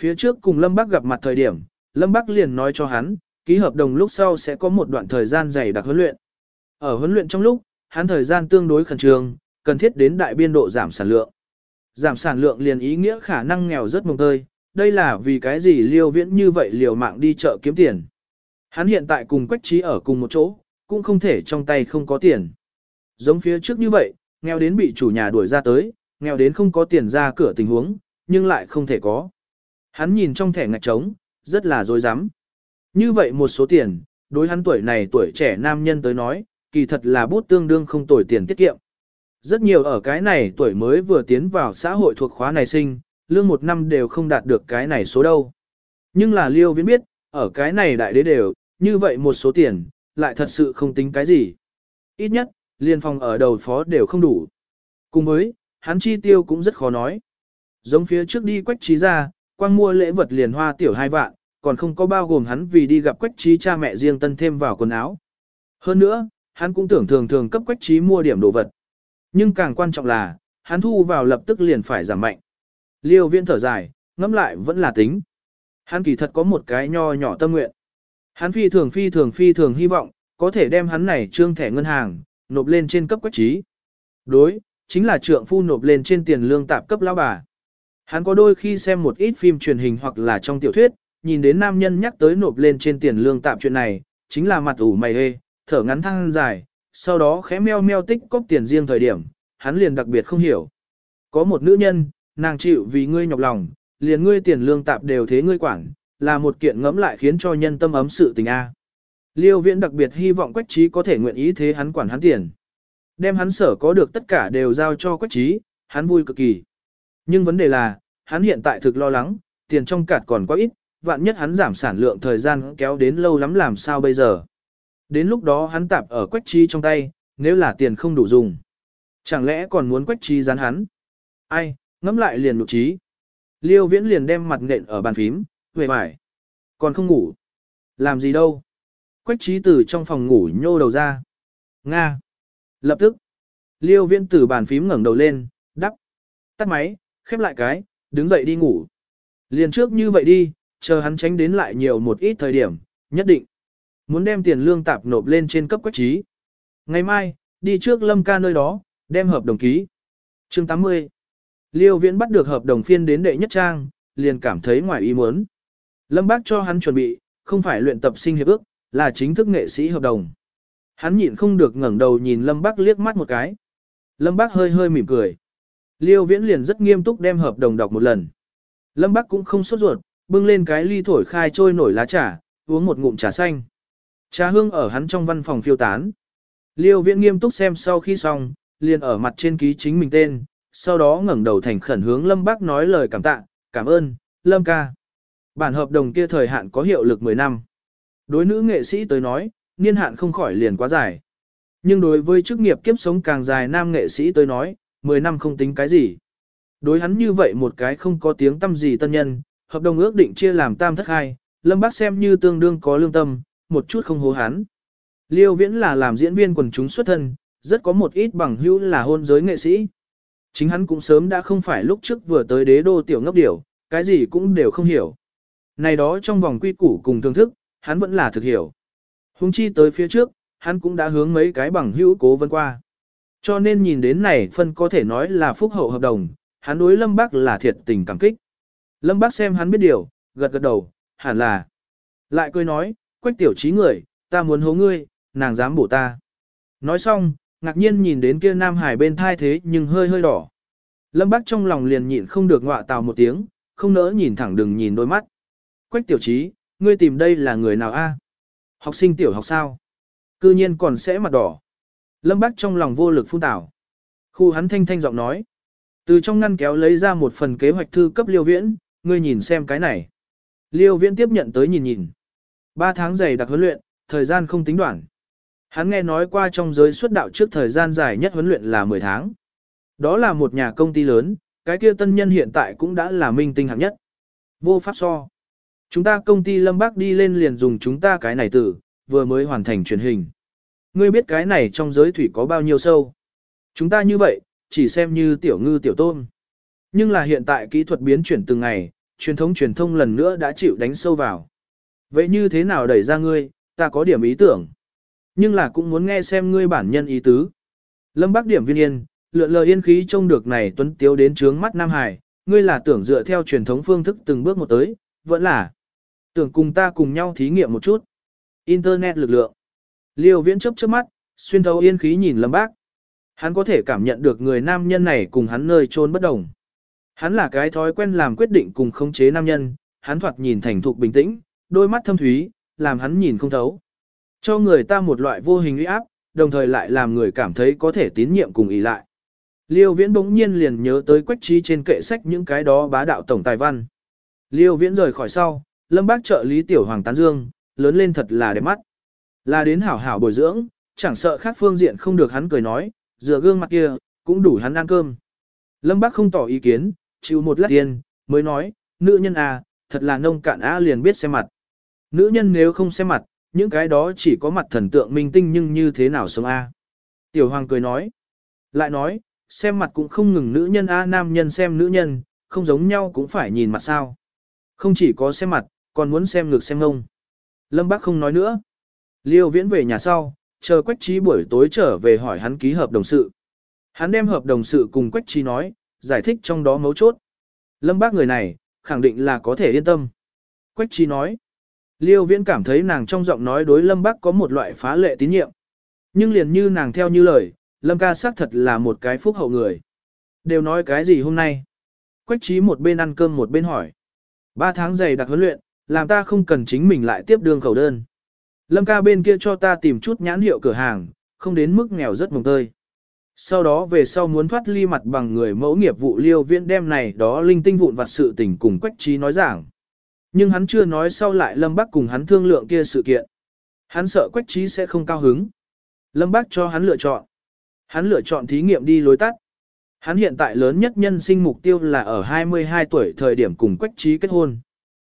Phía trước cùng Lâm Bắc gặp mặt thời điểm, Lâm Bắc liền nói cho hắn, ký hợp đồng lúc sau sẽ có một đoạn thời gian dày đặc huấn luyện. Ở huấn luyện trong lúc, hắn thời gian tương đối khẩn trương, cần thiết đến đại biên độ giảm sản lượng. Giảm sản lượng liền ý nghĩa khả năng nghèo rất mông tơi, đây là vì cái gì liêu viễn như vậy liều mạng đi chợ kiếm tiền. Hắn hiện tại cùng quách trí ở cùng một chỗ, cũng không thể trong tay không có tiền. Giống phía trước như vậy, nghèo đến bị chủ nhà đuổi ra tới, nghèo đến không có tiền ra cửa tình huống, nhưng lại không thể có. Hắn nhìn trong thẻ ngạch trống, rất là dối rắm Như vậy một số tiền, đối hắn tuổi này tuổi trẻ nam nhân tới nói, kỳ thật là bút tương đương không tuổi tiền tiết kiệm. Rất nhiều ở cái này tuổi mới vừa tiến vào xã hội thuộc khóa này sinh, lương một năm đều không đạt được cái này số đâu. Nhưng là liêu viễn biết, ở cái này đại đế đều, như vậy một số tiền, lại thật sự không tính cái gì. Ít nhất, liên phòng ở đầu phó đều không đủ. Cùng với, hắn chi tiêu cũng rất khó nói. Giống phía trước đi quách trí ra, quang mua lễ vật liền hoa tiểu hai vạn, còn không có bao gồm hắn vì đi gặp quách trí cha mẹ riêng tân thêm vào quần áo. Hơn nữa, hắn cũng tưởng thường thường cấp quách trí mua điểm đồ vật. Nhưng càng quan trọng là, hắn thu vào lập tức liền phải giảm mạnh. Liêu viên thở dài, ngẫm lại vẫn là tính. Hắn kỳ thật có một cái nho nhỏ tâm nguyện. Hắn phi thường phi thường phi thường hy vọng, có thể đem hắn này trương thẻ ngân hàng, nộp lên trên cấp quách trí. Đối, chính là trượng phu nộp lên trên tiền lương tạp cấp lão bà. Hắn có đôi khi xem một ít phim truyền hình hoặc là trong tiểu thuyết, nhìn đến nam nhân nhắc tới nộp lên trên tiền lương tạm chuyện này, chính là mặt ủ mày hê, thở ngắn thăng dài, sau đó khẽ meo meo tích cóp tiền riêng thời điểm, hắn liền đặc biệt không hiểu. Có một nữ nhân, nàng chịu vì ngươi nhọc lòng, liền ngươi tiền lương tạm đều thế ngươi quản, là một kiện ngẫm lại khiến cho nhân tâm ấm sự tình a. Liêu Viễn đặc biệt hy vọng Quách Trí có thể nguyện ý thế hắn quản hắn tiền. Đem hắn sở có được tất cả đều giao cho Quách Trí, hắn vui cực kỳ. Nhưng vấn đề là, hắn hiện tại thực lo lắng, tiền trong cạt còn quá ít, vạn nhất hắn giảm sản lượng thời gian kéo đến lâu lắm làm sao bây giờ. Đến lúc đó hắn tạp ở quách trí trong tay, nếu là tiền không đủ dùng. Chẳng lẽ còn muốn quách trí gián hắn? Ai, ngẫm lại liền nụ trí. Liêu viễn liền đem mặt nện ở bàn phím, về mải. Còn không ngủ. Làm gì đâu? Quách trí từ trong phòng ngủ nhô đầu ra. Nga. Lập tức. Liêu viễn từ bàn phím ngẩng đầu lên, đắp. Tắt máy, khép lại cái, đứng dậy đi ngủ. Liền trước như vậy đi, chờ hắn tránh đến lại nhiều một ít thời điểm, nhất định. Muốn đem tiền lương tạp nộp lên trên cấp quách trí. Ngày mai, đi trước lâm ca nơi đó, đem hợp đồng ký. chương 80. Liêu viễn bắt được hợp đồng phiên đến đệ nhất trang, liền cảm thấy ngoài ý muốn. Lâm bác cho hắn chuẩn bị, không phải luyện tập sinh hiệp ước, là chính thức nghệ sĩ hợp đồng. Hắn nhịn không được ngẩng đầu nhìn Lâm Bác liếc mắt một cái. Lâm Bác hơi hơi mỉm cười. Liêu Viễn liền rất nghiêm túc đem hợp đồng đọc một lần. Lâm Bắc cũng không sốt ruột, bưng lên cái ly thổi khai trôi nổi lá trà, uống một ngụm trà xanh. Trà hương ở hắn trong văn phòng phiêu tán. Liêu Viễn nghiêm túc xem sau khi xong, liền ở mặt trên ký chính mình tên, sau đó ngẩng đầu thành khẩn hướng Lâm Bắc nói lời cảm tạ, cảm ơn, Lâm ca. Bản hợp đồng kia thời hạn có hiệu lực 10 năm. Đối nữ nghệ sĩ tới nói, niên hạn không khỏi liền quá dài. Nhưng đối với chức nghiệp kiếp sống càng dài nam nghệ sĩ tới nói, 10 năm không tính cái gì. Đối hắn như vậy một cái không có tiếng tâm gì tân nhân, hợp đồng ước định chia làm tam thất hai, Lâm Bác xem như tương đương có lương tâm, một chút không hố hắn. Liêu Viễn là làm diễn viên quần chúng xuất thân, rất có một ít bằng hữu là hôn giới nghệ sĩ. Chính hắn cũng sớm đã không phải lúc trước vừa tới đế đô tiểu ngốc điểu, cái gì cũng đều không hiểu. Này đó trong vòng quy củ cùng thưởng thức, hắn vẫn là thực hiểu. Hùng chi tới phía trước, hắn cũng đã hướng mấy cái bằng hữu cố vấn qua. Cho nên nhìn đến này phân có thể nói là phúc hậu hợp đồng, hắn đối Lâm Bác là thiệt tình cảm kích. Lâm Bác xem hắn biết điều, gật gật đầu, hẳn là. Lại cười nói, quách tiểu trí người, ta muốn hố ngươi, nàng dám bổ ta. Nói xong, ngạc nhiên nhìn đến kia Nam Hải bên thai thế nhưng hơi hơi đỏ. Lâm Bác trong lòng liền nhịn không được ngọa tào một tiếng, không nỡ nhìn thẳng đừng nhìn đôi mắt. Quách tiểu trí, ngươi tìm đây là người nào a? Học sinh tiểu học sao? Cư nhiên còn sẽ mặt đỏ. Lâm Bác trong lòng vô lực phun tảo. Khu hắn thanh thanh giọng nói. Từ trong ngăn kéo lấy ra một phần kế hoạch thư cấp Liêu Viễn, ngươi nhìn xem cái này. Liêu Viễn tiếp nhận tới nhìn nhìn. Ba tháng dày đặc huấn luyện, thời gian không tính đoạn. Hắn nghe nói qua trong giới xuất đạo trước thời gian dài nhất huấn luyện là 10 tháng. Đó là một nhà công ty lớn, cái kia tân nhân hiện tại cũng đã là minh tinh hạng nhất. Vô pháp so. Chúng ta công ty Lâm Bác đi lên liền dùng chúng ta cái này từ, vừa mới hoàn thành truyền hình. Ngươi biết cái này trong giới thủy có bao nhiêu sâu. Chúng ta như vậy, chỉ xem như tiểu ngư tiểu tôm. Nhưng là hiện tại kỹ thuật biến chuyển từng ngày, truyền thống truyền thông lần nữa đã chịu đánh sâu vào. Vậy như thế nào đẩy ra ngươi, ta có điểm ý tưởng. Nhưng là cũng muốn nghe xem ngươi bản nhân ý tứ. Lâm Bắc điểm viên yên, lượn lờ yên khí trông được này tuấn tiếu đến trướng mắt Nam Hải, ngươi là tưởng dựa theo truyền thống phương thức từng bước một tới, vẫn là tưởng cùng ta cùng nhau thí nghiệm một chút. Internet lực lượng. Liêu viễn chấp trước mắt, xuyên thấu yên khí nhìn Lâm Bác. Hắn có thể cảm nhận được người nam nhân này cùng hắn nơi trôn bất đồng. Hắn là cái thói quen làm quyết định cùng khống chế nam nhân, hắn thoạt nhìn thành thục bình tĩnh, đôi mắt thâm thúy, làm hắn nhìn không thấu. Cho người ta một loại vô hình uy áp, đồng thời lại làm người cảm thấy có thể tín nhiệm cùng ý lại. Liêu viễn bỗng nhiên liền nhớ tới quách trí trên kệ sách những cái đó bá đạo tổng tài văn. Liêu viễn rời khỏi sau, lâm bác trợ lý tiểu hoàng tán dương, lớn lên thật là đẹp mắt. Là đến hảo hảo bồi dưỡng, chẳng sợ khác phương diện không được hắn cười nói, dựa gương mặt kia, cũng đủ hắn ăn cơm. Lâm bác không tỏ ý kiến, chịu một lát tiền, mới nói, nữ nhân à, thật là nông cạn á liền biết xem mặt. Nữ nhân nếu không xem mặt, những cái đó chỉ có mặt thần tượng minh tinh nhưng như thế nào sống a? Tiểu hoàng cười nói. Lại nói, xem mặt cũng không ngừng nữ nhân a nam nhân xem nữ nhân, không giống nhau cũng phải nhìn mặt sao. Không chỉ có xem mặt, còn muốn xem ngực xem ngông. Lâm Bác không nói nữa. Liêu viễn về nhà sau, chờ Quách Trí buổi tối trở về hỏi hắn ký hợp đồng sự. Hắn đem hợp đồng sự cùng Quách Trí nói, giải thích trong đó mấu chốt. Lâm Bác người này, khẳng định là có thể yên tâm. Quách Trí nói, Liêu viễn cảm thấy nàng trong giọng nói đối Lâm Bác có một loại phá lệ tín nhiệm. Nhưng liền như nàng theo như lời, Lâm ca xác thật là một cái phúc hậu người. Đều nói cái gì hôm nay? Quách trí một bên ăn cơm một bên hỏi. Ba tháng dày đặc huấn luyện, làm ta không cần chính mình lại tiếp đường khẩu đơn. Lâm ca bên kia cho ta tìm chút nhãn hiệu cửa hàng, không đến mức nghèo rất mồng tơi. Sau đó về sau muốn thoát ly mặt bằng người mẫu nghiệp vụ liêu viễn đem này đó linh tinh vụn vặt sự tình cùng quách trí nói giảng. Nhưng hắn chưa nói sau lại Lâm Bắc cùng hắn thương lượng kia sự kiện. Hắn sợ quách trí sẽ không cao hứng. Lâm Bắc cho hắn lựa chọn. Hắn lựa chọn thí nghiệm đi lối tắt. Hắn hiện tại lớn nhất nhân sinh mục tiêu là ở 22 tuổi thời điểm cùng quách trí kết hôn.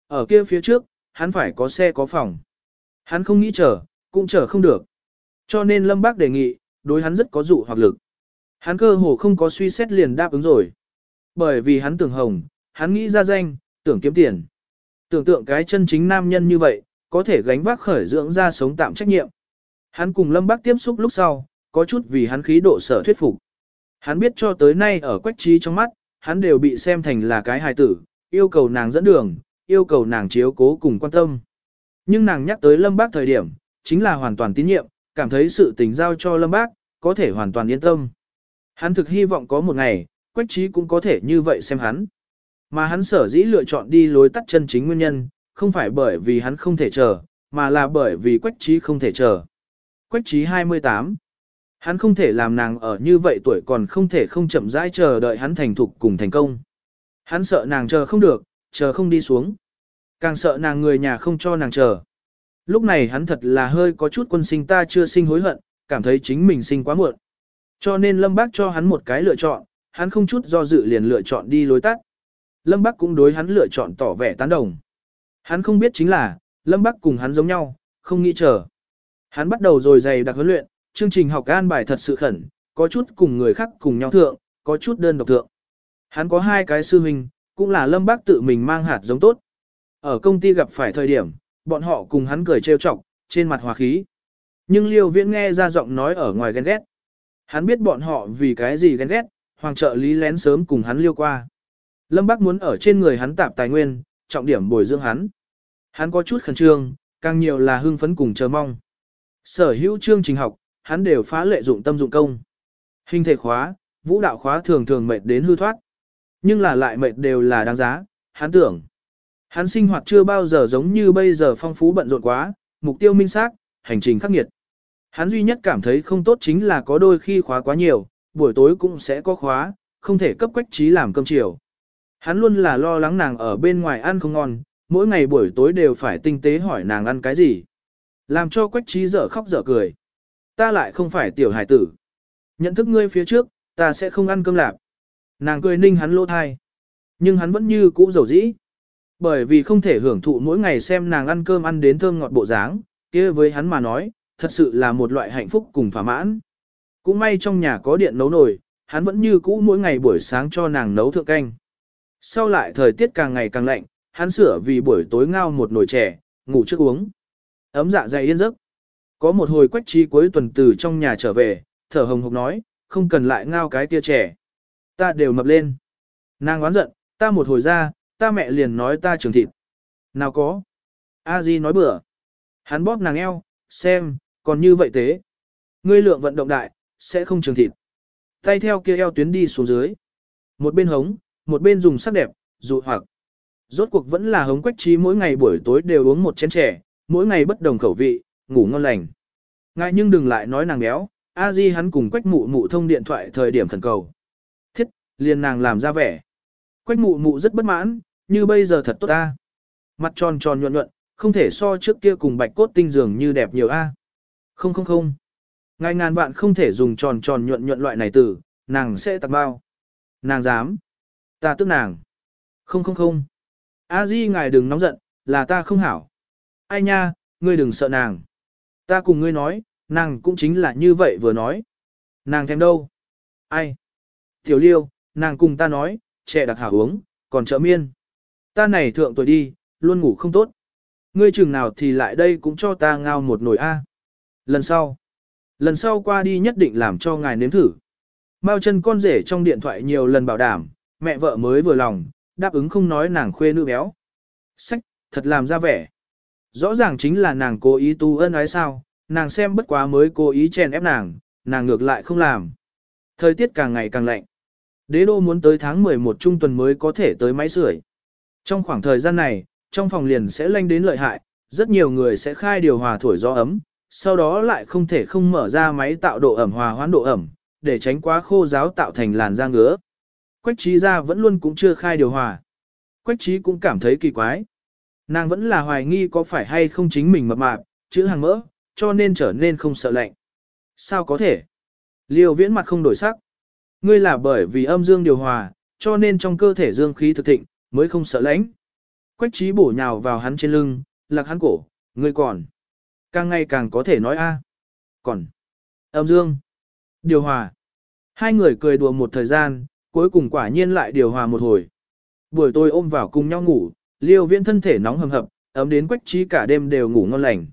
Ở kia phía trước, hắn phải có xe có phòng. Hắn không nghĩ chờ, cũng chờ không được. Cho nên Lâm Bác đề nghị, đối hắn rất có dụ hoặc lực. Hắn cơ hồ không có suy xét liền đáp ứng rồi. Bởi vì hắn tưởng hồng, hắn nghĩ ra danh, tưởng kiếm tiền. Tưởng tượng cái chân chính nam nhân như vậy, có thể gánh vác khởi dưỡng ra sống tạm trách nhiệm. Hắn cùng Lâm Bác tiếp xúc lúc sau, có chút vì hắn khí độ sở thuyết phục. Hắn biết cho tới nay ở quách trí trong mắt, hắn đều bị xem thành là cái hài tử, yêu cầu nàng dẫn đường, yêu cầu nàng chiếu cố cùng quan tâm. Nhưng nàng nhắc tới Lâm Bác thời điểm, chính là hoàn toàn tín nhiệm, cảm thấy sự tình giao cho Lâm Bác, có thể hoàn toàn yên tâm. Hắn thực hy vọng có một ngày, Quách Trí cũng có thể như vậy xem hắn. Mà hắn sở dĩ lựa chọn đi lối tắt chân chính nguyên nhân, không phải bởi vì hắn không thể chờ, mà là bởi vì Quách Trí không thể chờ. Quách Trí 28 Hắn không thể làm nàng ở như vậy tuổi còn không thể không chậm rãi chờ đợi hắn thành thục cùng thành công. Hắn sợ nàng chờ không được, chờ không đi xuống. Càng sợ nàng người nhà không cho nàng chờ. Lúc này hắn thật là hơi có chút quân sinh ta chưa sinh hối hận, cảm thấy chính mình sinh quá muộn. Cho nên Lâm Bác cho hắn một cái lựa chọn, hắn không chút do dự liền lựa chọn đi lối tắt. Lâm Bác cũng đối hắn lựa chọn tỏ vẻ tán đồng. Hắn không biết chính là, Lâm Bác cùng hắn giống nhau, không nghĩ chờ. Hắn bắt đầu rồi dày đặc huấn luyện, chương trình học an bài thật sự khẩn, có chút cùng người khác cùng nhau thượng, có chút đơn độc thượng. Hắn có hai cái sư huynh, cũng là Lâm Bác tự mình mang hạt giống tốt. Ở công ty gặp phải thời điểm, bọn họ cùng hắn cười trêu chọc, trên mặt hòa khí. Nhưng Liêu Viễn nghe ra giọng nói ở ngoài ghen ghét. Hắn biết bọn họ vì cái gì ghen ghét, hoàng trợ lý lén sớm cùng hắn liêu qua. Lâm Bác muốn ở trên người hắn tạp tài nguyên, trọng điểm bồi dưỡng hắn. Hắn có chút khẩn trương, càng nhiều là hưng phấn cùng chờ mong. Sở hữu chương trình học, hắn đều phá lệ dụng tâm dụng công. Hình thể khóa, vũ đạo khóa thường thường mệt đến hư thoát. Nhưng là lại mệt đều là đáng giá, hắn tưởng. Hắn sinh hoạt chưa bao giờ giống như bây giờ phong phú bận rộn quá, mục tiêu minh xác, hành trình khắc nghiệt. Hắn duy nhất cảm thấy không tốt chính là có đôi khi khóa quá nhiều, buổi tối cũng sẽ có khóa, không thể cấp quách trí làm cơm chiều. Hắn luôn là lo lắng nàng ở bên ngoài ăn không ngon, mỗi ngày buổi tối đều phải tinh tế hỏi nàng ăn cái gì. Làm cho quách trí dở khóc dở cười. Ta lại không phải tiểu hải tử. Nhận thức ngươi phía trước, ta sẽ không ăn cơm lạp. Nàng cười ninh hắn lỗ thai. Nhưng hắn vẫn như cũ dầu dĩ. Bởi vì không thể hưởng thụ mỗi ngày xem nàng ăn cơm ăn đến thơm ngọt bộ dáng, kia với hắn mà nói, thật sự là một loại hạnh phúc cùng thỏa mãn. Cũng may trong nhà có điện nấu nồi, hắn vẫn như cũ mỗi ngày buổi sáng cho nàng nấu thượng canh. Sau lại thời tiết càng ngày càng lạnh, hắn sửa vì buổi tối ngao một nồi chè, ngủ trước uống. Ấm dạ dày yên giấc. Có một hồi quách trí cuối tuần từ trong nhà trở về, thở hồng hộc nói, không cần lại ngao cái tia chè. Ta đều mập lên. Nàng oán giận, ta một hồi ra, ta mẹ liền nói ta trường thịt. Nào có. A Di nói bừa. Hắn bóp nàng eo, xem, còn như vậy thế. Ngươi lượng vận động đại, sẽ không trường thịt. Tay theo kia eo tuyến đi xuống dưới. Một bên hống, một bên dùng sắc đẹp, dụ hoặc. Rốt cuộc vẫn là hống quách trí mỗi ngày buổi tối đều uống một chén trẻ, mỗi ngày bất đồng khẩu vị, ngủ ngon lành. Ngại nhưng đừng lại nói nàng béo, a di hắn cùng quách mụ mụ thông điện thoại thời điểm thần cầu. Thiết, liền nàng làm ra vẻ. Quách mụ mụ rất bất mãn, như bây giờ thật tốt ta. Mặt tròn tròn nhuận nhuận, không thể so trước kia cùng bạch cốt tinh dường như đẹp nhiều a. Không không không. Ngài ngàn bạn không thể dùng tròn tròn nhuận nhuận loại này từ, nàng sẽ tặc bao. Nàng dám. Ta tức nàng. Không không không. A di ngài đừng nóng giận, là ta không hảo. Ai nha, ngươi đừng sợ nàng. Ta cùng ngươi nói, nàng cũng chính là như vậy vừa nói. Nàng thèm đâu? Ai? Tiểu liêu, nàng cùng ta nói, trẻ đặc hảo uống, còn trợ miên. Ta này thượng tuổi đi, luôn ngủ không tốt. Ngươi chừng nào thì lại đây cũng cho ta ngao một nồi A. Lần sau. Lần sau qua đi nhất định làm cho ngài nếm thử. Mao chân con rể trong điện thoại nhiều lần bảo đảm, mẹ vợ mới vừa lòng, đáp ứng không nói nàng khuê nữ béo. Sách, thật làm ra vẻ. Rõ ràng chính là nàng cố ý tu ân ái sao, nàng xem bất quá mới cố ý chèn ép nàng, nàng ngược lại không làm. Thời tiết càng ngày càng lạnh. Đế đô muốn tới tháng 11 trung tuần mới có thể tới máy sưởi. Trong khoảng thời gian này, trong phòng liền sẽ lanh đến lợi hại, rất nhiều người sẽ khai điều hòa thổi gió ấm, sau đó lại không thể không mở ra máy tạo độ ẩm hòa hoãn độ ẩm, để tránh quá khô giáo tạo thành làn da ngứa. Quách trí ra vẫn luôn cũng chưa khai điều hòa. Quách trí cũng cảm thấy kỳ quái. Nàng vẫn là hoài nghi có phải hay không chính mình mập mạp, chữ hàng mỡ, cho nên trở nên không sợ lạnh. Sao có thể? Liêu viễn mặt không đổi sắc. Ngươi là bởi vì âm dương điều hòa, cho nên trong cơ thể dương khí thực thịnh, mới không sợ lãnh. Quách trí bổ nhào vào hắn trên lưng, lạc hắn cổ, ngươi còn. Càng ngày càng có thể nói a. Còn. Âm dương. Điều hòa. Hai người cười đùa một thời gian, cuối cùng quả nhiên lại điều hòa một hồi. Buổi tối ôm vào cùng nhau ngủ, liêu viễn thân thể nóng hầm hập, ấm đến quách trí cả đêm đều ngủ ngon lành.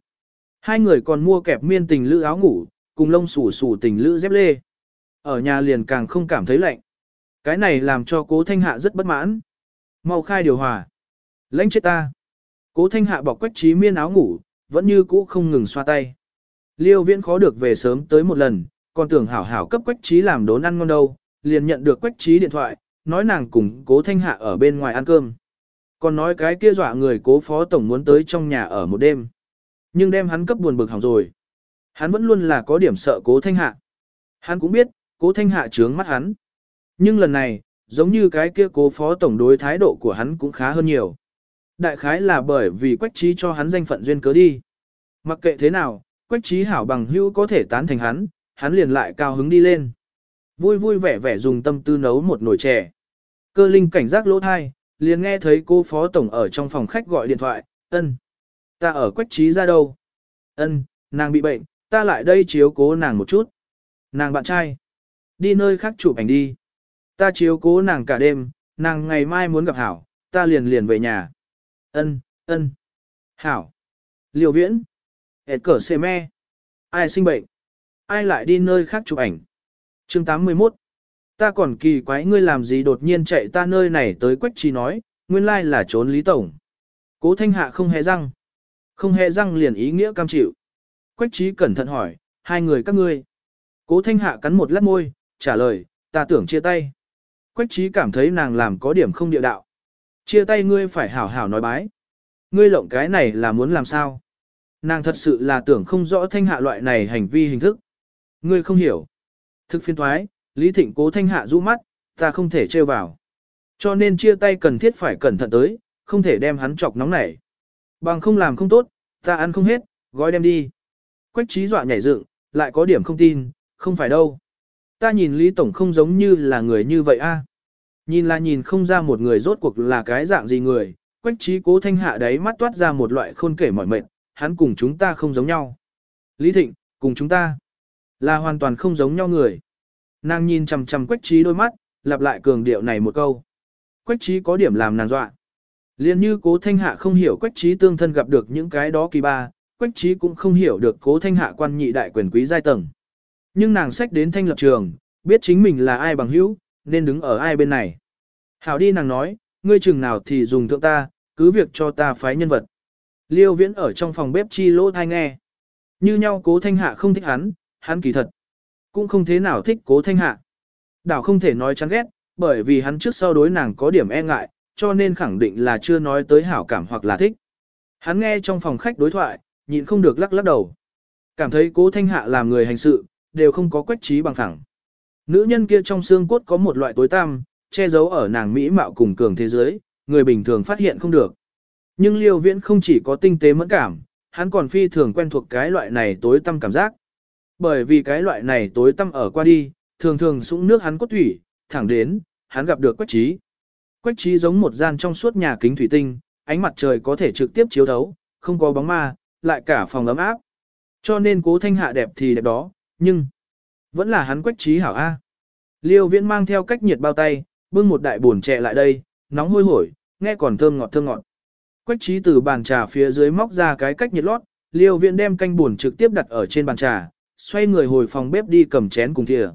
Hai người còn mua kẹp miên tình lữ áo ngủ, cùng lông sủ sủ tình lữ dép lê. Ở nhà liền càng không cảm thấy lạnh. Cái này làm cho cố thanh hạ rất bất mãn. Mau khai điều hòa. Lãnh chết ta. Cố thanh hạ bọc quách trí miên áo ngủ, vẫn như cũ không ngừng xoa tay. Liêu viễn khó được về sớm tới một lần, còn tưởng hảo hảo cấp quách trí làm đốn ăn ngon đâu, liền nhận được quách trí điện thoại, nói nàng cùng cố thanh hạ ở bên ngoài ăn cơm. Còn nói cái kia dọa người cố phó tổng muốn tới trong nhà ở một đêm. Nhưng đem hắn cấp buồn bực hỏng rồi. Hắn vẫn luôn là có điểm sợ cố thanh hạ. Hắn cũng biết, cố thanh hạ trướng mắt hắn. Nhưng lần này, giống như cái kia cố phó tổng đối thái độ của hắn cũng khá hơn nhiều. Đại khái là bởi vì quách trí cho hắn danh phận duyên cớ đi. Mặc kệ thế nào, quách trí hảo bằng hữu có thể tán thành hắn, hắn liền lại cao hứng đi lên. Vui vui vẻ vẻ dùng tâm tư nấu một nồi chè. Cơ linh cảnh giác lỗ thai, liền nghe thấy cô phó tổng ở trong phòng khách gọi điện thoại, ân. Ta ở quách trí ra đâu? ân, nàng bị bệnh, ta lại đây chiếu cố nàng một chút. Nàng bạn trai. Đi nơi khác chụp ảnh đi. Ta chiếu cố nàng cả đêm, nàng ngày mai muốn gặp Hảo, ta liền liền về nhà. Ân, ân. Hảo. Liều viễn. Hệt cỡ xe me. Ai sinh bệnh? Ai lại đi nơi khác chụp ảnh? chương 81. Ta còn kỳ quái ngươi làm gì đột nhiên chạy ta nơi này tới quách trí nói, nguyên lai là trốn Lý Tổng. Cố thanh hạ không hề răng. Không hề răng liền ý nghĩa cam chịu. Quách trí cẩn thận hỏi, hai người các ngươi. Cố thanh hạ cắn một lát môi, trả lời, ta tưởng chia tay. Quách trí cảm thấy nàng làm có điểm không địa đạo. Chia tay ngươi phải hảo hảo nói bái. Ngươi lộng cái này là muốn làm sao? Nàng thật sự là tưởng không rõ thanh hạ loại này hành vi hình thức. Ngươi không hiểu. Thực phiên thoái, Lý Thịnh cố thanh hạ rũ mắt, ta không thể trêu vào. Cho nên chia tay cần thiết phải cẩn thận tới, không thể đem hắn chọc nóng nảy. Bằng không làm không tốt, ta ăn không hết, gói đem đi. Quách trí dọa nhảy dựng, lại có điểm không tin, không phải đâu. Ta nhìn Lý Tổng không giống như là người như vậy a. Nhìn là nhìn không ra một người rốt cuộc là cái dạng gì người, quách trí cố thanh hạ đấy mắt toát ra một loại khôn kể mỏi mệt, hắn cùng chúng ta không giống nhau. Lý Thịnh, cùng chúng ta, là hoàn toàn không giống nhau người. Nàng nhìn chằm chằm quách trí đôi mắt, lặp lại cường điệu này một câu. Quách trí có điểm làm nàng dọa. Liên như cố thanh hạ không hiểu quách trí tương thân gặp được những cái đó kỳ ba, quách trí cũng không hiểu được cố thanh hạ quan nhị đại quyền quý giai tầng. Nhưng nàng sách đến thanh lập trường, biết chính mình là ai bằng hữu, nên đứng ở ai bên này. Hảo đi nàng nói, ngươi chừng nào thì dùng thượng ta, cứ việc cho ta phái nhân vật. Liêu viễn ở trong phòng bếp chi lỗ thai nghe. Như nhau cố thanh hạ không thích hắn, hắn kỳ thật. Cũng không thế nào thích cố thanh hạ. Đảo không thể nói chán ghét, bởi vì hắn trước sau đối nàng có điểm e ngại, cho nên khẳng định là chưa nói tới hảo cảm hoặc là thích. Hắn nghe trong phòng khách đối thoại, nhịn không được lắc lắc đầu. Cảm thấy cố thanh hạ làm người hành sự, đều không có quách trí bằng thẳng. Nữ nhân kia trong xương cốt có một loại tối tăm, che giấu ở nàng mỹ mạo cùng cường thế giới, người bình thường phát hiện không được. Nhưng liêu viễn không chỉ có tinh tế mẫn cảm, hắn còn phi thường quen thuộc cái loại này tối tăm cảm giác. Bởi vì cái loại này tối tăm ở qua đi, thường thường sũng nước hắn cốt thủy, thẳng đến, hắn gặp được quách trí. Quách trí giống một gian trong suốt nhà kính thủy tinh, ánh mặt trời có thể trực tiếp chiếu thấu, không có bóng ma, lại cả phòng ấm áp. Cho nên cố thanh hạ đẹp thì đẹp đó, nhưng vẫn là hắn quách trí hảo A. Liêu viễn mang theo cách nhiệt bao tay, bưng một đại bồn chè lại đây, nóng hôi hổi, nghe còn thơm ngọt thơm ngọt. Quách trí từ bàn trà phía dưới móc ra cái cách nhiệt lót, liêu viễn đem canh bồn trực tiếp đặt ở trên bàn trà, xoay người hồi phòng bếp đi cầm chén cùng thìa.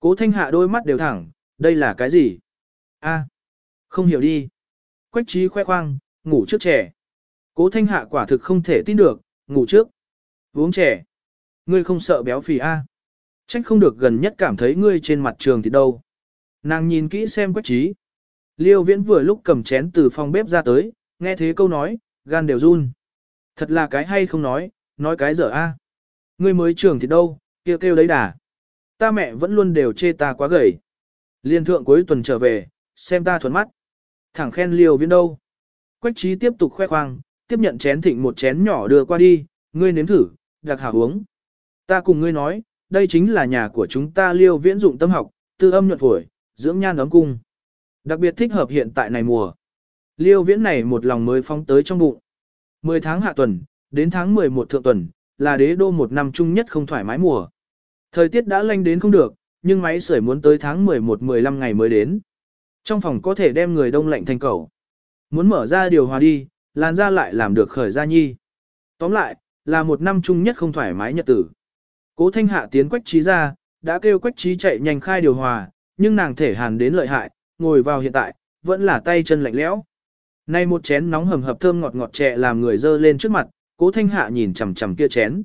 Cố thanh hạ đôi mắt đều thẳng, đây là cái gì? A, không hiểu đi. Quách trí khoe khoang, ngủ trước trẻ. Cố thanh hạ quả thực không thể tin được, ngủ trước. Uống trẻ. Ngươi không sợ béo phì A. Trách không được gần nhất cảm thấy ngươi trên mặt trường thì đâu. Nàng nhìn kỹ xem quách trí. Liêu viễn vừa lúc cầm chén từ phòng bếp ra tới, nghe thế câu nói, gan đều run. Thật là cái hay không nói, nói cái dở a. Ngươi mới trường thì đâu, kêu kêu đấy đà. Ta mẹ vẫn luôn đều chê ta quá gầy. Liên thượng cuối tuần trở về, xem ta thuần mắt. Thẳng khen liêu viễn đâu. Quách trí tiếp tục khoe khoang, tiếp nhận chén thịnh một chén nhỏ đưa qua đi, ngươi nếm thử, đặc hảo uống. Ta cùng ngươi nói, đây chính là nhà của chúng ta liêu viễn dụng tâm học, tư âm nhuận phổi, dưỡng nhan ấm cung. Đặc biệt thích hợp hiện tại này mùa. Liêu viễn này một lòng mới phóng tới trong bụng. 10 tháng hạ tuần, đến tháng 11 thượng tuần, là đế đô một năm chung nhất không thoải mái mùa. Thời tiết đã lanh đến không được, nhưng máy sưởi muốn tới tháng 11-15 ngày mới đến. Trong phòng có thể đem người đông lạnh thành cầu. Muốn mở ra điều hòa đi, làn ra lại làm được khởi ra nhi. Tóm lại, là một năm chung nhất không thoải mái nhật tử. Cố thanh hạ tiến quách trí ra, đã kêu quách trí chạy nhanh khai điều hòa, nhưng nàng thể hàn đến lợi hại, ngồi vào hiện tại, vẫn là tay chân lạnh lẽo. Nay một chén nóng hầm hập thơm ngọt ngọt trẻ làm người dơ lên trước mặt, cố thanh hạ nhìn chằm chằm kia chén.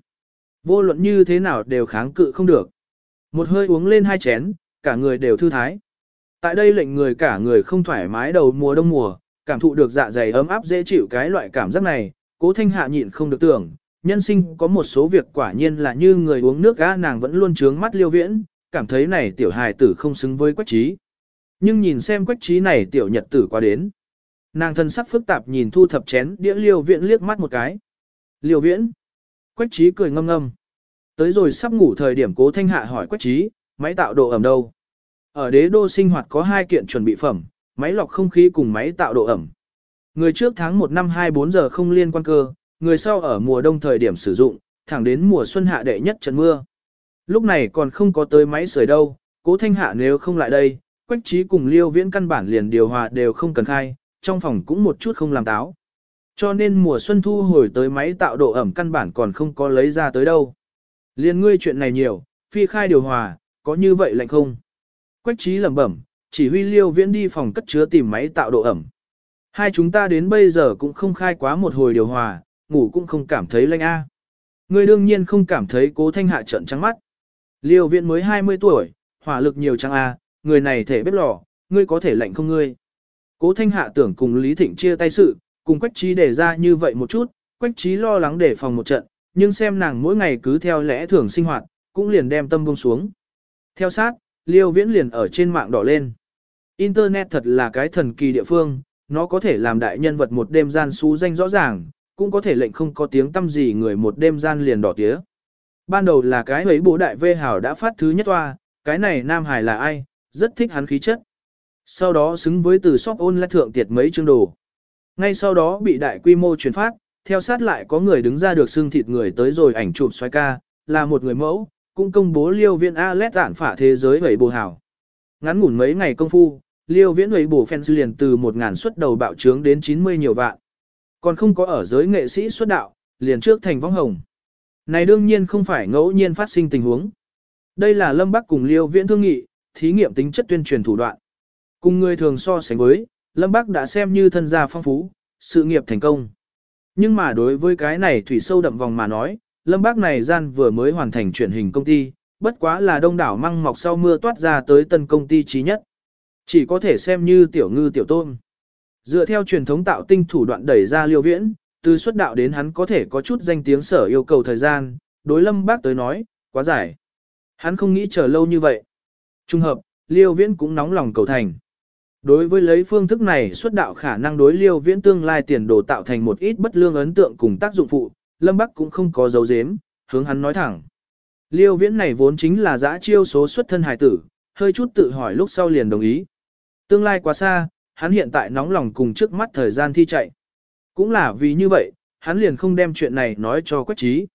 Vô luận như thế nào đều kháng cự không được. Một hơi uống lên hai chén, cả người đều thư thái. Tại đây lệnh người cả người không thoải mái đầu mùa đông mùa, cảm thụ được dạ dày ấm áp dễ chịu cái loại cảm giác này, cố thanh hạ nhịn không được tưởng, nhân sinh có một số việc quả nhiên là như người uống nước gã nàng vẫn luôn trướng mắt liêu viễn, cảm thấy này tiểu hài tử không xứng với quách trí. Nhưng nhìn xem quách trí này tiểu nhật tử qua đến. Nàng thân sắc phức tạp nhìn thu thập chén đĩa liêu viễn liếc mắt một cái. Liêu viễn. Quách trí cười ngâm ngâm. Tới rồi sắp ngủ thời điểm cố thanh hạ hỏi quách trí, máy tạo độ ẩm đâu? Ở đế đô sinh hoạt có hai kiện chuẩn bị phẩm, máy lọc không khí cùng máy tạo độ ẩm. Người trước tháng 1 năm 24 giờ không liên quan cơ, người sau ở mùa đông thời điểm sử dụng, thẳng đến mùa xuân hạ đệ nhất trận mưa. Lúc này còn không có tới máy sưởi đâu, cố thanh hạ nếu không lại đây, quách trí cùng liêu viễn căn bản liền điều hòa đều không cần khai, trong phòng cũng một chút không làm táo. Cho nên mùa xuân thu hồi tới máy tạo độ ẩm căn bản còn không có lấy ra tới đâu. Liên ngươi chuyện này nhiều, phi khai điều hòa, có như vậy lạnh không? Quách trí lẩm bẩm, chỉ huy liêu viễn đi phòng cất chứa tìm máy tạo độ ẩm. Hai chúng ta đến bây giờ cũng không khai quá một hồi điều hòa, ngủ cũng không cảm thấy lanh a. Ngươi đương nhiên không cảm thấy cố thanh hạ trận trắng mắt. Liêu viễn mới 20 tuổi, hỏa lực nhiều trắng a, người này thể bếp lò, ngươi có thể lạnh không ngươi. Cố thanh hạ tưởng cùng Lý Thịnh chia tay sự, cùng Quách Trí để ra như vậy một chút, Quách Trí lo lắng để phòng một trận, nhưng xem nàng mỗi ngày cứ theo lẽ thường sinh hoạt, cũng liền đem tâm buông xuống. Theo sát, Liêu Viễn liền ở trên mạng đỏ lên. Internet thật là cái thần kỳ địa phương, nó có thể làm đại nhân vật một đêm gian xú danh rõ ràng, cũng có thể lệnh không có tiếng tâm gì người một đêm gian liền đỏ tía. Ban đầu là cái ấy bố đại vê hảo đã phát thứ nhất toa, cái này Nam Hải là ai, rất thích hắn khí chất. Sau đó xứng với từ shop ôn lại thượng tiệt mấy chương đồ. Ngay sau đó bị đại quy mô truyền phát, theo sát lại có người đứng ra được xưng thịt người tới rồi ảnh chụp xoay ca, là một người mẫu, cũng công bố liêu viên A lét tản phả thế giới vậy bồ hảo. Ngắn ngủn mấy ngày công phu, liêu viễn ấy bổ fans liền từ 1.000 xuất đầu bạo trướng đến 90 nhiều vạn. Còn không có ở giới nghệ sĩ xuất đạo, liền trước thành vong hồng. Này đương nhiên không phải ngẫu nhiên phát sinh tình huống. Đây là Lâm Bắc cùng Liêu Viễn thương nghị, thí nghiệm tính chất tuyên truyền thủ đoạn. Cùng người thường so sánh với, Lâm Bắc đã xem như thân gia phong phú, sự nghiệp thành công. Nhưng mà đối với cái này thủy sâu đậm vòng mà nói, Lâm Bắc này gian vừa mới hoàn thành chuyển hình công ty, bất quá là đông đảo măng mọc sau mưa toát ra tới tân công ty trí nhất. Chỉ có thể xem như tiểu ngư tiểu tôm. Dựa theo truyền thống tạo tinh thủ đoạn đẩy ra liêu viễn, từ xuất đạo đến hắn có thể có chút danh tiếng sở yêu cầu thời gian, đối lâm bác tới nói, quá dài. Hắn không nghĩ chờ lâu như vậy. Trung hợp, liêu viễn cũng nóng lòng cầu thành. Đối với lấy phương thức này xuất đạo khả năng đối liêu viễn tương lai tiền đồ tạo thành một ít bất lương ấn tượng cùng tác dụng phụ, lâm bắc cũng không có dấu dếm, hướng hắn nói thẳng. Liêu viễn này vốn chính là giã chiêu số xuất thân hài tử, hơi chút tự hỏi lúc sau liền đồng ý. Tương lai quá xa, hắn hiện tại nóng lòng cùng trước mắt thời gian thi chạy. Cũng là vì như vậy, hắn liền không đem chuyện này nói cho Quách Trí.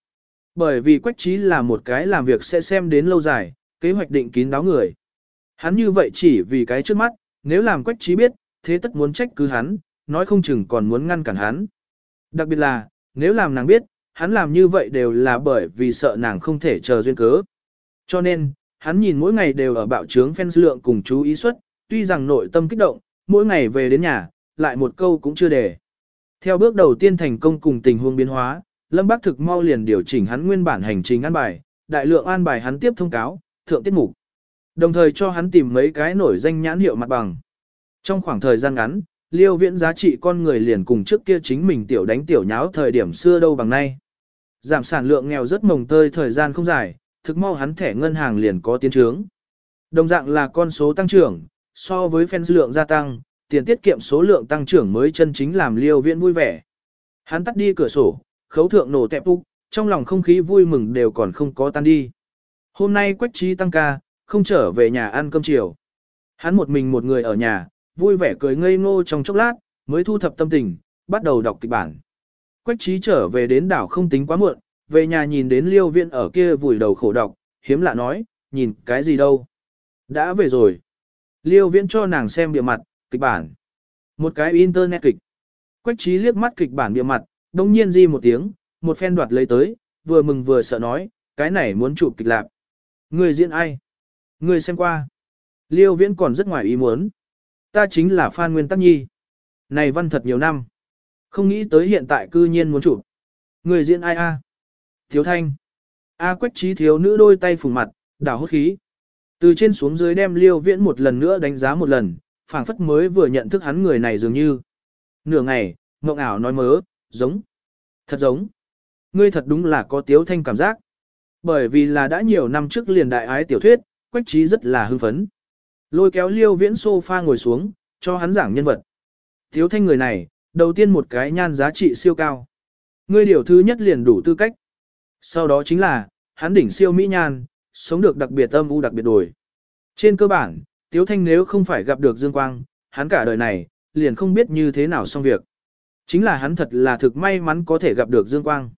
Bởi vì Quách Trí là một cái làm việc sẽ xem đến lâu dài, kế hoạch định kín đáo người. Hắn như vậy chỉ vì cái trước mắt, nếu làm Quách Trí biết, thế tất muốn trách cứ hắn, nói không chừng còn muốn ngăn cản hắn. Đặc biệt là, nếu làm nàng biết, hắn làm như vậy đều là bởi vì sợ nàng không thể chờ duyên cớ. Cho nên, hắn nhìn mỗi ngày đều ở bạo trướng fans lượng cùng chú ý suất, tuy rằng nội tâm kích động, mỗi ngày về đến nhà, lại một câu cũng chưa để. Theo bước đầu tiên thành công cùng tình huống biến hóa, Lâm Bác thực mau liền điều chỉnh hắn nguyên bản hành trình an bài, đại lượng an bài hắn tiếp thông cáo, thượng tiết mục. Đồng thời cho hắn tìm mấy cái nổi danh nhãn hiệu mặt bằng. Trong khoảng thời gian ngắn, liêu viễn giá trị con người liền cùng trước kia chính mình tiểu đánh tiểu nháo thời điểm xưa đâu bằng nay. Giảm sản lượng nghèo rất mồng tơi thời gian không dài, thực mau hắn thẻ ngân hàng liền có tiến trướng. Đồng dạng là con số tăng trưởng, so với fans lượng gia tăng, tiền tiết kiệm số lượng tăng trưởng mới chân chính làm liêu viễn vui vẻ. Hắn tắt đi cửa sổ, khấu thượng nổ tẹp úc, trong lòng không khí vui mừng đều còn không có tan đi. Hôm nay quách trí tăng ca, không trở về nhà ăn cơm chiều. Hắn một mình một người ở nhà, vui vẻ cười ngây ngô trong chốc lát, mới thu thập tâm tình, bắt đầu đọc kịch bản. Quách trí trở về đến đảo không tính quá muộn, về nhà nhìn đến liêu viện ở kia vùi đầu khổ đọc, hiếm lạ nói, nhìn cái gì đâu. Đã về rồi. Liêu viễn cho nàng xem bìa mặt, kịch bản. Một cái internet kịch. Quách trí liếc mắt kịch bản bìa mặt, đông nhiên di một tiếng, một phen đoạt lấy tới, vừa mừng vừa sợ nói, cái này muốn chụp kịch lạc. Người diễn ai? Người xem qua. Liêu viễn còn rất ngoài ý muốn. Ta chính là Phan Nguyên Tắc Nhi. Này văn thật nhiều năm. Không nghĩ tới hiện tại cư nhiên muốn chụp. Người diễn ai a? Thiếu thanh. A quách trí thiếu nữ đôi tay phủ mặt, đảo hốt khí. Từ trên xuống dưới đem liêu viễn một lần nữa đánh giá một lần, phảng phất mới vừa nhận thức hắn người này dường như. Nửa ngày, mộng ảo nói mớ, giống. Thật giống. Ngươi thật đúng là có tiếu thanh cảm giác. Bởi vì là đã nhiều năm trước liền đại ái tiểu thuyết, quách trí rất là hưng phấn. Lôi kéo liêu viễn sofa ngồi xuống, cho hắn giảng nhân vật. Tiếu thanh người này, đầu tiên một cái nhan giá trị siêu cao. Ngươi điều thứ nhất liền đủ tư cách. Sau đó chính là, hắn đỉnh siêu mỹ nhan, sống được đặc biệt âm u đặc biệt đổi. Trên cơ bản, Tiếu Thanh nếu không phải gặp được Dương Quang, hắn cả đời này, liền không biết như thế nào xong việc. Chính là hắn thật là thực may mắn có thể gặp được Dương Quang.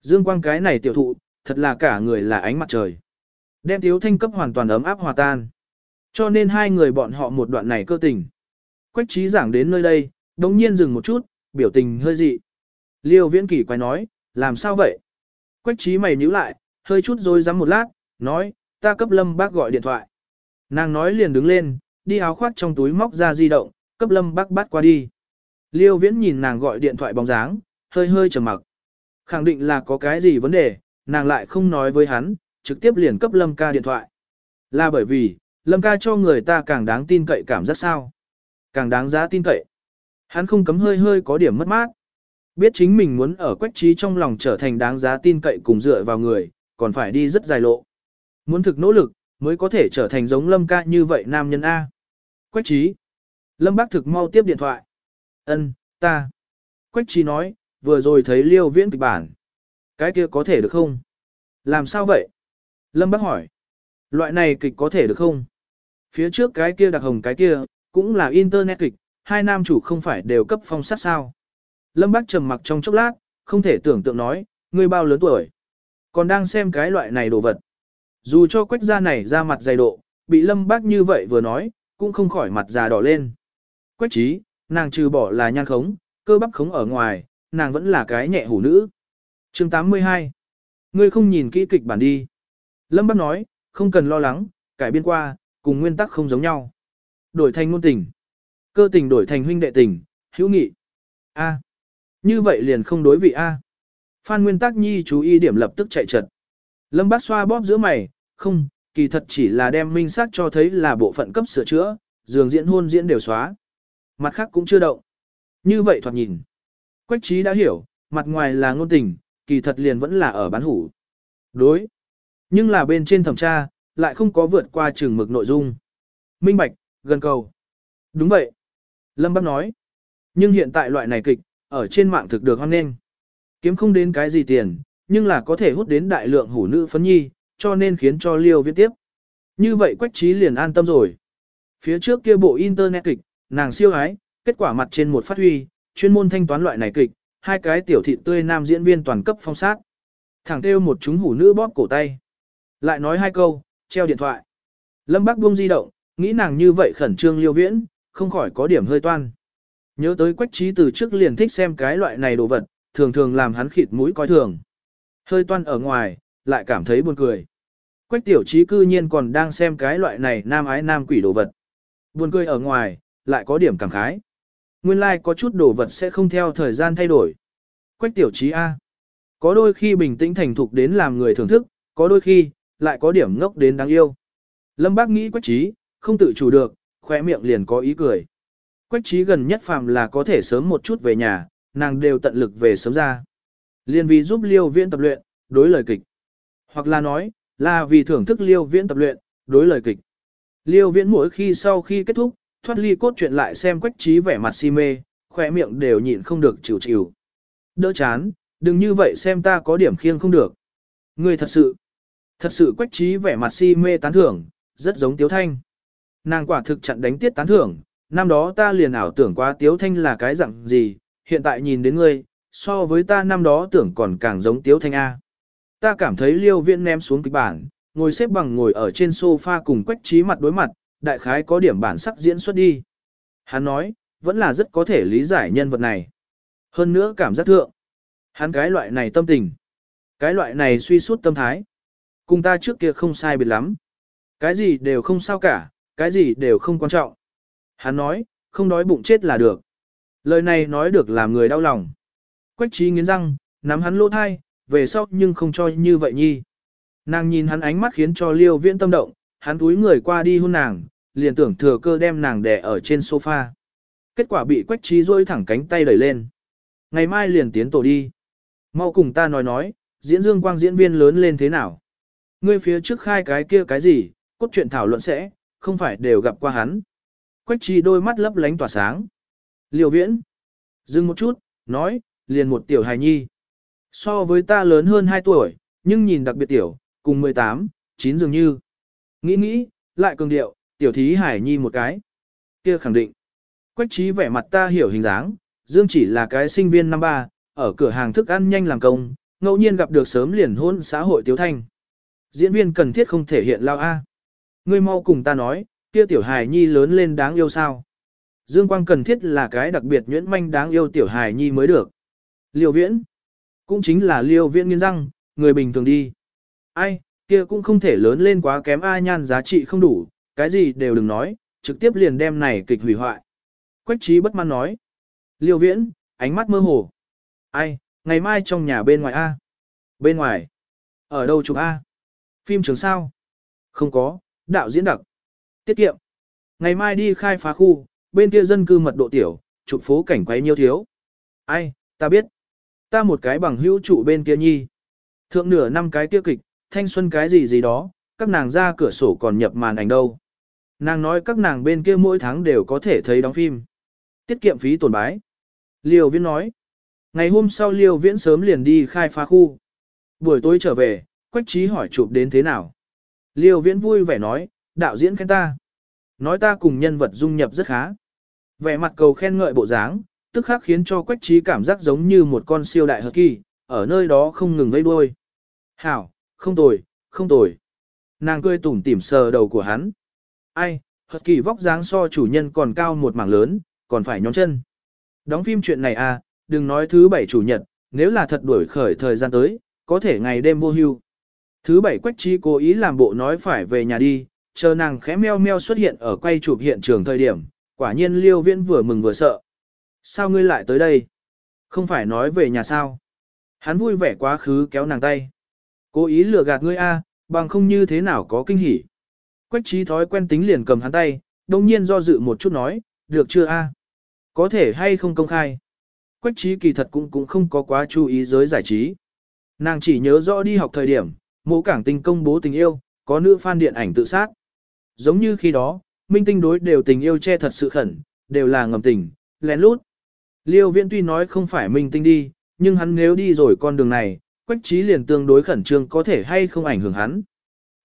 Dương Quang cái này tiểu thụ, thật là cả người là ánh mặt trời. Đem Tiếu Thanh cấp hoàn toàn ấm áp hòa tan. Cho nên hai người bọn họ một đoạn này cơ tình. Quách trí giảng đến nơi đây, đồng nhiên dừng một chút, biểu tình hơi dị. Liêu viễn kỷ quay nói, làm sao vậy? Quách trí mày nhíu lại, hơi chút rồi dám một lát, nói, ta cấp lâm bác gọi điện thoại. Nàng nói liền đứng lên, đi áo khoác trong túi móc ra di động, cấp lâm bác bắt qua đi. Liêu viễn nhìn nàng gọi điện thoại bóng dáng, hơi hơi trầm mặc. Khẳng định là có cái gì vấn đề, nàng lại không nói với hắn, trực tiếp liền cấp lâm ca điện thoại. Là bởi vì, lâm ca cho người ta càng đáng tin cậy cảm giác sao. Càng đáng giá tin cậy. Hắn không cấm hơi hơi có điểm mất mát. Biết chính mình muốn ở quách trí trong lòng trở thành đáng giá tin cậy cùng dựa vào người, còn phải đi rất dài lộ. Muốn thực nỗ lực, mới có thể trở thành giống Lâm ca như vậy nam nhân A. Quách trí. Lâm bác thực mau tiếp điện thoại. Ân, ta. Quách trí nói, vừa rồi thấy liêu viễn kịch bản. Cái kia có thể được không? Làm sao vậy? Lâm bác hỏi. Loại này kịch có thể được không? Phía trước cái kia đặc hồng cái kia, cũng là internet kịch, hai nam chủ không phải đều cấp phong sát sao. Lâm bác trầm mặc trong chốc lát, không thể tưởng tượng nói, ngươi bao lớn tuổi. Còn đang xem cái loại này đồ vật. Dù cho quách gia này ra mặt dày độ, bị lâm bác như vậy vừa nói, cũng không khỏi mặt già đỏ lên. Quách trí, nàng trừ bỏ là nhan khống, cơ bắp khống ở ngoài, nàng vẫn là cái nhẹ hủ nữ. chương 82. Ngươi không nhìn kỹ kịch bản đi. Lâm Bác nói, không cần lo lắng, cải biên qua, cùng nguyên tắc không giống nhau. Đổi thành ngôn tình. Cơ tình đổi thành huynh đệ tình, hữu nghị. A. Như vậy liền không đối vị A. Phan Nguyên Tắc Nhi chú ý điểm lập tức chạy trật. Lâm Bác xoa bóp giữa mày, không, kỳ thật chỉ là đem minh xác cho thấy là bộ phận cấp sửa chữa, giường diễn hôn diễn đều xóa. Mặt khác cũng chưa động. Như vậy thoạt nhìn. Quách trí đã hiểu, mặt ngoài là ngôn tình, kỳ thật liền vẫn là ở bán hủ. Đối. Nhưng là bên trên thẩm tra, lại không có vượt qua trường mực nội dung. Minh bạch, gần cầu. Đúng vậy. Lâm Bác nói. Nhưng hiện tại loại này kịch, ở trên mạng thực được hoan nghênh. Kiếm không đến cái gì tiền, nhưng là có thể hút đến đại lượng hủ nữ phấn nhi, cho nên khiến cho liêu viết tiếp. Như vậy quách trí liền an tâm rồi. Phía trước kia bộ internet kịch, nàng siêu ái, kết quả mặt trên một phát huy, chuyên môn thanh toán loại này kịch, hai cái tiểu thị tươi nam diễn viên toàn cấp phong sát. Thẳng kêu một chúng hủ nữ bóp cổ tay. Lại nói hai câu, treo điện thoại. Lâm Bắc buông di động, nghĩ nàng như vậy khẩn trương liêu viễn, không khỏi có điểm hơi toan. Nhớ tới quách trí từ trước liền thích xem cái loại này đồ vật, thường thường làm hắn khịt mũi coi thường. Hơi toan ở ngoài, lại cảm thấy buồn cười. Quách tiểu trí cư nhiên còn đang xem cái loại này nam ái nam quỷ đồ vật. Buồn cười ở ngoài, lại có điểm cảm khái. Nguyên lai like có chút đồ vật sẽ không theo thời gian thay đổi. Quách tiểu trí A. Có đôi khi bình tĩnh thành thục đến làm người thưởng thức, có đôi khi, lại có điểm ngốc đến đáng yêu. Lâm bác nghĩ quách trí, không tự chủ được, khỏe miệng liền có ý cười. Quách trí gần nhất phàm là có thể sớm một chút về nhà, nàng đều tận lực về sớm ra. Liên vì giúp liêu viễn tập luyện, đối lời kịch. Hoặc là nói, là vì thưởng thức liêu viễn tập luyện, đối lời kịch. Liêu viễn mỗi khi sau khi kết thúc, thoát ly cốt truyện lại xem quách trí vẻ mặt si mê, khỏe miệng đều nhịn không được chịu chịu. Đỡ chán, đừng như vậy xem ta có điểm khiêng không được. Người thật sự, thật sự quách trí vẻ mặt si mê tán thưởng, rất giống tiếu thanh. Nàng quả thực chặn đánh tiết tán thưởng, năm đó ta liền ảo tưởng quá tiếu thanh là cái dạng gì, hiện tại nhìn đến ngươi, so với ta năm đó tưởng còn càng giống tiếu thanh A. Ta cảm thấy liêu viễn ném xuống kịch bản, ngồi xếp bằng ngồi ở trên sofa cùng quách trí mặt đối mặt, đại khái có điểm bản sắc diễn xuất đi. Hắn nói, vẫn là rất có thể lý giải nhân vật này. Hơn nữa cảm giác thượng. Hắn cái loại này tâm tình. Cái loại này suy suốt tâm thái. Cùng ta trước kia không sai biệt lắm. Cái gì đều không sao cả, cái gì đều không quan trọng. Hắn nói, không đói bụng chết là được. Lời này nói được làm người đau lòng. Quách trí nghiến răng, nắm hắn lỗ thai, về sau nhưng không cho như vậy nhi. Nàng nhìn hắn ánh mắt khiến cho liêu viễn tâm động, hắn túi người qua đi hôn nàng, liền tưởng thừa cơ đem nàng đè ở trên sofa. Kết quả bị quách trí rôi thẳng cánh tay đẩy lên. Ngày mai liền tiến tổ đi. Mau cùng ta nói nói, diễn dương quang diễn viên lớn lên thế nào. Ngươi phía trước khai cái kia cái gì, cốt truyện thảo luận sẽ, không phải đều gặp qua hắn. Quách trí đôi mắt lấp lánh tỏa sáng. Liêu viễn. Dừng một chút, nói, liền một tiểu hài nhi. So với ta lớn hơn 2 tuổi, nhưng nhìn đặc biệt tiểu, cùng 18, 9 dường như. Nghĩ nghĩ, lại cường điệu, tiểu thí hải nhi một cái. kia khẳng định. Quách trí vẻ mặt ta hiểu hình dáng, Dương chỉ là cái sinh viên năm ba, ở cửa hàng thức ăn nhanh làm công, ngẫu nhiên gặp được sớm liền hôn xã hội tiếu thanh. Diễn viên cần thiết không thể hiện lao A. Ngươi mau cùng ta nói, kia tiểu hài nhi lớn lên đáng yêu sao. Dương Quang cần thiết là cái đặc biệt nhuyễn manh đáng yêu tiểu hài nhi mới được. Liều viễn. Cũng chính là liêu viễn nghiên răng, người bình thường đi. Ai, kia cũng không thể lớn lên quá kém ai nhan giá trị không đủ, cái gì đều đừng nói, trực tiếp liền đem này kịch hủy hoại. Quách trí bất mãn nói. Liêu viễn, ánh mắt mơ hồ. Ai, ngày mai trong nhà bên ngoài A. Bên ngoài. Ở đâu chụp A? Phim trường sao? Không có, đạo diễn đặc. Tiết kiệm. Ngày mai đi khai phá khu, bên kia dân cư mật độ tiểu, chụp phố cảnh quấy nhiêu thiếu. Ai, ta biết. Ta một cái bằng hữu trụ bên kia nhi. Thượng nửa năm cái kia kịch, thanh xuân cái gì gì đó, các nàng ra cửa sổ còn nhập màn ảnh đâu. Nàng nói các nàng bên kia mỗi tháng đều có thể thấy đóng phim. Tiết kiệm phí tổn bái. Liêu Viễn nói. Ngày hôm sau Liêu Viễn sớm liền đi khai phá khu. Buổi tối trở về, Quách Trí hỏi chụp đến thế nào. Liêu Viễn vui vẻ nói, đạo diễn khen ta. Nói ta cùng nhân vật dung nhập rất khá. Vẻ mặt cầu khen ngợi bộ dáng, tức khắc khiến cho Quách Trí cảm giác giống như một con siêu đại hợp kỳ, ở nơi đó không ngừng vây đuôi. Hảo, không tồi, không tồi. Nàng cười tủm tỉm sờ đầu của hắn. Ai, Hợp kỳ vóc dáng so chủ nhân còn cao một mảng lớn, còn phải nhón chân. Đóng phim chuyện này à, đừng nói thứ bảy chủ nhật, nếu là thật đuổi khởi thời gian tới, có thể ngày đêm vô hưu. Thứ bảy quách trí cố ý làm bộ nói phải về nhà đi, chờ nàng khẽ meo meo xuất hiện ở quay chụp hiện trường thời điểm, quả nhiên liêu viễn vừa mừng vừa sợ. Sao ngươi lại tới đây? Không phải nói về nhà sao? Hắn vui vẻ quá khứ kéo nàng tay. Cố ý lừa gạt ngươi a, bằng không như thế nào có kinh hỉ. Quách trí thói quen tính liền cầm hắn tay, đồng nhiên do dự một chút nói, được chưa a? Có thể hay không công khai? Quách trí kỳ thật cũng cũng không có quá chú ý giới giải trí. Nàng chỉ nhớ rõ đi học thời điểm, mộ cảng tinh công bố tình yêu, có nữ fan điện ảnh tự sát. Giống như khi đó, minh tinh đối đều tình yêu che thật sự khẩn, đều là ngầm tình, lén lút. Liêu viễn tuy nói không phải minh tinh đi, nhưng hắn nếu đi rồi con đường này, quách trí liền tương đối khẩn trương có thể hay không ảnh hưởng hắn.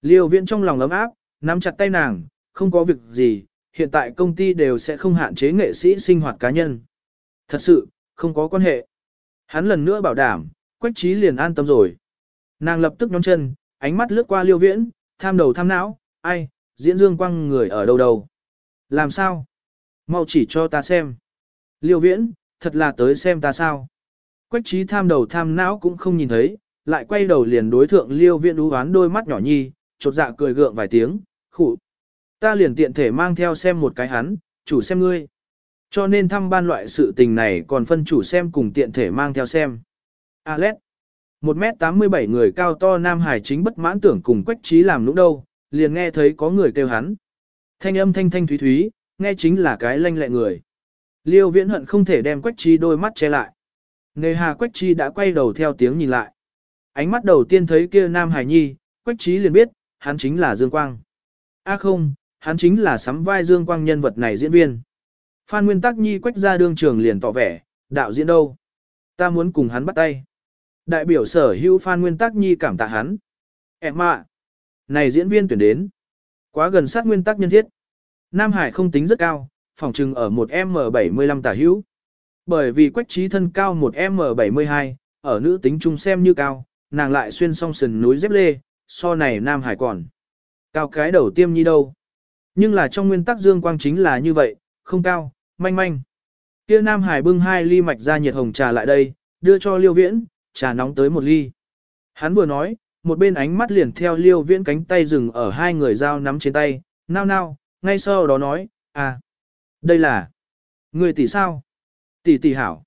Liêu viễn trong lòng ấm áp, nắm chặt tay nàng, không có việc gì, hiện tại công ty đều sẽ không hạn chế nghệ sĩ sinh hoạt cá nhân. Thật sự, không có quan hệ. Hắn lần nữa bảo đảm, quách trí liền an tâm rồi. Nàng lập tức nhón chân, ánh mắt lướt qua liêu viễn, tham đầu tham não, ai, diễn dương quăng người ở đâu đâu. Làm sao? Mau chỉ cho ta xem. Liêu viễn, thật là tới xem ta sao. Quách trí tham đầu tham não cũng không nhìn thấy, lại quay đầu liền đối thượng liêu viện đú hoán đôi mắt nhỏ nhi, chột dạ cười gượng vài tiếng, khụ. Ta liền tiện thể mang theo xem một cái hắn, chủ xem ngươi. Cho nên thăm ban loại sự tình này còn phân chủ xem cùng tiện thể mang theo xem. Alex. 1m87 người cao to Nam Hải chính bất mãn tưởng cùng quách trí làm lúc đâu, liền nghe thấy có người kêu hắn. Thanh âm thanh thanh thúy thúy, nghe chính là cái lanh lẹ người. Liêu viễn hận không thể đem quách trí đôi mắt che lại. Nề hà quách trí đã quay đầu theo tiếng nhìn lại. Ánh mắt đầu tiên thấy kia Nam Hải Nhi, quách trí liền biết, hắn chính là Dương Quang. A à không, hắn chính là sắm vai Dương Quang nhân vật này diễn viên. Phan Nguyên Tắc Nhi quách ra đương trường liền tỏ vẻ, đạo diễn đâu? Ta muốn cùng hắn bắt tay. Đại biểu sở hữu Phan Nguyên Tắc Nhi cảm tạ hắn. Em ạ! này diễn viên tuyển đến. Quá gần sát nguyên tắc nhân thiết. Nam Hải không tính rất cao, phòng trừng ở một M75 tả hữu. Bởi vì quách trí thân cao một M72, ở nữ tính trung xem như cao, nàng lại xuyên song sườn núi dép lê, so này Nam Hải còn. Cao cái đầu tiêm nhi đâu. Nhưng là trong nguyên tắc dương quang chính là như vậy, không cao, manh manh. Kia Nam Hải bưng hai ly mạch ra nhiệt hồng trà lại đây, đưa cho Liêu Viễn, trà nóng tới một ly. Hắn vừa nói, một bên ánh mắt liền theo liêu viễn cánh tay dừng ở hai người dao nắm trên tay, nao nao, ngay sau đó nói, à, đây là, người tỷ sao? Tỷ tỷ hảo.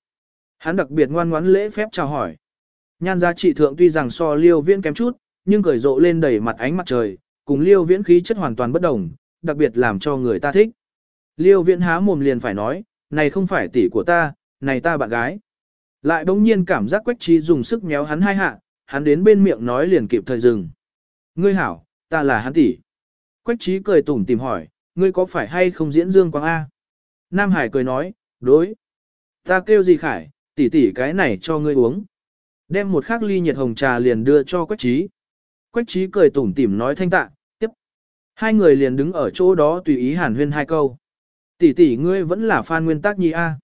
Hắn đặc biệt ngoan ngoãn lễ phép chào hỏi. Nhan giá trị thượng tuy rằng so liêu viễn kém chút, nhưng cởi rộ lên đầy mặt ánh mặt trời, cùng liêu viễn khí chất hoàn toàn bất đồng, đặc biệt làm cho người ta thích. Liêu viễn há mồm liền phải nói, này không phải tỷ của ta, này ta bạn gái. Lại bỗng nhiên cảm giác quách trí dùng sức méo hắn hai hạ, hắn đến bên miệng nói liền kịp thời dừng. Ngươi hảo, ta là hắn tỷ. Quách trí cười tủm tìm hỏi, ngươi có phải hay không diễn dương quang A? Nam Hải cười nói, đối. Ta kêu gì khải, tỷ tỷ cái này cho ngươi uống. Đem một khắc ly nhiệt hồng trà liền đưa cho Quách trí. Quách trí cười tủm tỉm nói thanh tạ, tiếp. Hai người liền đứng ở chỗ đó tùy ý hàn huyên hai câu. Tỷ tỷ ngươi vẫn là fan nguyên tắc nhi A.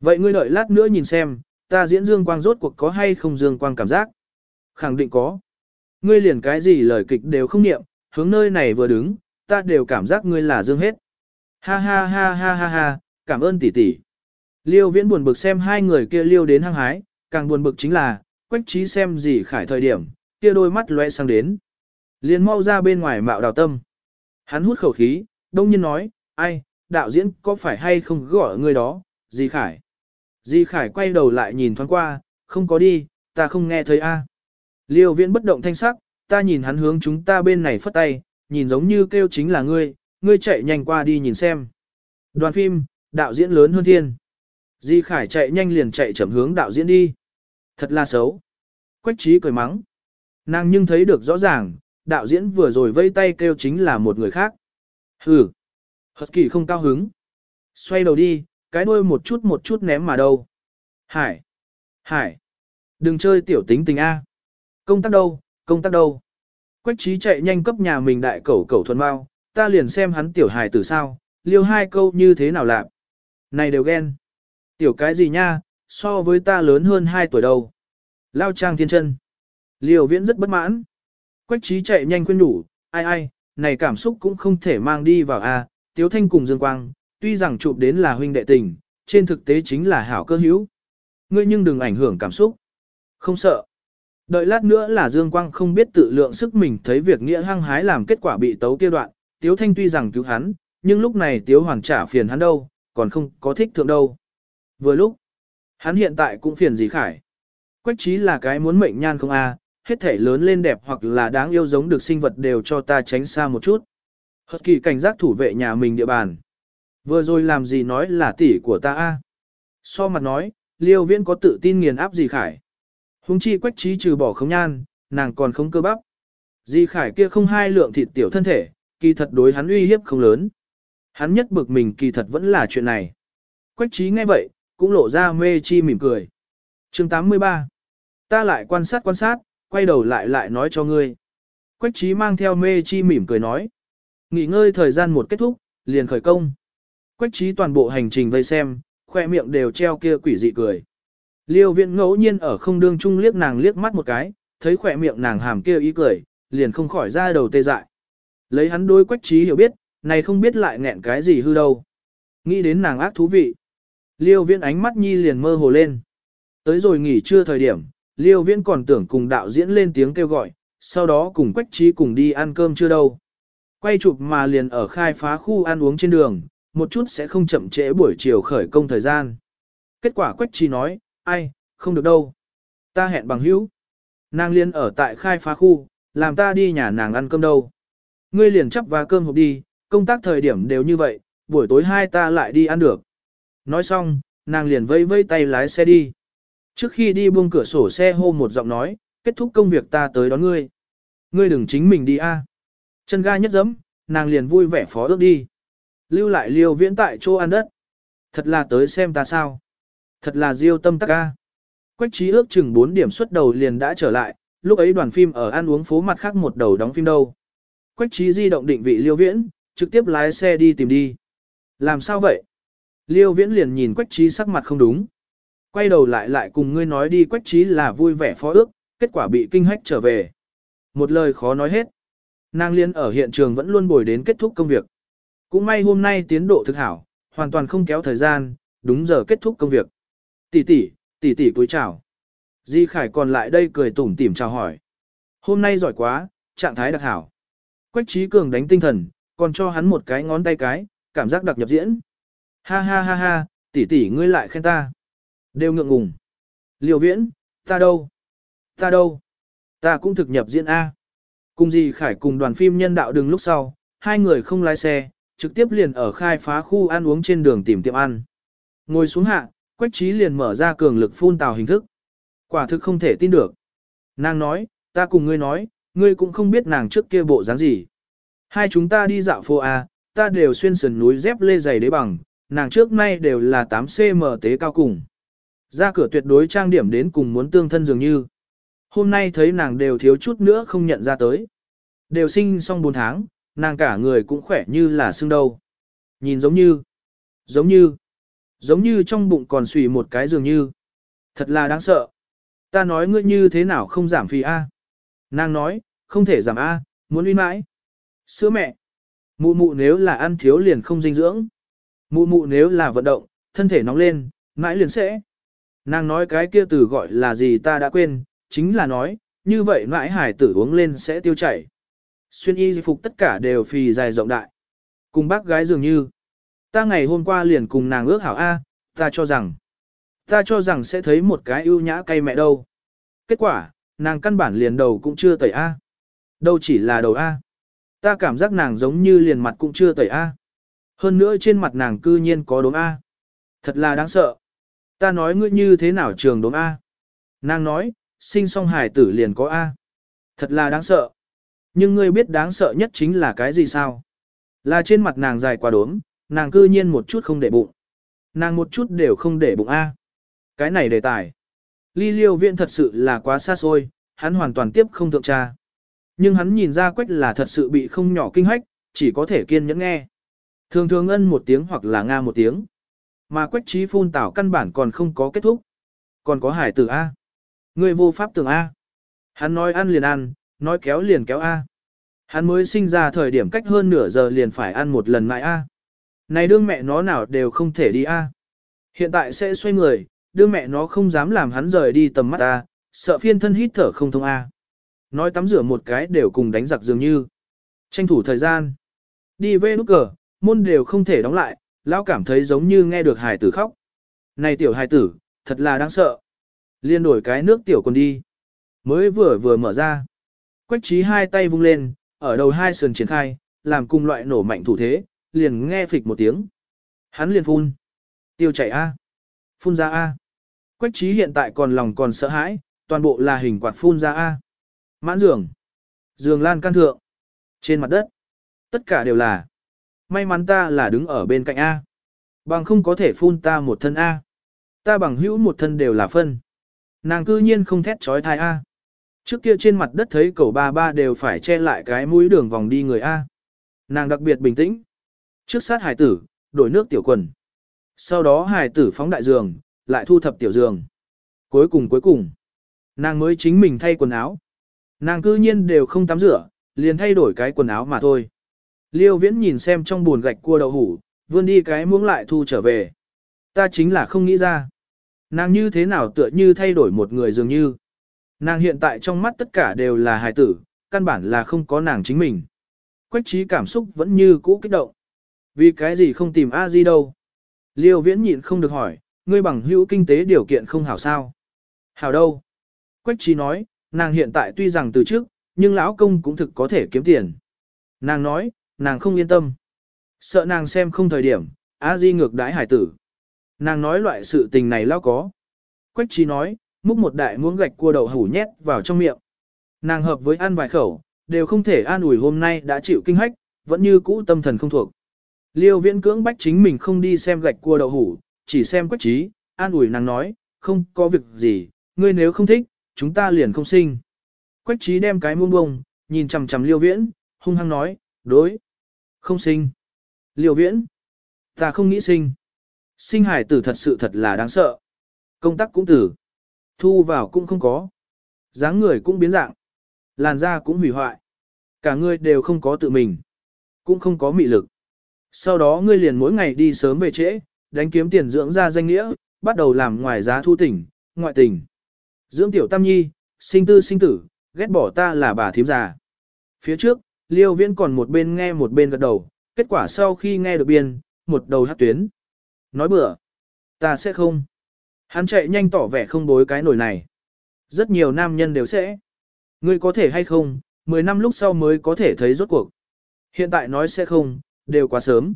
Vậy ngươi đợi lát nữa nhìn xem, ta diễn dương quang rốt cuộc có hay không dương quang cảm giác. Khẳng định có. Ngươi liền cái gì lời kịch đều không niệm, hướng nơi này vừa đứng, ta đều cảm giác ngươi là dương hết. Ha ha ha ha ha ha, cảm ơn tỷ tỷ. Liêu viễn buồn bực xem hai người kia liêu đến hăng hái, càng buồn bực chính là, quách trí xem gì khải thời điểm, kia đôi mắt lóe sang đến. Liền mau ra bên ngoài mạo đào tâm. Hắn hút khẩu khí, đông nhiên nói, ai, đạo diễn có phải hay không gọi người đó, gì khải. Di khải quay đầu lại nhìn thoáng qua, không có đi, ta không nghe thấy a. Liêu viễn bất động thanh sắc, ta nhìn hắn hướng chúng ta bên này phất tay, nhìn giống như kêu chính là ngươi, ngươi chạy nhanh qua đi nhìn xem. Đoàn phim, đạo diễn lớn hơn thiên. Di Khải chạy nhanh liền chạy chậm hướng đạo diễn đi. Thật là xấu. Quách trí cười mắng. Nàng nhưng thấy được rõ ràng, đạo diễn vừa rồi vây tay kêu chính là một người khác. Hừ. Hật kỳ không cao hứng. Xoay đầu đi, cái đuôi một chút một chút ném mà đâu. Hải. Hải. Đừng chơi tiểu tính tình A. Công tác đâu, công tác đâu. Quách trí chạy nhanh cấp nhà mình đại cẩu cẩu thuần mau ta liền xem hắn tiểu hài từ sao, liêu hai câu như thế nào lạc. Này đều ghen. Tiểu cái gì nha, so với ta lớn hơn 2 tuổi đâu. Lao trang thiên chân. Liêu viễn rất bất mãn. Quách trí chạy nhanh khuyên nhủ, ai ai, này cảm xúc cũng không thể mang đi vào a. Tiếu Thanh cùng Dương Quang, tuy rằng chụp đến là huynh đệ tình, trên thực tế chính là hảo cơ hữu. Ngươi nhưng đừng ảnh hưởng cảm xúc. Không sợ. Đợi lát nữa là Dương Quang không biết tự lượng sức mình thấy việc nghĩa hăng hái làm kết quả bị tấu kia đoạn, Tiếu Thanh tuy rằng cứu hắn, nhưng lúc này Tiếu Hoàng trả phiền hắn đâu, còn không có thích thượng đâu. Vừa lúc, hắn hiện tại cũng phiền gì khải. Quách trí là cái muốn mệnh nhan không a, hết thể lớn lên đẹp hoặc là đáng yêu giống được sinh vật đều cho ta tránh xa một chút. Hật kỳ cảnh giác thủ vệ nhà mình địa bàn. Vừa rồi làm gì nói là tỷ của ta a? So mặt nói, liêu viễn có tự tin nghiền áp gì khải. Hùng chi quách trí trừ bỏ không nhan, nàng còn không cơ bắp. Di khải kia không hai lượng thịt tiểu thân thể, kỳ thật đối hắn uy hiếp không lớn. Hắn nhất bực mình kỳ thật vẫn là chuyện này. Quách trí nghe vậy, cũng lộ ra mê chi mỉm cười. chương 83. Ta lại quan sát quan sát, quay đầu lại lại nói cho ngươi. Quách trí mang theo mê chi mỉm cười nói. Nghỉ ngơi thời gian một kết thúc, liền khởi công. Quách trí toàn bộ hành trình vây xem, khoe miệng đều treo kia quỷ dị cười. Liêu viện ngẫu nhiên ở không đương chung liếc nàng liếc mắt một cái, thấy khoe miệng nàng hàm kia ý cười, liền không khỏi ra đầu tê dại. Lấy hắn đôi quách trí hiểu biết, này không biết lại nghẹn cái gì hư đâu. Nghĩ đến nàng ác thú vị. Liêu viễn ánh mắt nhi liền mơ hồ lên. Tới rồi nghỉ trưa thời điểm, Liêu viễn còn tưởng cùng đạo diễn lên tiếng kêu gọi, sau đó cùng quách trí cùng đi ăn cơm chưa đâu. Quay chụp mà liền ở khai phá khu ăn uống trên đường, một chút sẽ không chậm trễ buổi chiều khởi công thời gian. Kết quả quách trí nói, ai, không được đâu. Ta hẹn bằng hữu. Nàng liên ở tại khai phá khu, làm ta đi nhà nàng ăn cơm đâu. Ngươi liền chấp và cơm hộp đi, công tác thời điểm đều như vậy, buổi tối hai ta lại đi ăn được. Nói xong, nàng liền vây vây tay lái xe đi. Trước khi đi buông cửa sổ xe hô một giọng nói, kết thúc công việc ta tới đón ngươi. Ngươi đừng chính mình đi a. À. Chân ga nhất dẫm, nàng liền vui vẻ phó ước đi. Lưu lại liêu viễn tại chỗ ăn đất. Thật là tới xem ta sao. Thật là diêu tâm tắc ca. Quách trí ước chừng 4 điểm xuất đầu liền đã trở lại, lúc ấy đoàn phim ở ăn uống phố mặt khác một đầu đóng phim đâu. Quách trí di động định vị liêu viễn, trực tiếp lái xe đi tìm đi. Làm sao vậy? Liêu viễn liền nhìn quách trí sắc mặt không đúng. Quay đầu lại lại cùng ngươi nói đi quách trí là vui vẻ phó ước, kết quả bị kinh hách trở về. Một lời khó nói hết. Nàng liên ở hiện trường vẫn luôn bồi đến kết thúc công việc. Cũng may hôm nay tiến độ thực hảo, hoàn toàn không kéo thời gian, đúng giờ kết thúc công việc. Tỷ tỷ, tỷ tỷ cúi chào. Di Khải còn lại đây cười tủm tỉm chào hỏi. Hôm nay giỏi quá, trạng thái đặc hảo. Quách trí cường đánh tinh thần, còn cho hắn một cái ngón tay cái, cảm giác đặc nhập diễn. Ha ha ha ha, tỷ tỷ ngươi lại khen ta. Đều ngượng ngùng. Liều viễn, ta đâu? Ta đâu? Ta cũng thực nhập diễn A. Cùng gì Khải cùng đoàn phim nhân đạo đường lúc sau, hai người không lái xe, trực tiếp liền ở khai phá khu ăn uống trên đường tìm tiệm ăn. Ngồi xuống hạ, Quách trí liền mở ra cường lực phun tào hình thức. Quả thực không thể tin được. Nàng nói, ta cùng ngươi nói, ngươi cũng không biết nàng trước kia bộ dáng gì. Hai chúng ta đi dạo phố A, ta đều xuyên sườn núi dép lê giày đế bằng, nàng trước nay đều là 8cm tế cao cùng. Ra cửa tuyệt đối trang điểm đến cùng muốn tương thân dường như. Hôm nay thấy nàng đều thiếu chút nữa không nhận ra tới. Đều sinh xong 4 tháng, nàng cả người cũng khỏe như là xương đâu. Nhìn giống như, giống như, giống như trong bụng còn xùy một cái dường như. Thật là đáng sợ. Ta nói ngươi như thế nào không giảm phì A. Nàng nói, không thể giảm A, muốn uy mãi. Sữa mẹ. Mụ mụ nếu là ăn thiếu liền không dinh dưỡng. Mụ mụ nếu là vận động, thân thể nóng lên, mãi liền sẽ. Nàng nói cái kia từ gọi là gì ta đã quên, chính là nói, như vậy mãi hải tử uống lên sẽ tiêu chảy. Xuyên y phục tất cả đều phì dài rộng đại. Cùng bác gái dường như. Ta ngày hôm qua liền cùng nàng ước hảo A, ta cho rằng. Ta cho rằng sẽ thấy một cái ưu nhã cay mẹ đâu. Kết quả, nàng căn bản liền đầu cũng chưa tẩy A. Đâu chỉ là đầu A. Ta cảm giác nàng giống như liền mặt cũng chưa tẩy A. Hơn nữa trên mặt nàng cư nhiên có đốm A. Thật là đáng sợ. Ta nói ngươi như thế nào trường đốm A. Nàng nói, sinh song hài tử liền có A. Thật là đáng sợ. Nhưng ngươi biết đáng sợ nhất chính là cái gì sao? Là trên mặt nàng dài quá đốm, nàng cư nhiên một chút không để bụng. Nàng một chút đều không để bụng A. Cái này đề tài. Ly liêu viện thật sự là quá xa xôi, hắn hoàn toàn tiếp không thượng tra. Nhưng hắn nhìn ra quách là thật sự bị không nhỏ kinh hách, chỉ có thể kiên nhẫn nghe. Thường thường ân một tiếng hoặc là nga một tiếng. Mà quách trí phun tảo căn bản còn không có kết thúc. Còn có hải tử A. Người vô pháp tưởng A. Hắn nói ăn liền ăn, nói kéo liền kéo A. Hắn mới sinh ra thời điểm cách hơn nửa giờ liền phải ăn một lần mãi A. Này đương mẹ nó nào đều không thể đi a. Hiện tại sẽ xoay người, đương mẹ nó không dám làm hắn rời đi tầm mắt ta, sợ phiên thân hít thở không thông a. Nói tắm rửa một cái đều cùng đánh giặc dường như. Tranh thủ thời gian. Đi về nút cờ, môn đều không thể đóng lại, lão cảm thấy giống như nghe được hài tử khóc. Này tiểu hài tử, thật là đáng sợ. Liên đổi cái nước tiểu còn đi. Mới vừa vừa mở ra. Quách trí hai tay vung lên, ở đầu hai sườn triển khai, làm cùng loại nổ mạnh thủ thế, liền nghe phịch một tiếng. Hắn liền phun. Tiêu chảy A. Phun ra A. Quách trí hiện tại còn lòng còn sợ hãi, toàn bộ là hình quạt phun ra A. Mãn giường. Giường lan can thượng. Trên mặt đất. Tất cả đều là. May mắn ta là đứng ở bên cạnh A. Bằng không có thể phun ta một thân A. Ta bằng hữu một thân đều là phân. Nàng cư nhiên không thét trói thai A. Trước kia trên mặt đất thấy cậu ba ba đều phải che lại cái mũi đường vòng đi người A. Nàng đặc biệt bình tĩnh. Trước sát hải tử, đổi nước tiểu quần. Sau đó hải tử phóng đại giường, lại thu thập tiểu giường. Cuối cùng cuối cùng, nàng mới chính mình thay quần áo. Nàng cư nhiên đều không tắm rửa, liền thay đổi cái quần áo mà thôi. Liêu viễn nhìn xem trong buồn gạch cua đậu hủ, vươn đi cái muỗng lại thu trở về. Ta chính là không nghĩ ra. Nàng như thế nào tựa như thay đổi một người dường như. Nàng hiện tại trong mắt tất cả đều là hài tử, căn bản là không có nàng chính mình. Quách trí cảm xúc vẫn như cũ kích động. Vì cái gì không tìm a di đâu? Liêu viễn nhịn không được hỏi, ngươi bằng hữu kinh tế điều kiện không hảo sao? Hảo đâu? Quách trí nói, nàng hiện tại tuy rằng từ trước, nhưng lão công cũng thực có thể kiếm tiền. Nàng nói, nàng không yên tâm. Sợ nàng xem không thời điểm, a di ngược đãi hải tử. Nàng nói loại sự tình này lão có. Quách trí nói, múc một đại muỗng gạch cua đậu hủ nhét vào trong miệng. Nàng hợp với ăn vài khẩu, đều không thể an ủi hôm nay đã chịu kinh hách, vẫn như cũ tâm thần không thuộc. Liêu viễn cưỡng bách chính mình không đi xem gạch cua đậu hủ, chỉ xem quách trí, an ủi nàng nói, không có việc gì, ngươi nếu không thích, chúng ta liền không sinh. Quách trí đem cái muông bông, nhìn chằm chằm liêu viễn, hung hăng nói, đối, không sinh. Liêu viễn, ta không nghĩ sinh. Sinh hải tử thật sự thật là đáng sợ. Công tác cũng tử. Thu vào cũng không có. dáng người cũng biến dạng. Làn da cũng hủy hoại. Cả người đều không có tự mình. Cũng không có mị lực. Sau đó ngươi liền mỗi ngày đi sớm về trễ, đánh kiếm tiền dưỡng ra danh nghĩa, bắt đầu làm ngoài giá thu tỉnh, ngoại tỉnh. Dưỡng tiểu tam nhi, sinh tư sinh tử, ghét bỏ ta là bà thím già. Phía trước, liêu viễn còn một bên nghe một bên gật đầu, kết quả sau khi nghe được biên, một đầu hát tuyến. Nói bừa, ta sẽ không. Hắn chạy nhanh tỏ vẻ không bối cái nổi này. Rất nhiều nam nhân đều sẽ. Ngươi có thể hay không, 10 năm lúc sau mới có thể thấy rốt cuộc. Hiện tại nói sẽ không, đều quá sớm.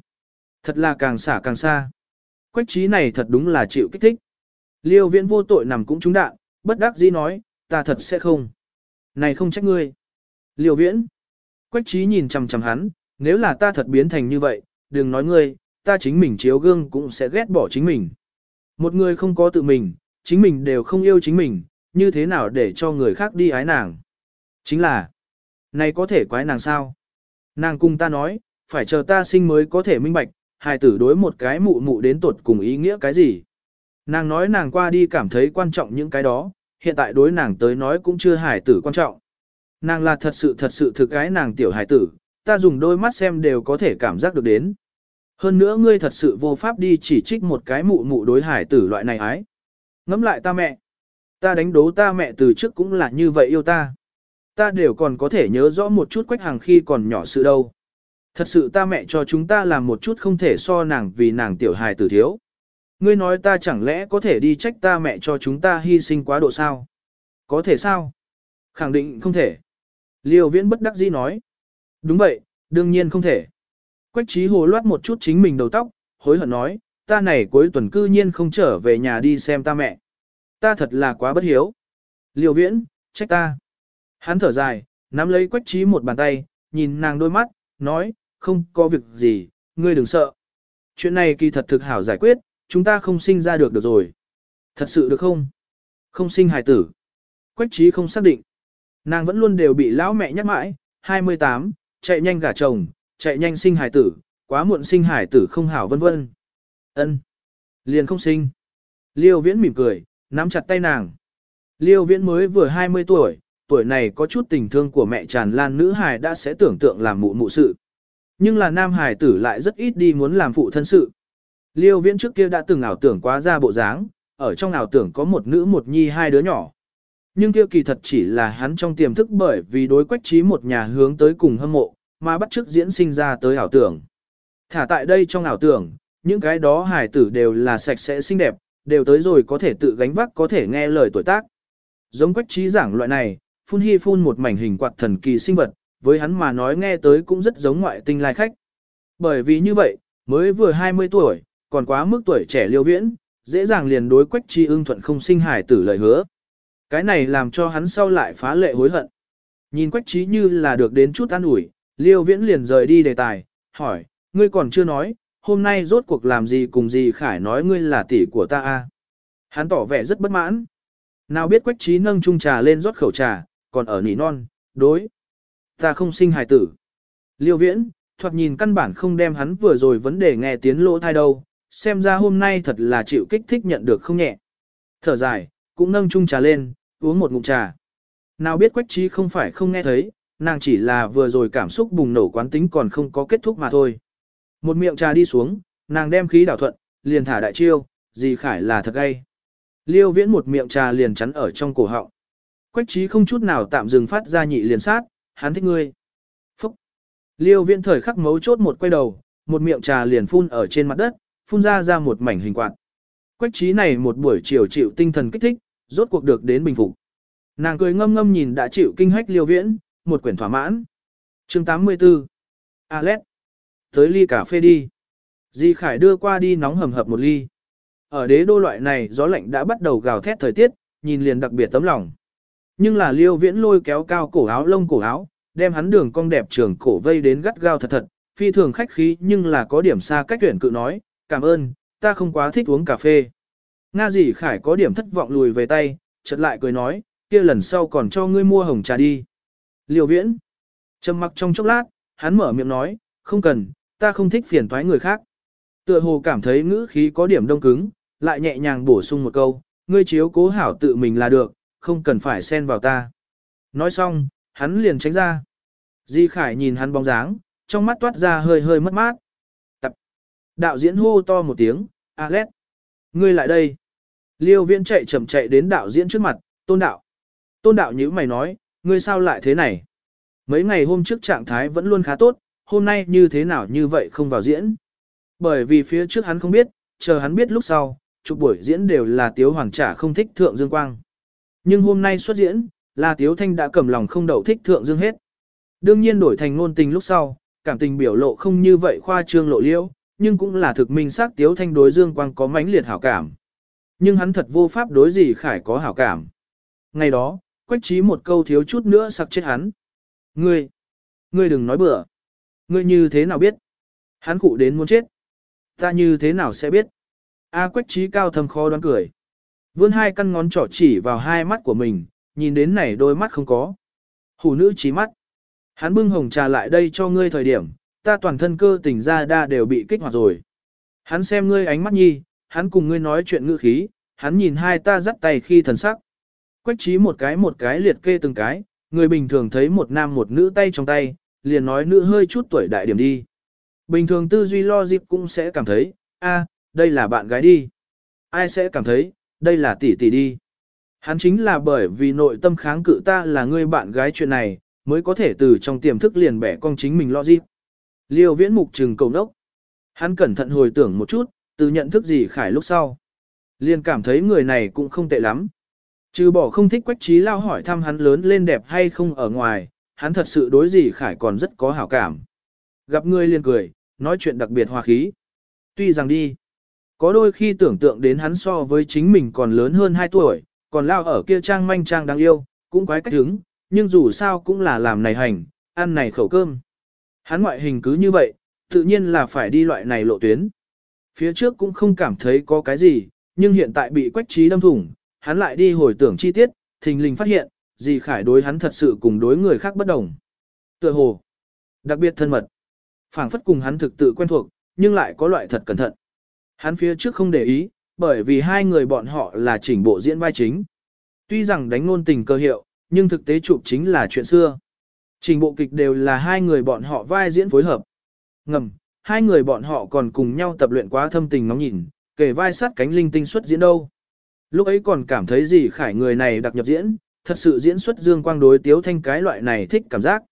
Thật là càng xả càng xa. Quách trí này thật đúng là chịu kích thích. Liêu viễn vô tội nằm cũng trúng đạn, bất đắc dĩ nói, ta thật sẽ không. Này không trách ngươi. Liêu viễn. Quách trí nhìn chằm chằm hắn, nếu là ta thật biến thành như vậy, đừng nói ngươi, ta chính mình chiếu gương cũng sẽ ghét bỏ chính mình. Một người không có tự mình, chính mình đều không yêu chính mình, như thế nào để cho người khác đi ái nàng. Chính là, này có thể quái nàng sao? Nàng cùng ta nói, phải chờ ta sinh mới có thể minh bạch, hài tử đối một cái mụ mụ đến tột cùng ý nghĩa cái gì. Nàng nói nàng qua đi cảm thấy quan trọng những cái đó, hiện tại đối nàng tới nói cũng chưa hài tử quan trọng. Nàng là thật sự thật sự thực cái nàng tiểu hài tử, ta dùng đôi mắt xem đều có thể cảm giác được đến. Hơn nữa ngươi thật sự vô pháp đi chỉ trích một cái mụ mụ đối hải tử loại này ái. Ngắm lại ta mẹ. Ta đánh đố ta mẹ từ trước cũng là như vậy yêu ta. Ta đều còn có thể nhớ rõ một chút quách hàng khi còn nhỏ sự đâu. Thật sự ta mẹ cho chúng ta làm một chút không thể so nàng vì nàng tiểu hài tử thiếu. Ngươi nói ta chẳng lẽ có thể đi trách ta mẹ cho chúng ta hy sinh quá độ sao? Có thể sao? Khẳng định không thể. Liêu viễn bất đắc dĩ nói. Đúng vậy, đương nhiên không thể. Quách trí hồ loát một chút chính mình đầu tóc, hối hận nói, ta này cuối tuần cư nhiên không trở về nhà đi xem ta mẹ. Ta thật là quá bất hiếu. Liêu viễn, trách ta. Hắn thở dài, nắm lấy quách trí một bàn tay, nhìn nàng đôi mắt, nói, không có việc gì, ngươi đừng sợ. Chuyện này kỳ thật thực hảo giải quyết, chúng ta không sinh ra được được rồi. Thật sự được không? Không sinh hài tử. Quách trí không xác định. Nàng vẫn luôn đều bị lão mẹ nhắc mãi, 28, chạy nhanh gả chồng, chạy nhanh sinh hải tử, quá muộn sinh hải tử không hảo vân vân. Ân, Liền không sinh. Liêu viễn mỉm cười, nắm chặt tay nàng. Liêu viễn mới vừa 20 tuổi, tuổi này có chút tình thương của mẹ tràn lan nữ hài đã sẽ tưởng tượng làm mụ mụ sự nhưng là nam hải tử lại rất ít đi muốn làm phụ thân sự. Liêu viễn trước kia đã từng ảo tưởng quá ra bộ dáng, ở trong ảo tưởng có một nữ một nhi hai đứa nhỏ. Nhưng kia kỳ thật chỉ là hắn trong tiềm thức bởi vì đối quách trí một nhà hướng tới cùng hâm mộ, mà bắt chước diễn sinh ra tới ảo tưởng. Thả tại đây trong ảo tưởng, những cái đó hài tử đều là sạch sẽ xinh đẹp, đều tới rồi có thể tự gánh vác có thể nghe lời tuổi tác. Giống quách trí giảng loại này, phun hy phun một mảnh hình quạt thần kỳ sinh vật, với hắn mà nói nghe tới cũng rất giống ngoại tinh lai khách. Bởi vì như vậy, mới vừa 20 tuổi, còn quá mức tuổi trẻ liêu viễn, dễ dàng liền đối quách trí ưng thuận không sinh hài tử lời hứa. Cái này làm cho hắn sau lại phá lệ hối hận. Nhìn quách trí như là được đến chút an ủi, liêu viễn liền rời đi đề tài, hỏi, ngươi còn chưa nói, hôm nay rốt cuộc làm gì cùng gì khải nói ngươi là tỷ của ta a Hắn tỏ vẻ rất bất mãn. Nào biết quách trí nâng chung trà lên rót khẩu trà, còn ở nỉ non, đối. Ta không sinh hài tử. Liêu viễn, thoạt nhìn căn bản không đem hắn vừa rồi vấn đề nghe tiếng lỗ thai đâu, xem ra hôm nay thật là chịu kích thích nhận được không nhẹ. Thở dài, cũng nâng chung trà lên, uống một ngụm trà. Nào biết quách trí không phải không nghe thấy, nàng chỉ là vừa rồi cảm xúc bùng nổ quán tính còn không có kết thúc mà thôi. Một miệng trà đi xuống, nàng đem khí đảo thuận, liền thả đại chiêu, gì khải là thật gay. Liêu viễn một miệng trà liền chắn ở trong cổ họng. Quách trí không chút nào tạm dừng phát ra nhị liền sát, hắn thích ngươi. Phúc! Liêu viễn thời khắc mấu chốt một quay đầu, một miệng trà liền phun ở trên mặt đất, phun ra ra một mảnh hình quạt. Quách trí này một buổi chiều chịu tinh thần kích thích, rốt cuộc được đến bình phục. Nàng cười ngâm ngâm nhìn đã chịu kinh hách liêu viễn, một quyển thỏa mãn. chương 84 Alex Tới ly cà phê đi. Di Khải đưa qua đi nóng hầm hập một ly. Ở đế đô loại này gió lạnh đã bắt đầu gào thét thời tiết, nhìn liền đặc biệt tấm lòng. Nhưng là liêu viễn lôi kéo cao cổ áo lông cổ áo, đem hắn đường cong đẹp trường cổ vây đến gắt gao thật thật, phi thường khách khí nhưng là có điểm xa cách tuyển cự nói, cảm ơn, ta không quá thích uống cà phê. Nga dì Khải có điểm thất vọng lùi về tay, chợt lại cười nói, kia lần sau còn cho ngươi mua hồng trà đi. Liêu viễn, trầm mặc trong chốc lát, hắn mở miệng nói, không cần, ta không thích phiền toái người khác. Tựa hồ cảm thấy ngữ khí có điểm đông cứng, lại nhẹ nhàng bổ sung một câu, ngươi chiếu cố hảo tự mình là được, không cần phải xen vào ta. Nói xong, hắn liền tránh ra. Di Khải nhìn hắn bóng dáng, trong mắt toát ra hơi hơi mất mát. Tập. Đạo diễn hô to một tiếng, Alex. Ngươi lại đây. Liêu viễn chạy chậm chạy đến đạo diễn trước mặt, tôn đạo. Tôn đạo nhữ mày nói, ngươi sao lại thế này? Mấy ngày hôm trước trạng thái vẫn luôn khá tốt, hôm nay như thế nào như vậy không vào diễn. Bởi vì phía trước hắn không biết, chờ hắn biết lúc sau, chụp buổi diễn đều là Tiếu Hoàng trả không thích Thượng Dương Quang. Nhưng hôm nay xuất diễn, là Tiếu Thanh đã cầm lòng không đậu thích Thượng Dương hết. Đương nhiên đổi thành ngôn tình lúc sau, cảm tình biểu lộ không như vậy khoa trương lộ liễu, nhưng cũng là thực minh xác Tiếu Thanh đối Dương Quang có mãnh liệt hảo cảm. Nhưng hắn thật vô pháp đối gì khải có hảo cảm. Ngày đó, quách trí một câu thiếu chút nữa sặc chết hắn. Ngươi, ngươi đừng nói bừa. Ngươi như thế nào biết? Hắn cụ đến muốn chết. Ta như thế nào sẽ biết? A quách trí cao thầm khó đoán cười. Vươn hai căn ngón trỏ chỉ vào hai mắt của mình, nhìn đến này đôi mắt không có. Hủ nữ trí mắt. Hắn bưng hồng trà lại đây cho ngươi thời điểm, ta toàn thân cơ tỉnh ra đa đều bị kích hoạt rồi. Hắn xem ngươi ánh mắt nhi, hắn cùng ngươi nói chuyện ngữ khí, hắn nhìn hai ta dắt tay khi thần sắc. Quách trí một cái một cái liệt kê từng cái, người bình thường thấy một nam một nữ tay trong tay, liền nói nữ hơi chút tuổi đại điểm đi. Bình thường tư duy lo dịp cũng sẽ cảm thấy, a, đây là bạn gái đi. Ai sẽ cảm thấy, đây là tỷ tỷ đi. Hắn chính là bởi vì nội tâm kháng cự ta là người bạn gái chuyện này, mới có thể từ trong tiềm thức liền bẻ con chính mình lo dịp. Liêu viễn mục trừng cầu nốc. Hắn cẩn thận hồi tưởng một chút, từ nhận thức gì khải lúc sau. Liền cảm thấy người này cũng không tệ lắm. Trừ bỏ không thích quách trí lao hỏi thăm hắn lớn lên đẹp hay không ở ngoài, hắn thật sự đối gì khải còn rất có hảo cảm. Gặp người liền cười, nói chuyện đặc biệt hòa khí. Tuy rằng đi, có đôi khi tưởng tượng đến hắn so với chính mình còn lớn hơn 2 tuổi, còn lao ở kia trang manh trang đáng yêu, cũng quái cách hứng, nhưng dù sao cũng là làm này hành, ăn này khẩu cơm. Hắn ngoại hình cứ như vậy, tự nhiên là phải đi loại này lộ tuyến. Phía trước cũng không cảm thấy có cái gì, nhưng hiện tại bị quách trí đâm thủng, hắn lại đi hồi tưởng chi tiết, thình lình phát hiện, gì khải đối hắn thật sự cùng đối người khác bất đồng. Tựa hồ, đặc biệt thân mật, phảng phất cùng hắn thực tự quen thuộc, nhưng lại có loại thật cẩn thận. Hắn phía trước không để ý, bởi vì hai người bọn họ là chỉnh bộ diễn vai chính. Tuy rằng đánh ngôn tình cơ hiệu, nhưng thực tế chụp chính là chuyện xưa. Trình bộ kịch đều là hai người bọn họ vai diễn phối hợp. ngầm, hai người bọn họ còn cùng nhau tập luyện quá thâm tình ngóng nhìn, kể vai sát cánh linh tinh xuất diễn đâu. Lúc ấy còn cảm thấy gì khải người này đặc nhập diễn, thật sự diễn xuất dương quang đối tiếu thanh cái loại này thích cảm giác.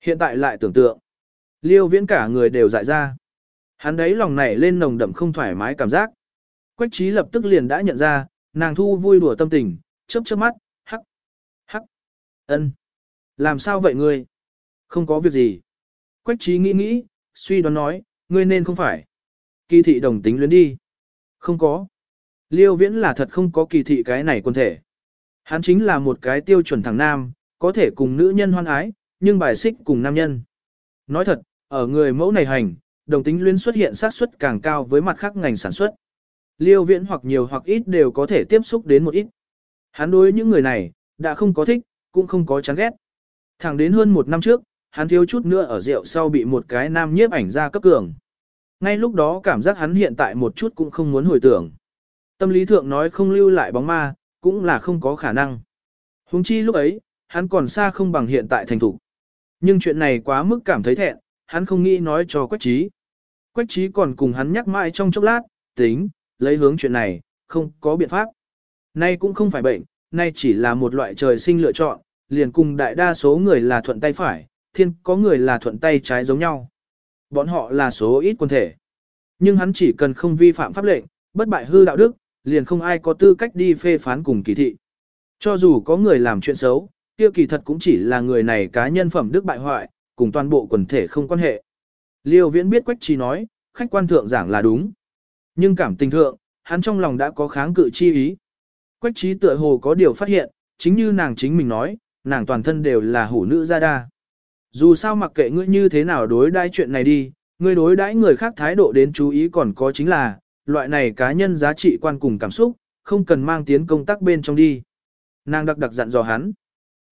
Hiện tại lại tưởng tượng, liêu viễn cả người đều dại ra. Hắn đấy lòng này lên nồng đậm không thoải mái cảm giác. Quách trí lập tức liền đã nhận ra, nàng thu vui đùa tâm tình, chớp chớp mắt, hắc, hắc, ân, Làm sao vậy ngươi? Không có việc gì. Quách trí nghĩ nghĩ, suy đoán nói, ngươi nên không phải. Kỳ thị đồng tính luyến đi. Không có. Liêu viễn là thật không có kỳ thị cái này quân thể. Hắn chính là một cái tiêu chuẩn thằng nam, có thể cùng nữ nhân hoan ái, nhưng bài xích cùng nam nhân. Nói thật, ở người mẫu này hành, đồng tính luyến xuất hiện xác suất càng cao với mặt khác ngành sản xuất. Liêu viễn hoặc nhiều hoặc ít đều có thể tiếp xúc đến một ít. Hắn đối những người này, đã không có thích, cũng không có chán ghét. Thẳng đến hơn một năm trước, hắn thiếu chút nữa ở rượu sau bị một cái nam nhiếp ảnh ra cấp cường. Ngay lúc đó cảm giác hắn hiện tại một chút cũng không muốn hồi tưởng. Tâm lý thượng nói không lưu lại bóng ma, cũng là không có khả năng. Huống chi lúc ấy, hắn còn xa không bằng hiện tại thành thủ. Nhưng chuyện này quá mức cảm thấy thẹn, hắn không nghĩ nói cho Quách Trí. Quách Trí còn cùng hắn nhắc mãi trong chốc lát, tính, lấy hướng chuyện này, không có biện pháp. Nay cũng không phải bệnh, nay chỉ là một loại trời sinh lựa chọn, liền cùng đại đa số người là thuận tay phải, thiên có người là thuận tay trái giống nhau. Bọn họ là số ít quân thể. Nhưng hắn chỉ cần không vi phạm pháp lệnh, bất bại hư đạo đức, liền không ai có tư cách đi phê phán cùng kỳ thị. Cho dù có người làm chuyện xấu, kia kỳ thật cũng chỉ là người này cá nhân phẩm đức bại hoại, cùng toàn bộ quần thể không quan hệ. Liêu viễn biết Quách Trí nói, khách quan thượng giảng là đúng. Nhưng cảm tình thượng, hắn trong lòng đã có kháng cự chi ý. Quách Trí tựa hồ có điều phát hiện, chính như nàng chính mình nói, nàng toàn thân đều là hủ nữ gia đa. Dù sao mặc kệ ngươi như thế nào đối đãi chuyện này đi, ngươi đối đãi người khác thái độ đến chú ý còn có chính là, loại này cá nhân giá trị quan cùng cảm xúc, không cần mang tiến công tác bên trong đi. Nàng đặc đặc dặn dò hắn.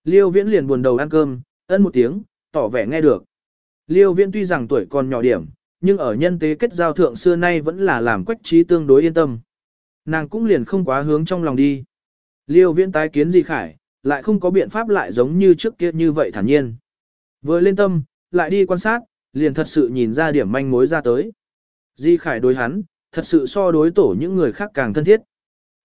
Liêu viễn liền buồn đầu ăn cơm, ân một tiếng, tỏ vẻ nghe được. Liêu viễn tuy rằng tuổi còn nhỏ điểm, nhưng ở nhân tế kết giao thượng xưa nay vẫn là làm quách trí tương đối yên tâm. Nàng cũng liền không quá hướng trong lòng đi. Liêu viễn tái kiến gì khải, lại không có biện pháp lại giống như trước kia như vậy thản nhiên. Vừa lên tâm, lại đi quan sát, liền thật sự nhìn ra điểm manh mối ra tới. Di khải đối hắn, thật sự so đối tổ những người khác càng thân thiết.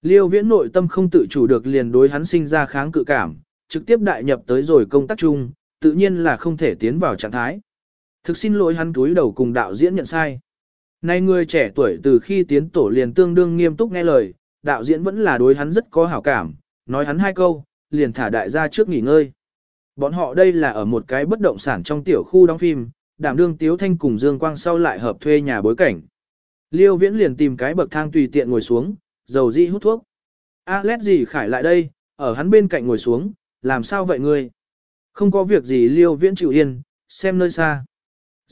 Liêu viễn nội tâm không tự chủ được liền đối hắn sinh ra kháng cự cảm, trực tiếp đại nhập tới rồi công tác chung, tự nhiên là không thể tiến vào trạng thái. Thực xin lỗi hắn túi đầu cùng đạo diễn nhận sai. Nay người trẻ tuổi từ khi tiến tổ liền tương đương nghiêm túc nghe lời, đạo diễn vẫn là đối hắn rất có hảo cảm, nói hắn hai câu, liền thả đại gia trước nghỉ ngơi. Bọn họ đây là ở một cái bất động sản trong tiểu khu đóng phim, đảm đương Tiếu Thanh cùng Dương Quang sau lại hợp thuê nhà bối cảnh. Liêu Viễn liền tìm cái bậc thang tùy tiện ngồi xuống, dầu di hút thuốc. A lét gì khải lại đây, ở hắn bên cạnh ngồi xuống, làm sao vậy ngươi? Không có việc gì Liêu Viễn chịu yên, xem nơi xa.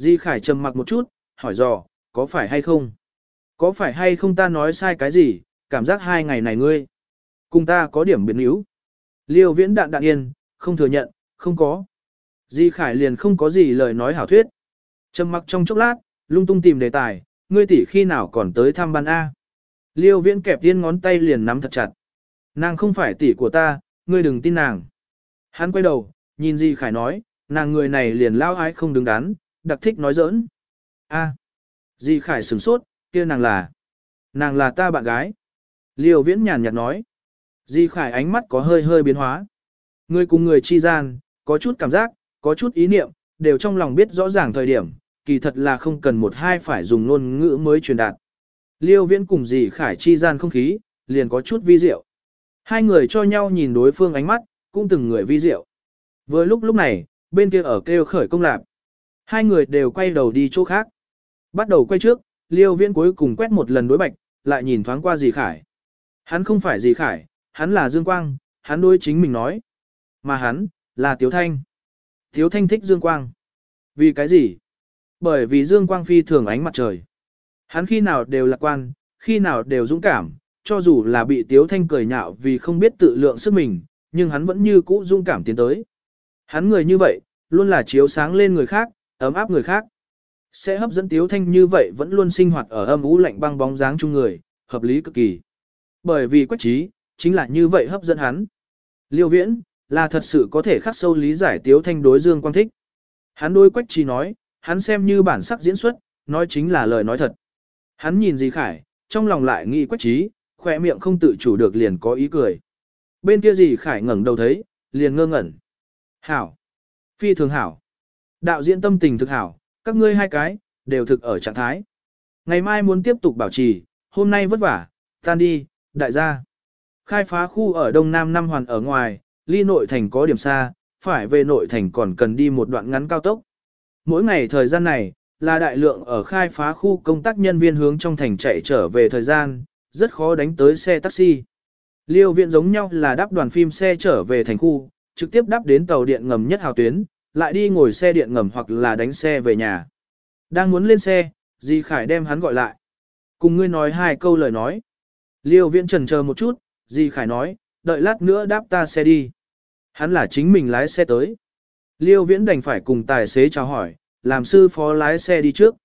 Di khải trầm mặc một chút, hỏi dò, có phải hay không? Có phải hay không ta nói sai cái gì, cảm giác hai ngày này ngươi. Cùng ta có điểm biến yếu. Liêu Viễn đạn đạn yên, không thừa nhận, không có. Di khải liền không có gì lời nói hảo thuyết. Trầm mặc trong chốc lát, lung tung tìm đề tài, ngươi tỷ khi nào còn tới thăm ban A. Liêu viễn kẹp tiên ngón tay liền nắm thật chặt. Nàng không phải tỷ của ta, ngươi đừng tin nàng. Hắn quay đầu, nhìn Di Khải nói, nàng người này liền lao ái không đứng đắn, đặc thích nói giỡn. A. Di Khải sửng sốt, kia nàng là. Nàng là ta bạn gái. Liêu viễn nhàn nhạt nói. Di Khải ánh mắt có hơi hơi biến hóa. Người cùng người chi gian, có chút cảm giác, có chút ý niệm, đều trong lòng biết rõ ràng thời điểm, kỳ thật là không cần một hai phải dùng ngôn ngữ mới truyền đạt. Liêu viễn cùng Di khải chi gian không khí, liền có chút vi diệu. Hai người cho nhau nhìn đối phương ánh mắt, cũng từng người vi diệu. Vừa lúc lúc này, bên kia ở kêu khởi công lạc. Hai người đều quay đầu đi chỗ khác. Bắt đầu quay trước, liêu viễn cuối cùng quét một lần đối bạch, lại nhìn thoáng qua dì khải. Hắn không phải dì khải, hắn là Dương Quang, hắn đối chính mình nói. Mà hắn, là Tiếu Thanh. Tiếu Thanh thích Dương Quang. Vì cái gì? Bởi vì Dương Quang phi thường ánh mặt trời. Hắn khi nào đều lạc quan, khi nào đều dũng cảm, cho dù là bị Tiếu Thanh cười nhạo vì không biết tự lượng sức mình, nhưng hắn vẫn như cũ dũng cảm tiến tới. Hắn người như vậy, luôn là chiếu sáng lên người khác, ấm áp người khác. Sẽ hấp dẫn Tiếu Thanh như vậy vẫn luôn sinh hoạt ở âm ú lạnh băng bóng dáng chung người, hợp lý cực kỳ. Bởi vì quách trí, chính là như vậy hấp dẫn hắn. Liêu viễn, là thật sự có thể khắc sâu lý giải Tiếu Thanh đối Dương Quang thích. Hắn đối quách trí nói, hắn xem như bản sắc diễn xuất, nói chính là lời nói thật. Hắn nhìn Di Khải, trong lòng lại nghĩ quách trí, khỏe miệng không tự chủ được liền có ý cười. Bên kia Di Khải ngẩng đầu thấy, liền ngơ ngẩn. Hảo. Phi thường hảo. Đạo diễn tâm tình thực hảo, các ngươi hai cái, đều thực ở trạng thái. Ngày mai muốn tiếp tục bảo trì, hôm nay vất vả, tan đi, đại gia. Khai phá khu ở đông nam năm hoàn ở ngoài, ly nội thành có điểm xa, phải về nội thành còn cần đi một đoạn ngắn cao tốc. Mỗi ngày thời gian này, là đại lượng ở khai phá khu công tác nhân viên hướng trong thành chạy trở về thời gian, rất khó đánh tới xe taxi. Liêu viện giống nhau là đáp đoàn phim xe trở về thành khu, trực tiếp đáp đến tàu điện ngầm nhất hào tuyến, lại đi ngồi xe điện ngầm hoặc là đánh xe về nhà. Đang muốn lên xe, Di Khải đem hắn gọi lại. Cùng ngươi nói hai câu lời nói. Liêu viện trần chờ một chút, Di Khải nói, đợi lát nữa đáp ta xe đi. Hắn là chính mình lái xe tới. Liêu viễn đành phải cùng tài xế chào hỏi, làm sư phó lái xe đi trước.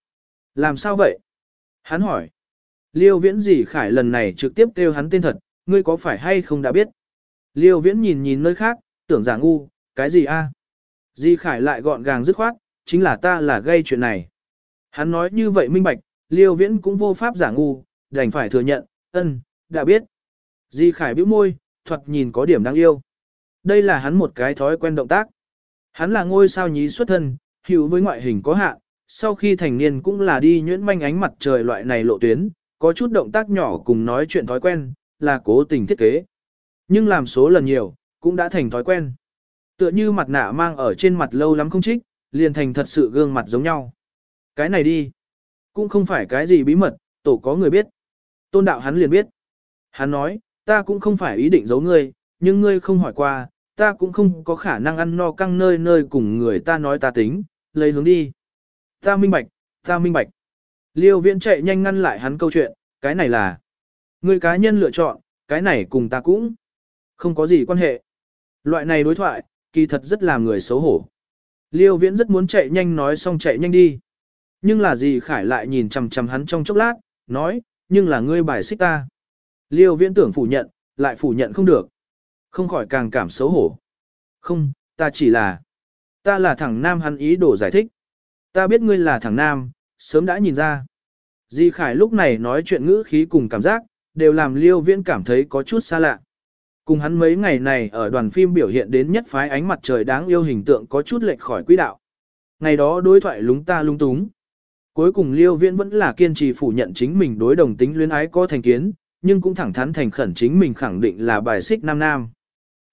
Làm sao vậy? Hắn hỏi. Liêu viễn Di khải lần này trực tiếp kêu hắn tên thật, ngươi có phải hay không đã biết? Liêu viễn nhìn nhìn nơi khác, tưởng giả ngu, cái gì a? Di khải lại gọn gàng dứt khoát, chính là ta là gây chuyện này. Hắn nói như vậy minh bạch, liêu viễn cũng vô pháp giả ngu, đành phải thừa nhận, ân, đã biết. Di khải bĩu môi, thuật nhìn có điểm đáng yêu. Đây là hắn một cái thói quen động tác. Hắn là ngôi sao nhí xuất thân, hữu với ngoại hình có hạn, sau khi thành niên cũng là đi nhuyễn manh ánh mặt trời loại này lộ tuyến, có chút động tác nhỏ cùng nói chuyện thói quen, là cố tình thiết kế. Nhưng làm số lần nhiều, cũng đã thành thói quen. Tựa như mặt nạ mang ở trên mặt lâu lắm không trích, liền thành thật sự gương mặt giống nhau. Cái này đi, cũng không phải cái gì bí mật, tổ có người biết. Tôn đạo hắn liền biết. Hắn nói, ta cũng không phải ý định giấu ngươi, nhưng ngươi không hỏi qua, ta cũng không có khả năng ăn no căng nơi nơi cùng người ta nói ta tính, lấy hướng đi. Ta minh bạch, ta minh bạch. Liêu viễn chạy nhanh ngăn lại hắn câu chuyện, cái này là người cá nhân lựa chọn, cái này cùng ta cũng không có gì quan hệ. Loại này đối thoại, kỳ thật rất làm người xấu hổ. Liêu viễn rất muốn chạy nhanh nói xong chạy nhanh đi. Nhưng là gì khải lại nhìn chằm chằm hắn trong chốc lát, nói, nhưng là ngươi bài xích ta. Liêu viễn tưởng phủ nhận, lại phủ nhận không được. Không khỏi càng cảm xấu hổ. Không, ta chỉ là... Ta là thằng nam hắn ý đồ giải thích. Ta biết ngươi là thằng nam, sớm đã nhìn ra. Di Khải lúc này nói chuyện ngữ khí cùng cảm giác, đều làm Liêu Viễn cảm thấy có chút xa lạ. Cùng hắn mấy ngày này ở đoàn phim biểu hiện đến nhất phái ánh mặt trời đáng yêu hình tượng có chút lệch khỏi quỹ đạo. Ngày đó đối thoại lúng ta lung túng. Cuối cùng Liêu Viễn vẫn là kiên trì phủ nhận chính mình đối đồng tính luyến ái có thành kiến, nhưng cũng thẳng thắn thành khẩn chính mình khẳng định là bài xích nam nam.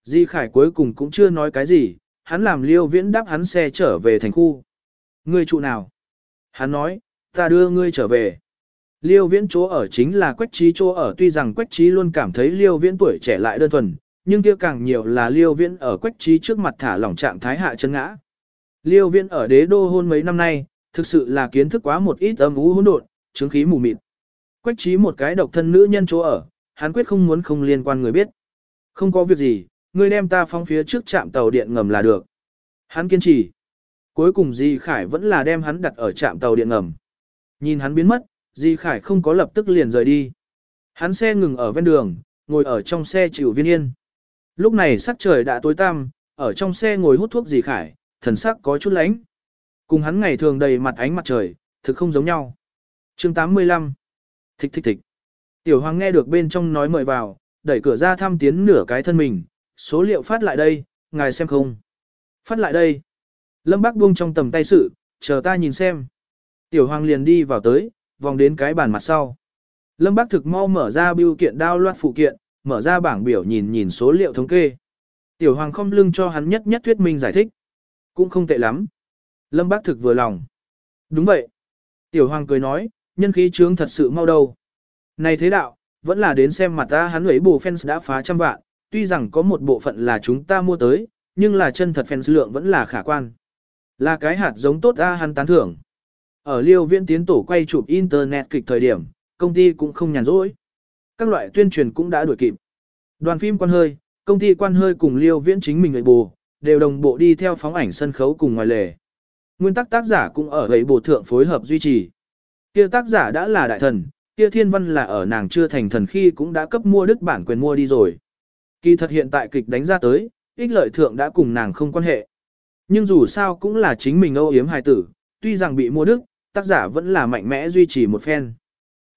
Di Khải cuối cùng cũng chưa nói cái gì, hắn làm liêu viễn đáp hắn xe trở về thành khu. Ngươi trụ nào? Hắn nói, ta đưa ngươi trở về. Liêu viễn chỗ ở chính là quách trí chỗ ở tuy rằng quách trí luôn cảm thấy liêu viễn tuổi trẻ lại đơn thuần, nhưng kia càng nhiều là liêu viễn ở quách trí trước mặt thả lỏng trạng thái hạ chân ngã. Liêu viễn ở đế đô hôn mấy năm nay, thực sự là kiến thức quá một ít âm ú hỗn độn, chứng khí mù mịt. Quách trí một cái độc thân nữ nhân chỗ ở, hắn quyết không muốn không liên quan người biết. Không có việc gì, ngươi đem ta phong phía trước trạm tàu điện ngầm là được. Hắn kiên trì. Cuối cùng Di Khải vẫn là đem hắn đặt ở trạm tàu điện ngầm. Nhìn hắn biến mất, Di Khải không có lập tức liền rời đi. Hắn xe ngừng ở ven đường, ngồi ở trong xe chịu viên yên. Lúc này sắc trời đã tối tăm, ở trong xe ngồi hút thuốc Di Khải, thần sắc có chút lánh. Cùng hắn ngày thường đầy mặt ánh mặt trời, thực không giống nhau. chương 85 Thích thích thích. Tiểu Hoàng nghe được bên trong nói mời vào, đẩy cửa ra thăm tiến nửa cái thân mình, số liệu phát lại đây, ngài xem không. Phát lại đây. Lâm Bác buông trong tầm tay sự, chờ ta nhìn xem. Tiểu Hoàng liền đi vào tới, vòng đến cái bàn mặt sau. Lâm Bác thực mau mở ra biêu kiện đao loạt phụ kiện, mở ra bảng biểu nhìn nhìn số liệu thống kê. Tiểu Hoàng không lưng cho hắn nhất nhất thuyết minh giải thích. Cũng không tệ lắm. Lâm Bác thực vừa lòng. Đúng vậy. Tiểu Hoàng cười nói, nhân khí trướng thật sự mau đâu. Này thế đạo, vẫn là đến xem mặt ta hắn ấy bù fans đã phá trăm vạn, tuy rằng có một bộ phận là chúng ta mua tới, nhưng là chân thật fans lượng vẫn là khả quan. Là cái hạt giống tốt ra hắn tán thưởng. Ở liêu viễn tiến tổ quay chụp internet kịch thời điểm, công ty cũng không nhàn rỗi. Các loại tuyên truyền cũng đã đuổi kịp. Đoàn phim quan hơi, công ty quan hơi cùng liêu viễn chính mình người bù, đều đồng bộ đi theo phóng ảnh sân khấu cùng ngoài lề. Nguyên tắc tác giả cũng ở gầy bộ thượng phối hợp duy trì. Kia tác giả đã là đại thần, kia thiên văn là ở nàng chưa thành thần khi cũng đã cấp mua đức bản quyền mua đi rồi. Kỳ thật hiện tại kịch đánh ra tới, ích lợi thượng đã cùng nàng không quan hệ. Nhưng dù sao cũng là chính mình âu yếm hài tử, tuy rằng bị mua đức, tác giả vẫn là mạnh mẽ duy trì một phen.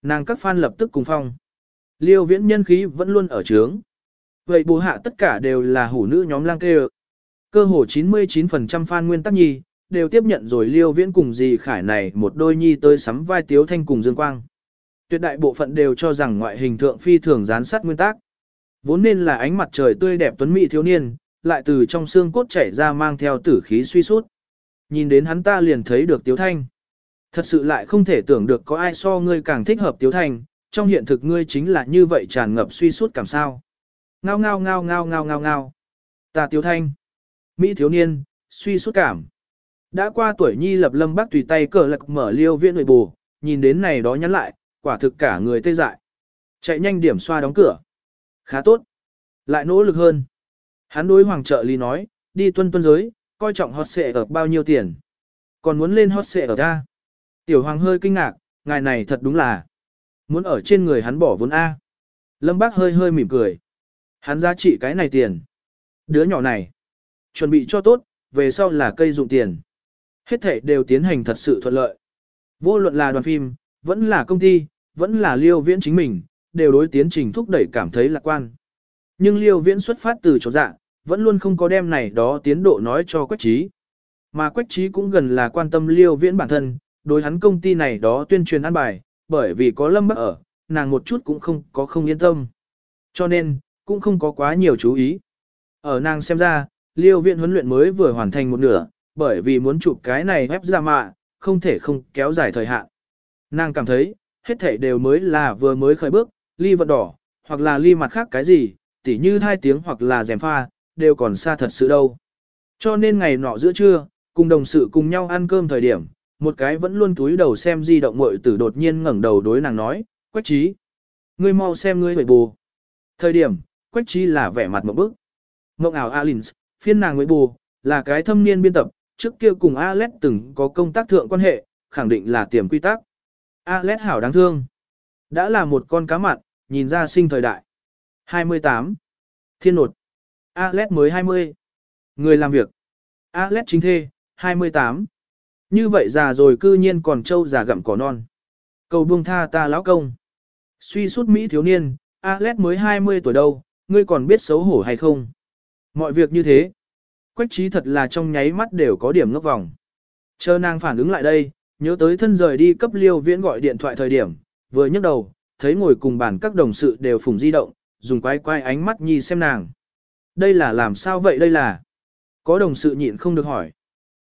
Nàng các fan lập tức cùng phong. Liêu viễn nhân khí vẫn luôn ở trướng. Vậy bù hạ tất cả đều là hủ nữ nhóm lang kê Cơ hồ 99% fan nguyên tắc nhi, đều tiếp nhận rồi liêu viễn cùng Dì khải này một đôi nhi tới sắm vai tiếu thanh cùng dương quang. Tuyệt đại bộ phận đều cho rằng ngoại hình thượng phi thường gián sát nguyên tắc. Vốn nên là ánh mặt trời tươi đẹp tuấn mỹ thiếu niên, lại từ trong xương cốt chảy ra mang theo tử khí suy sút. Nhìn đến hắn ta liền thấy được tiếu thanh. Thật sự lại không thể tưởng được có ai so ngươi càng thích hợp tiếu thành trong hiện thực ngươi chính là như vậy tràn ngập suy sút cảm sao. Ngao ngao ngao ngao ngao ngao ngao. Ta tiếu thanh. Mỹ thiếu niên, suy sút cảm. Đã qua tuổi nhi lập lâm bác tùy tay cờ lạc mở liêu viện nội bù, nhìn đến này đó nhắn lại, quả thực cả người tê dại. Chạy nhanh điểm xoa đóng cửa. Khá tốt. Lại nỗ lực hơn. Hắn đối hoàng trợ lý nói, đi tuân tuân giới, coi trọng hot xệ ở bao nhiêu tiền. Còn muốn lên hot xệ ở ta. Tiểu hoàng hơi kinh ngạc, ngài này thật đúng là. Muốn ở trên người hắn bỏ vốn A. Lâm bác hơi hơi mỉm cười. Hắn giá trị cái này tiền. Đứa nhỏ này. Chuẩn bị cho tốt, về sau là cây dụng tiền. Hết thể đều tiến hành thật sự thuận lợi. Vô luận là đoàn phim, vẫn là công ty, vẫn là liêu viễn chính mình, đều đối tiến trình thúc đẩy cảm thấy lạc quan. Nhưng liêu viễn xuất phát từ chỗ dạ, vẫn luôn không có đem này đó tiến độ nói cho Quách Trí. Mà Quách Trí cũng gần là quan tâm liêu viễn bản thân, đối hắn công ty này đó tuyên truyền an bài, bởi vì có Lâm Bắc ở, nàng một chút cũng không có không yên tâm. Cho nên, cũng không có quá nhiều chú ý. Ở nàng xem ra, liêu viện huấn luyện mới vừa hoàn thành một nửa, bởi vì muốn chụp cái này ép ra mạ, không thể không kéo dài thời hạn. Nàng cảm thấy, hết thể đều mới là vừa mới khởi bước, ly vật đỏ, hoặc là ly mặt khác cái gì, tỉ như hai tiếng hoặc là rèm pha, đều còn xa thật sự đâu. Cho nên ngày nọ giữa trưa, cùng đồng sự cùng nhau ăn cơm thời điểm, một cái vẫn luôn túi đầu xem di động muội tử đột nhiên ngẩng đầu đối nàng nói, Quách trí. Ngươi mau xem ngươi hủy bù. Thời điểm, Quách trí là vẻ mặt một bức. Mộng ảo Alins, phiên nàng với bù, là cái thâm niên biên tập, trước kia cùng Alex từng có công tác thượng quan hệ, khẳng định là tiềm quy tắc. Alex hảo đáng thương. Đã là một con cá mặn, nhìn ra sinh thời đại. 28. Thiên nột. Alex mới 20. Người làm việc. Alex chính thê, 28. Như vậy già rồi cư nhiên còn trâu già gặm cỏ non. Cầu buông tha ta lão công. Suy sút Mỹ thiếu niên, Alex mới 20 tuổi đâu, ngươi còn biết xấu hổ hay không? Mọi việc như thế. Quách trí thật là trong nháy mắt đều có điểm ngốc vòng. Chờ nàng phản ứng lại đây, nhớ tới thân rời đi cấp liêu viễn gọi điện thoại thời điểm, vừa nhấc đầu, thấy ngồi cùng bàn các đồng sự đều phùng di động, dùng quay quay ánh mắt nhi xem nàng. Đây là làm sao vậy đây là? Có đồng sự nhịn không được hỏi.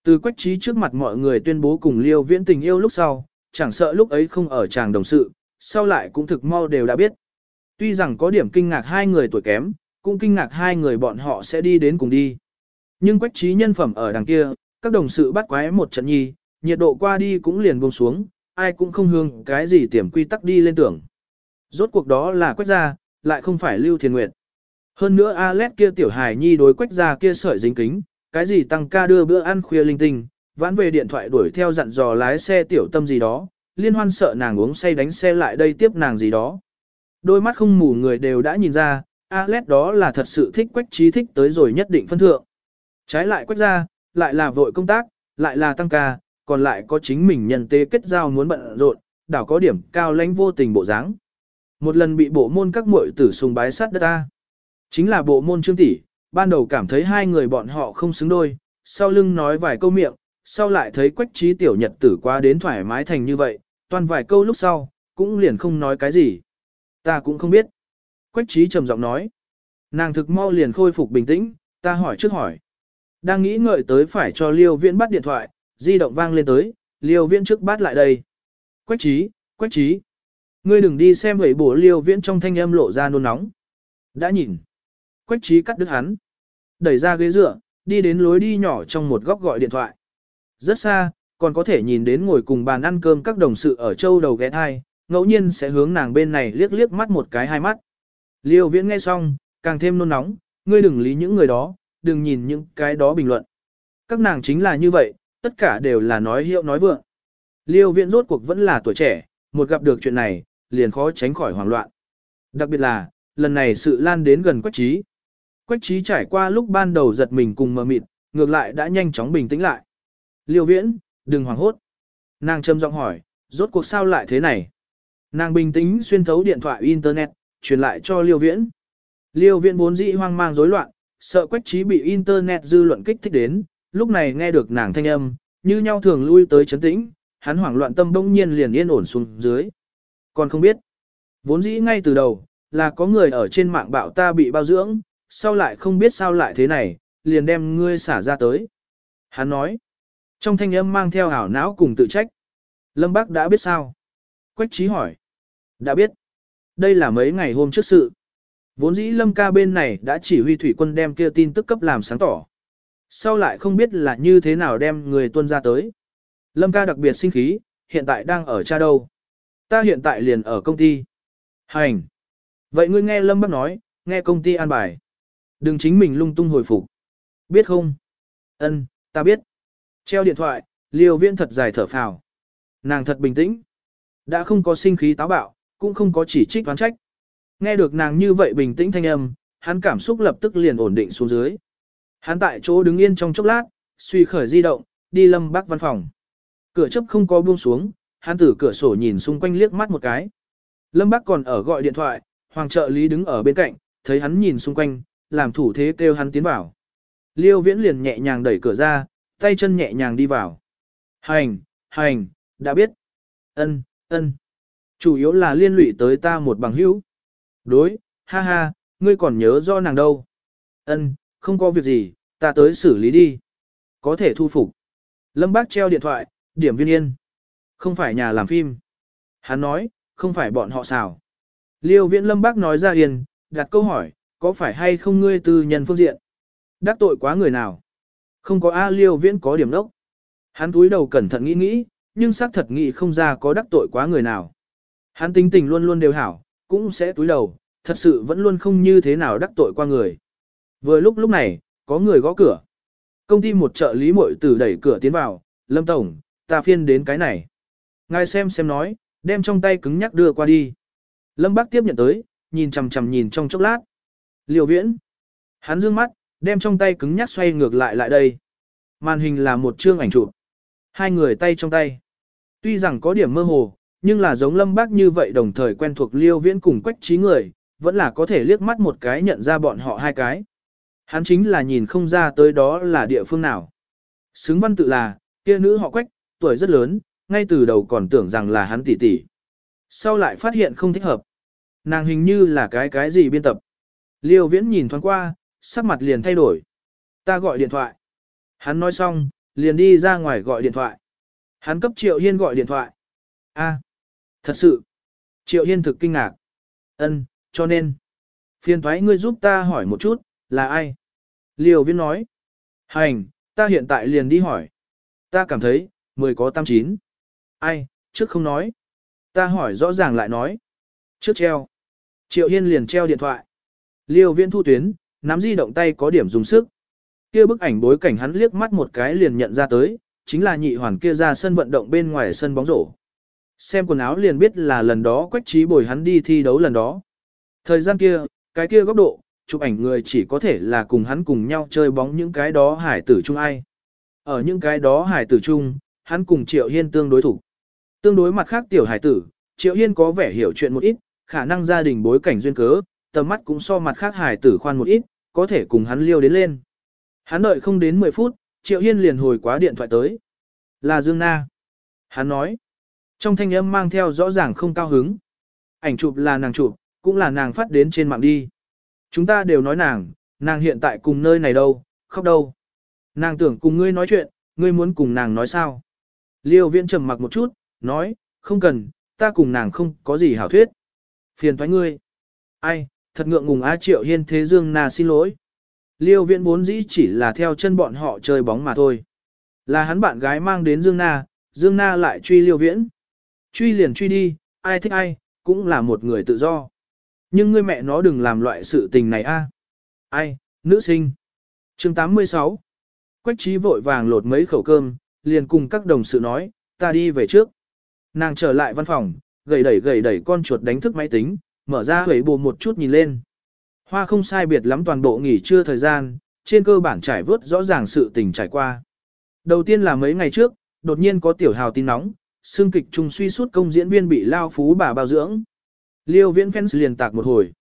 Từ quách trí trước mặt mọi người tuyên bố cùng liêu viễn tình yêu lúc sau, chẳng sợ lúc ấy không ở chàng đồng sự, sau lại cũng thực mau đều đã biết. Tuy rằng có điểm kinh ngạc hai người tuổi kém, cũng kinh ngạc hai người bọn họ sẽ đi đến cùng đi. Nhưng quách trí nhân phẩm ở đằng kia, các đồng sự bắt quái một trận nhi, nhiệt độ qua đi cũng liền buông xuống, ai cũng không hương cái gì tiềm quy tắc đi lên tưởng. Rốt cuộc đó là quách gia, lại không phải lưu thiền nguyệt. Hơn nữa Alex kia tiểu hài nhi đối quách gia kia sợi dính kính, cái gì tăng ca đưa bữa ăn khuya linh tinh, vãn về điện thoại đuổi theo dặn dò lái xe tiểu tâm gì đó, liên hoan sợ nàng uống say đánh xe lại đây tiếp nàng gì đó. Đôi mắt không mù người đều đã nhìn ra, Alex đó là thật sự thích quách trí thích tới rồi nhất định phân thượng. Trái lại quách ra, lại là vội công tác, lại là tăng ca, còn lại có chính mình nhân tế kết giao muốn bận rộn, đảo có điểm cao lãnh vô tình bộ dáng. Một lần bị bộ môn các muội tử sùng bái sát đất ta. Chính là bộ môn trương tỷ, ban đầu cảm thấy hai người bọn họ không xứng đôi, sau lưng nói vài câu miệng, sau lại thấy quách trí tiểu nhật tử quá đến thoải mái thành như vậy, toàn vài câu lúc sau, cũng liền không nói cái gì. Ta cũng không biết. Quách trí trầm giọng nói. Nàng thực mau liền khôi phục bình tĩnh, ta hỏi trước hỏi. Đang nghĩ ngợi tới phải cho Liêu Viễn bắt điện thoại, di động vang lên tới, Liêu Viễn trước bắt lại đây. Quách trí, quách trí. Ngươi đừng đi xem vậy bổ Liêu Viễn trong thanh âm lộ ra nôn nóng. Đã nhìn. Quách trí cắt đứt hắn. Đẩy ra ghế dựa, đi đến lối đi nhỏ trong một góc gọi điện thoại. Rất xa, còn có thể nhìn đến ngồi cùng bàn ăn cơm các đồng sự ở châu đầu ghé thai, ngẫu nhiên sẽ hướng nàng bên này liếc liếc mắt một cái hai mắt. Liêu viễn nghe xong, càng thêm nôn nóng, ngươi đừng lý những người đó, đừng nhìn những cái đó bình luận. Các nàng chính là như vậy, tất cả đều là nói hiệu nói vượng. Liêu viễn rốt cuộc vẫn là tuổi trẻ, một gặp được chuyện này, liền khó tránh khỏi hoảng loạn. Đặc biệt là, lần này sự lan đến gần quách trí. Quách trí trải qua lúc ban đầu giật mình cùng mờ mịt, ngược lại đã nhanh chóng bình tĩnh lại. Liêu viễn, Đừng hoảng hốt. Nàng trầm giọng hỏi, rốt cuộc sao lại thế này? Nàng bình tĩnh xuyên thấu điện thoại Internet, truyền lại cho Liêu Viễn. Liêu Viễn vốn dĩ hoang mang rối loạn, sợ quách trí bị Internet dư luận kích thích đến, lúc này nghe được nàng thanh âm, như nhau thường lui tới chấn tĩnh, hắn hoảng loạn tâm bỗng nhiên liền yên ổn xuống dưới. Còn không biết, vốn dĩ ngay từ đầu, là có người ở trên mạng bạo ta bị bao dưỡng, sau lại không biết sao lại thế này, liền đem ngươi xả ra tới. Hắn nói, trong thanh âm mang theo ảo não cùng tự trách. Lâm Bác đã biết sao? Quách trí hỏi. Đã biết. Đây là mấy ngày hôm trước sự. Vốn dĩ Lâm ca bên này đã chỉ huy thủy quân đem kia tin tức cấp làm sáng tỏ. Sau lại không biết là như thế nào đem người tuân ra tới. Lâm ca đặc biệt sinh khí, hiện tại đang ở cha đâu. Ta hiện tại liền ở công ty. Hành. Vậy ngươi nghe Lâm Bắc nói, nghe công ty an bài. Đừng chính mình lung tung hồi phục. Biết không? Ân, ta biết. Treo điện thoại, liều viên thật dài thở phào. Nàng thật bình tĩnh. Đã không có sinh khí táo bạo, cũng không có chỉ trích oán trách. Nghe được nàng như vậy bình tĩnh thanh âm, hắn cảm xúc lập tức liền ổn định xuống dưới. Hắn tại chỗ đứng yên trong chốc lát, suy khởi di động, đi lâm bác văn phòng. Cửa chấp không có buông xuống, hắn từ cửa sổ nhìn xung quanh liếc mắt một cái. Lâm bác còn ở gọi điện thoại, hoàng trợ lý đứng ở bên cạnh, thấy hắn nhìn xung quanh, làm thủ thế kêu hắn tiến vào. Liêu viễn liền nhẹ nhàng đẩy cửa ra, tay chân nhẹ nhàng đi vào. Hành, hành, đã biết. Ân, ân. Chủ yếu là liên lụy tới ta một bằng hữu. Đối, ha ha, ngươi còn nhớ do nàng đâu. Ân, không có việc gì, ta tới xử lý đi. Có thể thu phục. Lâm Bác treo điện thoại, điểm viên yên. Không phải nhà làm phim. Hắn nói, không phải bọn họ xào. Liêu viễn Lâm Bác nói ra yên, đặt câu hỏi, có phải hay không ngươi từ nhân phương diện? Đắc tội quá người nào? Không có A Liêu viễn có điểm đốc. Hắn túi đầu cẩn thận nghĩ nghĩ, nhưng xác thật nghĩ không ra có đắc tội quá người nào. Hắn tính tình luôn luôn đều hảo, cũng sẽ túi đầu, thật sự vẫn luôn không như thế nào đắc tội qua người. Vừa lúc lúc này, có người gõ cửa. Công ty một trợ lý muội tử đẩy cửa tiến vào, Lâm Tổng, ta phiên đến cái này. Ngài xem xem nói, đem trong tay cứng nhắc đưa qua đi. Lâm Bác tiếp nhận tới, nhìn chằm chằm nhìn trong chốc lát. Liêu viễn. Hắn dương mắt, đem trong tay cứng nhắc xoay ngược lại lại đây. Màn hình là một chương ảnh chụp. Hai người tay trong tay. Tuy rằng có điểm mơ hồ, nhưng là giống lâm bác như vậy đồng thời quen thuộc liêu viễn cùng quách trí người, vẫn là có thể liếc mắt một cái nhận ra bọn họ hai cái. Hắn chính là nhìn không ra tới đó là địa phương nào. Xứng văn tự là, kia nữ họ quách, tuổi rất lớn, ngay từ đầu còn tưởng rằng là hắn tỷ tỷ. Sau lại phát hiện không thích hợp. Nàng hình như là cái cái gì biên tập. Liêu viễn nhìn thoáng qua, sắc mặt liền thay đổi. Ta gọi điện thoại. Hắn nói xong, liền đi ra ngoài gọi điện thoại. Hắn cấp Triệu Hiên gọi điện thoại. A, thật sự. Triệu Hiên thực kinh ngạc. Ân, cho nên. Phiền thoái ngươi giúp ta hỏi một chút, là ai? Liêu Viễn nói. Hành, ta hiện tại liền đi hỏi. Ta cảm thấy, mười có tam chín. Ai, trước không nói. Ta hỏi rõ ràng lại nói. Trước treo. Triệu Hiên liền treo điện thoại. Liêu Viễn thu tuyến, nắm di động tay có điểm dùng sức. Kia bức ảnh bối cảnh hắn liếc mắt một cái liền nhận ra tới, chính là nhị hoàn kia ra sân vận động bên ngoài sân bóng rổ. Xem quần áo liền biết là lần đó quách trí bồi hắn đi thi đấu lần đó. Thời gian kia, cái kia góc độ, chụp ảnh người chỉ có thể là cùng hắn cùng nhau chơi bóng những cái đó hải tử chung ai. Ở những cái đó hải tử chung, hắn cùng Triệu Hiên tương đối thủ. Tương đối mặt khác tiểu hải tử, Triệu Hiên có vẻ hiểu chuyện một ít, khả năng gia đình bối cảnh duyên cớ, tầm mắt cũng so mặt khác hải tử khoan một ít, có thể cùng hắn liêu đến lên. Hắn đợi không đến 10 phút, Triệu Hiên liền hồi quá điện thoại tới. Là Dương Na. Hắn nói. Trong thanh âm mang theo rõ ràng không cao hứng. Ảnh chụp là nàng chụp, cũng là nàng phát đến trên mạng đi. Chúng ta đều nói nàng, nàng hiện tại cùng nơi này đâu, khóc đâu. Nàng tưởng cùng ngươi nói chuyện, ngươi muốn cùng nàng nói sao? Liêu viễn trầm mặc một chút, nói, không cần, ta cùng nàng không có gì hảo thuyết. Phiền thoái ngươi. Ai, thật ngượng ngùng Á Triệu Hiên Thế Dương Na xin lỗi. Liêu viễn vốn dĩ chỉ là theo chân bọn họ chơi bóng mà thôi. Là hắn bạn gái mang đến Dương Na, Dương Na lại truy liêu viễn. Truy liền truy đi, ai thích ai, cũng là một người tự do. Nhưng ngươi mẹ nó đừng làm loại sự tình này a. Ai, nữ sinh. chương 86. Quách trí vội vàng lột mấy khẩu cơm, liền cùng các đồng sự nói, ta đi về trước. Nàng trở lại văn phòng, gầy đẩy gầy đẩy con chuột đánh thức máy tính, mở ra hủy bù một chút nhìn lên. Hoa không sai biệt lắm toàn bộ nghỉ trưa thời gian, trên cơ bản trải vớt rõ ràng sự tình trải qua. Đầu tiên là mấy ngày trước, đột nhiên có tiểu hào tin nóng, xương kịch trùng suy suốt công diễn viên bị lao phú bà bao dưỡng. Liêu viễn fans liền tạc một hồi.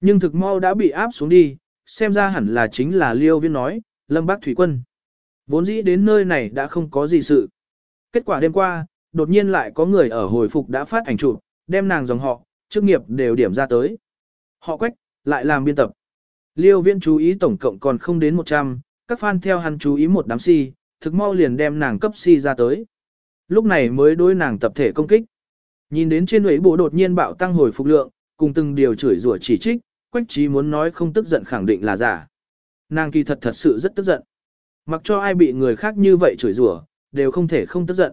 Nhưng thực mau đã bị áp xuống đi, xem ra hẳn là chính là Liêu viễn nói, Lâm Bác Thủy Quân. Vốn dĩ đến nơi này đã không có gì sự. Kết quả đêm qua, đột nhiên lại có người ở hồi phục đã phát ảnh chụp, đem nàng dòng họ, chức nghiệp đều điểm ra tới. Họ quách, lại làm biên tập. Liêu viễn chú ý tổng cộng còn không đến 100, các fan theo hắn chú ý một đám si, thực mau liền đem nàng cấp si ra tới. Lúc này mới đối nàng tập thể công kích. Nhìn đến trên ủy bộ đột nhiên bạo tăng hồi phục lượng, cùng từng điều chửi rủa chỉ trích, quách trí muốn nói không tức giận khẳng định là giả. Nàng kỳ thật thật sự rất tức giận. Mặc cho ai bị người khác như vậy chửi rủa, đều không thể không tức giận.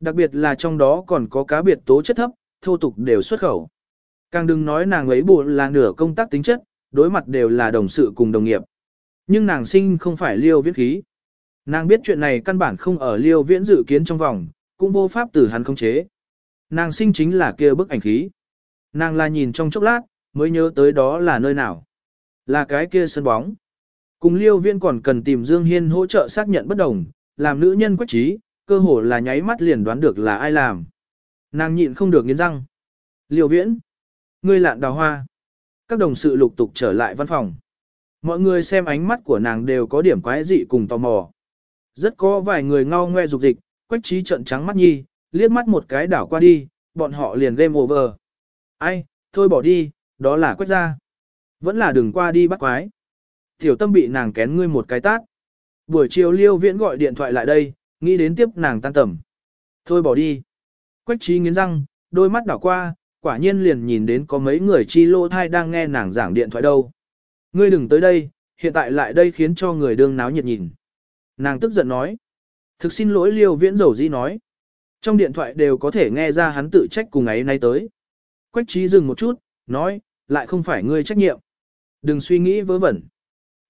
Đặc biệt là trong đó còn có cá biệt tố chất thấp, thô tục đều xuất khẩu. Càng đừng nói nàng ấy buồn là nửa công tác tính chất, đối mặt đều là đồng sự cùng đồng nghiệp. Nhưng nàng sinh không phải liêu viễn khí. Nàng biết chuyện này căn bản không ở liêu viễn dự kiến trong vòng, cũng vô pháp từ hắn không chế. Nàng sinh chính là kia bức ảnh khí. Nàng là nhìn trong chốc lát, mới nhớ tới đó là nơi nào. Là cái kia sân bóng. Cùng liêu viễn còn cần tìm Dương Hiên hỗ trợ xác nhận bất đồng, làm nữ nhân quách trí, cơ hồ là nháy mắt liền đoán được là ai làm. Nàng nhịn không được nghiến răng. Liêu viễn. Ngươi lạn đào hoa. Các đồng sự lục tục trở lại văn phòng. Mọi người xem ánh mắt của nàng đều có điểm quái dị cùng tò mò. Rất có vài người ngao ngoe dục dịch, quách trí trận trắng mắt nhi, liếc mắt một cái đảo qua đi, bọn họ liền game over. Ai, thôi bỏ đi, đó là quách ra. Vẫn là đừng qua đi bắt quái. Tiểu tâm bị nàng kén ngươi một cái tát. Buổi chiều liêu viễn gọi điện thoại lại đây, nghĩ đến tiếp nàng tan tầm. Thôi bỏ đi. Quách trí nghiến răng, đôi mắt đảo qua, quả nhiên liền nhìn đến có mấy người chi lô thai đang nghe nàng giảng điện thoại đâu. Ngươi đừng tới đây, hiện tại lại đây khiến cho người đương náo nhiệt nhìn. Nàng tức giận nói. Thực xin lỗi liêu viễn dầu dĩ nói. Trong điện thoại đều có thể nghe ra hắn tự trách cùng ấy nay tới. Quách trí dừng một chút, nói, lại không phải ngươi trách nhiệm. Đừng suy nghĩ vớ vẩn.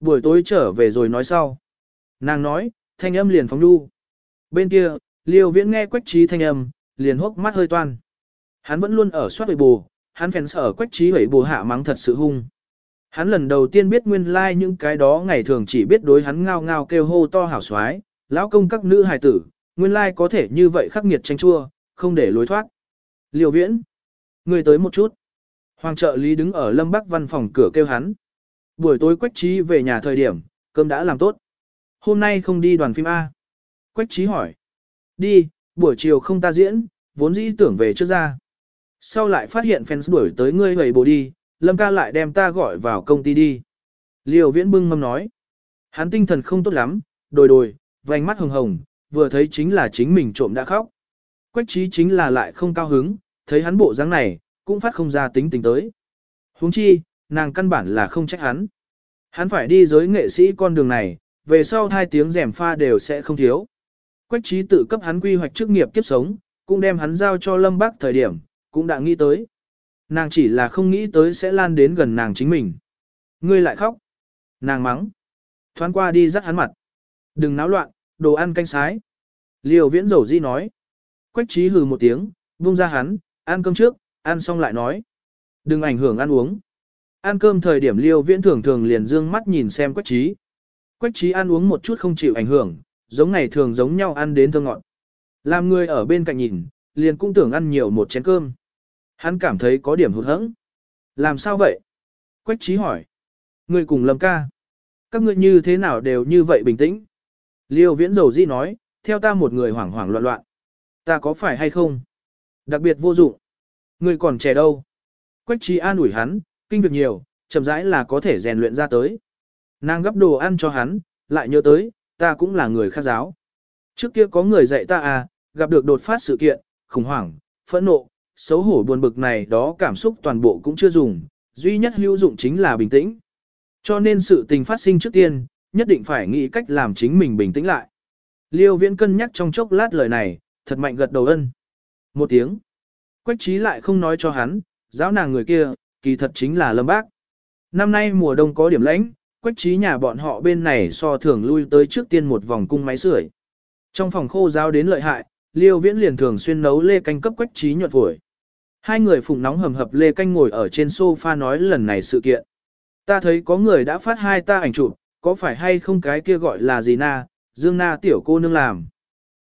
Buổi tối trở về rồi nói sau. Nàng nói, thanh âm liền phóng đu. Bên kia, liêu viễn nghe quách trí thanh âm, liền hốc mắt hơi toan. Hắn vẫn luôn ở soát bù, hắn phèn sở quách trí hủy bù hạ mắng thật sự hung. Hắn lần đầu tiên biết nguyên lai like những cái đó ngày thường chỉ biết đối hắn ngao ngao kêu hô to hảo xoái, lão công các nữ hài tử, nguyên lai like có thể như vậy khắc nghiệt tranh chua, không để lối thoát. Liều viễn, người tới một chút. Hoàng trợ lý đứng ở lâm bắc văn phòng cửa kêu hắn. Buổi tối quách trí về nhà thời điểm, cơm đã làm tốt. Hôm nay không đi đoàn phim A. Quách trí hỏi. Đi, buổi chiều không ta diễn, vốn dĩ tưởng về trước ra. Sau lại phát hiện fans đuổi tới ngươi hầy bồ đi, Lâm ca lại đem ta gọi vào công ty đi. Liều viễn bưng mâm nói. Hắn tinh thần không tốt lắm, đồi đồi, vành mắt hồng hồng, vừa thấy chính là chính mình trộm đã khóc. Quách trí chính là lại không cao hứng, thấy hắn bộ dáng này, cũng phát không ra tính tình tới. huống chi, nàng căn bản là không trách hắn. Hắn phải đi giới nghệ sĩ con đường này, về sau hai tiếng rèm pha đều sẽ không thiếu. Quách trí tự cấp hắn quy hoạch chức nghiệp kiếp sống, cũng đem hắn giao cho Lâm Bắc thời điểm, cũng đã nghĩ tới. Nàng chỉ là không nghĩ tới sẽ lan đến gần nàng chính mình. Ngươi lại khóc. Nàng mắng. Thoáng qua đi dắt hắn mặt. Đừng náo loạn, đồ ăn canh sái. Liều viễn dầu di nói. Quách trí hừ một tiếng, buông ra hắn, ăn cơm trước, ăn xong lại nói. Đừng ảnh hưởng ăn uống. Ăn cơm thời điểm liêu viễn thường thường liền dương mắt nhìn xem quách trí. Quách trí ăn uống một chút không chịu ảnh hưởng, giống ngày thường giống nhau ăn đến thơ ngọn. Làm người ở bên cạnh nhìn, liền cũng tưởng ăn nhiều một chén cơm. Hắn cảm thấy có điểm hụt hẫng. Làm sao vậy? Quách trí hỏi. Người cùng lâm ca. Các ngươi như thế nào đều như vậy bình tĩnh? Liêu viễn dầu di nói, theo ta một người hoảng hoảng loạn loạn. Ta có phải hay không? Đặc biệt vô dụng. Người còn trẻ đâu? Quách trí an ủi hắn, kinh việc nhiều, chậm rãi là có thể rèn luyện ra tới. Nàng gấp đồ ăn cho hắn, lại nhớ tới, ta cũng là người khác giáo. Trước kia có người dạy ta à, gặp được đột phát sự kiện, khủng hoảng, phẫn nộ, xấu hổ buồn bực này đó cảm xúc toàn bộ cũng chưa dùng, duy nhất hữu dụng chính là bình tĩnh. Cho nên sự tình phát sinh trước tiên, nhất định phải nghĩ cách làm chính mình bình tĩnh lại. Liêu viễn cân nhắc trong chốc lát lời này, thật mạnh gật đầu ân. Một tiếng. Quách trí lại không nói cho hắn, giáo nàng người kia, kỳ thật chính là lâm bác. Năm nay mùa đông có điểm lãnh, quách trí nhà bọn họ bên này so thường lui tới trước tiên một vòng cung máy sưởi. Trong phòng khô giáo đến lợi hại, liêu viễn liền thường xuyên nấu lê canh cấp quách trí nhuận phổi. Hai người phụng nóng hầm hập lê canh ngồi ở trên sofa nói lần này sự kiện. Ta thấy có người đã phát hai ta ảnh chụp, có phải hay không cái kia gọi là gì na, Dương Na tiểu cô nương làm.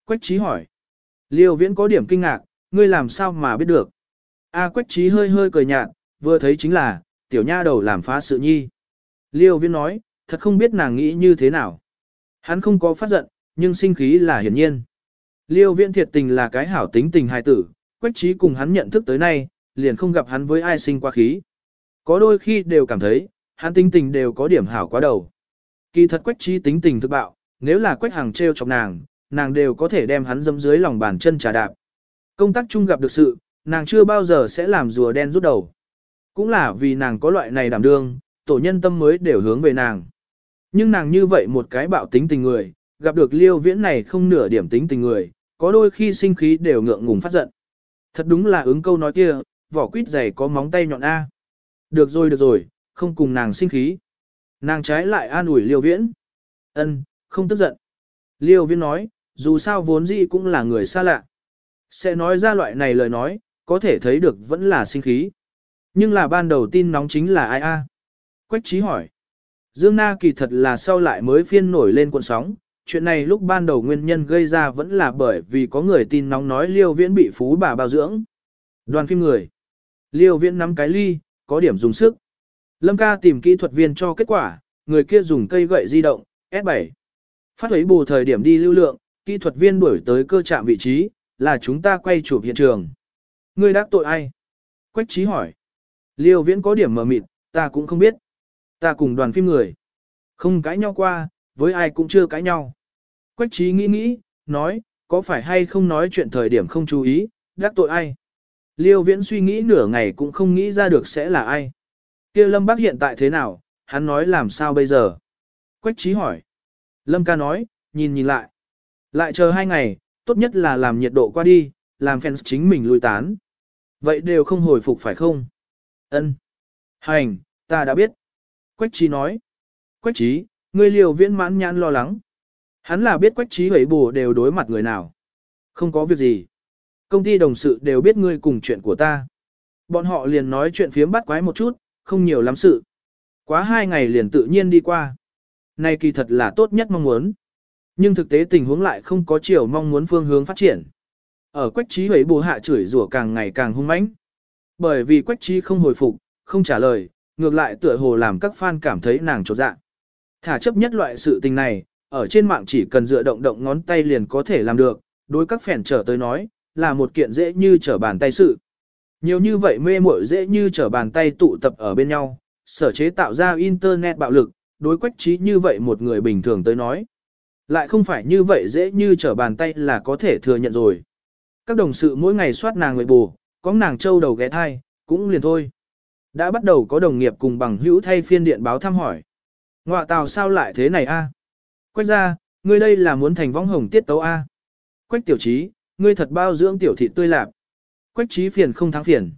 Quách trí hỏi. Liêu viễn có điểm kinh ngạc, ngươi làm sao mà biết được. A à, quách trí hơi hơi cười nhạt, vừa thấy chính là, tiểu nha đầu làm phá sự nhi. Liêu viễn nói, thật không biết nàng nghĩ như thế nào. Hắn không có phát giận, nhưng sinh khí là hiển nhiên. Liêu viễn thiệt tình là cái hảo tính tình hài tử, quách trí cùng hắn nhận thức tới nay, liền không gặp hắn với ai sinh qua khí. Có đôi khi đều cảm thấy, hắn tính tình đều có điểm hảo quá đầu. Kỳ thật quách trí tính tình thực bạo, nếu là quách hàng treo chọc nàng, nàng đều có thể đem hắn dâm dưới lòng bàn chân trà đạp. Công tác chung gặp được sự, nàng chưa bao giờ sẽ làm rùa đen rút đầu. Cũng là vì nàng có loại này đảm đương, tổ nhân tâm mới đều hướng về nàng. Nhưng nàng như vậy một cái bạo tính tình người, gặp được liêu viễn này không nửa điểm tính tình người, có đôi khi sinh khí đều ngượng ngùng phát giận. Thật đúng là ứng câu nói kia, vỏ quýt dày có móng tay nhọn A. Được rồi được rồi, không cùng nàng sinh khí. Nàng trái lại an ủi liêu viễn. ân không tức giận. Liêu viễn nói, dù sao vốn dĩ cũng là người xa lạ. Sẽ nói ra loại này lời nói, có thể thấy được vẫn là sinh khí. Nhưng là ban đầu tin nóng chính là ai a? Quách trí hỏi. Dương Na kỳ thật là sau lại mới phiên nổi lên cuộn sóng, chuyện này lúc ban đầu nguyên nhân gây ra vẫn là bởi vì có người tin nóng nói Liêu Viễn bị phú bà bao dưỡng. Đoàn phim người. Liêu Viễn nắm cái ly, có điểm dùng sức. Lâm ca tìm kỹ thuật viên cho kết quả, người kia dùng cây gậy di động, S7. Phát ấy bù thời điểm đi lưu lượng, kỹ thuật viên đuổi tới cơ trạm vị trí, là chúng ta quay chụp hiện trường. Người đắc tội ai? Quách trí hỏi. Liêu Viễn có điểm mờ mịt, ta cũng không biết. Ta cùng đoàn phim người. Không cãi nhau qua, với ai cũng chưa cãi nhau. Quách trí nghĩ nghĩ, nói, có phải hay không nói chuyện thời điểm không chú ý, đắc tội ai. Liêu viễn suy nghĩ nửa ngày cũng không nghĩ ra được sẽ là ai. kia Lâm Bác hiện tại thế nào, hắn nói làm sao bây giờ. Quách trí hỏi. Lâm ca nói, nhìn nhìn lại. Lại chờ hai ngày, tốt nhất là làm nhiệt độ qua đi, làm fans chính mình lùi tán. Vậy đều không hồi phục phải không? Ân. Hành, ta đã biết. Quách trí nói. Quách trí, Ngươi liều viễn mãn nhãn lo lắng. Hắn là biết quách trí Hủy bù đều đối mặt người nào. Không có việc gì. Công ty đồng sự đều biết ngươi cùng chuyện của ta. Bọn họ liền nói chuyện phiếm bắt quái một chút, không nhiều lắm sự. Quá hai ngày liền tự nhiên đi qua. Này kỳ thật là tốt nhất mong muốn. Nhưng thực tế tình huống lại không có chiều mong muốn phương hướng phát triển. Ở quách trí Hủy bù hạ chửi rủa càng ngày càng hung mãnh. Bởi vì quách trí không hồi phục, không trả lời, ngược lại tựa hồ làm các fan cảm thấy nàng trột dạng. Thả chấp nhất loại sự tình này, ở trên mạng chỉ cần dựa động động ngón tay liền có thể làm được, đối các phèn trở tới nói, là một kiện dễ như trở bàn tay sự. Nhiều như vậy mê muội dễ như trở bàn tay tụ tập ở bên nhau, sở chế tạo ra internet bạo lực, đối quách trí như vậy một người bình thường tới nói. Lại không phải như vậy dễ như trở bàn tay là có thể thừa nhận rồi. Các đồng sự mỗi ngày soát nàng người bù, có nàng trâu đầu ghé thai, cũng liền thôi. Đã bắt đầu có đồng nghiệp cùng bằng hữu thay phiên điện báo thăm hỏi. Ngoạ tào sao lại thế này a? Quách ra, ngươi đây là muốn thành võng hồng tiết tấu a? Quách tiểu trí, ngươi thật bao dưỡng tiểu thị tươi lạp. Quách trí phiền không thắng phiền.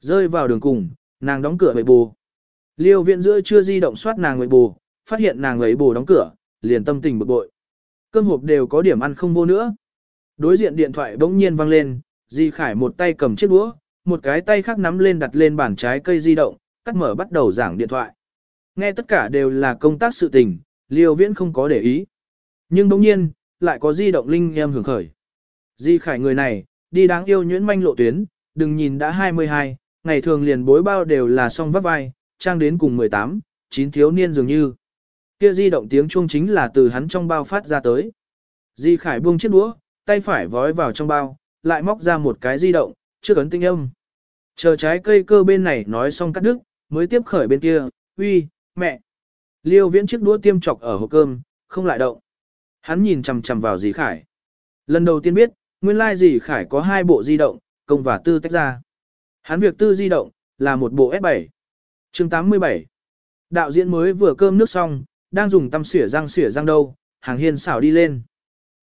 Rơi vào đường cùng, nàng đóng cửa bậy bù. Liêu viện giữa chưa di động soát nàng bậy bù, phát hiện nàng ấy bù đóng cửa, liền tâm tình bực bội. Cơm hộp đều có điểm ăn không vô nữa. Đối diện điện thoại bỗng nhiên vang lên, Di Khải một tay cầm chiếc đũa, một cái tay khác nắm lên đặt lên bàn trái cây di động, cắt mở bắt đầu giảng điện thoại. Nghe tất cả đều là công tác sự tình, Liêu Viễn không có để ý. Nhưng bỗng nhiên, lại có di động linh em hưởng khởi. Di khải người này, đi đáng yêu nhuyễn manh lộ tuyến, đừng nhìn đã 22, ngày thường liền bối bao đều là song vắt vai, trang đến cùng 18, 9 thiếu niên dường như. Kia di động tiếng chuông chính là từ hắn trong bao phát ra tới. Di khải buông chiếc đũa, tay phải vói vào trong bao, lại móc ra một cái di động, chưa ấn tinh âm. Chờ trái cây cơ bên này nói xong cắt đứt, mới tiếp khởi bên kia, uy, mẹ. Liêu viễn chiếc đũa tiêm chọc ở hộp cơm, không lại động. Hắn nhìn chằm chằm vào dì Khải. Lần đầu tiên biết, nguyên lai dì Khải có hai bộ di động, công và tư tách ra. Hắn việc tư di động, là một bộ S7. chương 87. Đạo diễn mới vừa cơm nước xong, đang dùng tăm xỉa răng xỉa răng đâu, hàng hiên xảo đi lên.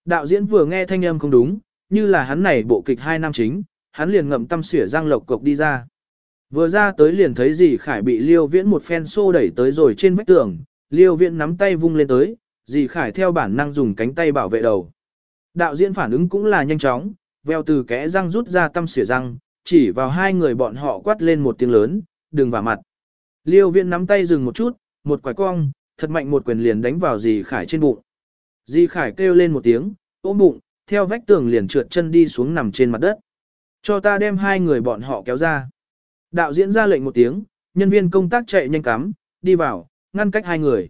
Đạo diễn vừa nghe thanh âm không đúng, như là hắn này bộ kịch hai năm chính, hắn liền ngậm tăm xỉa răng lộc cộc đi ra. Vừa ra tới liền thấy dì Khải bị Liêu Viễn một phen xô đẩy tới rồi trên vách tường, Liêu Viễn nắm tay vung lên tới, dì Khải theo bản năng dùng cánh tay bảo vệ đầu. Đạo diễn phản ứng cũng là nhanh chóng, veo từ kẽ răng rút ra tâm xỉa răng, chỉ vào hai người bọn họ quát lên một tiếng lớn, đừng vào mặt. Liêu Viễn nắm tay dừng một chút, một quải cong, thật mạnh một quyền liền đánh vào dì Khải trên bụng. Dì Khải kêu lên một tiếng, ôm bụng, theo vách tường liền trượt chân đi xuống nằm trên mặt đất. Cho ta đem hai người bọn họ kéo ra. Đạo diễn ra lệnh một tiếng, nhân viên công tác chạy nhanh cắm, đi vào, ngăn cách hai người.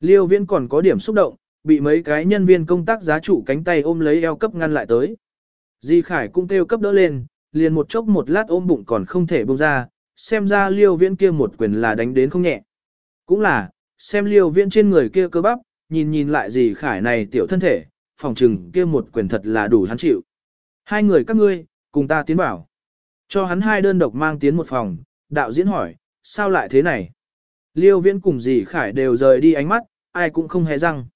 Liêu viễn còn có điểm xúc động, bị mấy cái nhân viên công tác giá trụ cánh tay ôm lấy eo cấp ngăn lại tới. Di Khải cũng kêu cấp đỡ lên, liền một chốc một lát ôm bụng còn không thể buông ra, xem ra liêu viễn kia một quyền là đánh đến không nhẹ. Cũng là, xem liêu viễn trên người kia cơ bắp, nhìn nhìn lại Di Khải này tiểu thân thể, phòng trừng kia một quyền thật là đủ hắn chịu. Hai người các ngươi, cùng ta tiến bảo. Cho hắn hai đơn độc mang tiến một phòng, đạo diễn hỏi, sao lại thế này? Liêu viễn cùng dì Khải đều rời đi ánh mắt, ai cũng không hề răng.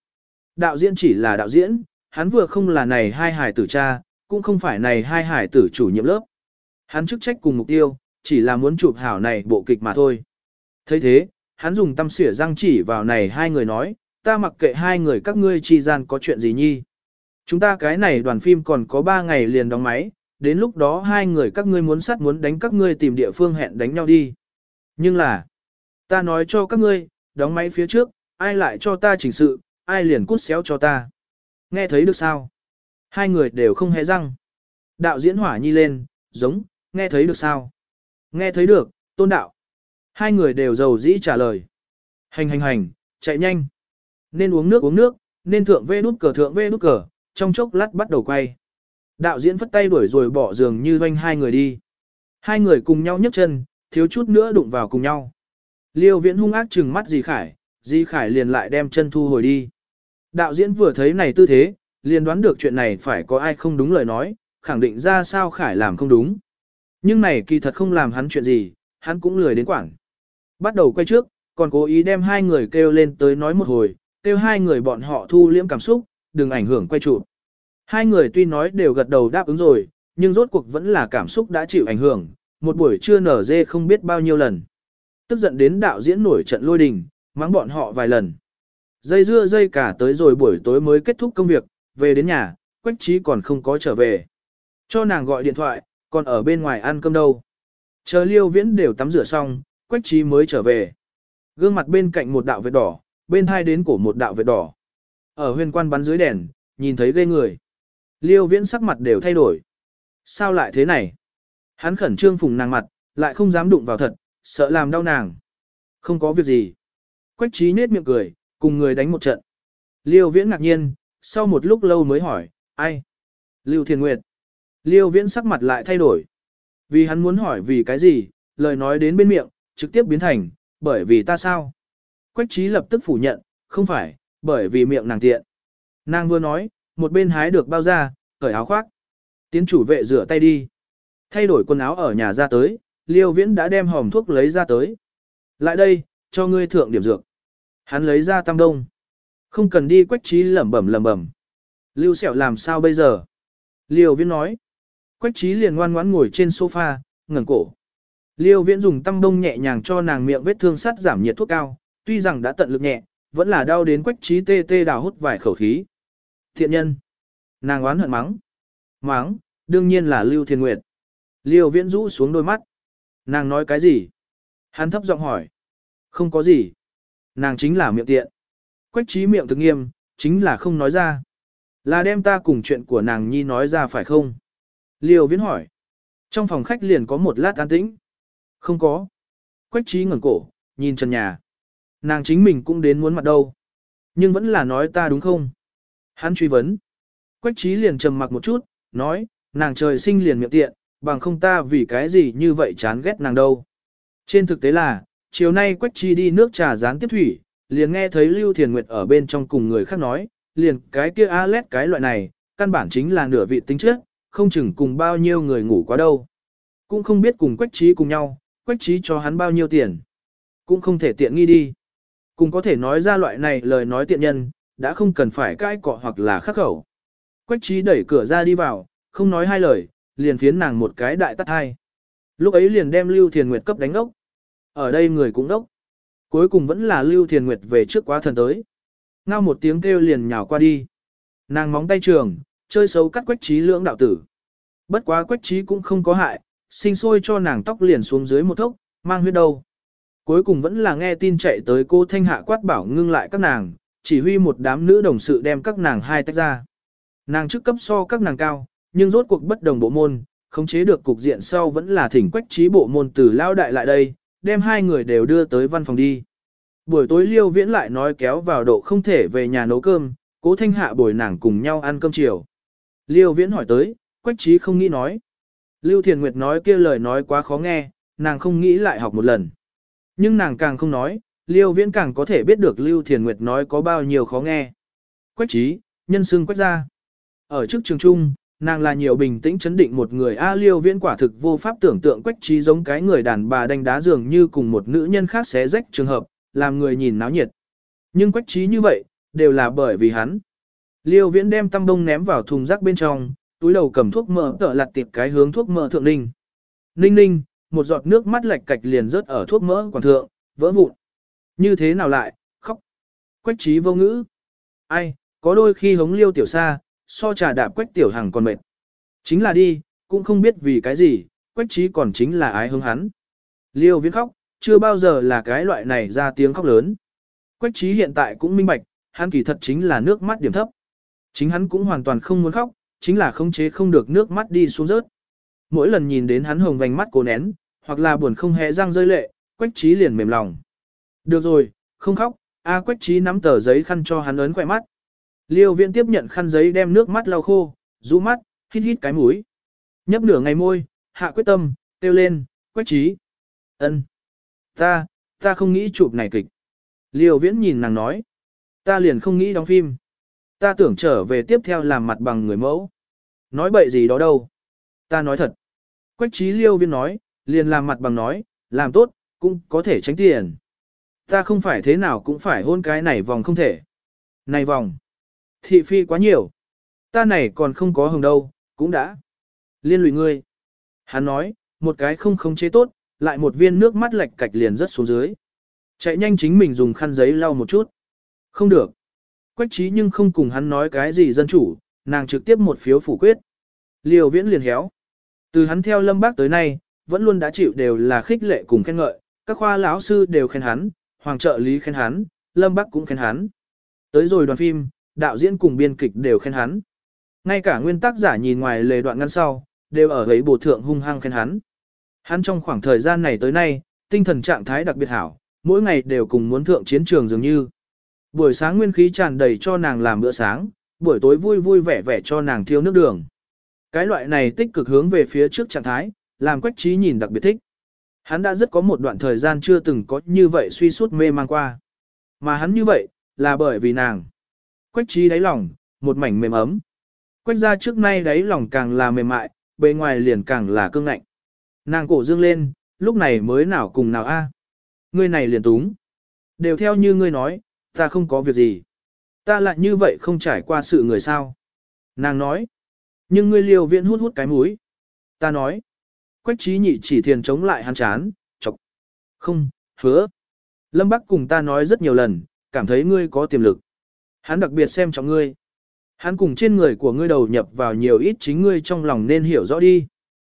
Đạo diễn chỉ là đạo diễn, hắn vừa không là này hai hải tử cha, cũng không phải này hai hải tử chủ nhiệm lớp. Hắn chức trách cùng mục tiêu, chỉ là muốn chụp hảo này bộ kịch mà thôi. thấy thế, hắn dùng tâm xỉa răng chỉ vào này hai người nói, ta mặc kệ hai người các ngươi chi gian có chuyện gì nhi. Chúng ta cái này đoàn phim còn có ba ngày liền đóng máy, đến lúc đó hai người các ngươi muốn sát muốn đánh các ngươi tìm địa phương hẹn đánh nhau đi. Nhưng là, ta nói cho các ngươi, đóng máy phía trước, ai lại cho ta chỉnh sự, ai liền cút xéo cho ta. Nghe thấy được sao? Hai người đều không hề răng. Đạo diễn hỏa nhi lên, giống, nghe thấy được sao? Nghe thấy được, tôn đạo. Hai người đều giàu dĩ trả lời. Hành hành hành, chạy nhanh. Nên uống nước uống nước, nên thượng vê đút cờ thượng vê đút cờ, trong chốc lát bắt đầu quay. Đạo diễn phất tay đuổi rồi bỏ giường như doanh hai người đi. Hai người cùng nhau nhấc chân, thiếu chút nữa đụng vào cùng nhau. Liêu viễn hung ác trừng mắt Di Khải, Di Khải liền lại đem chân thu hồi đi. Đạo diễn vừa thấy này tư thế, liền đoán được chuyện này phải có ai không đúng lời nói, khẳng định ra sao Khải làm không đúng. Nhưng này kỳ thật không làm hắn chuyện gì, hắn cũng lười đến quảng. Bắt đầu quay trước, còn cố ý đem hai người kêu lên tới nói một hồi, kêu hai người bọn họ thu liễm cảm xúc, đừng ảnh hưởng quay chụp. Hai người tuy nói đều gật đầu đáp ứng rồi, nhưng rốt cuộc vẫn là cảm xúc đã chịu ảnh hưởng, một buổi trưa nở dê không biết bao nhiêu lần. Tức giận đến đạo diễn nổi trận lôi đình, mắng bọn họ vài lần. Dây dưa dây cả tới rồi buổi tối mới kết thúc công việc, về đến nhà, Quách Trí còn không có trở về. Cho nàng gọi điện thoại, còn ở bên ngoài ăn cơm đâu. Chờ liêu viễn đều tắm rửa xong, Quách Trí mới trở về. Gương mặt bên cạnh một đạo vệt đỏ, bên hai đến cổ một đạo vệt đỏ. Ở huyền quan bắn dưới đèn, nhìn thấy ghê người. Liêu viễn sắc mặt đều thay đổi. Sao lại thế này? Hắn khẩn trương phùng nàng mặt, lại không dám đụng vào thật, sợ làm đau nàng. Không có việc gì. Quách trí nết miệng cười, cùng người đánh một trận. Liêu viễn ngạc nhiên, sau một lúc lâu mới hỏi, ai? Lưu Thiên Nguyệt. Liêu viễn sắc mặt lại thay đổi. Vì hắn muốn hỏi vì cái gì, lời nói đến bên miệng, trực tiếp biến thành, bởi vì ta sao? Quách trí lập tức phủ nhận, không phải, bởi vì miệng nàng tiện. Nàng vừa nói, một bên hái được bao da, cởi áo khoác. Tiến chủ vệ rửa tay đi. Thay đổi quần áo ở nhà ra tới, liêu viễn đã đem hòm thuốc lấy ra tới. Lại đây, cho ngươi thượng điểm dược. Hắn lấy ra tam đông. Không cần đi quách trí lẩm bẩm lẩm bẩm. Lưu sẹo làm sao bây giờ? Liêu viễn nói. Quách trí liền ngoan ngoãn ngồi trên sofa, ngẩng cổ. Liêu viễn dùng tăm đông nhẹ nhàng cho nàng miệng vết thương sắt giảm nhiệt thuốc cao, tuy rằng đã tận lực nhẹ, vẫn là đau đến quách trí tê tê đào hút vài khẩu khí. Thiện nhân. Nàng oán hận mắng. Mắng, đương nhiên là Lưu Thiên Nguyệt. Liêu viễn rũ xuống đôi mắt. Nàng nói cái gì? Hắn thấp giọng hỏi. Không có gì. Nàng chính là miệng tiện. Quách trí miệng thực nghiêm, chính là không nói ra. Là đem ta cùng chuyện của nàng nhi nói ra phải không? Liêu viễn hỏi. Trong phòng khách liền có một lát an tĩnh. Không có. Quách trí ngẩng cổ, nhìn trần nhà. Nàng chính mình cũng đến muốn mặt đâu. Nhưng vẫn là nói ta đúng không? Hắn truy vấn. Quách trí liền trầm mặc một chút, nói, nàng trời sinh liền miệng tiện, bằng không ta vì cái gì như vậy chán ghét nàng đâu. Trên thực tế là, chiều nay Quách trí đi nước trà rán tiếp thủy, liền nghe thấy Lưu Thiền Nguyệt ở bên trong cùng người khác nói, liền cái kia Alet cái loại này, căn bản chính là nửa vị tính trước, không chừng cùng bao nhiêu người ngủ quá đâu. Cũng không biết cùng Quách trí cùng nhau, Quách trí cho hắn bao nhiêu tiền. Cũng không thể tiện nghi đi. Cũng có thể nói ra loại này lời nói tiện nhân, đã không cần phải cãi cọ hoặc là khắc khẩu. Quách trí đẩy cửa ra đi vào, không nói hai lời, liền phiến nàng một cái đại tắt hai. Lúc ấy liền đem Lưu Thiền Nguyệt cấp đánh ốc. Ở đây người cũng đốc. Cuối cùng vẫn là Lưu Thiền Nguyệt về trước quá thần tới. Ngao một tiếng kêu liền nhào qua đi. Nàng móng tay trường, chơi xấu cắt quách trí lưỡng đạo tử. Bất quá quách trí cũng không có hại, sinh sôi cho nàng tóc liền xuống dưới một thốc, mang huyết đâu. Cuối cùng vẫn là nghe tin chạy tới cô Thanh Hạ quát bảo ngưng lại các nàng, chỉ huy một đám nữ đồng sự đem các nàng hai tách ra. Nàng chức cấp so các nàng cao, nhưng rốt cuộc bất đồng bộ môn, khống chế được cục diện sau vẫn là thỉnh quách trí bộ môn từ lao đại lại đây, đem hai người đều đưa tới văn phòng đi. Buổi tối liêu viễn lại nói kéo vào độ không thể về nhà nấu cơm, cố thanh hạ bồi nàng cùng nhau ăn cơm chiều. Liêu viễn hỏi tới, quách trí không nghĩ nói. Lưu Thiền Nguyệt nói kia lời nói quá khó nghe, nàng không nghĩ lại học một lần. Nhưng nàng càng không nói, Liêu Viễn càng có thể biết được Lưu Thiền Nguyệt nói có bao nhiêu khó nghe. Quách trí, nhân xưng quách ra. Ở trước trường trung, nàng là nhiều bình tĩnh chấn định một người A Liêu Viễn quả thực vô pháp tưởng tượng quách trí giống cái người đàn bà đánh đá dường như cùng một nữ nhân khác xé rách trường hợp, làm người nhìn náo nhiệt. Nhưng quách trí như vậy, đều là bởi vì hắn. Liêu Viễn đem tăm đông ném vào thùng rác bên trong, túi đầu cầm thuốc mỡ tở lặt tiệp cái hướng thuốc mỡ thượng ninh. Ninh ninh, một giọt nước mắt lệch cạch liền rớt ở thuốc mỡ quản thượng, vỡ vụn. Như thế nào lại, khóc. Quách trí vô ngữ. Ai, có đôi khi hống liêu tiểu xa, so trà đạp quách tiểu hằng còn mệt. Chính là đi, cũng không biết vì cái gì, quách trí còn chính là ái hứng hắn. Liêu viễn khóc, chưa bao giờ là cái loại này ra tiếng khóc lớn. Quách trí hiện tại cũng minh bạch, hắn kỳ thật chính là nước mắt điểm thấp. Chính hắn cũng hoàn toàn không muốn khóc, chính là không chế không được nước mắt đi xuống rớt. Mỗi lần nhìn đến hắn hồng vành mắt cố nén, hoặc là buồn không hề răng rơi lệ, quách trí liền mềm lòng. Được rồi, không khóc, A quách trí nắm tờ giấy khăn cho hắn ấn khỏe mắt. Liêu viện tiếp nhận khăn giấy đem nước mắt lau khô, rũ mắt, hít hít cái mũi. Nhấp nửa ngày môi, hạ quyết tâm, kêu lên, quách trí. ân, Ta, ta không nghĩ chụp này kịch. Liêu viễn nhìn nàng nói. Ta liền không nghĩ đóng phim. Ta tưởng trở về tiếp theo làm mặt bằng người mẫu. Nói bậy gì đó đâu. Ta nói thật. Quách trí liêu Viễn nói, liền làm mặt bằng nói, làm tốt, cũng có thể tránh tiền. Ta không phải thế nào cũng phải hôn cái này vòng không thể. Này vòng. Thị phi quá nhiều. Ta này còn không có hồng đâu, cũng đã. Liên lụy ngươi. Hắn nói, một cái không khống chế tốt, lại một viên nước mắt lệch cạch liền rất xuống dưới. Chạy nhanh chính mình dùng khăn giấy lau một chút. Không được. Quách trí nhưng không cùng hắn nói cái gì dân chủ, nàng trực tiếp một phiếu phủ quyết. Liều viễn liền héo. Từ hắn theo lâm bác tới nay, vẫn luôn đã chịu đều là khích lệ cùng khen ngợi, các khoa lão sư đều khen hắn, hoàng trợ lý khen hắn, lâm Bắc cũng khen hắn. Tới rồi đoàn phim, đạo diễn cùng biên kịch đều khen hắn. Ngay cả nguyên tác giả nhìn ngoài lề đoạn ngăn sau, đều ở ấy bổ thượng hung hăng khen hắn. Hắn trong khoảng thời gian này tới nay, tinh thần trạng thái đặc biệt hảo, mỗi ngày đều cùng muốn thượng chiến trường dường như. Buổi sáng nguyên khí tràn đầy cho nàng làm bữa sáng, buổi tối vui vui vẻ vẻ cho nàng thiêu nước đường. Cái loại này tích cực hướng về phía trước trạng thái, làm quách trí nhìn đặc biệt thích. Hắn đã rất có một đoạn thời gian chưa từng có như vậy suy suốt mê mang qua. Mà hắn như vậy, là bởi vì nàng. Quách trí đáy lòng, một mảnh mềm ấm. Quách ra trước nay đáy lòng càng là mềm mại, bề ngoài liền càng là cương ngạnh. Nàng cổ dương lên, lúc này mới nào cùng nào a Ngươi này liền túng. Đều theo như ngươi nói, ta không có việc gì. Ta lại như vậy không trải qua sự người sao. Nàng nói. Nhưng ngươi liều viện hút hút cái mũi. Ta nói. Quách trí nhị chỉ thiền chống lại hắn chán, chọc. Không, hứa. Lâm Bắc cùng ta nói rất nhiều lần, cảm thấy ngươi có tiềm lực. Hắn đặc biệt xem trọng ngươi. Hắn cùng trên người của ngươi đầu nhập vào nhiều ít chính ngươi trong lòng nên hiểu rõ đi.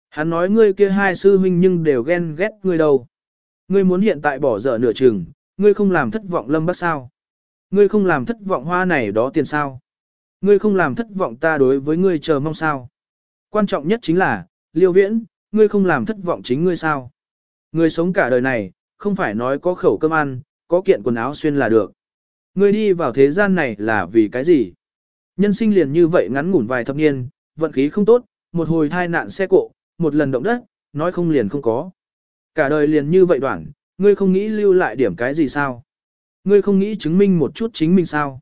Hắn nói ngươi kia hai sư huynh nhưng đều ghen ghét ngươi đâu. Ngươi muốn hiện tại bỏ dở nửa chừng, ngươi không làm thất vọng lâm bác sao. Ngươi không làm thất vọng hoa này đó tiền sao. Ngươi không làm thất vọng ta đối với ngươi chờ mong sao. Quan trọng nhất chính là, liêu viễn, ngươi không làm thất vọng chính ngươi sao. Ngươi sống cả đời này, không phải nói có khẩu cơm ăn, có kiện quần áo xuyên là được. Ngươi đi vào thế gian này là vì cái gì? Nhân sinh liền như vậy ngắn ngủn vài thập niên, vận khí không tốt, một hồi thai nạn xe cộ, một lần động đất, nói không liền không có. Cả đời liền như vậy đoạn, ngươi không nghĩ lưu lại điểm cái gì sao? Ngươi không nghĩ chứng minh một chút chính mình sao?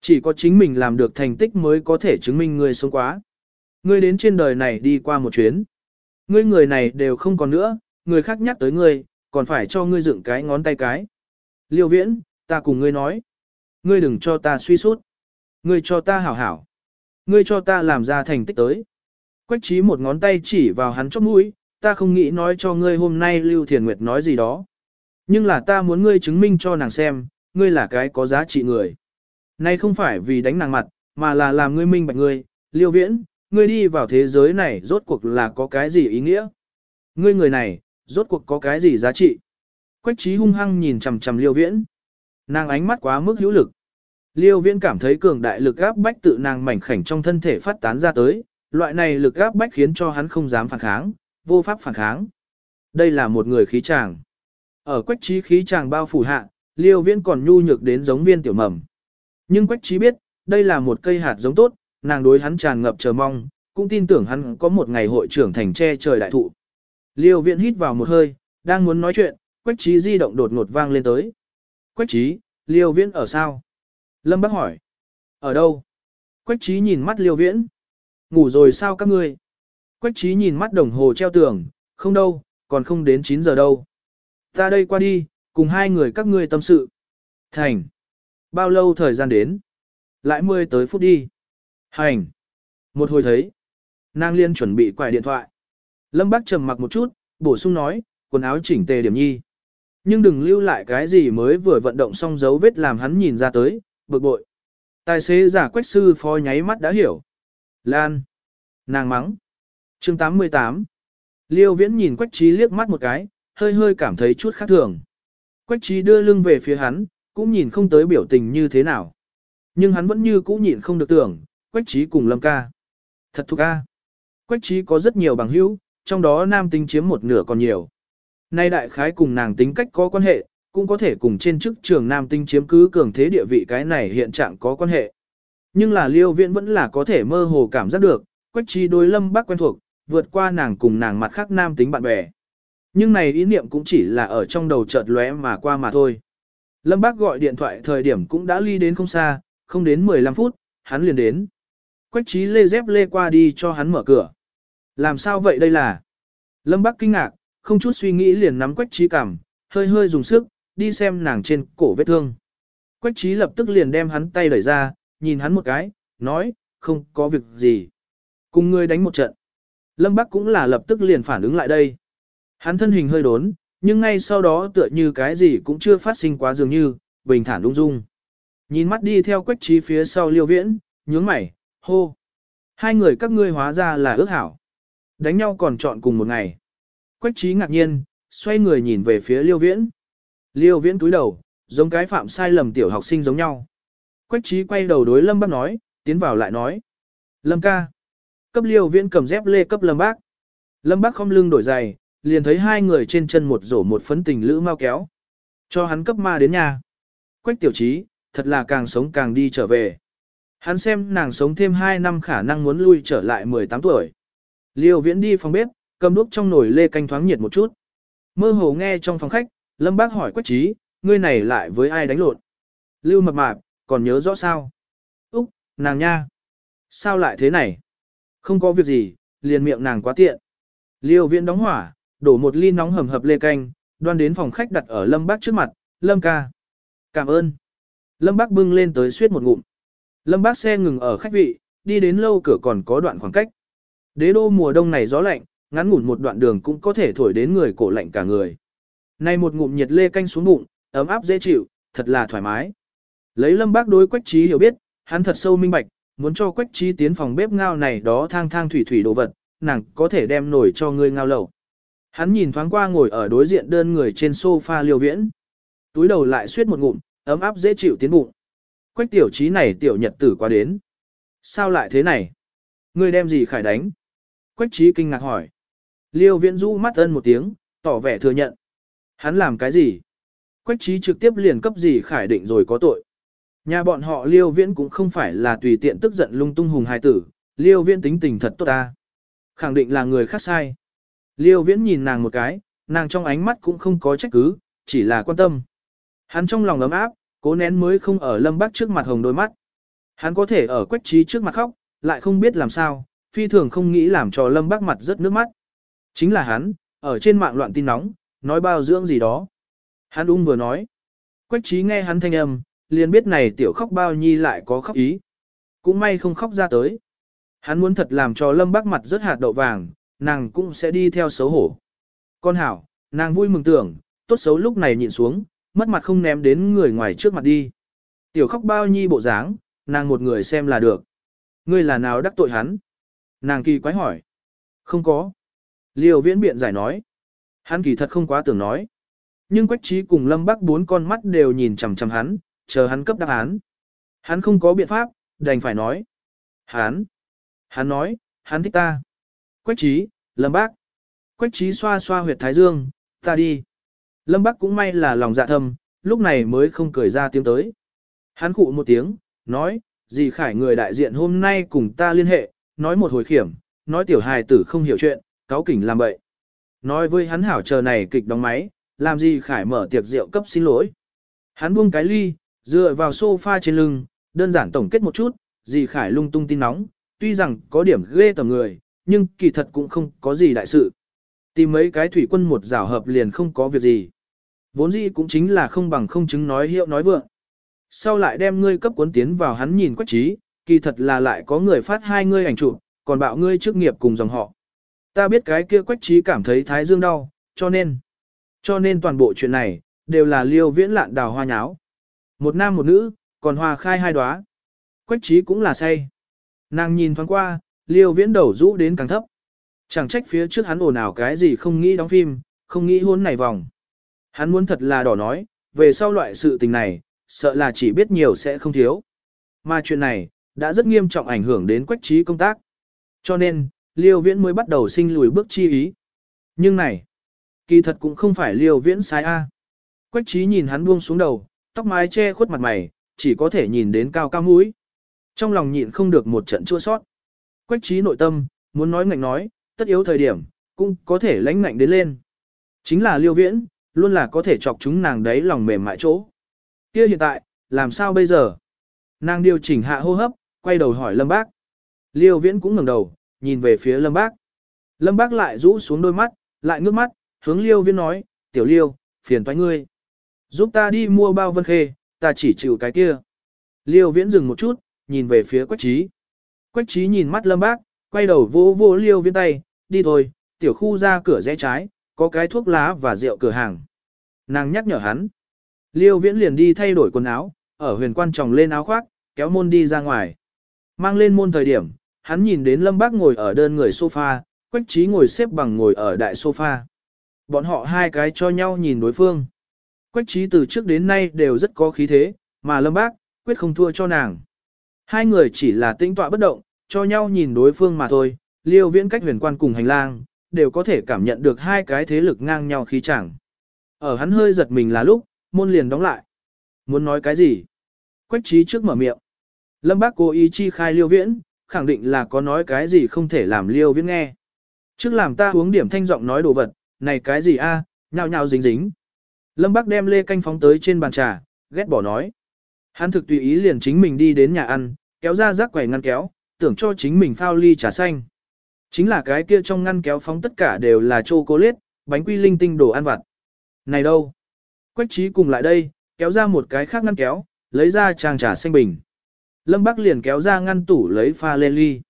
Chỉ có chính mình làm được thành tích mới có thể chứng minh ngươi sống quá. Ngươi đến trên đời này đi qua một chuyến. Ngươi người này đều không còn nữa, người khác nhắc tới ngươi, còn phải cho ngươi dựng cái ngón tay cái. Liêu viễn, ta cùng ngươi nói. Ngươi đừng cho ta suy sút. Ngươi cho ta hảo hảo. Ngươi cho ta làm ra thành tích tới. Quách trí một ngón tay chỉ vào hắn chóp mũi, ta không nghĩ nói cho ngươi hôm nay Lưu Thiền Nguyệt nói gì đó. Nhưng là ta muốn ngươi chứng minh cho nàng xem, ngươi là cái có giá trị người. Nay không phải vì đánh nàng mặt, mà là làm ngươi minh bạch ngươi, liêu viễn, ngươi đi vào thế giới này rốt cuộc là có cái gì ý nghĩa. Ngươi người này, rốt cuộc có cái gì giá trị. Quách trí hung hăng nhìn chằm chằm liêu viễn. Nàng ánh mắt quá mức hữu lực. Liêu viễn cảm thấy cường đại lực áp bách tự nàng mảnh khảnh trong thân thể phát tán ra tới, loại này lực áp bách khiến cho hắn không dám phản kháng, vô pháp phản kháng. Đây là một người khí tràng. Ở quách trí khí tràng bao phủ hạ, liêu viễn còn nhu nhược đến giống viên tiểu mầm. Nhưng quách trí biết, đây là một cây hạt giống tốt, nàng đối hắn tràn ngập chờ mong, cũng tin tưởng hắn có một ngày hội trưởng thành che trời đại thụ. Liêu viễn hít vào một hơi, đang muốn nói chuyện, quách trí di động đột ngột vang lên tới. Quách trí, liêu viễn ở sao? Lâm bác hỏi. Ở đâu? Quách trí nhìn mắt liêu viễn. Ngủ rồi sao các ngươi? Quách trí nhìn mắt đồng hồ treo tường, không đâu, còn không đến 9 giờ đâu. Ta đây qua đi, cùng hai người các ngươi tâm sự. Thành. Bao lâu thời gian đến? Lại 10 tới phút đi. Hành. Một hồi thấy. Nàng liên chuẩn bị quài điện thoại. Lâm Bác trầm mặc một chút, bổ sung nói, quần áo chỉnh tề điểm nhi. Nhưng đừng lưu lại cái gì mới vừa vận động xong dấu vết làm hắn nhìn ra tới, bực bội. Tài xế giả quách sư phó nháy mắt đã hiểu. Lan. Nàng mắng. chương 88. Liêu viễn nhìn quách trí liếc mắt một cái, hơi hơi cảm thấy chút khác thường. Quách trí đưa lưng về phía hắn, cũng nhìn không tới biểu tình như thế nào. Nhưng hắn vẫn như cũ nhìn không được tưởng, quách trí cùng lâm ca. Thật thuộc a. Quách trí có rất nhiều bằng hữu, trong đó nam tính chiếm một nửa còn nhiều. Nay đại khái cùng nàng tính cách có quan hệ, cũng có thể cùng trên chức trường nam tinh chiếm cứ cường thế địa vị cái này hiện trạng có quan hệ. Nhưng là liêu viễn vẫn là có thể mơ hồ cảm giác được, quách trí đối lâm Bắc quen thuộc, vượt qua nàng cùng nàng mặt khác nam tính bạn bè. Nhưng này ý niệm cũng chỉ là ở trong đầu chợt lóe mà qua mà thôi. Lâm bác gọi điện thoại thời điểm cũng đã ly đến không xa, không đến 15 phút, hắn liền đến. Quách trí lê dép lê qua đi cho hắn mở cửa. Làm sao vậy đây là? Lâm Bắc kinh ngạc, không chút suy nghĩ liền nắm quách trí cảm, hơi hơi dùng sức, đi xem nàng trên cổ vết thương. Quách trí lập tức liền đem hắn tay đẩy ra, nhìn hắn một cái, nói, không có việc gì. Cùng ngươi đánh một trận. Lâm Bắc cũng là lập tức liền phản ứng lại đây. Hắn thân hình hơi đốn, nhưng ngay sau đó tựa như cái gì cũng chưa phát sinh quá dường như, bình thản lung dung. Nhìn mắt đi theo quách trí phía sau liêu viễn, nhướng mày, hô. Hai người các ngươi hóa ra là ước hảo. Đánh nhau còn chọn cùng một ngày. Quách trí ngạc nhiên, xoay người nhìn về phía liêu viễn. Liêu viễn túi đầu, giống cái phạm sai lầm tiểu học sinh giống nhau. Quách trí quay đầu đối lâm bác nói, tiến vào lại nói. Lâm ca. Cấp liêu viễn cầm dép lê cấp lâm bác. Lâm bác không lưng đổi giày, liền thấy hai người trên chân một rổ một phấn tình lữ mau kéo. Cho hắn cấp ma đến nhà. Quách tiểu trí, thật là càng sống càng đi trở về. Hắn xem nàng sống thêm 2 năm khả năng muốn lui trở lại 18 tuổi. Liêu viễn đi phòng bếp, cầm đuốc trong nồi lê canh thoáng nhiệt một chút. Mơ hồ nghe trong phòng khách, Lâm Bác hỏi Quách Trí, ngươi này lại với ai đánh lộn? Lưu mập mạp, còn nhớ rõ sao? Úc, nàng nha. Sao lại thế này? Không có việc gì, liền miệng nàng quá tiện. Liêu Viễn đóng hỏa, đổ một ly nóng hầm hập lê canh, đoan đến phòng khách đặt ở Lâm Bác trước mặt, Lâm ca. Cảm ơn. Lâm Bác bưng lên tới suýt một ngụm. Lâm Bác xe ngừng ở khách vị, đi đến lâu cửa còn có đoạn khoảng cách. Đế đô mùa đông này gió lạnh, ngắn ngủn một đoạn đường cũng có thể thổi đến người cổ lạnh cả người. Nay một ngụm nhiệt lê canh xuống bụng, ấm áp dễ chịu, thật là thoải mái. Lấy lâm bác đối quách trí hiểu biết, hắn thật sâu minh bạch, muốn cho quách trí tiến phòng bếp ngao này đó thang thang thủy thủy đồ vật, nàng có thể đem nổi cho ngươi ngao lẩu. Hắn nhìn thoáng qua ngồi ở đối diện đơn người trên sofa liều viễn. Túi đầu lại suýt một ngụm, ấm áp dễ chịu tiến bụng. Quách tiểu trí này tiểu nhật tử qua đến. Sao lại thế này? Ngươi đem gì khải đánh? Quách trí kinh ngạc hỏi. Liêu viễn du mắt ân một tiếng, tỏ vẻ thừa nhận. Hắn làm cái gì? Quách trí trực tiếp liền cấp gì khải định rồi có tội. Nhà bọn họ liêu viễn cũng không phải là tùy tiện tức giận lung tung hùng hài tử, liêu viễn tính tình thật tốt ta. Khẳng định là người khác sai. Liêu viễn nhìn nàng một cái, nàng trong ánh mắt cũng không có trách cứ, chỉ là quan tâm. Hắn trong lòng ấm áp, cố nén mới không ở lâm bác trước mặt hồng đôi mắt. Hắn có thể ở quách trí trước mặt khóc, lại không biết làm sao, phi thường không nghĩ làm cho lâm bác mặt rất nước mắt. Chính là hắn, ở trên mạng loạn tin nóng, nói bao dưỡng gì đó. Hắn ung vừa nói. Quách trí nghe hắn thanh âm, liền biết này tiểu khóc bao nhi lại có khóc ý. Cũng may không khóc ra tới. Hắn muốn thật làm cho lâm bác mặt rất hạt đậu vàng, nàng cũng sẽ đi theo xấu hổ. Con hảo, nàng vui mừng tưởng, tốt xấu lúc này nhìn xuống, mất mặt không ném đến người ngoài trước mặt đi. Tiểu khóc bao nhi bộ dáng, nàng một người xem là được. Ngươi là nào đắc tội hắn? Nàng kỳ quái hỏi. Không có. Liều viễn biện giải nói. Hắn kỳ thật không quá tưởng nói. Nhưng Quách Trí cùng Lâm Bắc bốn con mắt đều nhìn chằm chằm hắn, chờ hắn cấp đáp án. Hắn không có biện pháp, đành phải nói. Hắn, hắn nói, hắn thích ta. Quách trí, lâm bác. Quách trí xoa xoa huyệt thái dương, ta đi. Lâm Bắc cũng may là lòng dạ thâm, lúc này mới không cười ra tiếng tới. Hắn khụ một tiếng, nói, dì khải người đại diện hôm nay cùng ta liên hệ, nói một hồi khiểm, nói tiểu hài tử không hiểu chuyện, cáo kỉnh làm bậy. Nói với hắn hảo chờ này kịch đóng máy, làm gì khải mở tiệc rượu cấp xin lỗi. Hắn buông cái ly, dựa vào sofa trên lưng, đơn giản tổng kết một chút, dì khải lung tung tin nóng, tuy rằng có điểm ghê tầm người, nhưng kỳ thật cũng không có gì đại sự. Tìm mấy cái thủy quân một rào hợp liền không có việc gì. Vốn dĩ cũng chính là không bằng không chứng nói hiệu nói vượng. Sau lại đem ngươi cấp cuốn tiến vào hắn nhìn quách trí, kỳ thật là lại có người phát hai ngươi ảnh chụp, còn bạo ngươi trước nghiệp cùng dòng họ. Ta biết cái kia quách trí cảm thấy thái dương đau, cho nên, cho nên toàn bộ chuyện này, đều là liêu viễn lạn đào hoa nháo. Một nam một nữ, còn hoa khai hai đóa. Quách trí cũng là say. Nàng nhìn thoáng qua, liêu viễn đầu rũ đến càng thấp. Chẳng trách phía trước hắn ồn ào cái gì không nghĩ đóng phim, không nghĩ hôn này vòng. Hắn muốn thật là đỏ nói, về sau loại sự tình này, sợ là chỉ biết nhiều sẽ không thiếu. Mà chuyện này, đã rất nghiêm trọng ảnh hưởng đến quách trí công tác. Cho nên, Liêu Viễn mới bắt đầu sinh lùi bước chi ý. Nhưng này, kỳ thật cũng không phải Liêu Viễn sai A. Quách trí nhìn hắn buông xuống đầu, tóc mái che khuất mặt mày, chỉ có thể nhìn đến cao cao mũi. Trong lòng nhịn không được một trận chua sót. Quách trí nội tâm, muốn nói ngạnh nói, tất yếu thời điểm, cũng có thể lãnh ngạnh đến lên. Chính là Liêu Viễn, luôn là có thể chọc chúng nàng đấy lòng mềm mại chỗ. Kia hiện tại, làm sao bây giờ? Nàng điều chỉnh hạ hô hấp, quay đầu hỏi Lâm Bác. Liêu Viễn cũng ngẩng đầu, nhìn về phía Lâm Bác. Lâm Bác lại rũ xuống đôi mắt, lại ngước mắt, hướng Liêu Viễn nói, tiểu Liêu, phiền toái ngươi. Giúp ta đi mua bao vân khê, ta chỉ chịu cái kia. Liêu Viễn dừng một chút, nhìn về phía Quách Trí. Quách Trí nhìn mắt Lâm Bác, quay đầu vô vô Liêu Viễn tay, đi thôi, tiểu khu ra cửa rẽ trái, có cái thuốc lá và rượu cửa hàng. Nàng nhắc nhở hắn. Liêu Viễn liền đi thay đổi quần áo, ở huyền quan tròng lên áo khoác, kéo môn đi ra ngoài. Mang lên môn thời điểm, hắn nhìn đến Lâm Bác ngồi ở đơn người sofa, Quách Trí ngồi xếp bằng ngồi ở đại sofa. Bọn họ hai cái cho nhau nhìn đối phương. Quách Trí từ trước đến nay đều rất có khí thế, mà Lâm Bác, quyết không thua cho nàng. Hai người chỉ là tĩnh tọa bất động, cho nhau nhìn đối phương mà thôi, liêu viễn cách huyền quan cùng hành lang, đều có thể cảm nhận được hai cái thế lực ngang nhau khí chẳng. Ở hắn hơi giật mình là lúc, môn liền đóng lại. Muốn nói cái gì? Quách trí trước mở miệng. Lâm bác cố ý chi khai liêu viễn, khẳng định là có nói cái gì không thể làm liêu viễn nghe. Trước làm ta uống điểm thanh giọng nói đồ vật, này cái gì a, nhào nhào dính dính. Lâm bác đem lê canh phóng tới trên bàn trà, ghét bỏ nói. Hắn thực tùy ý liền chính mình đi đến nhà ăn, kéo ra rác quầy ngăn kéo, tưởng cho chính mình phao ly trà xanh. Chính là cái kia trong ngăn kéo phóng tất cả đều là chocolate, bánh quy linh tinh đồ ăn vặt. Này đâu? Quách trí cùng lại đây, kéo ra một cái khác ngăn kéo, lấy ra trang trà xanh bình. Lâm Bắc liền kéo ra ngăn tủ lấy pha lên ly.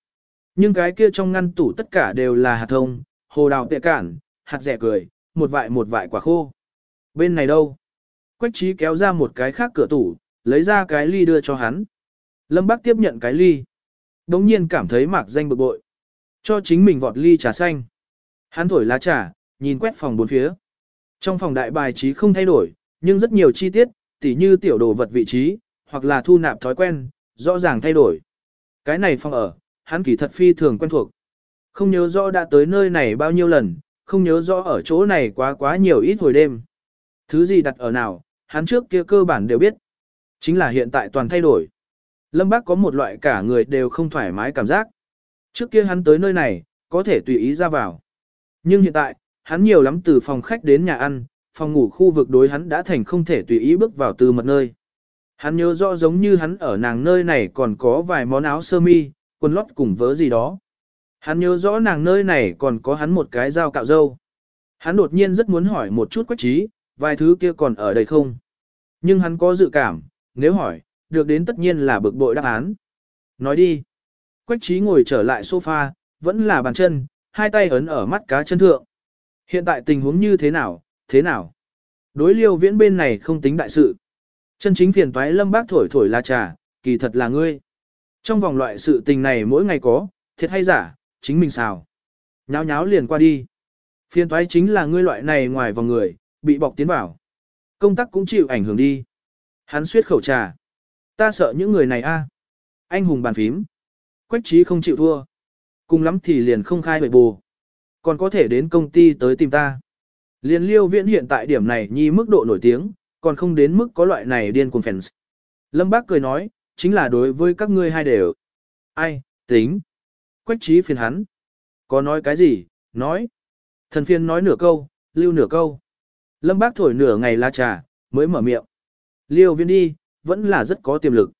Nhưng cái kia trong ngăn tủ tất cả đều là hạt thông, hồ đào tệ cản, hạt rẻ cười, một vại một vại quả khô. Bên này đâu? Quách trí kéo ra một cái khác cửa tủ, lấy ra cái ly đưa cho hắn. Lâm Bắc tiếp nhận cái ly. Đống nhiên cảm thấy mạc danh bực bội. Cho chính mình vọt ly trà xanh. Hắn thổi lá trà, nhìn quét phòng bốn phía. Trong phòng đại bài trí không thay đổi, nhưng rất nhiều chi tiết, tỉ như tiểu đồ vật vị trí, hoặc là thu nạp thói quen, rõ ràng thay đổi. Cái này phòng ở, hắn kỳ thật phi thường quen thuộc. Không nhớ rõ đã tới nơi này bao nhiêu lần, không nhớ rõ ở chỗ này quá quá nhiều ít hồi đêm. Thứ gì đặt ở nào, hắn trước kia cơ bản đều biết. Chính là hiện tại toàn thay đổi. Lâm Bác có một loại cả người đều không thoải mái cảm giác. Trước kia hắn tới nơi này, có thể tùy ý ra vào. Nhưng hiện tại, hắn nhiều lắm từ phòng khách đến nhà ăn, phòng ngủ khu vực đối hắn đã thành không thể tùy ý bước vào từ mật nơi. Hắn nhớ rõ giống như hắn ở nàng nơi này còn có vài món áo sơ mi, quần lót cùng vớ gì đó. Hắn nhớ rõ nàng nơi này còn có hắn một cái dao cạo dâu. Hắn đột nhiên rất muốn hỏi một chút quách trí, vài thứ kia còn ở đây không. Nhưng hắn có dự cảm, nếu hỏi, được đến tất nhiên là bực bội đáp án. Nói đi. Quách trí ngồi trở lại sofa, vẫn là bàn chân, hai tay ấn ở mắt cá chân thượng. Hiện tại tình huống như thế nào, thế nào? Đối liêu viễn bên này không tính đại sự. Chân chính phiền toái lâm bác thổi thổi là trà, kỳ thật là ngươi. Trong vòng loại sự tình này mỗi ngày có, thiệt hay giả, chính mình xào. Nháo nháo liền qua đi. Phiền toái chính là ngươi loại này ngoài vòng người, bị bọc tiến vào. Công tác cũng chịu ảnh hưởng đi. Hắn suyết khẩu trà. Ta sợ những người này a. Anh hùng bàn phím. Quách trí không chịu thua. Cùng lắm thì liền không khai bệ bù. Còn có thể đến công ty tới tìm ta. Liên liêu viễn hiện tại điểm này nhi mức độ nổi tiếng, còn không đến mức có loại này điên cuồng fans. Lâm Bác cười nói, chính là đối với các ngươi hai đều. Ai, tính. Quách trí phiền hắn. Có nói cái gì, nói. Thần phiền nói nửa câu, lưu nửa câu. Lâm Bác thổi nửa ngày la trà, mới mở miệng. Liêu viên đi, vẫn là rất có tiềm lực.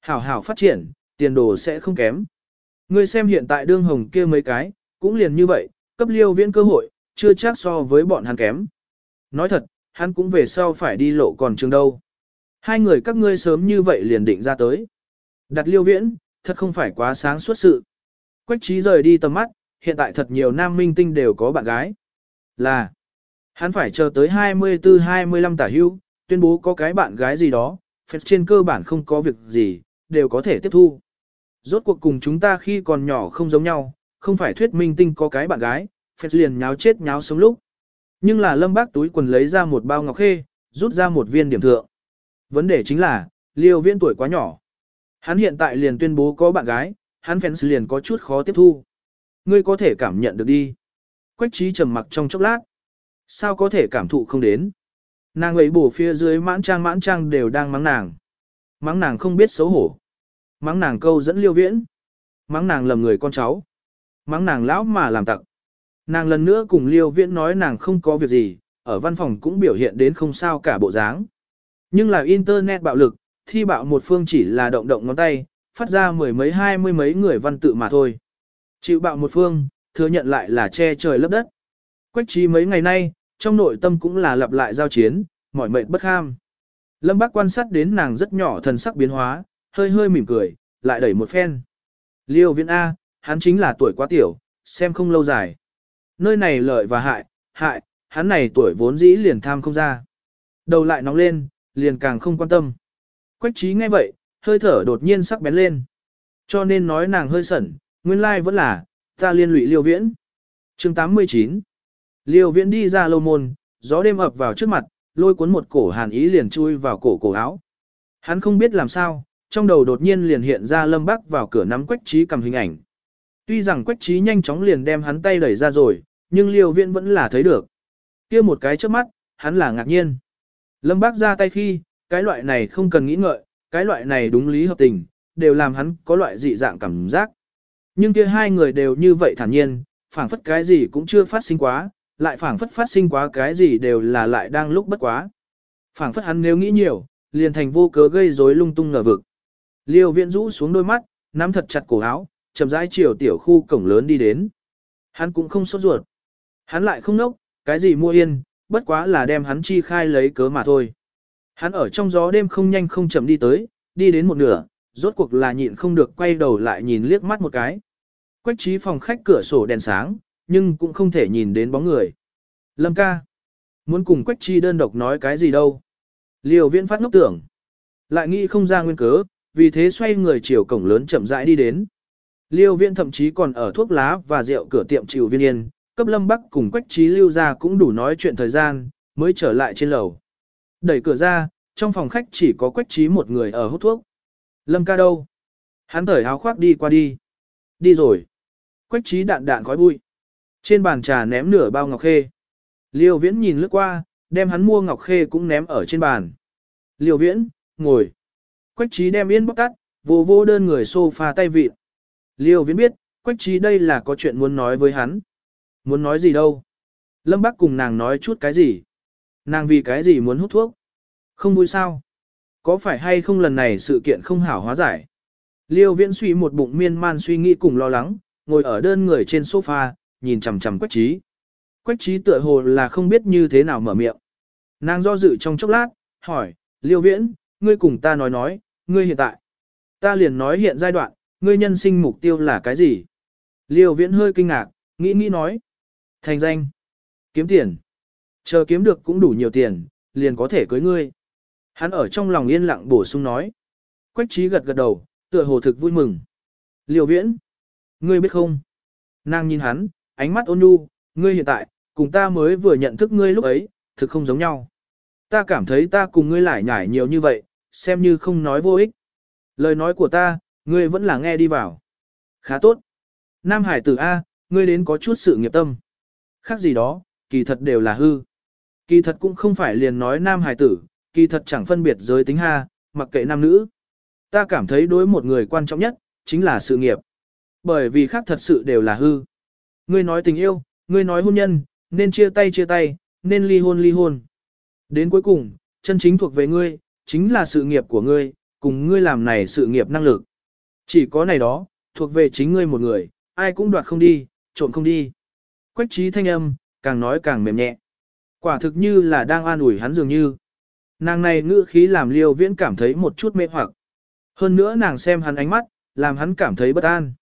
Hảo hảo phát triển, tiền đồ sẽ không kém. Ngươi xem hiện tại đương hồng kia mấy cái, cũng liền như vậy, cấp liêu viễn cơ hội, chưa chắc so với bọn hắn kém. Nói thật, hắn cũng về sau phải đi lộ còn trường đâu. Hai người các ngươi sớm như vậy liền định ra tới. Đặt liêu viễn, thật không phải quá sáng suốt sự. Quách trí rời đi tầm mắt, hiện tại thật nhiều nam minh tinh đều có bạn gái. Là, hắn phải chờ tới 24-25 tả hưu, tuyên bố có cái bạn gái gì đó, phép trên cơ bản không có việc gì, đều có thể tiếp thu. Rốt cuộc cùng chúng ta khi còn nhỏ không giống nhau, không phải thuyết minh tinh có cái bạn gái, phép liền nháo chết nháo sống lúc. Nhưng là lâm bác túi quần lấy ra một bao ngọc khê, rút ra một viên điểm thượng. Vấn đề chính là, liêu viễn tuổi quá nhỏ. Hắn hiện tại liền tuyên bố có bạn gái, hắn fans liền có chút khó tiếp thu. Ngươi có thể cảm nhận được đi. Quách trí trầm mặc trong chốc lát. Sao có thể cảm thụ không đến? Nàng ấy bổ phía dưới mãn trang mãn trang đều đang mắng nàng. Mắng nàng không biết xấu hổ. Mắng nàng câu dẫn liêu viễn. Mắng nàng lầm người con cháu. Mắng nàng lão mà làm tặc. Nàng lần nữa cùng liêu viễn nói nàng không có việc gì, ở văn phòng cũng biểu hiện đến không sao cả bộ dáng. Nhưng là internet bạo lực, thi bạo một phương chỉ là động động ngón tay, phát ra mười mấy hai mươi mấy người văn tự mà thôi. Chịu bạo một phương, thừa nhận lại là che trời lấp đất. Quách trí mấy ngày nay, trong nội tâm cũng là lặp lại giao chiến, mỏi mệt bất ham. Lâm Bác quan sát đến nàng rất nhỏ thần sắc biến hóa, hơi hơi mỉm cười, lại đẩy một phen. Liêu Viễn A, hắn chính là tuổi quá tiểu, xem không lâu dài. Nơi này lợi và hại, hại, hắn này tuổi vốn dĩ liền tham không ra. Đầu lại nóng lên, liền càng không quan tâm. Quách trí nghe vậy, hơi thở đột nhiên sắc bén lên. Cho nên nói nàng hơi sẩn, nguyên lai vẫn là, ta liên lụy liêu viễn. chương 89 Liêu viễn đi ra lâu môn, gió đêm ập vào trước mặt, lôi cuốn một cổ hàn ý liền chui vào cổ cổ áo. Hắn không biết làm sao, trong đầu đột nhiên liền hiện ra lâm bắc vào cửa nắm quách trí cầm hình ảnh. Tuy rằng quách trí nhanh chóng liền đem hắn tay đẩy ra rồi, nhưng liêu viễn vẫn là thấy được. kia một cái trước mắt, hắn là ngạc nhiên. Lâm bác ra tay khi, cái loại này không cần nghĩ ngợi, cái loại này đúng lý hợp tình, đều làm hắn có loại dị dạng cảm giác. Nhưng kia hai người đều như vậy thản nhiên, phảng phất cái gì cũng chưa phát sinh quá, lại phảng phất phát sinh quá cái gì đều là lại đang lúc bất quá. Phảng phất hắn nếu nghĩ nhiều, liền thành vô cớ gây rối lung tung ngờ vực. Liêu Viễn rũ xuống đôi mắt, nắm thật chặt cổ áo, chậm rãi chiều tiểu khu cổng lớn đi đến. Hắn cũng không sốt ruột. Hắn lại không nốc, cái gì mua yên, bất quá là đem hắn chi khai lấy cớ mà thôi. Hắn ở trong gió đêm không nhanh không chậm đi tới, đi đến một nửa, rốt cuộc là nhịn không được quay đầu lại nhìn liếc mắt một cái. Quách trí phòng khách cửa sổ đèn sáng, nhưng cũng không thể nhìn đến bóng người. Lâm ca. Muốn cùng Quách chi đơn độc nói cái gì đâu. Liều viễn phát ngốc tưởng. Lại nghĩ không ra nguyên cớ, vì thế xoay người chiều cổng lớn chậm rãi đi đến. Liêu viễn thậm chí còn ở thuốc lá và rượu cửa tiệm chịu viên yên, cấp lâm bắc cùng Quách trí lưu ra cũng đủ nói chuyện thời gian, mới trở lại trên lầu. Đẩy cửa ra, trong phòng khách chỉ có Quách trí một người ở hút thuốc. Lâm ca đâu? Hắn thởi áo khoác đi qua đi. Đi rồi. Quách trí đạn đạn khói bụi. Trên bàn trà ném nửa bao ngọc khê. Liêu viễn nhìn lướt qua, đem hắn mua ngọc khê cũng ném ở trên bàn. Liêu viễn, ngồi. Quách trí đem yên bóc tắt, vô vô đơn người sofa tay vịt. Liêu viễn biết, quách trí đây là có chuyện muốn nói với hắn. Muốn nói gì đâu. Lâm Bắc cùng nàng nói chút cái gì. Nàng vì cái gì muốn hút thuốc. Không vui sao. Có phải hay không lần này sự kiện không hảo hóa giải. Liêu viễn suy một bụng miên man suy nghĩ cùng lo lắng, ngồi ở đơn người trên sofa, nhìn chằm chằm quách trí. Quách trí tựa hồ là không biết như thế nào mở miệng. Nàng do dự trong chốc lát, hỏi, Liêu Viễn, ngươi cùng ta nói nói, ngươi hiện tại. Ta liền nói hiện giai đoạn, ngươi nhân sinh mục tiêu là cái gì? Liêu Viễn hơi kinh ngạc, nghĩ nghĩ nói. Thành danh. Kiếm tiền. Chờ kiếm được cũng đủ nhiều tiền, liền có thể cưới ngươi. Hắn ở trong lòng yên lặng bổ sung nói. Quách trí gật gật đầu, tựa hồ thực vui mừng. Liêu Viễn. Ngươi biết không? Nàng nhìn hắn, ánh mắt ôn nhu, ngươi hiện tại, cùng ta mới vừa nhận thức ngươi lúc ấy, thực không giống nhau. Ta cảm thấy ta cùng ngươi lại nhải nhiều như vậy, xem như không nói vô ích. Lời nói của ta, ngươi vẫn là nghe đi vào. Khá tốt. Nam Hải tử A, ngươi đến có chút sự nghiệp tâm. Khác gì đó, kỳ thật đều là hư. Kỳ thật cũng không phải liền nói Nam Hải tử, kỳ thật chẳng phân biệt giới tính ha, mặc kệ nam nữ. Ta cảm thấy đối một người quan trọng nhất, chính là sự nghiệp. Bởi vì khác thật sự đều là hư. Ngươi nói tình yêu, ngươi nói hôn nhân, nên chia tay chia tay, nên ly hôn ly hôn. Đến cuối cùng, chân chính thuộc về ngươi, chính là sự nghiệp của ngươi, cùng ngươi làm này sự nghiệp năng lực. Chỉ có này đó, thuộc về chính ngươi một người, ai cũng đoạt không đi, trộm không đi. Quách trí thanh âm, càng nói càng mềm nhẹ. Quả thực như là đang an ủi hắn dường như. Nàng này ngữ khí làm liêu viễn cảm thấy một chút mê hoặc. Hơn nữa nàng xem hắn ánh mắt, làm hắn cảm thấy bất an.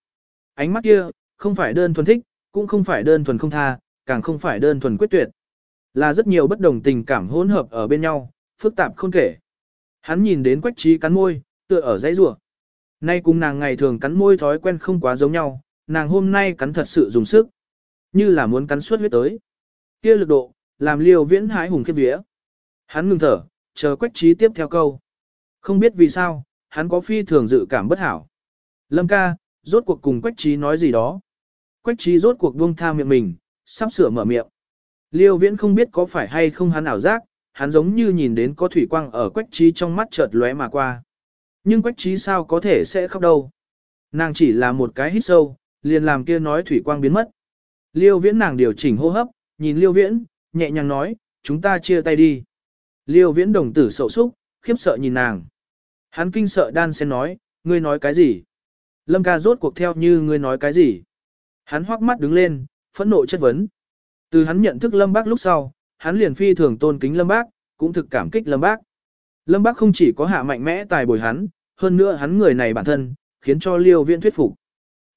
Ánh mắt kia, không phải đơn thuần thích, cũng không phải đơn thuần không tha, càng không phải đơn thuần quyết tuyệt. Là rất nhiều bất đồng tình cảm hỗn hợp ở bên nhau, phức tạp không kể. Hắn nhìn đến quách trí cắn môi, tựa ở dãy rủa. Nay cùng nàng ngày thường cắn môi thói quen không quá giống nhau, nàng hôm nay cắn thật sự dùng sức. Như là muốn cắn suốt huyết tới. Kia lực độ, làm liều viễn hái hùng khiếp vía. Hắn ngừng thở, chờ quách trí tiếp theo câu. Không biết vì sao, hắn có phi thường dự cảm bất hảo. Lâm ca, rốt cuộc cùng quách trí nói gì đó. Quách trí rốt cuộc buông tha miệng mình, sắp sửa mở miệng. Liêu viễn không biết có phải hay không hắn ảo giác, hắn giống như nhìn đến có thủy quang ở quách trí trong mắt chợt lóe mà qua. Nhưng quách trí sao có thể sẽ khóc đâu. Nàng chỉ là một cái hít sâu, liền làm kia nói thủy quang biến mất. Liêu viễn nàng điều chỉnh hô hấp, nhìn liêu viễn, nhẹ nhàng nói, chúng ta chia tay đi. Liêu viễn đồng tử sậu súc, khiếp sợ nhìn nàng. Hắn kinh sợ đan sen nói, ngươi nói cái gì? Lâm ca rốt cuộc theo như ngươi nói cái gì? Hắn hoắc mắt đứng lên, phẫn nộ chất vấn. Từ hắn nhận thức Lâm Bác lúc sau, hắn liền phi thường tôn kính Lâm Bác, cũng thực cảm kích Lâm Bác. Lâm Bác không chỉ có hạ mạnh mẽ tài bồi hắn, hơn nữa hắn người này bản thân, khiến cho Liêu Viễn thuyết phục.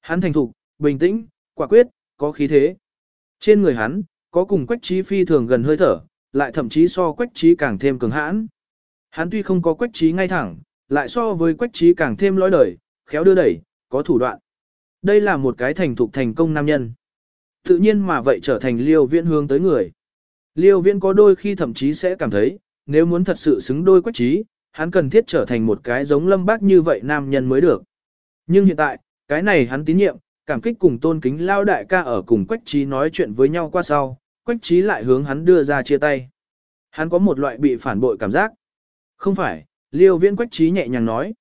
Hắn thành thục, bình tĩnh, quả quyết, có khí thế. Trên người hắn, có cùng quách trí phi thường gần hơi thở, lại thậm chí so quách trí càng thêm cứng hãn. Hắn tuy không có quách trí ngay thẳng, lại so với quách trí càng thêm lõi đời, khéo đưa đẩy, có thủ đoạn. Đây là một cái thành thục thành công nam nhân. Tự nhiên mà vậy trở thành liêu viễn hướng tới người. Liêu viễn có đôi khi thậm chí sẽ cảm thấy, nếu muốn thật sự xứng đôi quách trí, hắn cần thiết trở thành một cái giống lâm bác như vậy nam nhân mới được. Nhưng hiện tại, cái này hắn tín nhiệm, cảm kích cùng tôn kính lao đại ca ở cùng quách trí nói chuyện với nhau qua sau, quách trí lại hướng hắn đưa ra chia tay. Hắn có một loại bị phản bội cảm giác. Không phải, liêu viễn quách trí nhẹ nhàng nói.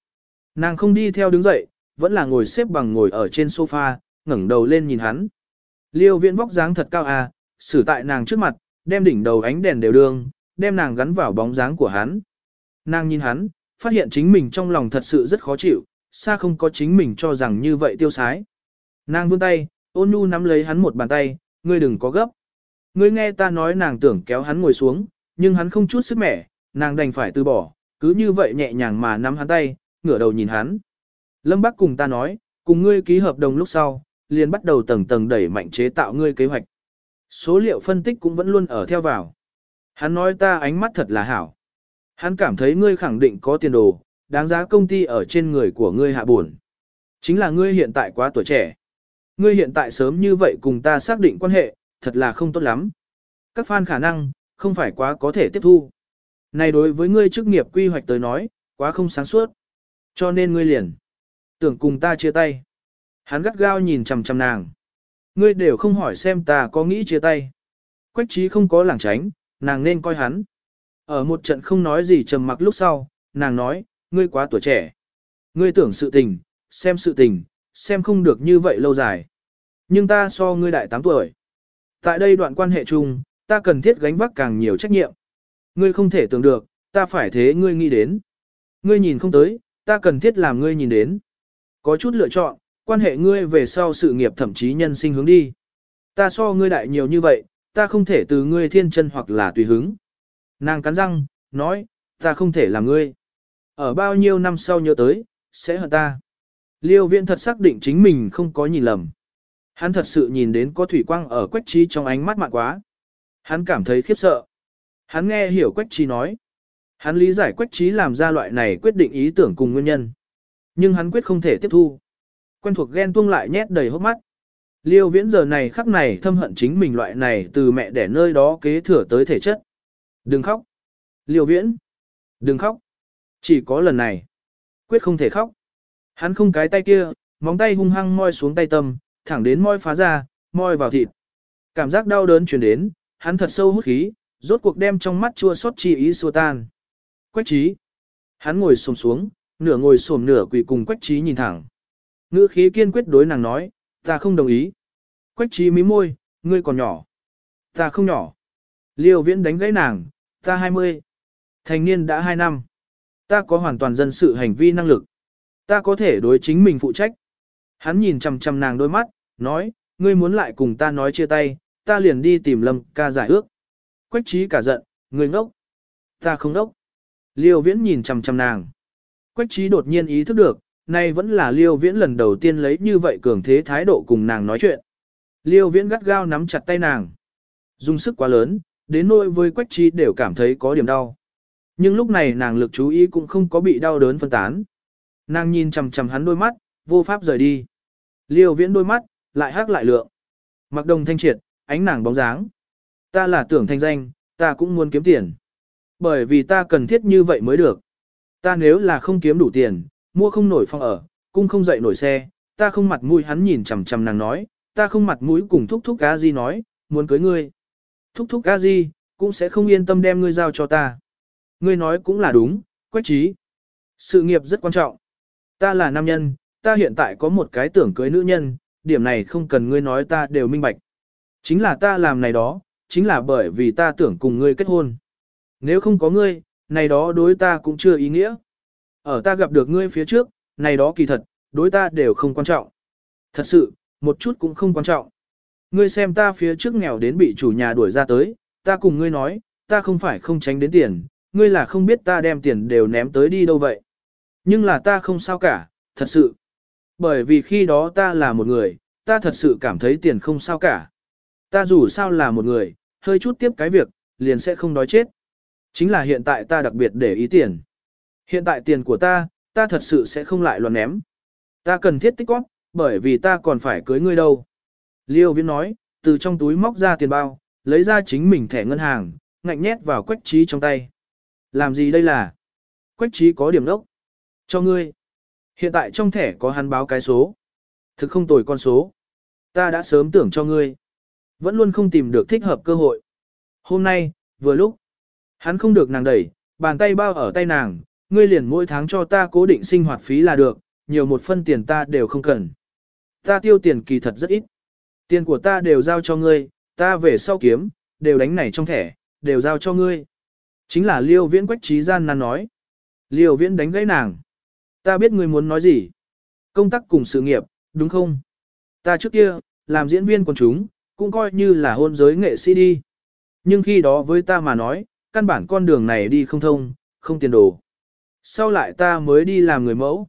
Nàng không đi theo đứng dậy, vẫn là ngồi xếp bằng ngồi ở trên sofa, ngẩng đầu lên nhìn hắn. Liêu viễn vóc dáng thật cao à, xử tại nàng trước mặt, đem đỉnh đầu ánh đèn đều đương, đem nàng gắn vào bóng dáng của hắn. Nàng nhìn hắn, phát hiện chính mình trong lòng thật sự rất khó chịu, xa không có chính mình cho rằng như vậy tiêu sái. Nàng vươn tay, ôn nhu nắm lấy hắn một bàn tay, ngươi đừng có gấp. Ngươi nghe ta nói nàng tưởng kéo hắn ngồi xuống, nhưng hắn không chút sức mẻ, nàng đành phải từ bỏ, cứ như vậy nhẹ nhàng mà nắm hắn tay, ngửa đầu nhìn hắn. Lâm Bắc cùng ta nói, cùng ngươi ký hợp đồng lúc sau, liền bắt đầu tầng tầng đẩy mạnh chế tạo ngươi kế hoạch. Số liệu phân tích cũng vẫn luôn ở theo vào. Hắn nói ta ánh mắt thật là hảo. Hắn cảm thấy ngươi khẳng định có tiền đồ, đáng giá công ty ở trên người của ngươi hạ buồn. Chính là ngươi hiện tại quá tuổi trẻ. Ngươi hiện tại sớm như vậy cùng ta xác định quan hệ, thật là không tốt lắm. Các fan khả năng, không phải quá có thể tiếp thu. Này đối với ngươi chức nghiệp quy hoạch tới nói, quá không sáng suốt. Cho nên ngươi liền. Tưởng cùng ta chia tay. Hắn gắt gao nhìn chằm chằm nàng. Ngươi đều không hỏi xem ta có nghĩ chia tay. Quách trí không có lảng tránh, nàng nên coi hắn. Ở một trận không nói gì trầm mặc lúc sau, nàng nói, ngươi quá tuổi trẻ. Ngươi tưởng sự tình, xem sự tình, xem không được như vậy lâu dài. Nhưng ta so ngươi đại 8 tuổi. Tại đây đoạn quan hệ chung, ta cần thiết gánh vác càng nhiều trách nhiệm. Ngươi không thể tưởng được, ta phải thế ngươi nghĩ đến. Ngươi nhìn không tới, ta cần thiết làm ngươi nhìn đến. Có chút lựa chọn, quan hệ ngươi về sau sự nghiệp thậm chí nhân sinh hướng đi. Ta so ngươi đại nhiều như vậy, ta không thể từ ngươi thiên chân hoặc là tùy hứng. Nàng cắn răng, nói, ta không thể làm ngươi. Ở bao nhiêu năm sau nhớ tới, sẽ hận ta. Liêu viện thật xác định chính mình không có nhìn lầm. Hắn thật sự nhìn đến có thủy quang ở quách trí trong ánh mắt mạn quá. Hắn cảm thấy khiếp sợ. Hắn nghe hiểu quách trí nói. Hắn lý giải quách trí làm ra loại này quyết định ý tưởng cùng nguyên nhân. Nhưng hắn quyết không thể tiếp thu. Quen thuộc ghen tuông lại nhét đầy hốc mắt. Liêu viễn giờ này khắc này thâm hận chính mình loại này từ mẹ đẻ nơi đó kế thừa tới thể chất. Đừng khóc. Liêu viễn. Đừng khóc. Chỉ có lần này. Quyết không thể khóc. Hắn không cái tay kia, móng tay hung hăng moi xuống tay tâm, thẳng đến moi phá ra, moi vào thịt. Cảm giác đau đớn truyền đến, hắn thật sâu hút khí, rốt cuộc đem trong mắt chua xót chi ý xua tan. Quách trí. Hắn ngồi xổm xuống, nửa ngồi xổm nửa quỳ cùng quách trí nhìn thẳng. Ngữ khí kiên quyết đối nàng nói, ta không đồng ý. Quách trí mí môi, ngươi còn nhỏ. Ta không nhỏ. Liêu viễn đánh gãy nàng, ta 20. Thành niên đã 2 năm. Ta có hoàn toàn dân sự hành vi năng lực. Ta có thể đối chính mình phụ trách. Hắn nhìn chằm chằm nàng đôi mắt, nói, ngươi muốn lại cùng ta nói chia tay, ta liền đi tìm lâm ca giải ước. Quách trí cả giận, ngươi ngốc. Ta không ngốc. Liêu viễn nhìn chằm chằm nàng. Quách trí đột nhiên ý thức được, nay vẫn là liêu viễn lần đầu tiên lấy như vậy cường thế thái độ cùng nàng nói chuyện. Liêu viễn gắt gao nắm chặt tay nàng. Dùng sức quá lớn, đến nỗi với quách trí đều cảm thấy có điểm đau. Nhưng lúc này nàng lực chú ý cũng không có bị đau đớn phân tán. Nàng nhìn chằm chằm hắn đôi mắt, vô pháp rời đi. Liêu viễn đôi mắt, lại hắc lại lượng. Mặc đồng thanh triệt, ánh nàng bóng dáng. Ta là tưởng thanh danh, ta cũng muốn kiếm tiền. Bởi vì ta cần thiết như vậy mới được. Ta nếu là không kiếm đủ tiền, mua không nổi phòng ở, cung không dậy nổi xe, ta không mặt mũi hắn nhìn chằm chằm nàng nói, ta không mặt mũi cùng thúc thúc cá gì nói, muốn cưới ngươi. Thúc thúc cá gì, cũng sẽ không yên tâm đem ngươi giao cho ta. Ngươi nói cũng là đúng, quách trí. Sự nghiệp rất quan trọng. Ta là nam nhân, ta hiện tại có một cái tưởng cưới nữ nhân, điểm này không cần ngươi nói ta đều minh bạch. Chính là ta làm này đó, chính là bởi vì ta tưởng cùng ngươi kết hôn. Nếu không có ngươi, này đó đối ta cũng chưa ý nghĩa. Ở ta gặp được ngươi phía trước, này đó kỳ thật, đối ta đều không quan trọng. Thật sự, một chút cũng không quan trọng. Ngươi xem ta phía trước nghèo đến bị chủ nhà đuổi ra tới, ta cùng ngươi nói, ta không phải không tránh đến tiền, ngươi là không biết ta đem tiền đều ném tới đi đâu vậy. Nhưng là ta không sao cả, thật sự. Bởi vì khi đó ta là một người, ta thật sự cảm thấy tiền không sao cả. Ta dù sao là một người, hơi chút tiếp cái việc, liền sẽ không đói chết. Chính là hiện tại ta đặc biệt để ý tiền. Hiện tại tiền của ta, ta thật sự sẽ không lại loạn ném. Ta cần thiết tích góp, bởi vì ta còn phải cưới ngươi đâu. Liêu Viễn nói, từ trong túi móc ra tiền bao, lấy ra chính mình thẻ ngân hàng, ngạnh nhét vào quách trí trong tay. Làm gì đây là? Quách trí có điểm đốc. Cho ngươi. Hiện tại trong thẻ có hắn báo cái số. Thực không tồi con số. Ta đã sớm tưởng cho ngươi. Vẫn luôn không tìm được thích hợp cơ hội. Hôm nay, vừa lúc. Hắn không được nàng đẩy, bàn tay bao ở tay nàng, ngươi liền mỗi tháng cho ta cố định sinh hoạt phí là được, nhiều một phân tiền ta đều không cần. Ta tiêu tiền kỳ thật rất ít. Tiền của ta đều giao cho ngươi, ta về sau kiếm, đều đánh này trong thẻ, đều giao cho ngươi. Chính là liêu viễn quách trí gian nan nói. Liêu viễn đánh gãy nàng. Ta biết ngươi muốn nói gì. Công tác cùng sự nghiệp, đúng không? Ta trước kia, làm diễn viên quần chúng, cũng coi như là hôn giới nghệ sĩ đi. Nhưng khi đó với ta mà nói, căn bản con đường này đi không thông, không tiền đồ. Sau lại ta mới đi làm người mẫu.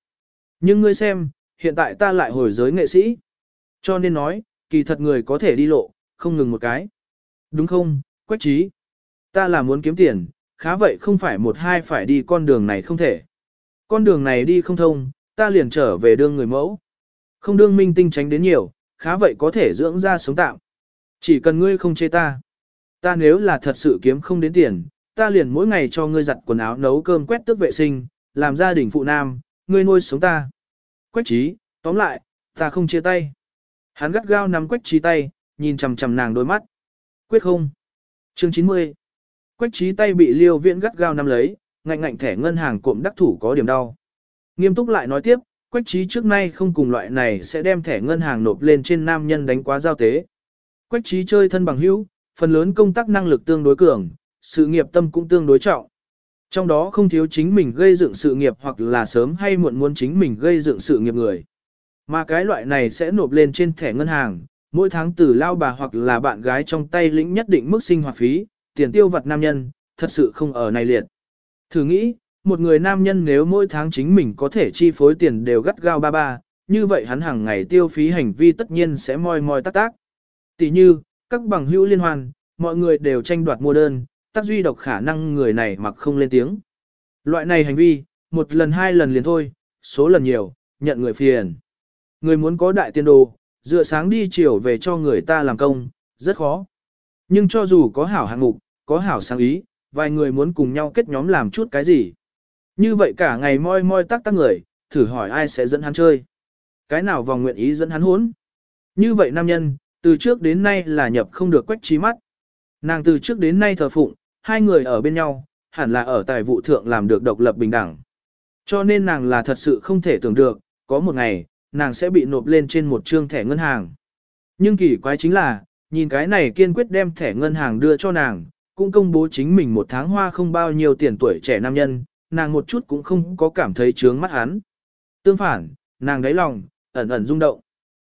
Nhưng ngươi xem, hiện tại ta lại hồi giới nghệ sĩ. Cho nên nói, kỳ thật người có thể đi lộ, không ngừng một cái. Đúng không, quách trí? Ta là muốn kiếm tiền, khá vậy không phải một hai phải đi con đường này không thể. Con đường này đi không thông, ta liền trở về đương người mẫu. Không đương minh tinh tránh đến nhiều, khá vậy có thể dưỡng ra sống tạm. Chỉ cần ngươi không chê ta. Ta nếu là thật sự kiếm không đến tiền, ta liền mỗi ngày cho ngươi giặt quần áo nấu cơm quét tước vệ sinh, làm gia đình phụ nam, ngươi nuôi sống ta. Quách trí, tóm lại, ta không chia tay. Hắn gắt gao nắm quách trí tay, nhìn chằm chằm nàng đôi mắt. Quyết không. Chương 90. Quách trí tay bị liêu viện gắt gao nắm lấy, ngạnh ngạnh thẻ ngân hàng cộm đắc thủ có điểm đau. Nghiêm túc lại nói tiếp, quách trí trước nay không cùng loại này sẽ đem thẻ ngân hàng nộp lên trên nam nhân đánh quá giao tế. Quách trí chơi thân bằng hữu, phần lớn công tác năng lực tương đối cường, sự nghiệp tâm cũng tương đối trọng. Trong đó không thiếu chính mình gây dựng sự nghiệp hoặc là sớm hay muộn muốn chính mình gây dựng sự nghiệp người. Mà cái loại này sẽ nộp lên trên thẻ ngân hàng, mỗi tháng từ lao bà hoặc là bạn gái trong tay lĩnh nhất định mức sinh hoạt phí, tiền tiêu vật nam nhân, thật sự không ở này liệt. Thử nghĩ, một người nam nhân nếu mỗi tháng chính mình có thể chi phối tiền đều gắt gao ba ba, như vậy hắn hàng ngày tiêu phí hành vi tất nhiên sẽ moi moi tác tác. Tỷ như, các bằng hữu liên hoan, mọi người đều tranh đoạt mua đơn, tác duy độc khả năng người này mặc không lên tiếng. Loại này hành vi, một lần hai lần liền thôi, số lần nhiều, nhận người phiền. Người muốn có đại tiên đồ, dựa sáng đi chiều về cho người ta làm công, rất khó. Nhưng cho dù có hảo hạng mục, có hảo sáng ý, vài người muốn cùng nhau kết nhóm làm chút cái gì. Như vậy cả ngày moi moi tác tác người, thử hỏi ai sẽ dẫn hắn chơi. Cái nào vòng nguyện ý dẫn hắn hốn. Như vậy nam nhân, từ trước đến nay là nhập không được quách trí mắt. Nàng từ trước đến nay thờ phụng, hai người ở bên nhau, hẳn là ở tài vụ thượng làm được độc lập bình đẳng. Cho nên nàng là thật sự không thể tưởng được, có một ngày, nàng sẽ bị nộp lên trên một trương thẻ ngân hàng. Nhưng kỳ quái chính là, nhìn cái này kiên quyết đem thẻ ngân hàng đưa cho nàng, cũng công bố chính mình một tháng hoa không bao nhiêu tiền tuổi trẻ nam nhân, nàng một chút cũng không có cảm thấy chướng mắt hắn. Tương phản, nàng đáy lòng, ẩn ẩn rung động.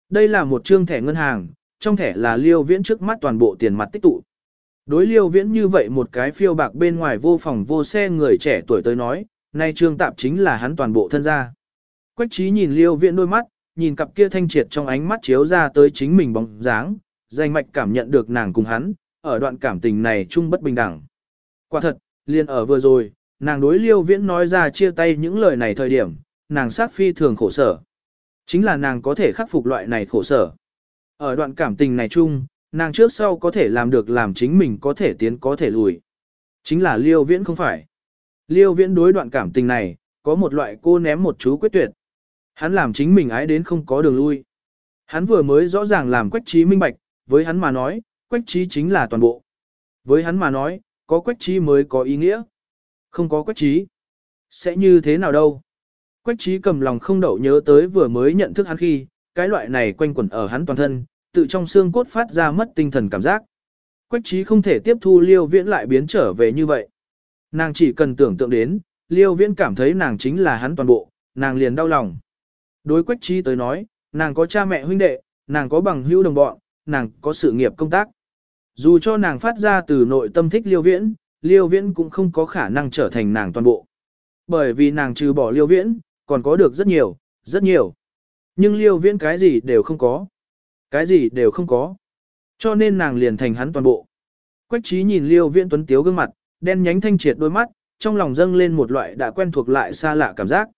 Đây là một trương thẻ ngân hàng, trong thẻ là liêu viễn trước mắt toàn bộ tiền mặt tích tụ. Đối liêu viễn như vậy một cái phiêu bạc bên ngoài vô phòng vô xe người trẻ tuổi tới nói, nay trương tạp chính là hắn toàn bộ thân gia. Quách trí nhìn liêu viễn đôi mắt, nhìn cặp kia thanh triệt trong ánh mắt chiếu ra tới chính mình bóng dáng, danh mạch cảm nhận được nàng cùng hắn, ở đoạn cảm tình này chung bất bình đẳng. Quả thật, liền ở vừa rồi, nàng đối liêu viễn nói ra chia tay những lời này thời điểm, nàng sát phi thường khổ sở. Chính là nàng có thể khắc phục loại này khổ sở. Ở đoạn cảm tình này chung, nàng trước sau có thể làm được làm chính mình có thể tiến có thể lùi. Chính là liêu viễn không phải. Liêu viễn đối đoạn cảm tình này, có một loại cô ném một chú quyết tuyệt. Hắn làm chính mình ái đến không có đường lui. Hắn vừa mới rõ ràng làm quách trí minh bạch, với hắn mà nói, quách trí chính là toàn bộ. Với hắn mà nói, có quách trí mới có ý nghĩa. Không có quách trí. Sẽ như thế nào đâu? Quách trí cầm lòng không đậu nhớ tới vừa mới nhận thức hắn khi, cái loại này quanh quẩn ở hắn toàn thân, tự trong xương cốt phát ra mất tinh thần cảm giác. Quách trí không thể tiếp thu liêu viễn lại biến trở về như vậy. Nàng chỉ cần tưởng tượng đến, liêu viễn cảm thấy nàng chính là hắn toàn bộ, nàng liền đau lòng. Đối quách trí tới nói, nàng có cha mẹ huynh đệ, nàng có bằng hữu đồng bọn, nàng có sự nghiệp công tác. Dù cho nàng phát ra từ nội tâm thích liêu viễn, liêu viễn cũng không có khả năng trở thành nàng toàn bộ. Bởi vì nàng trừ bỏ liêu viễn, còn có được rất nhiều, rất nhiều. Nhưng liêu viễn cái gì đều không có. Cái gì đều không có. Cho nên nàng liền thành hắn toàn bộ. Quách trí nhìn liêu viễn tuấn tiếu gương mặt, đen nhánh thanh triệt đôi mắt, trong lòng dâng lên một loại đã quen thuộc lại xa lạ cảm giác.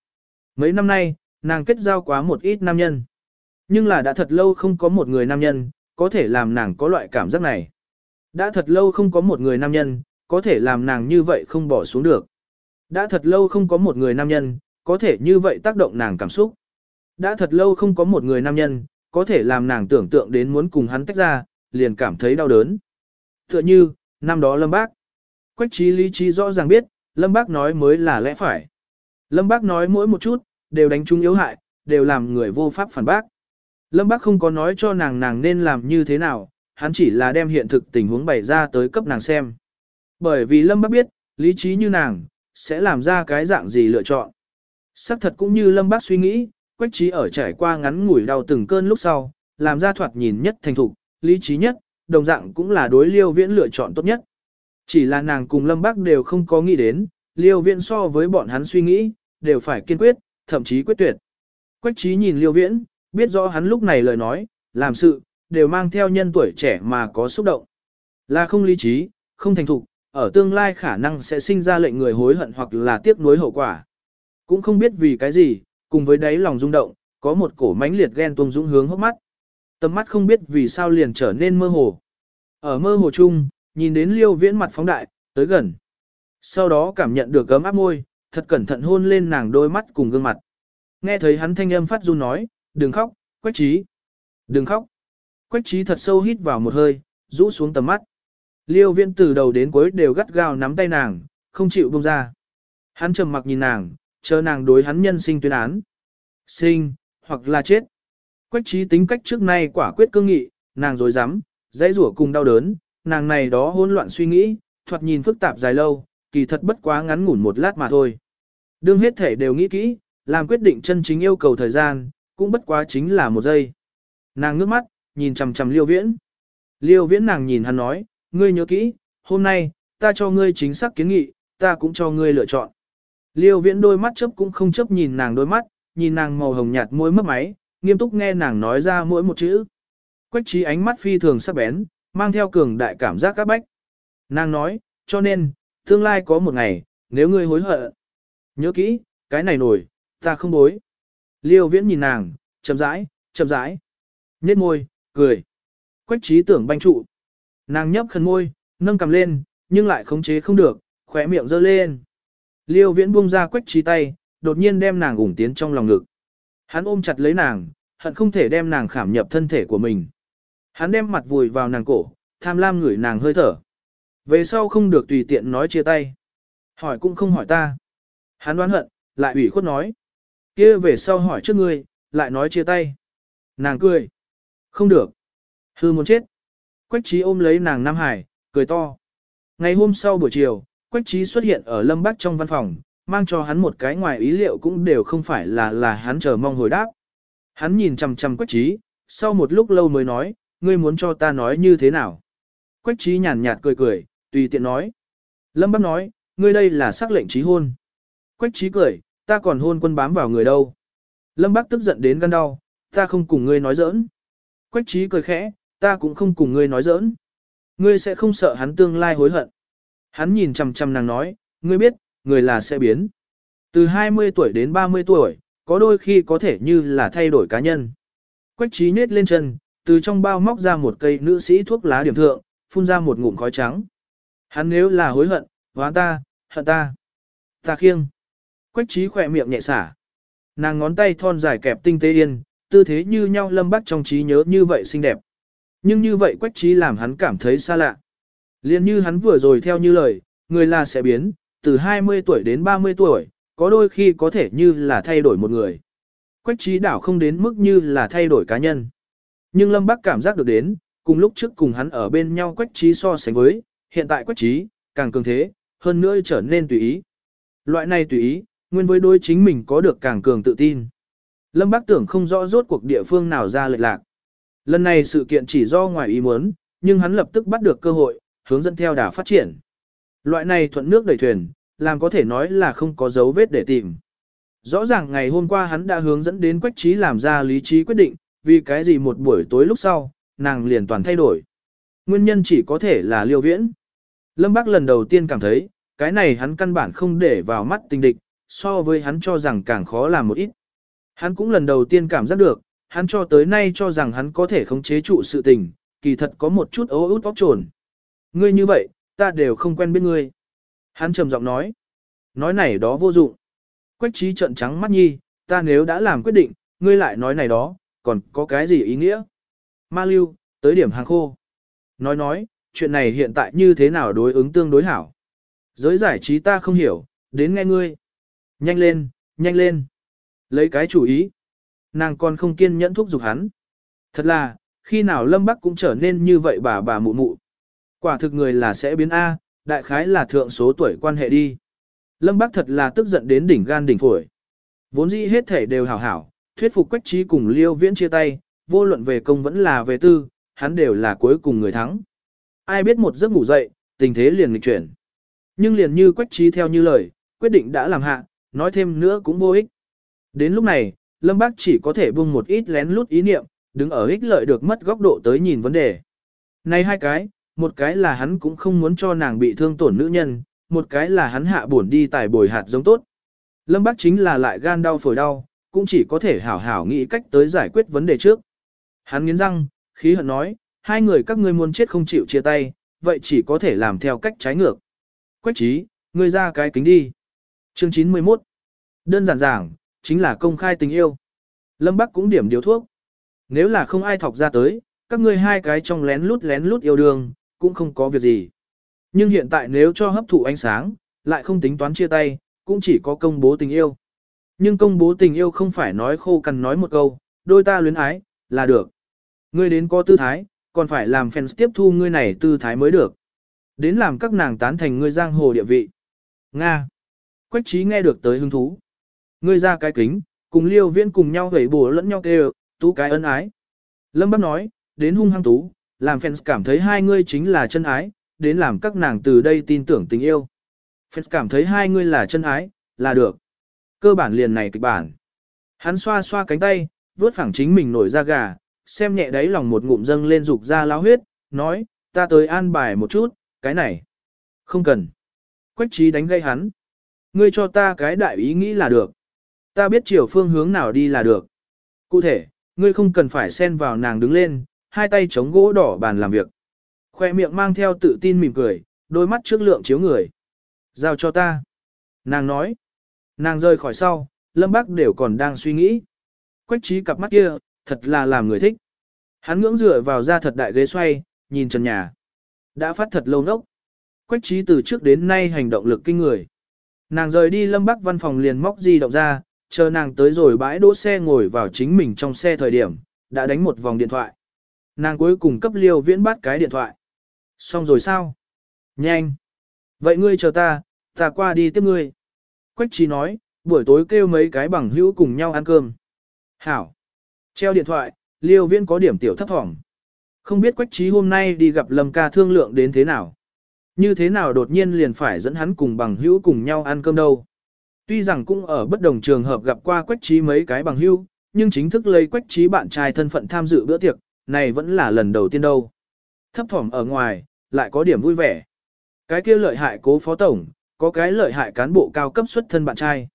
Mấy năm nay, nàng kết giao quá một ít nam nhân. Nhưng là đã thật lâu không có một người nam nhân, có thể làm nàng có loại cảm giác này. Đã thật lâu không có một người nam nhân, có thể làm nàng như vậy không bỏ xuống được. Đã thật lâu không có một người nam nhân, có thể như vậy tác động nàng cảm xúc. Đã thật lâu không có một người nam nhân, có thể làm nàng tưởng tượng đến muốn cùng hắn tách ra, liền cảm thấy đau đớn. Tựa như, năm đó Lâm Bác. Quách trí lý trí rõ ràng biết, Lâm Bác nói mới là lẽ phải. Lâm Bác nói mỗi một chút, đều đánh trúng yếu hại, đều làm người vô pháp phản bác. Lâm Bác không có nói cho nàng nàng nên làm như thế nào, hắn chỉ là đem hiện thực tình huống bày ra tới cấp nàng xem. Bởi vì Lâm Bác biết, lý trí như nàng, sẽ làm ra cái dạng gì lựa chọn. Sắc thật cũng như Lâm Bác suy nghĩ, Quách trí ở trải qua ngắn ngủi đau từng cơn lúc sau, làm ra thoạt nhìn nhất thành thục, lý trí nhất, đồng dạng cũng là đối liêu viễn lựa chọn tốt nhất. Chỉ là nàng cùng Lâm Bác đều không có nghĩ đến, liêu viễn so với bọn hắn suy nghĩ, đều phải kiên quyết, thậm chí quyết tuyệt. Quách trí nhìn liêu viễn, biết rõ hắn lúc này lời nói, làm sự, đều mang theo nhân tuổi trẻ mà có xúc động. Là không lý trí, không thành thục, ở tương lai khả năng sẽ sinh ra lệnh người hối hận hoặc là tiếc nuối hậu quả. Cũng không biết vì cái gì, cùng với đáy lòng rung động, có một cổ mãnh liệt ghen tuông dũng hướng hốc mắt. Tầm mắt không biết vì sao liền trở nên mơ hồ. Ở mơ hồ chung, nhìn đến liêu viễn mặt phóng đại, tới gần. Sau đó cảm nhận được gấm áp môi, thật cẩn thận hôn lên nàng đôi mắt cùng gương mặt. Nghe thấy hắn thanh âm phát run nói, đừng khóc, quách trí. Đừng khóc. Quách trí thật sâu hít vào một hơi, rũ xuống tầm mắt. Liêu viễn từ đầu đến cuối đều gắt gao nắm tay nàng, không chịu buông ra. Hắn trầm mặc nhìn nàng, chờ nàng đối hắn nhân sinh tuyên án. Sinh, hoặc là chết. Quách trí tính cách trước nay quả quyết cương nghị, nàng dối rắm dãy rủa cùng đau đớn, nàng này đó hỗn loạn suy nghĩ, thoạt nhìn phức tạp dài lâu, kỳ thật bất quá ngắn ngủn một lát mà thôi. Đương hết thể đều nghĩ kỹ, làm quyết định chân chính yêu cầu thời gian, cũng bất quá chính là một giây. Nàng ngước mắt, nhìn chằm chằm liêu viễn. Liêu viễn nàng nhìn hắn nói, ngươi nhớ kỹ, hôm nay, ta cho ngươi chính xác kiến nghị, ta cũng cho ngươi lựa chọn. Liêu viễn đôi mắt chấp cũng không chấp nhìn nàng đôi mắt, nhìn nàng màu hồng nhạt môi mấp máy, nghiêm túc nghe nàng nói ra mỗi một chữ. Quách trí ánh mắt phi thường sắc bén, mang theo cường đại cảm giác các bách. Nàng nói, cho nên, tương lai có một ngày, nếu ngươi hối hận, nhớ kỹ, cái này nổi, ta không bối. Liêu viễn nhìn nàng, chậm rãi, chậm rãi, nhếch môi, cười. Quách trí tưởng banh trụ. Nàng nhấp khẩn môi, nâng cầm lên, nhưng lại khống chế không được, khỏe miệng giơ lên. Liêu viễn buông ra quách trí tay, đột nhiên đem nàng ủng tiến trong lòng ngực. Hắn ôm chặt lấy nàng, hận không thể đem nàng khảm nhập thân thể của mình. Hắn đem mặt vùi vào nàng cổ, tham lam ngửi nàng hơi thở. Về sau không được tùy tiện nói chia tay. Hỏi cũng không hỏi ta. Hắn đoán hận, lại ủy khuất nói. kia về sau hỏi trước ngươi, lại nói chia tay. Nàng cười. Không được. Hư muốn chết. Quách trí ôm lấy nàng Nam Hải, cười to. Ngày hôm sau buổi chiều, Quách trí xuất hiện ở Lâm Bắc trong văn phòng, mang cho hắn một cái ngoài ý liệu cũng đều không phải là là hắn chờ mong hồi đáp. Hắn nhìn chằm chằm Quách trí, sau một lúc lâu mới nói, ngươi muốn cho ta nói như thế nào. Quách trí nhàn nhạt cười cười, tùy tiện nói. Lâm Bắc nói, ngươi đây là sắc lệnh trí hôn. Quách trí cười, ta còn hôn quân bám vào người đâu. Lâm Bắc tức giận đến gan đau, ta không cùng ngươi nói giỡn. Quách trí cười khẽ, ta cũng không cùng ngươi nói giỡn. Ngươi sẽ không sợ hắn tương lai hối hận. Hắn nhìn chằm chằm nàng nói, ngươi biết, người là sẽ biến. Từ 20 tuổi đến 30 tuổi, có đôi khi có thể như là thay đổi cá nhân. Quách trí nết lên chân, từ trong bao móc ra một cây nữ sĩ thuốc lá điểm thượng, phun ra một ngụm khói trắng. Hắn nếu là hối hận, hoán ta, hận ta. Ta khiêng. Quách trí khỏe miệng nhẹ xả. Nàng ngón tay thon dài kẹp tinh tế yên, tư thế như nhau lâm bắc trong trí nhớ như vậy xinh đẹp. Nhưng như vậy quách trí làm hắn cảm thấy xa lạ. Liên như hắn vừa rồi theo như lời, người là sẽ biến, từ 20 tuổi đến 30 tuổi, có đôi khi có thể như là thay đổi một người. Quách trí đảo không đến mức như là thay đổi cá nhân. Nhưng Lâm Bắc cảm giác được đến, cùng lúc trước cùng hắn ở bên nhau quách trí so sánh với, hiện tại quách trí, càng cường thế, hơn nữa trở nên tùy ý. Loại này tùy ý, nguyên với đối chính mình có được càng cường tự tin. Lâm Bác tưởng không rõ rốt cuộc địa phương nào ra lệch lạc. Lần này sự kiện chỉ do ngoài ý muốn, nhưng hắn lập tức bắt được cơ hội, hướng dẫn theo đà phát triển. Loại này thuận nước đẩy thuyền, làm có thể nói là không có dấu vết để tìm. Rõ ràng ngày hôm qua hắn đã hướng dẫn đến Quách Trí làm ra lý trí quyết định, vì cái gì một buổi tối lúc sau, nàng liền toàn thay đổi. Nguyên nhân chỉ có thể là liêu viễn. Lâm Bác lần đầu tiên cảm thấy, cái này hắn căn bản không để vào mắt tình địch, so với hắn cho rằng càng khó làm một ít. Hắn cũng lần đầu tiên cảm giác được, hắn cho tới nay cho rằng hắn có thể khống chế trụ sự tình, kỳ thật có một chút ấu út óc trồn. Ngươi như vậy, ta đều không quen biết ngươi. Hắn trầm giọng nói. Nói này đó vô dụng. Quách trí trận trắng mắt nhi, ta nếu đã làm quyết định, ngươi lại nói này đó, còn có cái gì ý nghĩa? Ma lưu, tới điểm hàng khô. Nói nói, chuyện này hiện tại như thế nào đối ứng tương đối hảo. Giới giải trí ta không hiểu, đến nghe ngươi. Nhanh lên, nhanh lên. Lấy cái chủ ý. Nàng còn không kiên nhẫn thúc giục hắn. Thật là, khi nào Lâm Bắc cũng trở nên như vậy bà bà mụ mụ. Quả thực người là sẽ biến A, đại khái là thượng số tuổi quan hệ đi. Lâm Bắc thật là tức giận đến đỉnh gan đỉnh phổi. Vốn dĩ hết thể đều hảo hảo, thuyết phục quách trí cùng liêu viễn chia tay, vô luận về công vẫn là về tư, hắn đều là cuối cùng người thắng. Ai biết một giấc ngủ dậy, tình thế liền nghịch chuyển. Nhưng liền như quách trí theo như lời, quyết định đã làm hạ, nói thêm nữa cũng vô ích. Đến lúc này, Lâm Bác chỉ có thể buông một ít lén lút ý niệm, đứng ở ích lợi được mất góc độ tới nhìn vấn đề. Này hai cái, một cái là hắn cũng không muốn cho nàng bị thương tổn nữ nhân, một cái là hắn hạ buồn đi tài bồi hạt giống tốt. Lâm Bác chính là lại gan đau phổi đau, cũng chỉ có thể hảo hảo nghĩ cách tới giải quyết vấn đề trước. Hắn nghiến răng, khí hận nói, hai người các ngươi muốn chết không chịu chia tay, vậy chỉ có thể làm theo cách trái ngược. Quách trí, ngươi ra cái kính đi. Chương 91 Đơn giản giảng, chính là công khai tình yêu. Lâm Bắc cũng điểm điều thuốc. Nếu là không ai thọc ra tới, các ngươi hai cái trong lén lút lén lút yêu đương, cũng không có việc gì. Nhưng hiện tại nếu cho hấp thụ ánh sáng, lại không tính toán chia tay, cũng chỉ có công bố tình yêu. Nhưng công bố tình yêu không phải nói khô cằn nói một câu, đôi ta luyến ái, là được. Ngươi đến có tư thái, còn phải làm fans tiếp thu ngươi này tư thái mới được. Đến làm các nàng tán thành ngươi giang hồ địa vị. Nga. Quách trí nghe được tới hứng thú. Ngươi ra cái kính, cùng liêu viễn cùng nhau gầy bùa lẫn nhau kêu, tú cái ân ái. Lâm Bắc nói, đến hung hăng tú, làm fans cảm thấy hai ngươi chính là chân ái, đến làm các nàng từ đây tin tưởng tình yêu. Fans cảm thấy hai ngươi là chân ái, là được. Cơ bản liền này kịch bản. Hắn xoa xoa cánh tay, vuốt phẳng chính mình nổi ra gà, xem nhẹ đáy lòng một ngụm dâng lên dục ra lao huyết, nói, ta tới an bài một chút, cái này. Không cần. Quách trí đánh gây hắn. Ngươi cho ta cái đại ý nghĩ là được. Ta biết chiều phương hướng nào đi là được. Cụ thể, ngươi không cần phải xen vào nàng đứng lên, hai tay chống gỗ đỏ bàn làm việc. Khoe miệng mang theo tự tin mỉm cười, đôi mắt trước lượng chiếu người. Giao cho ta. Nàng nói. Nàng rơi khỏi sau, Lâm Bác đều còn đang suy nghĩ. Quách trí cặp mắt kia, thật là làm người thích. Hắn ngưỡng dựa vào ra thật đại ghế xoay, nhìn trần nhà. Đã phát thật lâu nốc. Quách trí từ trước đến nay hành động lực kinh người. Nàng rời đi Lâm Bắc văn phòng liền móc di động ra, chờ nàng tới rồi bãi đỗ xe ngồi vào chính mình trong xe thời điểm, đã đánh một vòng điện thoại. Nàng cuối cùng cấp liêu viễn bắt cái điện thoại. Xong rồi sao? Nhanh! Vậy ngươi chờ ta, ta qua đi tiếp ngươi. Quách trí nói, buổi tối kêu mấy cái bằng hữu cùng nhau ăn cơm. Hảo! Treo điện thoại, liêu viễn có điểm tiểu thấp thỏm. Không biết quách trí hôm nay đi gặp Lâm ca thương lượng đến thế nào. Như thế nào đột nhiên liền phải dẫn hắn cùng bằng hữu cùng nhau ăn cơm đâu. Tuy rằng cũng ở bất đồng trường hợp gặp qua quách trí mấy cái bằng hữu, nhưng chính thức lấy quách trí bạn trai thân phận tham dự bữa tiệc, này vẫn là lần đầu tiên đâu. Thấp thỏm ở ngoài, lại có điểm vui vẻ. Cái kia lợi hại cố phó tổng, có cái lợi hại cán bộ cao cấp xuất thân bạn trai.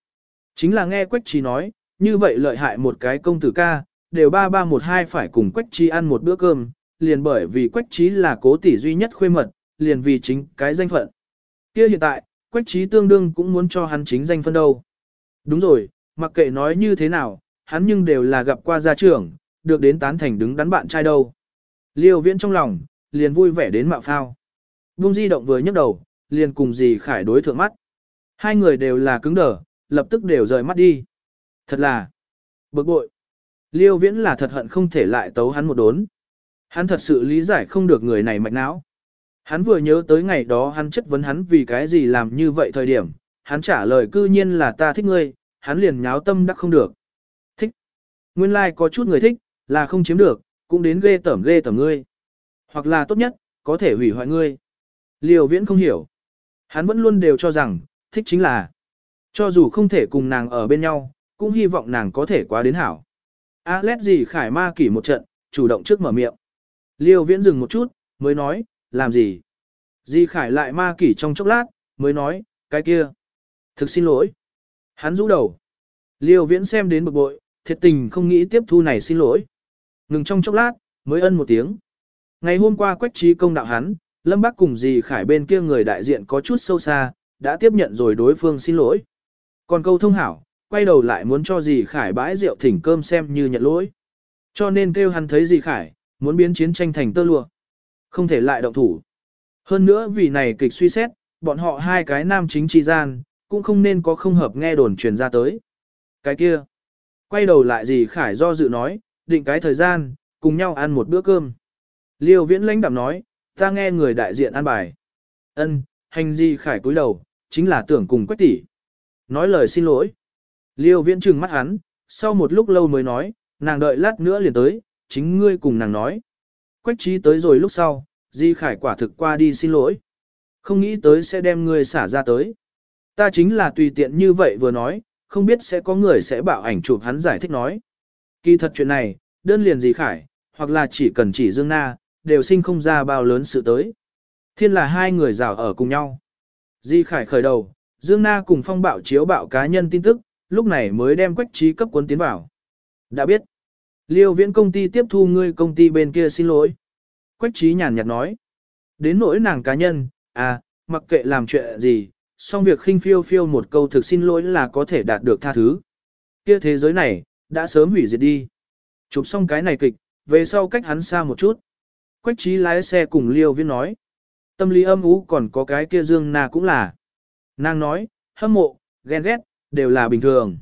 Chính là nghe quách trí nói, như vậy lợi hại một cái công tử ca, đều ba ba một hai phải cùng quách trí ăn một bữa cơm, liền bởi vì quách trí là cố tỷ duy nhất khuê mật, liền vì chính cái danh phận. Kia hiện tại, quách trí tương đương cũng muốn cho hắn chính danh phân đâu. Đúng rồi, mặc kệ nói như thế nào, hắn nhưng đều là gặp qua gia trưởng, được đến tán thành đứng đắn bạn trai đâu. Liêu viễn trong lòng, liền vui vẻ đến mạo phao. Bung di động vừa nhấc đầu, liền cùng dì khải đối thượng mắt. Hai người đều là cứng đờ, lập tức đều rời mắt đi. Thật là bực bội. Liêu viễn là thật hận không thể lại tấu hắn một đốn. Hắn thật sự lý giải không được người này mạch não. Hắn vừa nhớ tới ngày đó hắn chất vấn hắn vì cái gì làm như vậy thời điểm, hắn trả lời cư nhiên là ta thích ngươi, hắn liền nháo tâm đắc không được. Thích. Nguyên lai like có chút người thích, là không chiếm được, cũng đến ghê tởm ghê tởm ngươi. Hoặc là tốt nhất, có thể hủy hoại ngươi. Liều viễn không hiểu. Hắn vẫn luôn đều cho rằng, thích chính là, cho dù không thể cùng nàng ở bên nhau, cũng hy vọng nàng có thể quá đến hảo. Alex gì khải ma kỷ một trận, chủ động trước mở miệng. Liêu viễn dừng một chút, mới nói, làm gì? Di khải lại ma kỷ trong chốc lát, mới nói, cái kia. Thực xin lỗi. Hắn rũ đầu. Liêu viễn xem đến bực bội, thiệt tình không nghĩ tiếp thu này xin lỗi. Ngừng trong chốc lát, mới ân một tiếng. Ngày hôm qua quách trí công đạo hắn, Lâm Bác cùng dì Khải bên kia người đại diện có chút sâu xa, đã tiếp nhận rồi đối phương xin lỗi. Còn câu thông hảo, quay đầu lại muốn cho dì Khải bãi rượu thỉnh cơm xem như nhận lỗi. Cho nên kêu hắn thấy dì Khải, muốn biến chiến tranh thành tơ lụa. Không thể lại động thủ. Hơn nữa vì này kịch suy xét, bọn họ hai cái nam chính chi gian, cũng không nên có không hợp nghe đồn truyền ra tới. Cái kia, quay đầu lại dì Khải do dự nói, định cái thời gian, cùng nhau ăn một bữa cơm. Liêu viễn lãnh đạm nói, ta nghe người đại diện ăn bài. ân hành Di Khải cúi đầu, chính là tưởng cùng quách tỷ. Nói lời xin lỗi. Liêu viễn trừng mắt hắn, sau một lúc lâu mới nói, nàng đợi lát nữa liền tới, chính ngươi cùng nàng nói. Quách trí tới rồi lúc sau, Di Khải quả thực qua đi xin lỗi. Không nghĩ tới sẽ đem ngươi xả ra tới. Ta chính là tùy tiện như vậy vừa nói, không biết sẽ có người sẽ bảo ảnh chụp hắn giải thích nói. Kỳ thật chuyện này, đơn liền gì Khải, hoặc là chỉ cần chỉ Dương Na, đều sinh không ra bao lớn sự tới. Thiên là hai người rào ở cùng nhau. Di Khải khởi đầu, Dương Na cùng phong bạo chiếu bạo cá nhân tin tức, lúc này mới đem quách trí cấp cuốn tiến vào. Đã biết. Liêu viễn công ty tiếp thu ngươi công ty bên kia xin lỗi. Quách trí nhàn nhạt nói. Đến nỗi nàng cá nhân, à, mặc kệ làm chuyện gì, xong việc khinh phiêu phiêu một câu thực xin lỗi là có thể đạt được tha thứ. Kia thế giới này, đã sớm hủy diệt đi. Chụp xong cái này kịch, về sau cách hắn xa một chút. Quách trí lái xe cùng liêu viễn nói. Tâm lý âm ú còn có cái kia dương na cũng là. Nàng nói, hâm mộ, ghen ghét, đều là bình thường.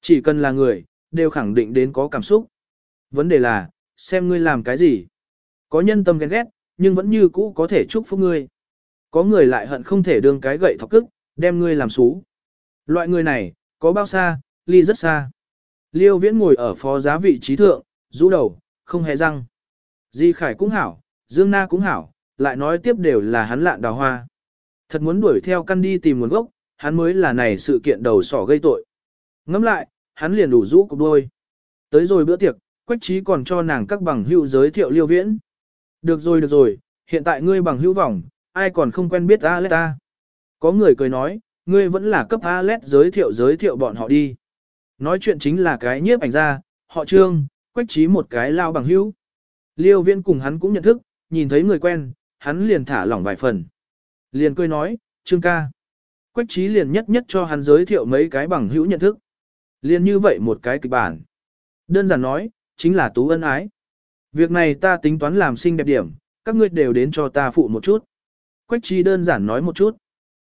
Chỉ cần là người, đều khẳng định đến có cảm xúc. Vấn đề là, xem ngươi làm cái gì. Có nhân tâm ghen ghét, nhưng vẫn như cũ có thể chúc phúc ngươi. Có người lại hận không thể đương cái gậy thọc cức, đem ngươi làm xú. Loại người này, có bao xa, ly rất xa. Liêu viễn ngồi ở phó giá vị trí thượng, rũ đầu, không hề răng. Di Khải cũng hảo, Dương Na cũng hảo, lại nói tiếp đều là hắn lạn đào hoa. Thật muốn đuổi theo căn đi tìm nguồn gốc, hắn mới là này sự kiện đầu sỏ gây tội. Ngẫm lại, hắn liền đủ rũ cục đôi. Tới rồi bữa tiệc, Quách trí còn cho nàng các bằng hữu giới thiệu liêu viễn. Được rồi được rồi, hiện tại ngươi bằng hữu vòng, ai còn không quen biết Alet ta. Có người cười nói, ngươi vẫn là cấp Alet giới thiệu giới thiệu bọn họ đi. Nói chuyện chính là cái nhiếp ảnh gia, họ trương, quách trí một cái lao bằng hữu. Liêu viễn cùng hắn cũng nhận thức, nhìn thấy người quen, hắn liền thả lỏng vài phần. Liền cười nói, trương ca. Quách trí liền nhất nhất cho hắn giới thiệu mấy cái bằng hữu nhận thức. Liền như vậy một cái kịch bản. Đơn giản nói, chính là tú ân ái. Việc này ta tính toán làm xinh đẹp điểm, các ngươi đều đến cho ta phụ một chút. Quách trí đơn giản nói một chút.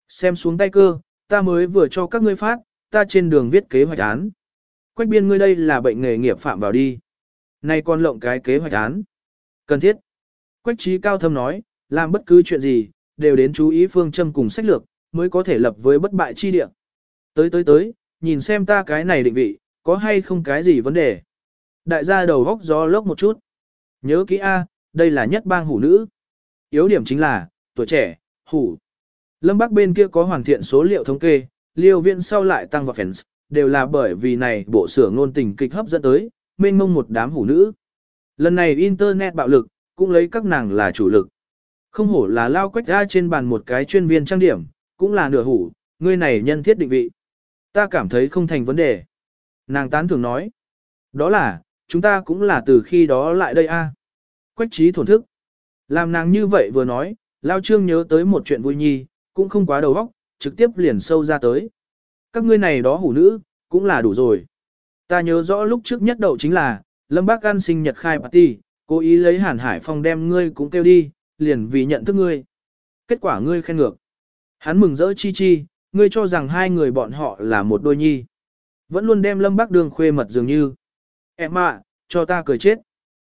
Xem xuống tay cơ, ta mới vừa cho các ngươi phát, ta trên đường viết kế hoạch án. Quách biên ngươi đây là bệnh nghề nghiệp phạm vào đi. Nay con lộng cái kế hoạch án. Cần thiết. Quách trí cao thâm nói, làm bất cứ chuyện gì, đều đến chú ý phương châm cùng sách lược, mới có thể lập với bất bại chi địa. Tới tới tới, nhìn xem ta cái này định vị, có hay không cái gì vấn đề. Đại gia đầu góc gió lốc một chút. Nhớ kỹ A, đây là nhất bang hủ nữ. Yếu điểm chính là, tuổi trẻ, hủ. Lâm Bắc bên kia có hoàn thiện số liệu thống kê, liêu viện sau lại tăng vào fans, đều là bởi vì này bộ sửa ngôn tình kịch hấp dẫn tới, mênh mông một đám hủ nữ. Lần này Internet bạo lực, cũng lấy các nàng là chủ lực. Không hổ là lao quách ra trên bàn một cái chuyên viên trang điểm, cũng là nửa hủ, ngươi này nhân thiết định vị. Ta cảm thấy không thành vấn đề. Nàng tán thường nói. Đó là, chúng ta cũng là từ khi đó lại đây a. Quách trí thổn thức. Làm nàng như vậy vừa nói, Lao Trương nhớ tới một chuyện vui nhi, cũng không quá đầu óc, trực tiếp liền sâu ra tới. Các ngươi này đó hủ nữ, cũng là đủ rồi. Ta nhớ rõ lúc trước nhất đậu chính là, Lâm Bác An sinh nhật khai party, cố ý lấy Hàn Hải Phong đem ngươi cũng kêu đi, liền vì nhận thức ngươi. Kết quả ngươi khen ngược. Hắn mừng rỡ chi chi, ngươi cho rằng hai người bọn họ là một đôi nhi. Vẫn luôn đem Lâm Bác đường khuê mật dường như. Em ạ, cho ta cười chết.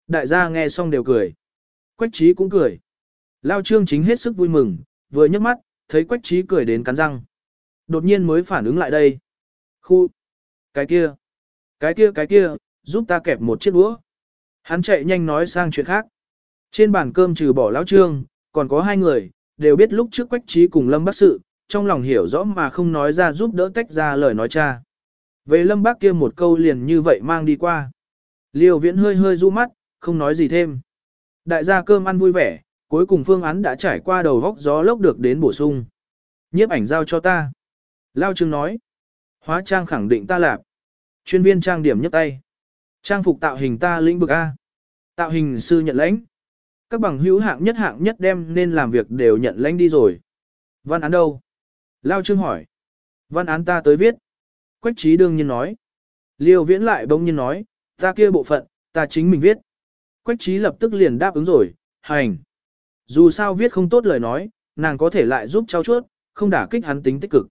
Đại gia nghe xong đều cười. Quách trí cũng cười. Lao trương chính hết sức vui mừng, vừa nhấc mắt, thấy quách trí cười đến cắn răng. Đột nhiên mới phản ứng lại đây. Khu! Cái kia! Cái kia cái kia, giúp ta kẹp một chiếc đũa. Hắn chạy nhanh nói sang chuyện khác. Trên bàn cơm trừ bỏ lão trương, còn có hai người, đều biết lúc trước quách trí cùng lâm bác sự, trong lòng hiểu rõ mà không nói ra giúp đỡ tách ra lời nói cha. Về lâm bác kia một câu liền như vậy mang đi qua. Liêu viễn hơi hơi du mắt, không nói gì thêm. Đại gia cơm ăn vui vẻ, cuối cùng phương án đã trải qua đầu góc gió lốc được đến bổ sung. Nhiếp ảnh giao cho ta. Lao Trương nói. Hóa trang khẳng định ta lạp. Chuyên viên trang điểm nhấp tay. Trang phục tạo hình ta lĩnh vực A. Tạo hình sư nhận lãnh. Các bằng hữu hạng nhất hạng nhất đem nên làm việc đều nhận lãnh đi rồi. Văn án đâu? Lao Trương hỏi. Văn án ta tới viết. Quách trí đương nhiên nói. Liêu viễn lại bỗng nhiên nói, ta kia bộ phận, ta chính mình viết. Quách trí lập tức liền đáp ứng rồi, hành. Dù sao viết không tốt lời nói, nàng có thể lại giúp trao chuốt, không đả kích hắn tính tích cực.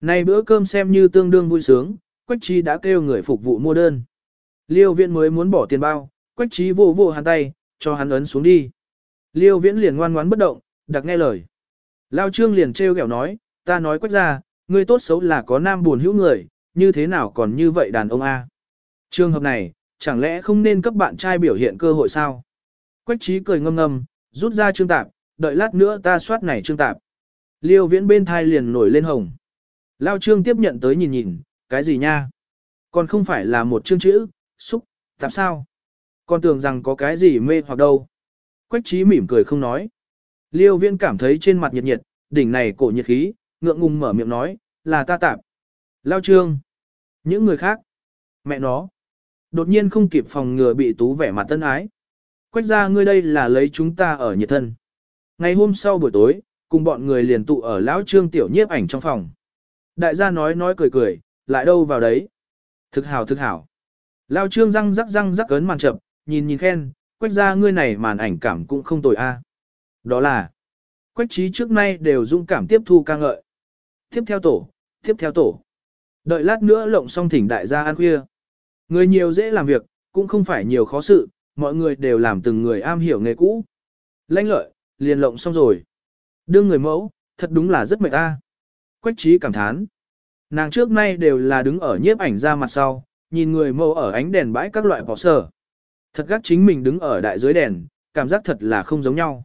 Này bữa cơm xem như tương đương vui sướng, Quách trí đã kêu người phục vụ mua đơn. Liêu viễn mới muốn bỏ tiền bao, Quách trí vô vô hắn tay, cho hắn ấn xuống đi. Liêu viễn liền ngoan ngoãn bất động, đặc nghe lời. Lao trương liền trêu ghẹo nói, ta nói quách ra, ngươi tốt xấu là có nam buồn hữu người, như thế nào còn như vậy đàn ông A. Trường hợp này, chẳng lẽ không nên cấp bạn trai biểu hiện cơ hội sao? Quách trí cười ngâm ngâm, rút ra trương tạp, đợi lát nữa ta soát này trương tạp. Liêu viễn bên thai liền nổi lên hồng. Lao trương tiếp nhận tới nhìn nhìn, cái gì nha? Còn không phải là một chương chữ, xúc, tạp sao? Còn tưởng rằng có cái gì mê hoặc đâu. Quách trí mỉm cười không nói. Liêu viễn cảm thấy trên mặt nhiệt nhiệt, đỉnh này cổ nhiệt khí, ngượng ngùng mở miệng nói, là ta tạp. Lao trương. Những người khác. Mẹ nó. Đột nhiên không kịp phòng ngừa bị tú vẻ mặt tân ái. Quách ra ngươi đây là lấy chúng ta ở nhiệt thân. Ngày hôm sau buổi tối, cùng bọn người liền tụ ở lão trương tiểu nhiếp ảnh trong phòng. Đại gia nói nói cười cười, lại đâu vào đấy. Thực hảo thực hảo. Lão trương răng rắc răng rắc cấn màn chậm, nhìn nhìn khen, quách ra ngươi này màn ảnh cảm cũng không tồi a. Đó là, quách trí trước nay đều dũng cảm tiếp thu ca ngợi. Tiếp theo tổ, tiếp theo tổ. Đợi lát nữa lộng xong thỉnh đại gia ăn khuya. Người nhiều dễ làm việc, cũng không phải nhiều khó sự, mọi người đều làm từng người am hiểu nghề cũ. Lanh lợi, liền lộng xong rồi. Đương người mẫu, thật đúng là rất mệt ta. Quách trí cảm thán. Nàng trước nay đều là đứng ở nhiếp ảnh ra mặt sau, nhìn người mẫu ở ánh đèn bãi các loại bỏ sở. Thật gác chính mình đứng ở đại dưới đèn, cảm giác thật là không giống nhau.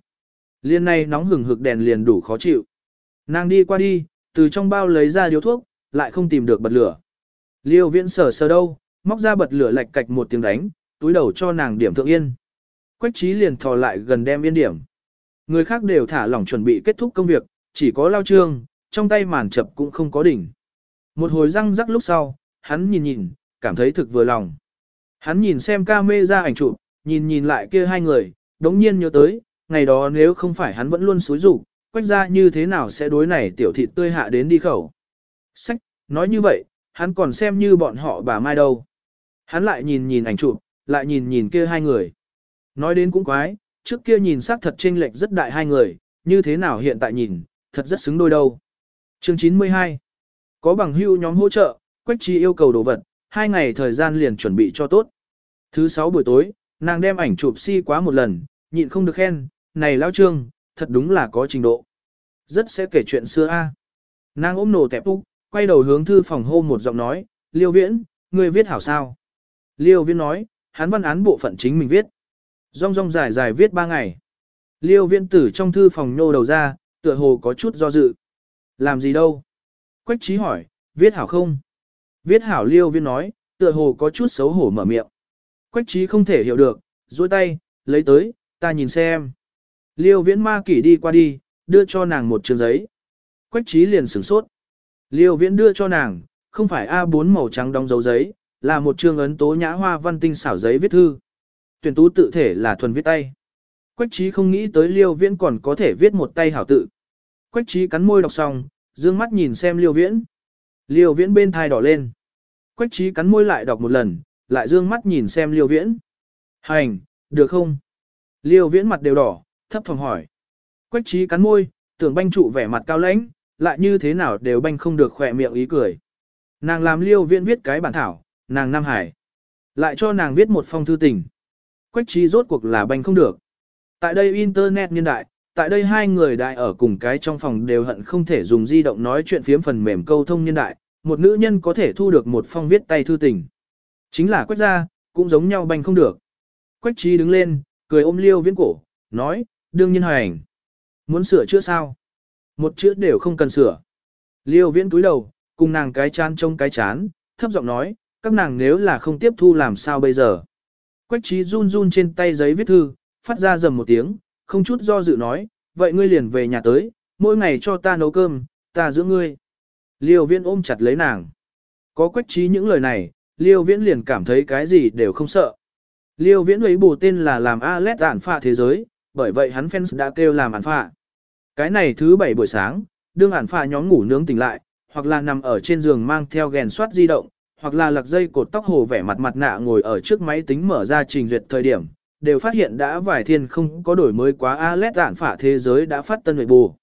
Liên này nóng hừng hực đèn liền đủ khó chịu. Nàng đi qua đi, từ trong bao lấy ra điếu thuốc, lại không tìm được bật lửa. Liêu viễn sở sờ đâu, móc ra bật lửa lạch cạch một tiếng đánh, túi đầu cho nàng điểm thượng yên. Quách trí liền thò lại gần đem yên điểm. Người khác đều thả lỏng chuẩn bị kết thúc công việc, chỉ có lao trương, trong tay màn chập cũng không có đỉnh. Một hồi răng rắc lúc sau, hắn nhìn nhìn, cảm thấy thực vừa lòng. Hắn nhìn xem ca mê ra ảnh chụp, nhìn nhìn lại kia hai người, đống nhiên nhớ tới, ngày đó nếu không phải hắn vẫn luôn xúi rủ, quách ra như thế nào sẽ đối này tiểu thịt tươi hạ đến đi khẩu. Sách, nói như vậy, hắn còn xem như bọn họ bà mai đâu. Hắn lại nhìn nhìn ảnh chụp, lại nhìn nhìn kia hai người. Nói đến cũng quái, trước kia nhìn sắc thật chênh lệch rất đại hai người, như thế nào hiện tại nhìn, thật rất xứng đôi đâu. Chương 92 Có bằng hưu nhóm hỗ trợ, Quách Chi yêu cầu đồ vật, hai ngày thời gian liền chuẩn bị cho tốt. Thứ sáu buổi tối, nàng đem ảnh chụp si quá một lần, nhịn không được khen, này lão trương, thật đúng là có trình độ. Rất sẽ kể chuyện xưa a. Nàng ôm nổ tẹp úc, quay đầu hướng thư phòng hô một giọng nói, Liêu Viễn, ngươi viết hảo sao? Liêu Viễn nói, hắn văn án bộ phận chính mình viết. Rong rong dài dài viết ba ngày. Liêu Viễn tử trong thư phòng nhô đầu ra, tựa hồ có chút do dự. Làm gì đâu? Quách trí hỏi, viết hảo không? Viết hảo Liêu Viễn nói, tựa hồ có chút xấu hổ mở miệng. Quách trí không thể hiểu được, duỗi tay, lấy tới, ta nhìn xem. Liêu Viễn ma kỷ đi qua đi, đưa cho nàng một trường giấy. Quách trí liền sửng sốt. Liêu viễn đưa cho nàng, không phải A4 màu trắng đóng dấu giấy, là một chương ấn tố nhã hoa văn tinh xảo giấy viết thư. Tuyển tú tự thể là thuần viết tay. Quách trí không nghĩ tới liêu viễn còn có thể viết một tay hảo tự. Quách trí cắn môi đọc xong, dương mắt nhìn xem liêu viễn. Liêu viễn bên thai đỏ lên. Quách trí cắn môi lại đọc một lần, lại dương mắt nhìn xem liêu viễn. Hành, được không? Liêu viễn mặt đều đỏ, thấp phòng hỏi. Quách trí cắn môi, tưởng banh trụ vẻ mặt cao lãnh, lại như thế nào đều banh không được khỏe miệng ý cười. Nàng làm liêu viễn viết cái bản thảo, nàng Nam Hải. Lại cho nàng viết một phong thư tình. Quách trí rốt cuộc là banh không được. Tại đây Internet niên đại, tại đây hai người đại ở cùng cái trong phòng đều hận không thể dùng di động nói chuyện phiếm phần mềm câu thông niên đại, một nữ nhân có thể thu được một phong viết tay thư tình. Chính là quách gia, cũng giống nhau banh không được. Quách trí đứng lên, cười ôm liêu viễn cổ, nói, đương nhiên hành. Muốn sửa chữa sao? Một chữ đều không cần sửa. Liêu viễn túi đầu, cùng nàng cái chán trông cái chán, thấp giọng nói, các nàng nếu là không tiếp thu làm sao bây giờ. Quách trí run run trên tay giấy viết thư, phát ra dầm một tiếng, không chút do dự nói, vậy ngươi liền về nhà tới, mỗi ngày cho ta nấu cơm, ta giữ ngươi. Liêu viễn ôm chặt lấy nàng. Có quách trí những lời này, liêu viễn liền cảm thấy cái gì đều không sợ. Liêu viễn ấy bù tên là làm Alet ản phạ thế giới, bởi vậy hắn fans đã kêu làm ản phạ. Cái này thứ bảy buổi sáng, đương ản phạ nhóm ngủ nướng tỉnh lại, hoặc là nằm ở trên giường mang theo gèn soát di động, hoặc là lặc dây cột tóc hồ vẻ mặt mặt nạ ngồi ở trước máy tính mở ra trình duyệt thời điểm, đều phát hiện đã vài thiên không có đổi mới quá Alet đạn phả thế giới đã phát tân nội bù.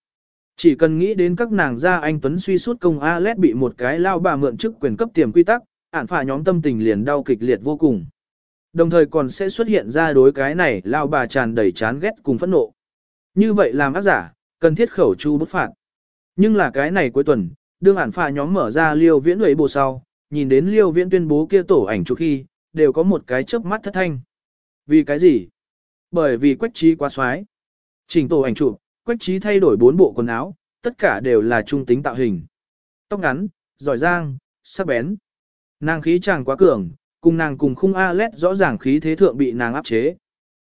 Chỉ cần nghĩ đến các nàng gia anh Tuấn suy suốt công Alet bị một cái lao bà mượn chức quyền cấp tiềm quy tắc, ản phả nhóm tâm tình liền đau kịch liệt vô cùng. Đồng thời còn sẽ xuất hiện ra đối cái này lao bà tràn đầy chán ghét cùng phẫn nộ. Như vậy làm ác giả, cần thiết khẩu chu bức phạt. Nhưng là cái này cuối tuần, đương ản phà nhóm mở ra liêu viễn lưỡi bù sau, nhìn đến liêu viễn tuyên bố kia tổ ảnh chụp khi, đều có một cái chớp mắt thất thanh. Vì cái gì? Bởi vì quách trí quá xoái. Chỉnh tổ ảnh chụp, quách trí thay đổi bốn bộ quần áo, tất cả đều là trung tính tạo hình. Tóc ngắn, giỏi giang, sắc bén. Nàng khí chàng quá cường, cùng nàng cùng khung Alet rõ ràng khí thế thượng bị nàng áp chế.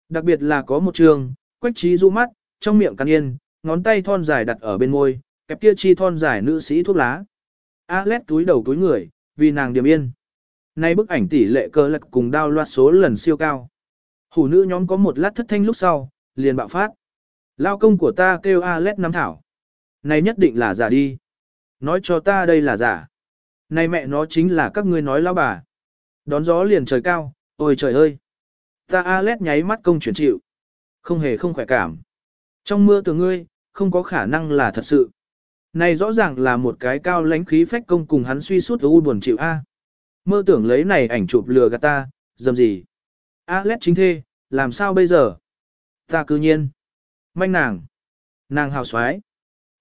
Đặc biệt là có một trường, quách trí du mắt, trong miệng cắn yên, ngón tay thon dài đặt ở bên môi, kẹp kia chi thon dài nữ sĩ thuốc lá. Alet túi đầu túi người, vì nàng điềm yên. Nay bức ảnh tỷ lệ cơ lạc cùng đao loạt số lần siêu cao. Hủ nữ nhóm có một lát thất thanh lúc sau, liền bạo phát. Lao công của ta kêu Alet nắm thảo. Này nhất định là giả đi. Nói cho ta đây là giả. Này mẹ nó chính là các ngươi nói lão bà. Đón gió liền trời cao, ôi trời ơi. Ta Alet nháy mắt công chuyển chịu. Không hề không khỏe cảm. Trong mưa từ ngươi, không có khả năng là thật sự. Này rõ ràng là một cái cao lãnh khí phách công cùng hắn suy suốt u buồn chịu A. Mơ tưởng lấy này ảnh chụp lừa gạt ta, dầm gì. Alet chính thê, làm sao bây giờ? Ta cư nhiên. Manh nàng. Nàng hào xoái.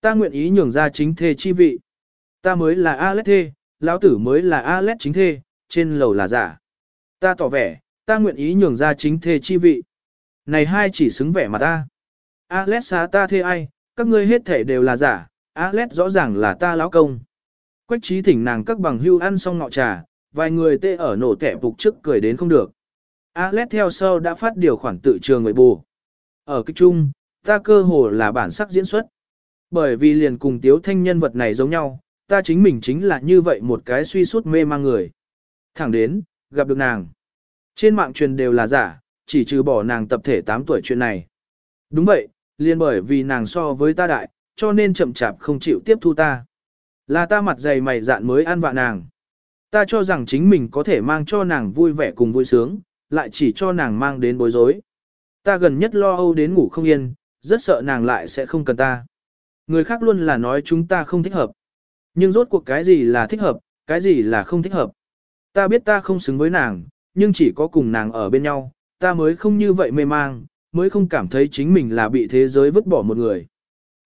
Ta nguyện ý nhường ra chính thê chi vị. Ta mới là Alet thê, lão tử mới là Alet chính thê, trên lầu là giả. Ta tỏ vẻ, ta nguyện ý nhường ra chính thê chi vị. Này hai chỉ xứng vẻ mà ta. Alex xá ta thê ai, các ngươi hết thể đều là giả, Alex rõ ràng là ta lão công. Quách trí thỉnh nàng các bằng hưu ăn xong ngọ trà, vài người tê ở nổ kẻ phục trước cười đến không được. Alex theo sau đã phát điều khoản tự trường người bù. Ở kịch trung, ta cơ hồ là bản sắc diễn xuất. Bởi vì liền cùng tiếu thanh nhân vật này giống nhau, ta chính mình chính là như vậy một cái suy suốt mê mang người. Thẳng đến, gặp được nàng. Trên mạng truyền đều là giả, chỉ trừ bỏ nàng tập thể 8 tuổi chuyện này. Đúng vậy, liền bởi vì nàng so với ta đại, cho nên chậm chạp không chịu tiếp thu ta. Là ta mặt dày mày dạn mới ăn vạ nàng. Ta cho rằng chính mình có thể mang cho nàng vui vẻ cùng vui sướng, lại chỉ cho nàng mang đến bối rối. Ta gần nhất lo âu đến ngủ không yên, rất sợ nàng lại sẽ không cần ta. Người khác luôn là nói chúng ta không thích hợp. Nhưng rốt cuộc cái gì là thích hợp, cái gì là không thích hợp. Ta biết ta không xứng với nàng, nhưng chỉ có cùng nàng ở bên nhau, ta mới không như vậy mê mang, mới không cảm thấy chính mình là bị thế giới vứt bỏ một người.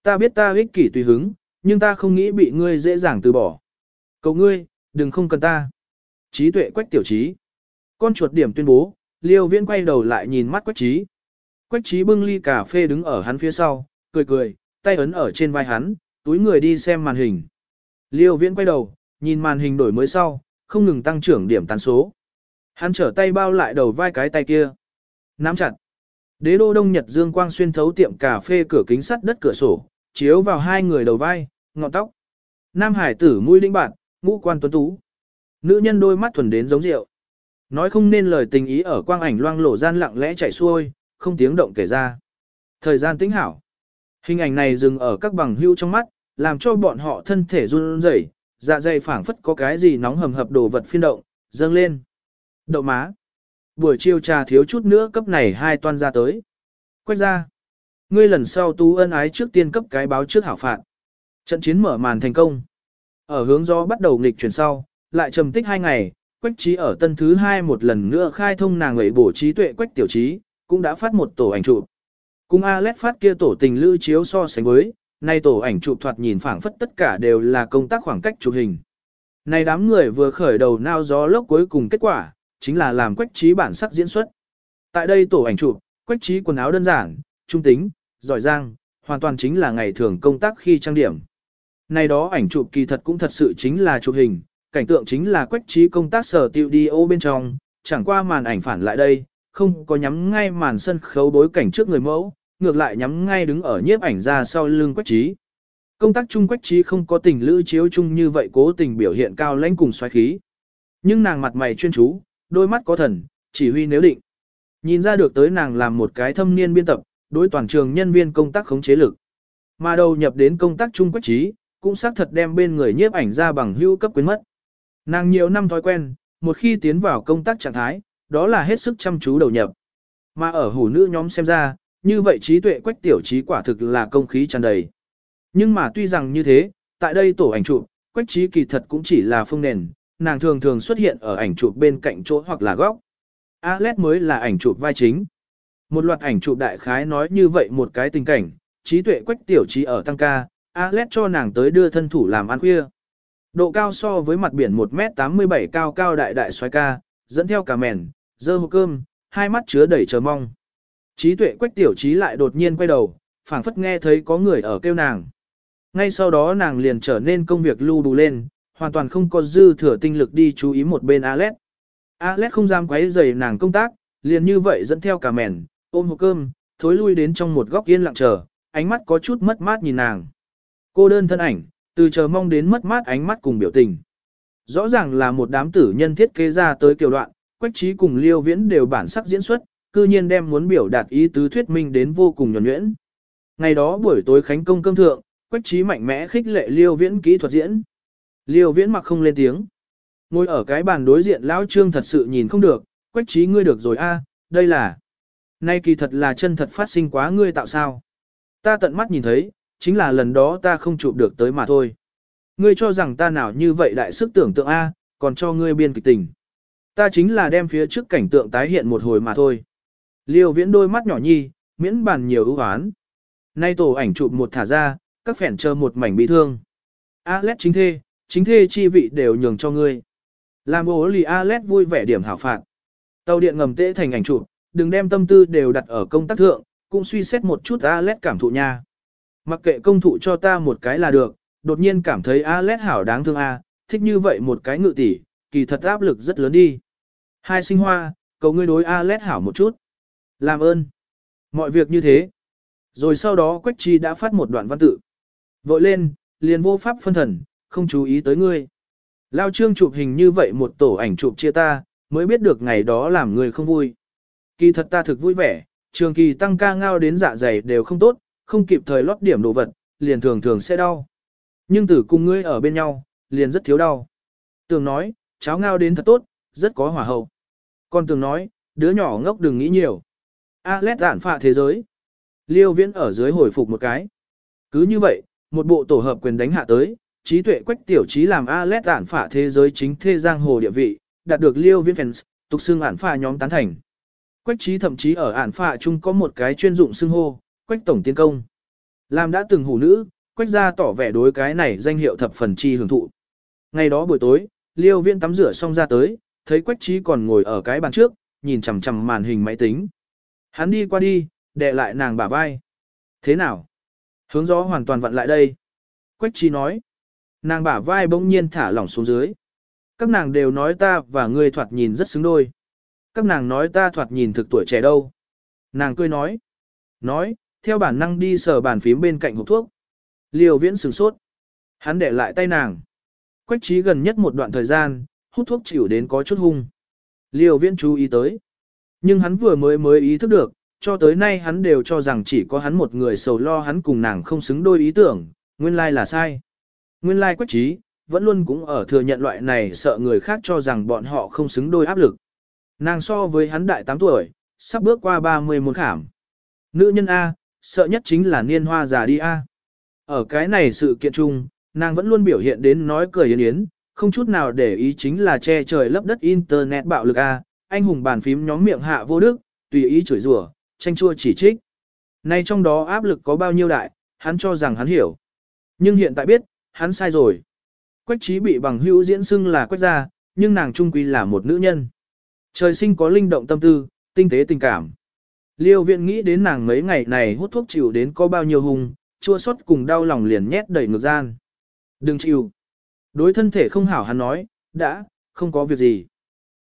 Ta biết ta ích kỷ tùy hứng, nhưng ta không nghĩ bị ngươi dễ dàng từ bỏ. Cầu ngươi, đừng không cần ta. Trí tuệ quách tiểu trí. Con chuột điểm tuyên bố, liêu viễn quay đầu lại nhìn mắt quách trí. Quách trí bưng ly cà phê đứng ở hắn phía sau, cười cười, tay ấn ở trên vai hắn, túi người đi xem màn hình. Liêu viễn quay đầu, nhìn màn hình đổi mới sau, không ngừng tăng trưởng điểm tán số. Hắn trở tay bao lại đầu vai cái tay kia. Nắm chặt. Đế đô đông nhật dương quang xuyên thấu tiệm cà phê cửa kính sắt đất cửa sổ, chiếu vào hai người đầu vai, ngọn tóc. Nam hải tử mũi đĩnh bạn, ngũ quan tuấn tú. Nữ nhân đôi mắt thuần đến giống rượu. Nói không nên lời tình ý ở quang ảnh loang lổ gian lặng lẽ chảy xuôi, không tiếng động kể ra. Thời gian tĩnh hảo. Hình ảnh này dừng ở các bằng hưu trong mắt, làm cho bọn họ thân thể run rẩy, dạ dày phảng phất có cái gì nóng hầm hập đồ vật phiên động, dâng lên. Đậu má. Buổi chiều trà thiếu chút nữa cấp này hai toan ra tới. Quách ra. Ngươi lần sau tú ân ái trước tiên cấp cái báo trước hảo phạt. Trận chiến mở màn thành công. Ở hướng gió bắt đầu nghịch chuyển sau, lại trầm tích hai ngày, quách trí ở tân thứ hai một lần nữa khai thông nàng ấy bổ trí tuệ quách tiểu trí, cũng đã phát một tổ ảnh chụp. Cùng Alet phát kia tổ tình lưu chiếu so sánh với, nay tổ ảnh chụp thoạt nhìn phảng phất tất cả đều là công tác khoảng cách chụp hình. Này đám người vừa khởi đầu nao gió lốc cuối cùng kết quả, chính là làm quách trí bản sắc diễn xuất. Tại đây tổ ảnh chụp, quách trí quần áo đơn giản, trung tính, giỏi giang, hoàn toàn chính là ngày thường công tác khi trang điểm. Này đó ảnh chụp kỳ thật cũng thật sự chính là chụp hình, cảnh tượng chính là quách trí công tác sở tiêu đi ô bên trong, chẳng qua màn ảnh phản lại đây, không có nhắm ngay màn sân khấu bối cảnh trước người mẫu, ngược lại nhắm ngay đứng ở nhiếp ảnh ra sau lưng quách trí. Công tác chung quách trí không có tình lữ chiếu chung như vậy cố tình biểu hiện cao lãnh cùng xoáy khí. Nhưng nàng mặt mày chuyên chú, đôi mắt có thần, chỉ huy nếu định. Nhìn ra được tới nàng làm một cái thâm niên biên tập, đối toàn trường nhân viên công tác khống chế lực. Mà đầu nhập đến công tác chung quách trí, cũng xác thật đem bên người nhiếp ảnh ra bằng hữu cấp quyến mất. Nàng nhiều năm thói quen, một khi tiến vào công tác trạng thái, đó là hết sức chăm chú đầu nhập. Mà ở hủ nữ nhóm xem ra, như vậy trí tuệ quách tiểu trí quả thực là công khí tràn đầy. Nhưng mà tuy rằng như thế, tại đây tổ ảnh chụp, quách trí kỳ thật cũng chỉ là phương nền, nàng thường thường xuất hiện ở ảnh chụp bên cạnh chỗ hoặc là góc. Alet mới là ảnh chụp vai chính. Một loạt ảnh chụp đại khái nói như vậy một cái tình cảnh, trí tuệ quách tiểu trí ở tăng ca, Alet cho nàng tới đưa thân thủ làm ăn khuya. Độ cao so với mặt biển 1m87 cao cao đại đại xoái ca, dẫn theo cả mèn, dơ hộp cơm, hai mắt chứa đầy chờ mong. Trí tuệ quách tiểu trí lại đột nhiên quay đầu, phảng phất nghe thấy có người ở kêu nàng. Ngay sau đó nàng liền trở nên công việc lưu đủ lên, hoàn toàn không có dư thừa tinh lực đi chú ý một bên Alex. Alex không dám quấy rầy nàng công tác, liền như vậy dẫn theo cả mèn, ôm hộp cơm, thối lui đến trong một góc yên lặng chờ, ánh mắt có chút mất mát nhìn nàng. Cô đơn thân ảnh, từ chờ mong đến mất mát ánh mắt cùng biểu tình. Rõ ràng là một đám tử nhân thiết kế ra tới kiểu đoạn, Quách Trí cùng Liêu Viễn đều bản sắc diễn xuất, cư nhiên đem muốn biểu đạt ý tứ thuyết minh đến vô cùng nhuần nhuyễn. Ngày đó buổi tối khánh công cơm thượng, Quách Trí mạnh mẽ khích lệ Liêu Viễn kỹ thuật diễn. Liêu Viễn mặc không lên tiếng. Ngồi ở cái bàn đối diện lão Trương thật sự nhìn không được, Quách Trí ngươi được rồi a, đây là Nay kỳ thật là chân thật phát sinh quá ngươi tạo sao? Ta tận mắt nhìn thấy, chính là lần đó ta không chụp được tới mà thôi. Ngươi cho rằng ta nào như vậy đại sức tưởng tượng A, còn cho ngươi biên kịch tình. Ta chính là đem phía trước cảnh tượng tái hiện một hồi mà thôi. Liêu viễn đôi mắt nhỏ nhi, miễn bàn nhiều ưu hoán. Nay tổ ảnh chụp một thả ra, các phèn chờ một mảnh bị thương. Alet chính thê, chính thê chi vị đều nhường cho ngươi. Làm bố lì Alet vui vẻ điểm hảo phạt. Tàu điện ngầm tễ thành ảnh chụp, đừng đem tâm tư đều đặt ở công tác thượng, cũng suy xét một chút Alet cảm thụ nha. Mặc kệ công thụ cho ta một cái là được, đột nhiên cảm thấy Alet hảo đáng thương a, thích như vậy một cái ngự tỷ, kỳ thật áp lực rất lớn đi. Hai sinh hoa, cầu ngươi đối Alet hảo một chút. Làm ơn. Mọi việc như thế. Rồi sau đó Quách Chi đã phát một đoạn văn tự. Vội lên, liền vô pháp phân thần, không chú ý tới ngươi. Lao trương chụp hình như vậy một tổ ảnh chụp chia ta, mới biết được ngày đó làm người không vui. Kỳ thật ta thực vui vẻ, trường kỳ tăng ca ngao đến dạ dày đều không tốt, không kịp thời lót điểm đồ vật, liền thường thường sẽ đau. Nhưng tử cùng ngươi ở bên nhau, liền rất thiếu đau. Tường nói, cháo ngao đến thật tốt, rất có hỏa hậu. Còn tường nói, đứa nhỏ ngốc đừng nghĩ nhiều. A lét giản phạ thế giới. Liêu viễn ở dưới hồi phục một cái. Cứ như vậy, một bộ tổ hợp quyền đánh hạ tới, trí tuệ quách tiểu trí làm A lét giản phạ thế giới chính thế giang hồ địa vị, đạt được liêu viễn fans, tục xưng ản phạ nhóm tán thành. Quách trí thậm chí ở ản phạ chung có một cái chuyên dụng xưng hô, quách tổng tiên công. Làm đã từng hủ nữ, quách gia tỏ vẻ đối cái này danh hiệu thập phần chi hưởng thụ. Ngày đó buổi tối, liêu Viên tắm rửa xong ra tới, thấy quách trí còn ngồi ở cái bàn trước, nhìn chằm chằm màn hình máy tính. Hắn đi qua đi, đè lại nàng bả vai. Thế nào? Hướng gió hoàn toàn vặn lại đây. Quách trí nói. Nàng bả vai bỗng nhiên thả lỏng xuống dưới. Các nàng đều nói ta và ngươi thoạt nhìn rất xứng đôi. Các nàng nói ta thoạt nhìn thực tuổi trẻ đâu. Nàng cười nói. Nói, theo bản năng đi sờ bàn phím bên cạnh hộp thuốc. Liều viễn sửng sốt. Hắn để lại tay nàng. Quách trí gần nhất một đoạn thời gian, hút thuốc chịu đến có chút hung. Liều viễn chú ý tới. Nhưng hắn vừa mới mới ý thức được, cho tới nay hắn đều cho rằng chỉ có hắn một người sầu lo hắn cùng nàng không xứng đôi ý tưởng, nguyên lai là sai. Nguyên lai quách trí, vẫn luôn cũng ở thừa nhận loại này sợ người khác cho rằng bọn họ không xứng đôi áp lực. Nàng so với hắn đại 8 tuổi, sắp bước qua 30 môn khảm. Nữ nhân A, sợ nhất chính là niên hoa già đi A. Ở cái này sự kiện chung, nàng vẫn luôn biểu hiện đến nói cười yến yến, không chút nào để ý chính là che trời lấp đất internet bạo lực A, anh hùng bàn phím nhóm miệng hạ vô đức, tùy ý chửi rủa, tranh chua chỉ trích. Nay trong đó áp lực có bao nhiêu đại, hắn cho rằng hắn hiểu. Nhưng hiện tại biết, hắn sai rồi. Quách trí bị bằng hữu diễn xưng là quách gia, nhưng nàng trung quy là một nữ nhân. Trời sinh có linh động tâm tư, tinh tế tình cảm. Liêu viện nghĩ đến nàng mấy ngày này hút thuốc chịu đến có bao nhiêu hùng, chua xót cùng đau lòng liền nhét đầy ngược gian. Đừng chịu. Đối thân thể không hảo hắn nói, đã, không có việc gì.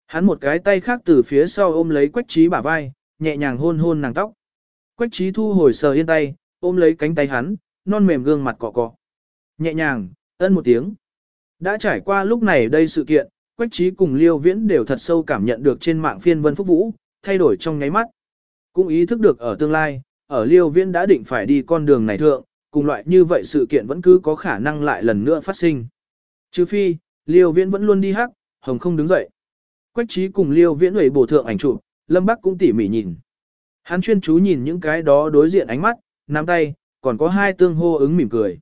Hắn một cái tay khác từ phía sau ôm lấy quách trí bả vai, nhẹ nhàng hôn hôn nàng tóc. Quách trí thu hồi sờ yên tay, ôm lấy cánh tay hắn, non mềm gương mặt cọ cọ. Nhẹ nhàng, ân một tiếng. Đã trải qua lúc này đây sự kiện, Quách trí cùng Liêu Viễn đều thật sâu cảm nhận được trên mạng phiên vân phúc vũ, thay đổi trong nháy mắt. Cũng ý thức được ở tương lai, ở Liêu Viễn đã định phải đi con đường này thượng, cùng loại như vậy sự kiện vẫn cứ có khả năng lại lần nữa phát sinh. Trừ phi, Liêu Viễn vẫn luôn đi hắc, Hồng không đứng dậy. Quách trí cùng Liêu Viễn ủy bổ thượng ảnh chụp, Lâm Bắc cũng tỉ mỉ nhìn. Hắn chuyên chú nhìn những cái đó đối diện ánh mắt, nắm tay, còn có hai tương hô ứng mỉm cười.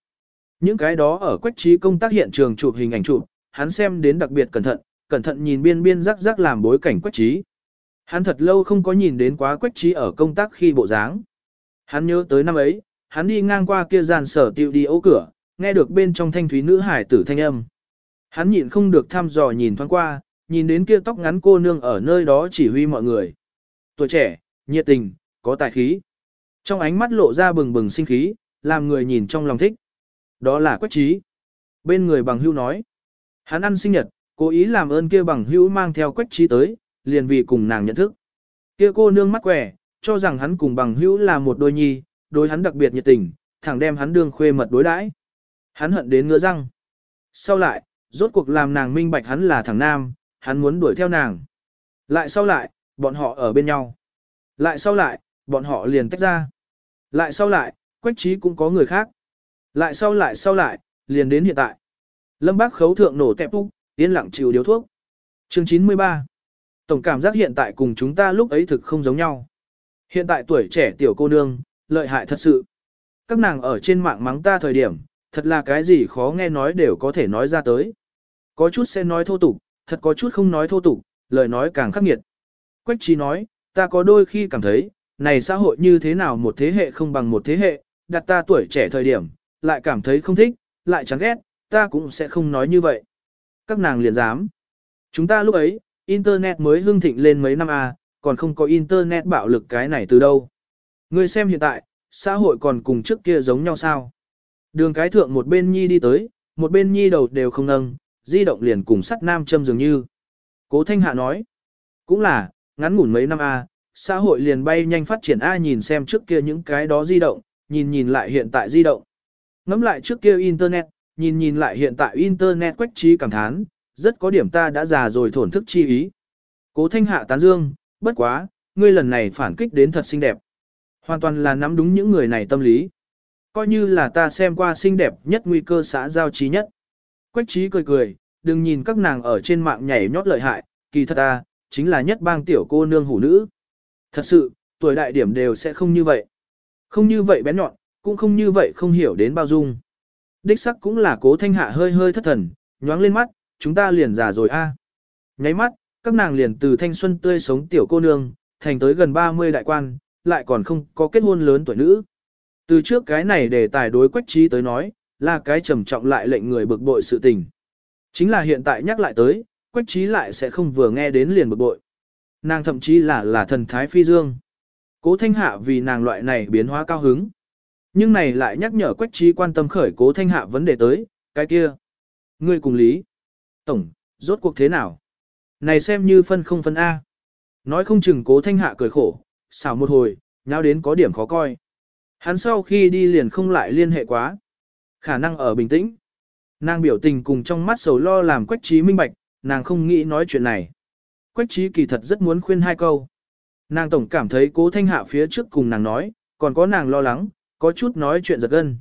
Những cái đó ở quách trí công tác hiện trường chụp hình ảnh chụp, hắn xem đến đặc biệt cẩn thận, cẩn thận nhìn biên biên rắc rắc làm bối cảnh quách trí. Hắn thật lâu không có nhìn đến quá quách trí ở công tác khi bộ dáng. Hắn nhớ tới năm ấy, hắn đi ngang qua kia gian sở tiệu đi ấu cửa, nghe được bên trong thanh thúy nữ hải tử thanh âm. Hắn nhịn không được thăm dò nhìn thoáng qua, nhìn đến kia tóc ngắn cô nương ở nơi đó chỉ huy mọi người. Tuổi trẻ, nhiệt tình, có tài khí. Trong ánh mắt lộ ra bừng bừng sinh khí, làm người nhìn trong lòng thích. Đó là quách trí. Bên người bằng hưu nói. Hắn ăn sinh nhật, cố ý làm ơn kia bằng hữu mang theo quách trí tới, liền vì cùng nàng nhận thức. Kia cô nương mắt quẻ, cho rằng hắn cùng bằng hữu là một đôi nhi, đối hắn đặc biệt nhiệt tình, thẳng đem hắn đương khuê mật đối đãi. Hắn hận đến ngứa răng. Sau lại, rốt cuộc làm nàng minh bạch hắn là thằng nam, hắn muốn đuổi theo nàng. Lại sau lại, bọn họ ở bên nhau. Lại sau lại, bọn họ liền tách ra. Lại sau lại, quách trí cũng có người khác. Lại sau lại sau lại, liền đến hiện tại. Lâm bác khấu thượng nổ tẹp úc, yên lặng chịu điếu thuốc. Chương 93 Tổng cảm giác hiện tại cùng chúng ta lúc ấy thực không giống nhau. Hiện tại tuổi trẻ tiểu cô nương, lợi hại thật sự. Các nàng ở trên mạng mắng ta thời điểm, thật là cái gì khó nghe nói đều có thể nói ra tới. Có chút sẽ nói thô tục, thật có chút không nói thô tục, lời nói càng khắc nghiệt. Quách trí nói, ta có đôi khi cảm thấy, này xã hội như thế nào một thế hệ không bằng một thế hệ, đặt ta tuổi trẻ thời điểm, lại cảm thấy không thích, lại chán ghét, ta cũng sẽ không nói như vậy. Các nàng liền dám. Chúng ta lúc ấy, Internet mới hưng thịnh lên mấy năm a, à, còn không có Internet bạo lực cái này từ đâu. Ngươi xem hiện tại, xã hội còn cùng trước kia giống nhau sao. Đường cái thượng một bên nhi đi tới, một bên nhi đầu đều không nâng, di động liền cùng sắt nam châm dường như. Cố Thanh Hạ nói, cũng là, ngắn ngủn mấy năm a, à, xã hội liền bay nhanh phát triển a nhìn xem trước kia những cái đó di động, nhìn nhìn lại hiện tại di động. Ngắm lại trước kia Internet, nhìn nhìn lại hiện tại Internet quách trí cảm thán, rất có điểm ta đã già rồi thổn thức chi ý. Cố thanh hạ tán dương, bất quá, ngươi lần này phản kích đến thật xinh đẹp. Hoàn toàn là nắm đúng những người này tâm lý. Coi như là ta xem qua xinh đẹp nhất nguy cơ xã giao trí nhất. Quách trí cười cười, đừng nhìn các nàng ở trên mạng nhảy nhót lợi hại, kỳ thật ta, chính là nhất bang tiểu cô nương hủ nữ. Thật sự, tuổi đại điểm đều sẽ không như vậy. Không như vậy bén nhọn, cũng không như vậy không hiểu đến bao dung. Đích sắc cũng là cố thanh hạ hơi hơi thất thần, nhoáng lên mắt, chúng ta liền già rồi a. À. Nháy mắt, các nàng liền từ thanh xuân tươi sống tiểu cô nương, thành tới gần 30 đại quan, lại còn không có kết hôn lớn tuổi nữ. Từ trước cái này để tài đối quách trí tới nói, là cái trầm trọng lại lệnh người bực bội sự tình. Chính là hiện tại nhắc lại tới, quách trí lại sẽ không vừa nghe đến liền bực bội. Nàng thậm chí là là thần thái phi dương. Cố thanh hạ vì nàng loại này biến hóa cao hứng. Nhưng này lại nhắc nhở quách trí quan tâm khởi cố thanh hạ vấn đề tới, cái kia. Ngươi cùng lý. Tổng, rốt cuộc thế nào? Này xem như phân không phân A. Nói không chừng cố thanh hạ cười khổ, xảo một hồi, nhau đến có điểm khó coi. Hắn sau khi đi liền không lại liên hệ quá. Khả năng ở bình tĩnh. Nàng biểu tình cùng trong mắt sầu lo làm quách trí minh bạch, nàng không nghĩ nói chuyện này. Quách trí kỳ thật rất muốn khuyên hai câu. Nàng tổng cảm thấy cố thanh hạ phía trước cùng nàng nói, còn có nàng lo lắng, có chút nói chuyện giật gân.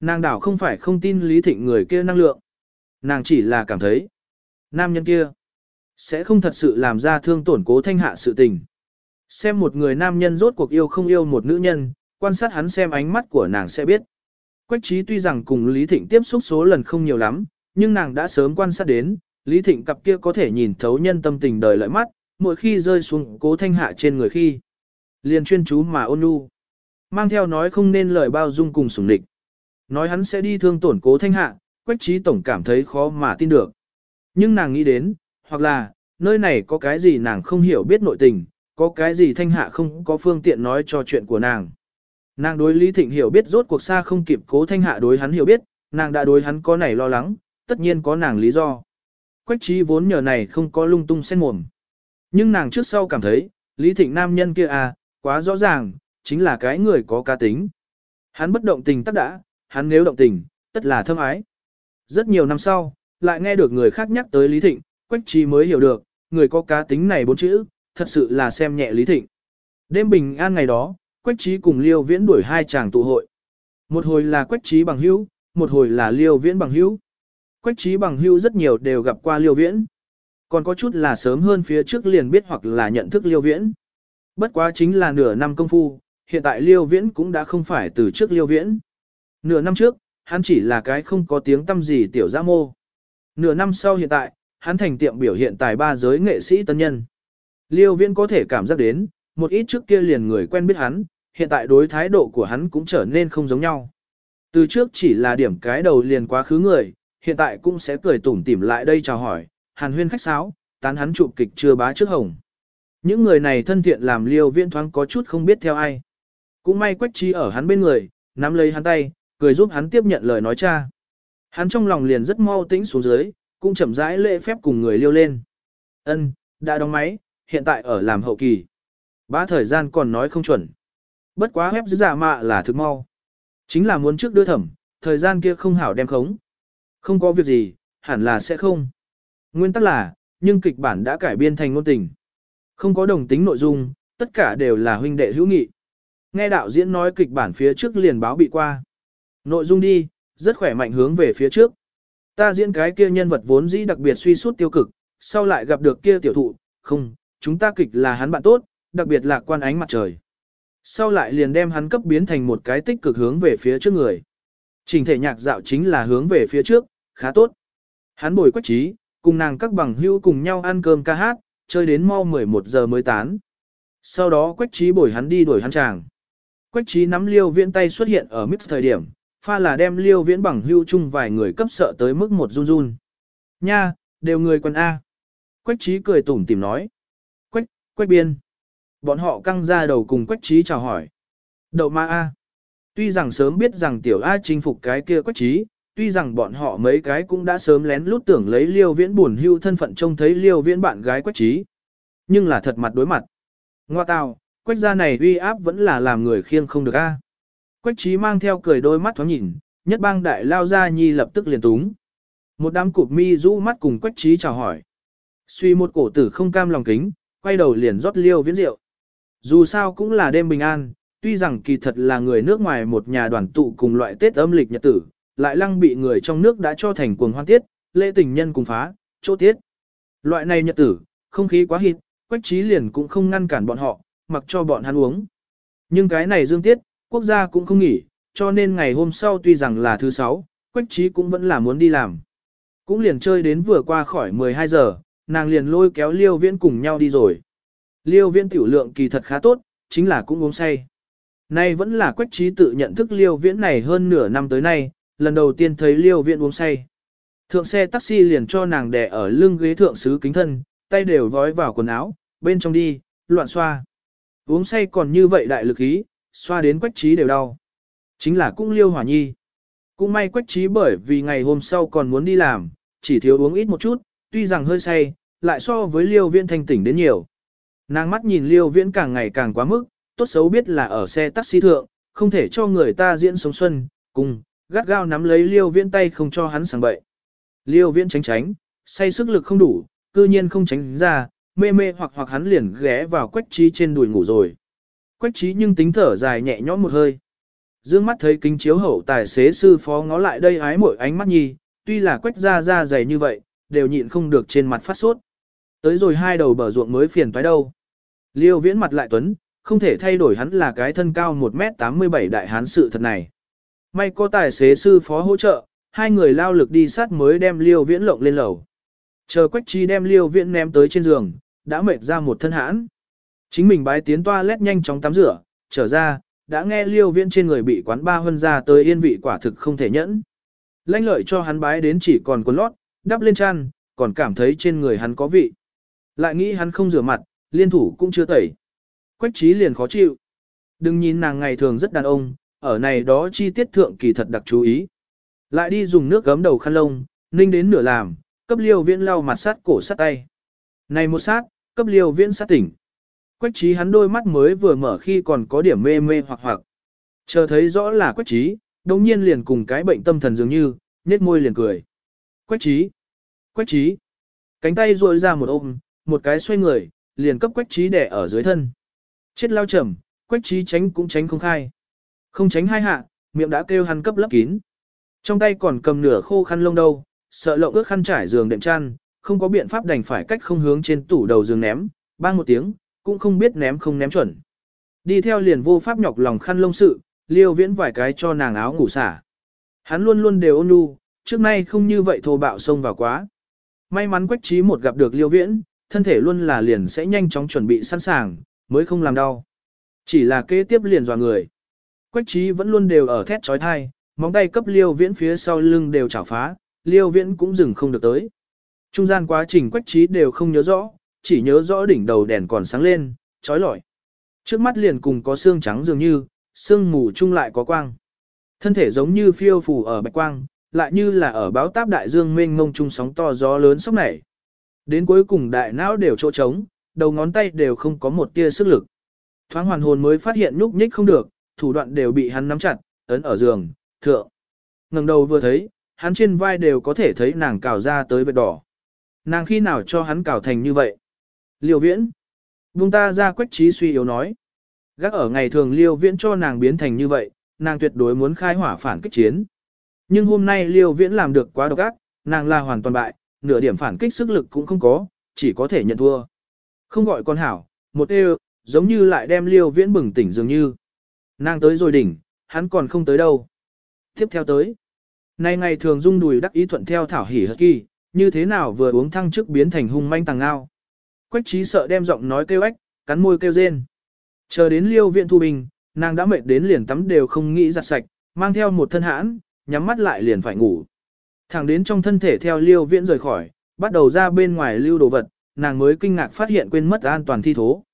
Nàng đảo không phải không tin Lý Thịnh người kia năng lượng. Nàng chỉ là cảm thấy, nam nhân kia, sẽ không thật sự làm ra thương tổn cố thanh hạ sự tình. Xem một người nam nhân rốt cuộc yêu không yêu một nữ nhân, quan sát hắn xem ánh mắt của nàng sẽ biết. Quách trí tuy rằng cùng Lý Thịnh tiếp xúc số lần không nhiều lắm, nhưng nàng đã sớm quan sát đến, Lý Thịnh cặp kia có thể nhìn thấu nhân tâm tình đời lợi mắt, mỗi khi rơi xuống cố thanh hạ trên người khi. Liền chuyên chú mà ôn nhu. Mang theo nói không nên lời bao dung cùng sủng địch. Nói hắn sẽ đi thương tổn cố thanh hạ, quách trí tổng cảm thấy khó mà tin được. Nhưng nàng nghĩ đến, hoặc là, nơi này có cái gì nàng không hiểu biết nội tình, có cái gì thanh hạ không có phương tiện nói cho chuyện của nàng. Nàng đối Lý Thịnh hiểu biết rốt cuộc xa không kịp cố thanh hạ đối hắn hiểu biết, nàng đã đối hắn có nảy lo lắng, tất nhiên có nàng lý do. Quách trí vốn nhờ này không có lung tung sen mồm. Nhưng nàng trước sau cảm thấy, Lý Thịnh nam nhân kia à, quá rõ ràng, chính là cái người có cá tính. Hắn bất động tình tất đã, hắn nếu động tình, tất là thâm ái. Rất nhiều năm sau, lại nghe được người khác nhắc tới Lý Thịnh, Quách trí mới hiểu được, người có cá tính này bốn chữ, thật sự là xem nhẹ Lý Thịnh. Đêm bình an ngày đó, Quách trí cùng Liêu Viễn đuổi hai chàng tụ hội. Một hồi là Quách trí bằng hữu, một hồi là Liêu Viễn bằng hữu. Quách trí bằng hữu rất nhiều đều gặp qua Liêu Viễn. Còn có chút là sớm hơn phía trước liền biết hoặc là nhận thức Liêu Viễn. Bất quá chính là nửa năm công phu, hiện tại Liêu Viễn cũng đã không phải từ trước Liêu Viễn. Nửa năm trước, hắn chỉ là cái không có tiếng tâm gì tiểu giã mô. Nửa năm sau hiện tại, hắn thành tiệm biểu hiện tài ba giới nghệ sĩ tân nhân. Liêu Viễn có thể cảm giác đến, một ít trước kia liền người quen biết hắn, hiện tại đối thái độ của hắn cũng trở nên không giống nhau. Từ trước chỉ là điểm cái đầu liền quá khứ người, hiện tại cũng sẽ cười tủm tỉm lại đây chào hỏi, hàn huyên khách sáo, tán hắn chụp kịch chưa bá trước hồng. Những người này thân thiện làm liêu viễn thoáng có chút không biết theo ai. Cũng may quách chi ở hắn bên người, nắm lấy hắn tay, cười giúp hắn tiếp nhận lời nói cha. Hắn trong lòng liền rất mau tĩnh xuống dưới, cũng chậm rãi lễ phép cùng người liêu lên. Ân, đã đóng máy, hiện tại ở làm hậu kỳ. Bá thời gian còn nói không chuẩn. Bất quá phép giả mạ là thực mau. Chính là muốn trước đưa thẩm, thời gian kia không hảo đem khống. Không có việc gì, hẳn là sẽ không. Nguyên tắc là, nhưng kịch bản đã cải biên thành ngôn tình. Không có đồng tính nội dung, tất cả đều là huynh đệ hữu nghị. Nghe đạo diễn nói kịch bản phía trước liền báo bị qua. Nội dung đi, rất khỏe mạnh hướng về phía trước. Ta diễn cái kia nhân vật vốn dĩ đặc biệt suy sút tiêu cực, sau lại gặp được kia tiểu thụ, không, chúng ta kịch là hắn bạn tốt, đặc biệt là quan ánh mặt trời. Sau lại liền đem hắn cấp biến thành một cái tích cực hướng về phía trước người. Trình thể nhạc dạo chính là hướng về phía trước, khá tốt. Hắn bồi quách trí, cùng nàng các bằng hữu cùng nhau ăn cơm ca hát, chơi đến mau 11 giờ mới tán. Sau đó quách trí bồi hắn đi đuổi hắn chàng. Quách trí nắm liêu viễn tay xuất hiện ở mix thời điểm, pha là đem liêu viễn bằng hưu chung vài người cấp sợ tới mức một run run. Nha, đều người quần A. Quách trí cười tủm tìm nói. Quách, quách biên. Bọn họ căng ra đầu cùng quách trí chào hỏi. Đậu ma A. Tuy rằng sớm biết rằng tiểu A chinh phục cái kia quách trí, tuy rằng bọn họ mấy cái cũng đã sớm lén lút tưởng lấy liêu viễn buồn hưu thân phận trông thấy liêu viễn bạn gái quách trí. Nhưng là thật mặt đối mặt. Ngoa tào, quách gia này uy áp vẫn là làm người khiêng không được A. Quách trí mang theo cười đôi mắt thoáng nhìn, nhất bang đại lao ra nhi lập tức liền túng. Một đám cụp mi rũ mắt cùng quách trí chào hỏi. Suy một cổ tử không cam lòng kính, quay đầu liền rót liêu viễn rượu. Dù sao cũng là đêm bình an, tuy rằng kỳ thật là người nước ngoài một nhà đoàn tụ cùng loại Tết âm lịch nhật tử, lại lăng bị người trong nước đã cho thành cuồng hoan tiết, lễ tình nhân cùng phá, chỗ tiết. Loại này nhật tử, không khí quá hít, quách trí liền cũng không ngăn cản bọn họ, mặc cho bọn hắn uống. Nhưng cái này dương tiết, quốc gia cũng không nghỉ, cho nên ngày hôm sau tuy rằng là thứ sáu, quách trí cũng vẫn là muốn đi làm. Cũng liền chơi đến vừa qua khỏi 12 giờ, nàng liền lôi kéo liêu viễn cùng nhau đi rồi. Liêu viễn tiểu lượng kỳ thật khá tốt, chính là cũng uống say. Nay vẫn là quách trí tự nhận thức liêu viễn này hơn nửa năm tới nay, lần đầu tiên thấy liêu viễn uống say. Thượng xe taxi liền cho nàng đè ở lưng ghế thượng sứ kính thân, tay đều vói vào quần áo, bên trong đi, loạn xoa. Uống say còn như vậy đại lực ý, xoa đến quách trí đều đau. Chính là cũng liêu hỏa nhi. Cũng may quách trí bởi vì ngày hôm sau còn muốn đi làm, chỉ thiếu uống ít một chút, tuy rằng hơi say, lại so với liêu viễn thanh tỉnh đến nhiều. Nàng mắt nhìn liêu viễn càng ngày càng quá mức, tốt xấu biết là ở xe taxi thượng, không thể cho người ta diễn sống xuân, cùng, gắt gao nắm lấy liêu viễn tay không cho hắn sang bậy. Liêu viễn tránh tránh, say sức lực không đủ, cư nhiên không tránh ra, mê mê hoặc hoặc hắn liền ghé vào quách trí trên đùi ngủ rồi. Quách trí nhưng tính thở dài nhẹ nhõm một hơi. Dương mắt thấy kính chiếu hậu tài xế sư phó ngó lại đây ái mỗi ánh mắt nhi, tuy là quách ra ra dày như vậy, đều nhịn không được trên mặt phát sốt. Tới rồi hai đầu bờ ruộng mới phiền toái đâu. Liêu viễn mặt lại tuấn, không thể thay đổi hắn là cái thân cao 1m87 đại hán sự thật này. May có tài xế sư phó hỗ trợ, hai người lao lực đi sát mới đem liêu viễn lộng lên lầu. Chờ quách chi đem liêu viễn ném tới trên giường, đã mệt ra một thân hãn. Chính mình bái tiến toa lét nhanh chóng tắm rửa, trở ra, đã nghe liêu viễn trên người bị quán ba hân ra tới yên vị quả thực không thể nhẫn. Lanh lợi cho hắn bái đến chỉ còn quần lót, đắp lên chăn, còn cảm thấy trên người hắn có vị. Lại nghĩ hắn không rửa mặt, liên thủ cũng chưa tẩy. Quách trí liền khó chịu. Đừng nhìn nàng ngày thường rất đàn ông, ở này đó chi tiết thượng kỳ thật đặc chú ý. Lại đi dùng nước gấm đầu khăn lông, ninh đến nửa làm, cấp liêu viễn lau mặt sát cổ sát tay. Này một sát, cấp liều viễn sát tỉnh. Quách trí hắn đôi mắt mới vừa mở khi còn có điểm mê mê hoặc hoặc. Chờ thấy rõ là quách trí, đồng nhiên liền cùng cái bệnh tâm thần dường như, nhếch môi liền cười. Quách trí, quách trí. Cánh tay ruội ra một ôm, một cái xoay người, liền cấp quách trí đẻ ở dưới thân. Chết lao trầm, quách trí tránh cũng tránh không khai. Không tránh hai hạ, miệng đã kêu hắn cấp lấp kín. Trong tay còn cầm nửa khô khăn lông đâu, sợ lộng ướt khăn trải giường đệm chăn, không có biện pháp đành phải cách không hướng trên tủ đầu giường ném, bang một tiếng, cũng không biết ném không ném chuẩn. Đi theo liền vô pháp nhọc lòng khăn lông sự, liêu viễn vài cái cho nàng áo ngủ xả. Hắn luôn luôn đều ôn nhu, trước nay không như vậy thô bạo xông vào quá. May mắn quách trí một gặp được liêu viễn, thân thể luôn là liền sẽ nhanh chóng chuẩn bị sẵn sàng, mới không làm đau. Chỉ là kế tiếp liền dò người. Quách trí vẫn luôn đều ở thét trói thai, móng tay cấp liêu viễn phía sau lưng đều chảo phá, liêu viễn cũng dừng không được tới. Trung gian quá trình quách trí đều không nhớ rõ, chỉ nhớ rõ đỉnh đầu đèn còn sáng lên, trói lọi. Trước mắt liền cùng có xương trắng dường như, xương mù chung lại có quang. Thân thể giống như phiêu phù ở bạch quang, lại như là ở báo táp đại dương mênh mông chung sóng to gió lớn sốc nảy. Đến cuối cùng đại não đều chỗ trống, đầu ngón tay đều không có một tia sức lực. Thoáng hoàn hồn mới phát hiện nhúc nhích không được, thủ đoạn đều bị hắn nắm chặt, ấn ở giường, thượng. ngẩng đầu vừa thấy, hắn trên vai đều có thể thấy nàng cào ra tới vết đỏ. Nàng khi nào cho hắn cào thành như vậy? Liêu viễn. Buông ta ra quách trí suy yếu nói. Gác ở ngày thường liêu viễn cho nàng biến thành như vậy, nàng tuyệt đối muốn khai hỏa phản kích chiến. Nhưng hôm nay liêu viễn làm được quá độc ác, nàng là hoàn toàn bại, nửa điểm phản kích sức lực cũng không có, chỉ có thể nhận thua. Không gọi con hảo, một ê giống như lại đem liêu viễn bừng tỉnh dường như. Nàng tới rồi đỉnh, hắn còn không tới đâu. Tiếp theo tới. Nay ngày thường dung đùi đắc ý thuận theo thảo hỉ hật kỳ, như thế nào vừa uống thăng chức biến thành hung manh tàng ngao. Quách trí sợ đem giọng nói kêu ếch, cắn môi kêu rên. Chờ đến liêu viện thu bình, nàng đã mệt đến liền tắm đều không nghĩ giặt sạch, mang theo một thân hãn, nhắm mắt lại liền phải ngủ. Thẳng đến trong thân thể theo liêu viện rời khỏi, bắt đầu ra bên ngoài lưu đồ vật, nàng mới kinh ngạc phát hiện quên mất an toàn thi thố.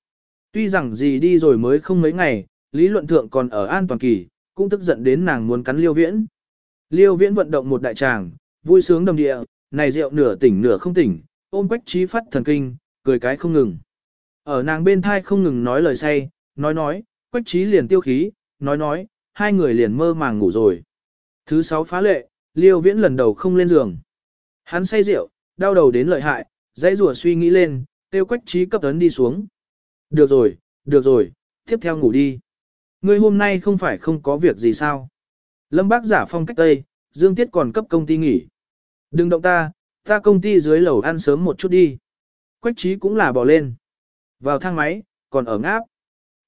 Tuy rằng gì đi rồi mới không mấy ngày, lý luận thượng còn ở an toàn kỳ, cũng tức giận đến nàng muốn cắn liêu viễn. Liêu viễn vận động một đại tràng, vui sướng đầm địa, này rượu nửa tỉnh nửa không tỉnh, ôm quách trí phát thần kinh, cười cái không ngừng. Ở nàng bên thai không ngừng nói lời say, nói nói, quách trí liền tiêu khí, nói nói, hai người liền mơ màng ngủ rồi. Thứ sáu phá lệ, liêu viễn lần đầu không lên giường. Hắn say rượu, đau đầu đến lợi hại, dãy rùa suy nghĩ lên, tiêu quách trí cấp tấn đi xuống. Được rồi, được rồi, tiếp theo ngủ đi. ngươi hôm nay không phải không có việc gì sao? Lâm Bác giả phong cách Tây, Dương Tiết còn cấp công ty nghỉ. Đừng động ta, ta công ty dưới lầu ăn sớm một chút đi. Quách trí cũng là bỏ lên. Vào thang máy, còn ở ngáp.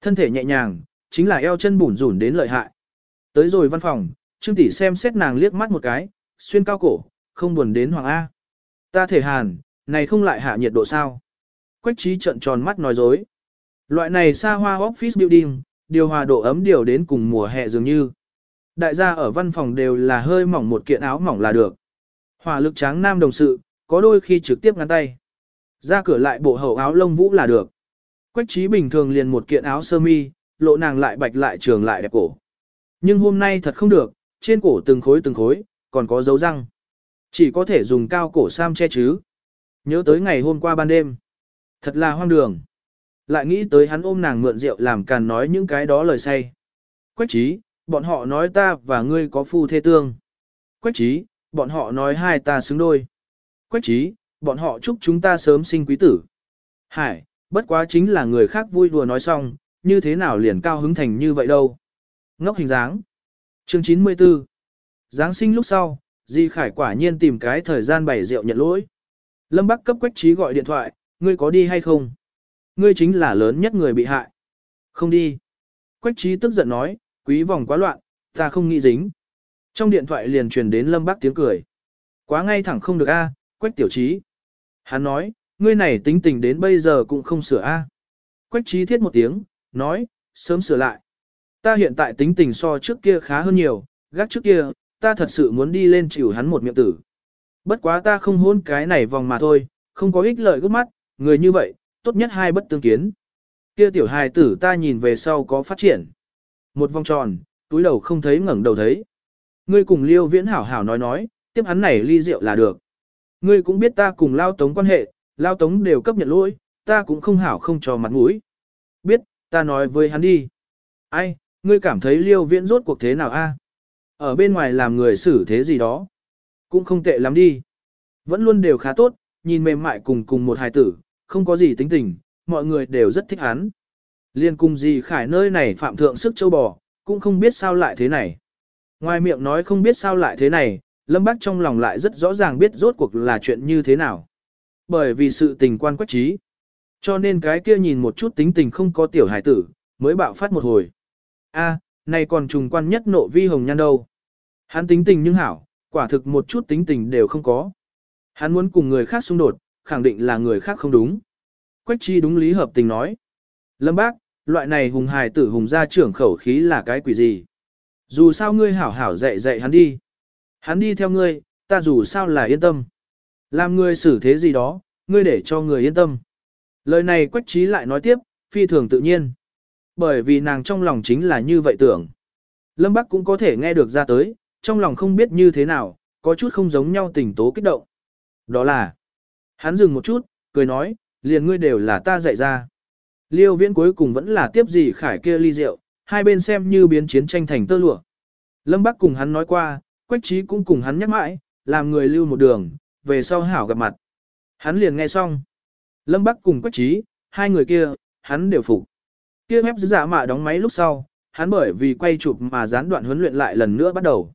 Thân thể nhẹ nhàng, chính là eo chân bủn rủn đến lợi hại. Tới rồi văn phòng, Trương tỷ xem xét nàng liếc mắt một cái, xuyên cao cổ, không buồn đến Hoàng A. Ta thể hàn, này không lại hạ nhiệt độ sao. Quách trí trận tròn mắt nói dối. Loại này xa hoa office building, điều hòa độ ấm điều đến cùng mùa hè dường như. Đại gia ở văn phòng đều là hơi mỏng một kiện áo mỏng là được. Hỏa lực tráng nam đồng sự, có đôi khi trực tiếp ngắn tay. Ra cửa lại bộ hậu áo lông vũ là được. Quách trí bình thường liền một kiện áo sơ mi, lộ nàng lại bạch lại trường lại đẹp cổ. Nhưng hôm nay thật không được, trên cổ từng khối từng khối, còn có dấu răng. Chỉ có thể dùng cao cổ sam che chứ. Nhớ tới ngày hôm qua ban đêm. Thật là hoang đường. Lại nghĩ tới hắn ôm nàng mượn rượu làm càn nói những cái đó lời say. Quách trí, bọn họ nói ta và ngươi có phu thê tương. Quách trí, bọn họ nói hai ta xứng đôi. Quách trí, bọn họ chúc chúng ta sớm sinh quý tử. Hải, bất quá chính là người khác vui đùa nói xong, như thế nào liền cao hứng thành như vậy đâu. Ngốc hình dáng. Chương 94 Giáng sinh lúc sau, Di Khải quả nhiên tìm cái thời gian bày rượu nhận lỗi. Lâm Bắc cấp Quách Trí gọi điện thoại, ngươi có đi hay không? Ngươi chính là lớn nhất người bị hại. Không đi. Quách Trí tức giận nói, quý vòng quá loạn, ta không nghĩ dính. Trong điện thoại liền truyền đến Lâm bác tiếng cười. Quá ngay thẳng không được a, Quách Tiểu Trí. Hắn nói, ngươi này tính tình đến bây giờ cũng không sửa a. Quách Trí thiết một tiếng, nói, sớm sửa lại. Ta hiện tại tính tình so trước kia khá hơn nhiều, gác trước kia, ta thật sự muốn đi lên chịu hắn một miệng tử. Bất quá ta không hôn cái này vòng mà thôi, không có ích lợi gấp mắt, người như vậy, tốt nhất hai bất tương kiến. Kia tiểu hài tử ta nhìn về sau có phát triển. Một vòng tròn, túi đầu không thấy ngẩng đầu thấy. Ngươi cùng liêu viễn hảo hảo nói nói, tiếp hắn này ly rượu là được. Ngươi cũng biết ta cùng lao tống quan hệ, lao tống đều cấp nhận lỗi, ta cũng không hảo không cho mặt mũi. Biết, ta nói với hắn đi. Ai, ngươi cảm thấy liêu viễn rốt cuộc thế nào a? Ở bên ngoài làm người xử thế gì đó. Cũng không tệ lắm đi. Vẫn luôn đều khá tốt, nhìn mềm mại cùng cùng một hài tử, không có gì tính tình, mọi người đều rất thích hắn. Liên cùng gì khải nơi này phạm thượng sức châu bò, cũng không biết sao lại thế này. Ngoài miệng nói không biết sao lại thế này, Lâm Bác trong lòng lại rất rõ ràng biết rốt cuộc là chuyện như thế nào. Bởi vì sự tình quan quách trí. Cho nên cái kia nhìn một chút tính tình không có tiểu hải tử, mới bạo phát một hồi. a này còn trùng quan nhất nộ vi hồng nhan đâu. Hắn tính tình nhưng hảo, quả thực một chút tính tình đều không có. Hắn muốn cùng người khác xung đột, khẳng định là người khác không đúng. Quách chi đúng lý hợp tình nói. Lâm bác, loại này hùng hài tử hùng gia trưởng khẩu khí là cái quỷ gì? Dù sao ngươi hảo hảo dạy dạy hắn đi. Hắn đi theo ngươi, ta dù sao là yên tâm. Làm ngươi xử thế gì đó, ngươi để cho người yên tâm. Lời này quách trí lại nói tiếp, phi thường tự nhiên. Bởi vì nàng trong lòng chính là như vậy tưởng. Lâm Bắc cũng có thể nghe được ra tới, trong lòng không biết như thế nào, có chút không giống nhau tình tố kích động. Đó là, hắn dừng một chút, cười nói, liền ngươi đều là ta dạy ra. Liêu viễn cuối cùng vẫn là tiếp gì khải kia ly rượu, hai bên xem như biến chiến tranh thành tơ lụa. Lâm Bắc cùng hắn nói qua, Quách Trí cũng cùng hắn nhắc mãi, làm người lưu một đường, về sau hảo gặp mặt. Hắn liền nghe xong. Lâm Bắc cùng Quách Trí, hai người kia, hắn đều phục. Kia phép giả mạ đóng máy lúc sau, hắn bởi vì quay chụp mà gián đoạn huấn luyện lại lần nữa bắt đầu.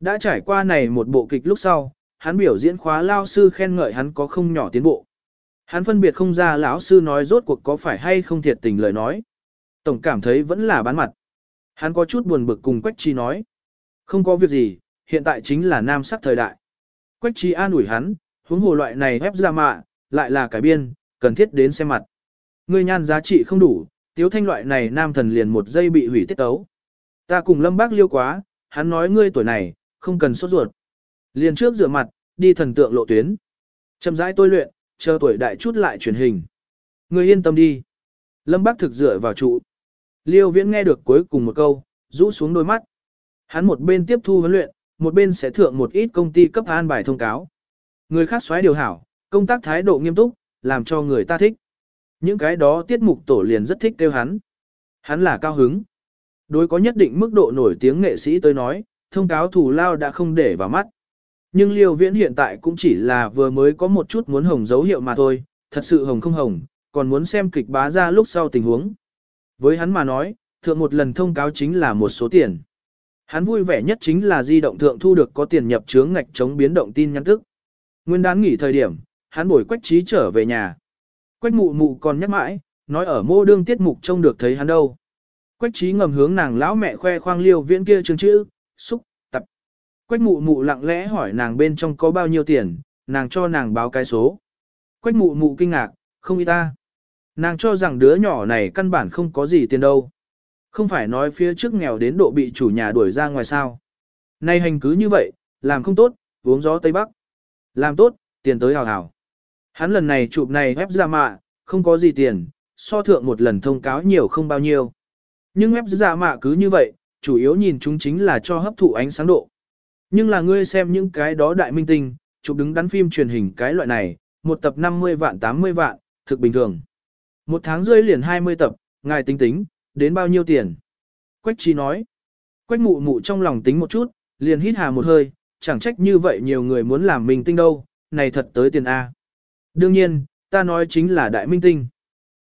Đã trải qua này một bộ kịch lúc sau, hắn biểu diễn khóa lao sư khen ngợi hắn có không nhỏ tiến bộ. Hắn phân biệt không ra lão sư nói rốt cuộc có phải hay không thiệt tình lời nói. Tổng cảm thấy vẫn là bán mặt. Hắn có chút buồn bực cùng Quách Chi nói. Không có việc gì, hiện tại chính là nam sắc thời đại. Quách Chi an ủi hắn, huống hồ loại này ép ra mạ, lại là cải biên, cần thiết đến xem mặt. Ngươi nhan giá trị không đủ, tiếu thanh loại này nam thần liền một giây bị hủy tiết tấu. Ta cùng lâm bác liêu quá, hắn nói ngươi tuổi này, không cần sốt ruột. Liền trước rửa mặt, đi thần tượng lộ tuyến. Chậm rãi tôi luyện, chờ tuổi đại chút lại truyền hình. Ngươi yên tâm đi. Lâm bác thực dựa vào trụ. Liêu viễn nghe được cuối cùng một câu, rũ xuống đôi mắt. Hắn một bên tiếp thu huấn luyện, một bên sẽ thượng một ít công ty cấp an bài thông cáo. Người khác xoáy điều hảo, công tác thái độ nghiêm túc, làm cho người ta thích. Những cái đó tiết mục tổ liền rất thích kêu hắn. Hắn là cao hứng. Đối có nhất định mức độ nổi tiếng nghệ sĩ tới nói, thông cáo thủ lao đã không để vào mắt. Nhưng liêu viễn hiện tại cũng chỉ là vừa mới có một chút muốn hồng dấu hiệu mà thôi, thật sự hồng không hồng, còn muốn xem kịch bá ra lúc sau tình huống. Với hắn mà nói, thượng một lần thông cáo chính là một số tiền. Hắn vui vẻ nhất chính là di động thượng thu được có tiền nhập chướng ngạch chống biến động tin nhắn tức. Nguyên đán nghỉ thời điểm, hắn bồi quách trí trở về nhà. Quách mụ mụ còn nhắc mãi, nói ở mô đương tiết mục trông được thấy hắn đâu. Quách trí ngầm hướng nàng lão mẹ khoe khoang liêu viễn kia chương chữ, xúc, tập. Quách mụ mụ lặng lẽ hỏi nàng bên trong có bao nhiêu tiền, nàng cho nàng báo cái số. Quách mụ mụ kinh ngạc, không y ta. Nàng cho rằng đứa nhỏ này căn bản không có gì tiền đâu. Không phải nói phía trước nghèo đến độ bị chủ nhà đuổi ra ngoài sao. Nay hành cứ như vậy, làm không tốt, uống gió Tây Bắc. Làm tốt, tiền tới hào hào. Hắn lần này chụp này ép ra mạ, không có gì tiền, so thượng một lần thông cáo nhiều không bao nhiêu. Nhưng ép ra mạ cứ như vậy, chủ yếu nhìn chúng chính là cho hấp thụ ánh sáng độ. Nhưng là ngươi xem những cái đó đại minh tinh, chụp đứng đắn phim truyền hình cái loại này, một tập 50 vạn 80 vạn, thực bình thường. Một tháng rơi liền 20 tập, ngài tính tính, đến bao nhiêu tiền? Quách trí nói. Quách mụ mụ trong lòng tính một chút, liền hít hà một hơi, chẳng trách như vậy nhiều người muốn làm minh tinh đâu, này thật tới tiền A. Đương nhiên, ta nói chính là đại minh tinh.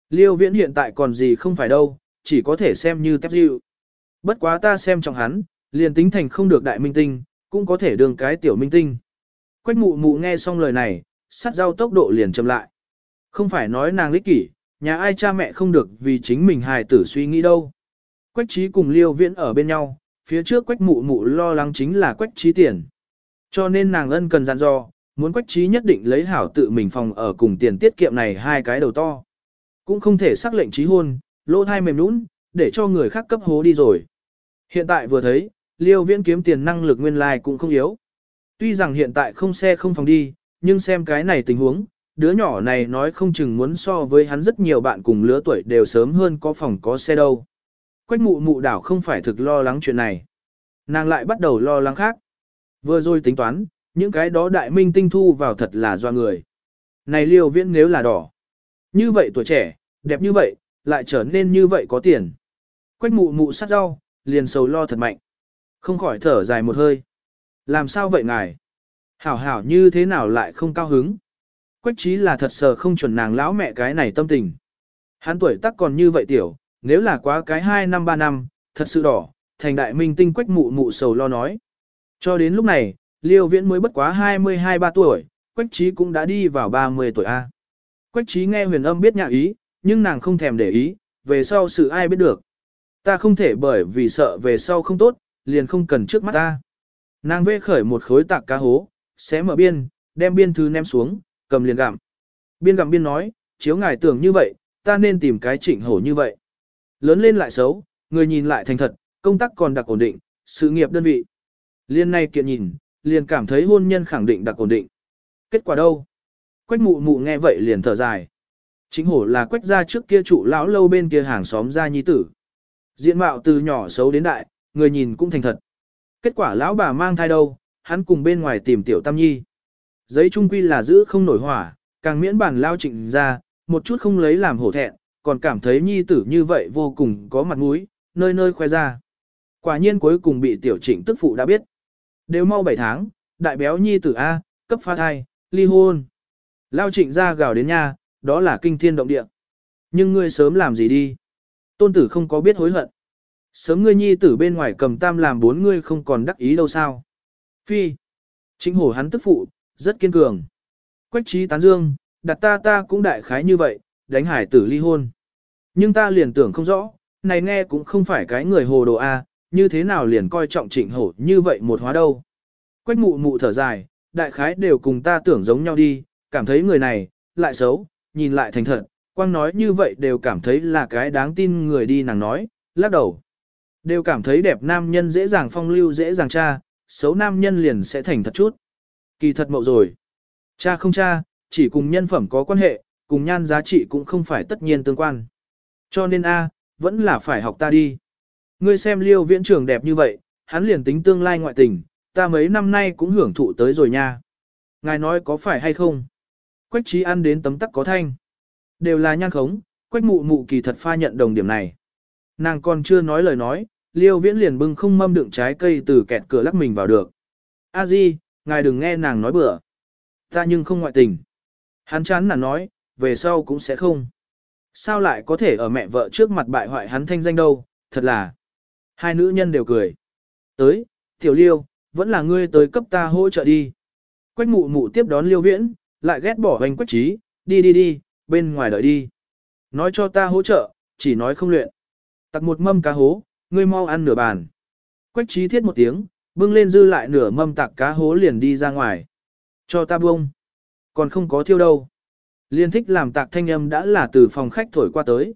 Liêu viễn hiện tại còn gì không phải đâu, chỉ có thể xem như tép dịu. Bất quá ta xem trong hắn, liền tính thành không được đại minh tinh, cũng có thể đường cái tiểu minh tinh. Quách mụ mụ nghe xong lời này, sát rau tốc độ liền chậm lại. Không phải nói nàng lích kỷ, nhà ai cha mẹ không được vì chính mình hài tử suy nghĩ đâu. Quách trí cùng liêu viễn ở bên nhau, phía trước quách mụ mụ lo lắng chính là quách trí tiền. Cho nên nàng ân cần dặn dò, muốn quách trí nhất định lấy hảo tự mình phòng ở cùng tiền tiết kiệm này hai cái đầu to. Cũng không thể xác lệnh trí hôn, lỗ thai mềm nũng, để cho người khác cấp hố đi rồi. Hiện tại vừa thấy, liêu viễn kiếm tiền năng lực nguyên lai like cũng không yếu. Tuy rằng hiện tại không xe không phòng đi, nhưng xem cái này tình huống, đứa nhỏ này nói không chừng muốn so với hắn rất nhiều bạn cùng lứa tuổi đều sớm hơn có phòng có xe đâu. Quách mụ mụ đảo không phải thực lo lắng chuyện này. Nàng lại bắt đầu lo lắng khác. Vừa rồi tính toán, những cái đó đại minh tinh thu vào thật là do người. Này liêu viễn nếu là đỏ. Như vậy tuổi trẻ, đẹp như vậy, lại trở nên như vậy có tiền. Quách mụ mụ sát rau, liền sầu lo thật mạnh. Không khỏi thở dài một hơi. Làm sao vậy ngài? Hảo hảo như thế nào lại không cao hứng? Quách trí là thật sờ không chuẩn nàng lão mẹ cái này tâm tình. Hắn tuổi tác còn như vậy tiểu, nếu là quá cái 2 năm 3 năm, thật sự đỏ, thành đại minh tinh quách mụ mụ sầu lo nói. Cho đến lúc này, Liêu Viễn mới bất quá 22-3 tuổi, Quách Trí cũng đã đi vào 30 tuổi A. Quách Trí nghe huyền âm biết nhà ý, nhưng nàng không thèm để ý, về sau sự ai biết được. Ta không thể bởi vì sợ về sau không tốt, liền không cần trước mắt ta. Nàng vê khởi một khối tạc cá hố, xé mở biên, đem biên thư ném xuống, cầm liền gặm. Biên gặm biên nói, chiếu ngài tưởng như vậy, ta nên tìm cái chỉnh hổ như vậy. Lớn lên lại xấu, người nhìn lại thành thật, công tác còn đặc ổn định, sự nghiệp đơn vị. Liên này kiện nhìn, liền cảm thấy hôn nhân khẳng định đặc ổn định. Kết quả đâu? Quách mụ mụ nghe vậy liền thở dài. Chính hổ là quách gia trước kia trụ lão lâu bên kia hàng xóm gia nhi tử. Diện mạo từ nhỏ xấu đến đại, người nhìn cũng thành thật. Kết quả lão bà mang thai đâu, hắn cùng bên ngoài tìm tiểu tam nhi. Giấy trung quy là giữ không nổi hỏa, càng miễn bản lao trịnh ra, một chút không lấy làm hổ thẹn, còn cảm thấy nhi tử như vậy vô cùng có mặt mũi, nơi nơi khoe ra. Quả nhiên cuối cùng bị tiểu trịnh tức phụ đã biết. Đều mau 7 tháng, đại béo nhi tử A, cấp pha thai, ly hôn. Lao trịnh ra gào đến nha, đó là kinh thiên động địa. Nhưng ngươi sớm làm gì đi? Tôn tử không có biết hối hận. Sớm ngươi nhi tử bên ngoài cầm tam làm bốn ngươi không còn đắc ý đâu sao. Phi. Chính hổ hắn tức phụ, rất kiên cường. Quách trí tán dương, đặt ta ta cũng đại khái như vậy, đánh hải tử ly hôn. Nhưng ta liền tưởng không rõ, này nghe cũng không phải cái người hồ đồ A, như thế nào liền coi trọng trịnh hổ như vậy một hóa đâu. Quách mụ mụ thở dài, đại khái đều cùng ta tưởng giống nhau đi, cảm thấy người này, lại xấu, nhìn lại thành thật, quang nói như vậy đều cảm thấy là cái đáng tin người đi nàng nói, lắc đầu. Đều cảm thấy đẹp nam nhân dễ dàng phong lưu dễ dàng cha, xấu nam nhân liền sẽ thành thật chút. Kỳ thật mậu rồi. Cha không cha, chỉ cùng nhân phẩm có quan hệ, cùng nhan giá trị cũng không phải tất nhiên tương quan. Cho nên A, vẫn là phải học ta đi. Ngươi xem liêu viễn trường đẹp như vậy, hắn liền tính tương lai ngoại tình, ta mấy năm nay cũng hưởng thụ tới rồi nha. Ngài nói có phải hay không? Quách trí ăn đến tấm tắc có thanh. Đều là nhan khống, quách mụ mụ kỳ thật pha nhận đồng điểm này. Nàng còn chưa nói lời nói, liêu viễn liền bưng không mâm đựng trái cây từ kẹt cửa lắc mình vào được. A di, ngài đừng nghe nàng nói bừa. Ta nhưng không ngoại tình. Hắn chán là nói, về sau cũng sẽ không. Sao lại có thể ở mẹ vợ trước mặt bại hoại hắn thanh danh đâu, thật là. Hai nữ nhân đều cười. Tới, tiểu liêu, vẫn là ngươi tới cấp ta hỗ trợ đi. Quách mụ mụ tiếp đón liêu viễn, lại ghét bỏ hoành quách trí, đi đi đi, bên ngoài đợi đi. Nói cho ta hỗ trợ, chỉ nói không luyện. Tặc một mâm cá hố, ngươi mau ăn nửa bàn. Quách trí thiết một tiếng, bưng lên dư lại nửa mâm tạc cá hố liền đi ra ngoài. Cho ta bông. Còn không có thiêu đâu. Liên thích làm tạc thanh âm đã là từ phòng khách thổi qua tới.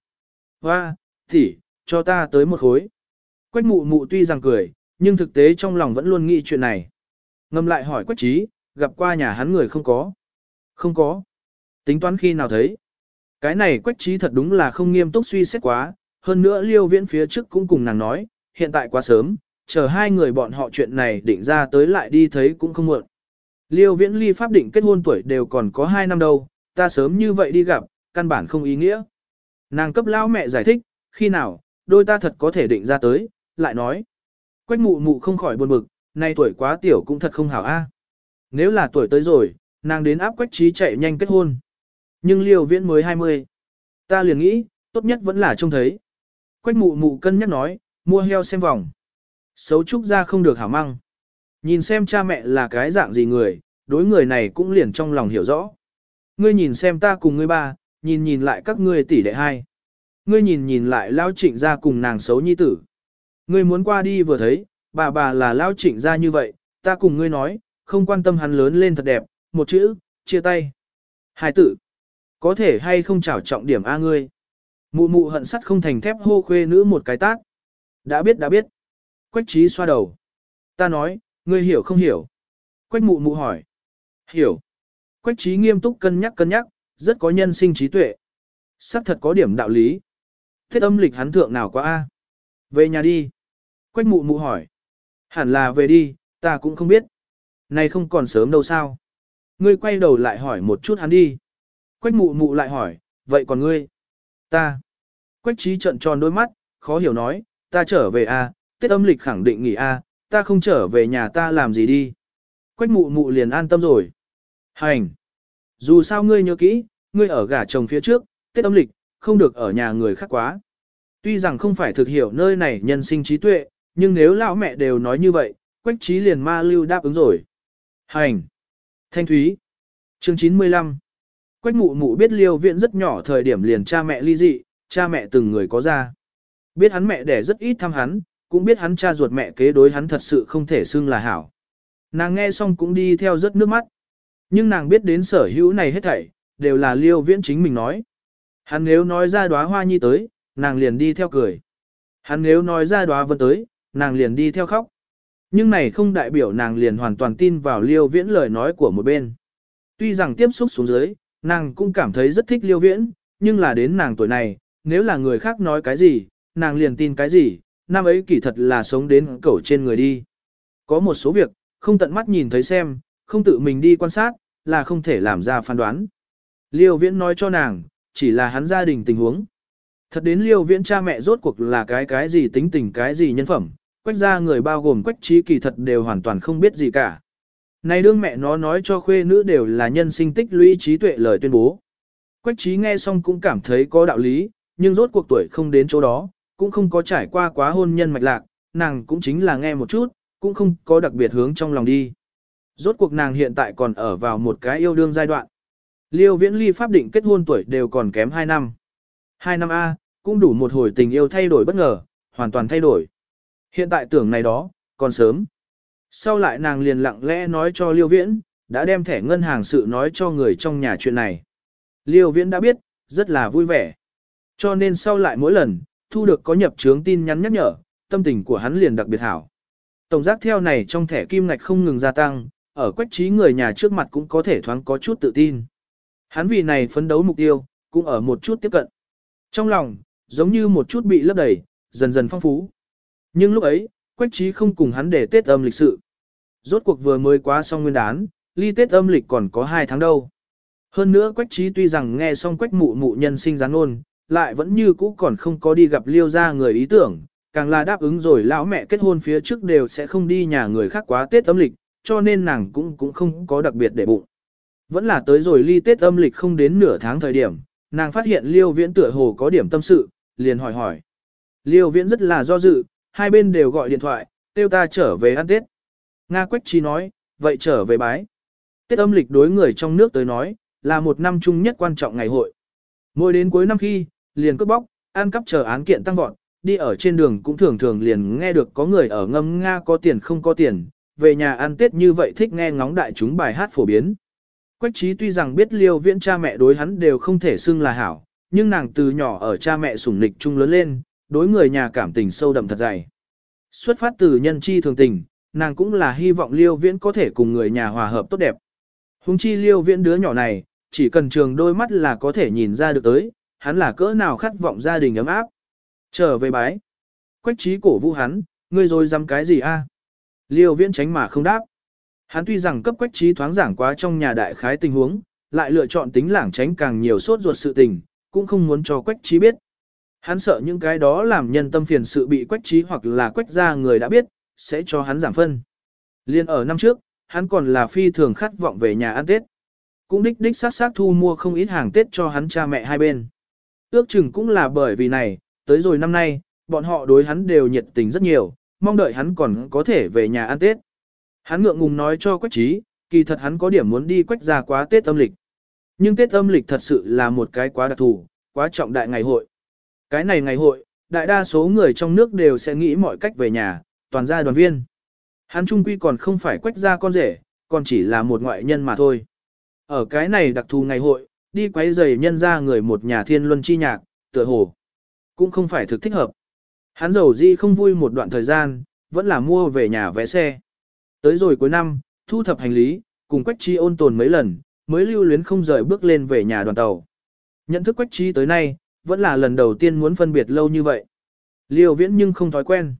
Hoa, tỷ, cho ta tới một khối. Quách mụ mụ tuy rằng cười, nhưng thực tế trong lòng vẫn luôn nghĩ chuyện này. Ngâm lại hỏi quách trí, gặp qua nhà hắn người không có. Không có. Tính toán khi nào thấy. Cái này quách trí thật đúng là không nghiêm túc suy xét quá, hơn nữa liêu viễn phía trước cũng cùng nàng nói, hiện tại quá sớm, chờ hai người bọn họ chuyện này định ra tới lại đi thấy cũng không muộn. Liêu viễn ly pháp định kết hôn tuổi đều còn có hai năm đâu, ta sớm như vậy đi gặp, căn bản không ý nghĩa. Nàng cấp lao mẹ giải thích, khi nào, đôi ta thật có thể định ra tới, lại nói. Quách mụ mụ không khỏi buồn bực, nay tuổi quá tiểu cũng thật không hảo a. Nếu là tuổi tới rồi, nàng đến áp quách trí chạy nhanh kết hôn. Nhưng liêu viễn mới 20. Ta liền nghĩ, tốt nhất vẫn là trông thấy. Quách mụ mụ cân nhắc nói, mua heo xem vòng. Xấu trúc ra không được hảo măng. Nhìn xem cha mẹ là cái dạng gì người, đối người này cũng liền trong lòng hiểu rõ. Ngươi nhìn xem ta cùng ngươi ba, nhìn nhìn lại các ngươi tỷ đệ hai. Ngươi nhìn nhìn lại lao trịnh ra cùng nàng xấu nhi tử. Ngươi muốn qua đi vừa thấy, bà bà là lao trịnh ra như vậy, ta cùng ngươi nói, không quan tâm hắn lớn lên thật đẹp, một chữ, chia tay. Hai tử, có thể hay không trảo trọng điểm A ngươi. Mụ mụ hận sắt không thành thép hô khuê nữ một cái tác. Đã biết đã biết. Quách trí xoa đầu. Ta nói, ngươi hiểu không hiểu. Quách mụ mụ hỏi. Hiểu. Quách trí nghiêm túc cân nhắc cân nhắc, rất có nhân sinh trí tuệ. Sắc thật có điểm đạo lý. Thiết âm lịch hắn thượng nào quá a? Về nhà đi. Quách mụ mụ hỏi. Hẳn là về đi, ta cũng không biết. Này không còn sớm đâu sao. Ngươi quay đầu lại hỏi một chút hắn đi. Quách mụ mụ lại hỏi, vậy còn ngươi? Ta. Quách trí trận tròn đôi mắt, khó hiểu nói, ta trở về a, Tết âm lịch khẳng định nghỉ a, ta không trở về nhà ta làm gì đi. Quách mụ mụ liền an tâm rồi. Hành. Dù sao ngươi nhớ kỹ, ngươi ở gả chồng phía trước, Tết âm lịch, không được ở nhà người khác quá. Tuy rằng không phải thực hiểu nơi này nhân sinh trí tuệ, nhưng nếu lão mẹ đều nói như vậy, quách trí liền ma lưu đáp ứng rồi. Hành. Thanh Thúy. Chương 95. Quách mụ mụ biết liêu viện rất nhỏ thời điểm liền cha mẹ ly dị, cha mẹ từng người có ra. Biết hắn mẹ đẻ rất ít thăm hắn, cũng biết hắn cha ruột mẹ kế đối hắn thật sự không thể xưng là hảo. Nàng nghe xong cũng đi theo rất nước mắt. Nhưng nàng biết đến sở hữu này hết thảy, đều là liêu viễn chính mình nói. Hắn nếu nói ra đóa hoa nhi tới, nàng liền đi theo cười. Hắn nếu nói ra đóa vân tới, nàng liền đi theo khóc. Nhưng này không đại biểu nàng liền hoàn toàn tin vào liêu viễn lời nói của một bên. Tuy rằng tiếp xúc xuống dưới, nàng cũng cảm thấy rất thích liêu viễn, nhưng là đến nàng tuổi này, nếu là người khác nói cái gì, nàng liền tin cái gì, năm ấy kỳ thật là sống đến cẩu trên người đi. Có một số việc, không tận mắt nhìn thấy xem, không tự mình đi quan sát, là không thể làm ra phán đoán. Liêu viễn nói cho nàng, chỉ là hắn gia đình tình huống. Thật đến liêu viễn cha mẹ rốt cuộc là cái cái gì tính tình cái gì nhân phẩm, quách ra người bao gồm quách trí kỳ thật đều hoàn toàn không biết gì cả. Này đương mẹ nó nói cho khuê nữ đều là nhân sinh tích lũy trí tuệ lời tuyên bố. Quách trí nghe xong cũng cảm thấy có đạo lý, nhưng rốt cuộc tuổi không đến chỗ đó, cũng không có trải qua quá hôn nhân mạch lạc, nàng cũng chính là nghe một chút, cũng không có đặc biệt hướng trong lòng đi. Rốt cuộc nàng hiện tại còn ở vào một cái yêu đương giai đoạn. Liêu viễn ly pháp định kết hôn tuổi đều còn kém 2 năm. 2 năm A, cũng đủ một hồi tình yêu thay đổi bất ngờ, hoàn toàn thay đổi. Hiện tại tưởng này đó, còn sớm. Sau lại nàng liền lặng lẽ nói cho Liêu Viễn, đã đem thẻ ngân hàng sự nói cho người trong nhà chuyện này. Liêu Viễn đã biết, rất là vui vẻ. Cho nên sau lại mỗi lần, thu được có nhập trướng tin nhắn nhắc nhở, tâm tình của hắn liền đặc biệt hảo. Tổng giác theo này trong thẻ kim ngạch không ngừng gia tăng, ở quách trí người nhà trước mặt cũng có thể thoáng có chút tự tin. Hắn vì này phấn đấu mục tiêu, cũng ở một chút tiếp cận. Trong lòng, giống như một chút bị lấp đầy, dần dần phong phú. Nhưng lúc ấy, quách trí không cùng hắn để Tết âm lịch sự. Rốt cuộc vừa mới quá xong nguyên đán, ly Tết âm lịch còn có 2 tháng đâu. Hơn nữa quách trí tuy rằng nghe xong quách mụ mụ nhân sinh gián ôn, lại vẫn như cũ còn không có đi gặp liêu ra người ý tưởng, càng là đáp ứng rồi lão mẹ kết hôn phía trước đều sẽ không đi nhà người khác quá Tết âm lịch, cho nên nàng cũng cũng không có đặc biệt để bụng. Vẫn là tới rồi ly Tết âm lịch không đến nửa tháng thời điểm, nàng phát hiện liêu viễn tựa hồ có điểm tâm sự, liền hỏi hỏi. Liêu viễn rất là do dự, hai bên đều gọi điện thoại, tiêu ta trở về ăn Tết. Nga Quách Trí nói, vậy trở về bái. Tết âm lịch đối người trong nước tới nói, là một năm chung nhất quan trọng ngày hội. Mỗi đến cuối năm khi, liền cướp bóc, ăn cắp chờ án kiện tăng vọt, đi ở trên đường cũng thường thường liền nghe được có người ở ngâm Nga có tiền không có tiền, về nhà ăn Tết như vậy thích nghe ngóng đại chúng bài hát phổ biến. Quách trí tuy rằng biết liêu viễn cha mẹ đối hắn đều không thể xưng là hảo, nhưng nàng từ nhỏ ở cha mẹ sủng nịch chung lớn lên, đối người nhà cảm tình sâu đậm thật dày. Xuất phát từ nhân chi thường tình, nàng cũng là hy vọng liêu viễn có thể cùng người nhà hòa hợp tốt đẹp. Hùng chi liêu viễn đứa nhỏ này, chỉ cần trường đôi mắt là có thể nhìn ra được tới, hắn là cỡ nào khát vọng gia đình ấm áp. Trở về bái. Quách trí cổ vũ hắn, ngươi rồi dám cái gì a? Liêu viễn tránh mà không đáp. Hắn tuy rằng cấp quách trí thoáng giảng quá trong nhà đại khái tình huống, lại lựa chọn tính lảng tránh càng nhiều sốt ruột sự tình, cũng không muốn cho quách trí biết. Hắn sợ những cái đó làm nhân tâm phiền sự bị quách trí hoặc là quách ra người đã biết, sẽ cho hắn giảm phân. Liên ở năm trước, hắn còn là phi thường khát vọng về nhà ăn Tết. Cũng đích đích sát sát thu mua không ít hàng Tết cho hắn cha mẹ hai bên. Ước chừng cũng là bởi vì này, tới rồi năm nay, bọn họ đối hắn đều nhiệt tình rất nhiều, mong đợi hắn còn có thể về nhà ăn Tết. Hắn ngượng ngùng nói cho Quách Trí, kỳ thật hắn có điểm muốn đi Quách ra quá Tết âm lịch. Nhưng Tết âm lịch thật sự là một cái quá đặc thù, quá trọng đại ngày hội. Cái này ngày hội, đại đa số người trong nước đều sẽ nghĩ mọi cách về nhà, toàn gia đoàn viên. Hắn trung quy còn không phải Quách ra con rể, còn chỉ là một ngoại nhân mà thôi. Ở cái này đặc thù ngày hội, đi quấy giày nhân ra người một nhà thiên luân chi nhạc, tựa hồ. Cũng không phải thực thích hợp. Hắn giàu di không vui một đoạn thời gian, vẫn là mua về nhà vé xe. Tới rồi cuối năm, thu thập hành lý, cùng Quách Chi ôn tồn mấy lần, mới lưu luyến không rời bước lên về nhà đoàn tàu. Nhận thức Quách Chi tới nay, vẫn là lần đầu tiên muốn phân biệt lâu như vậy. Liều viễn nhưng không thói quen.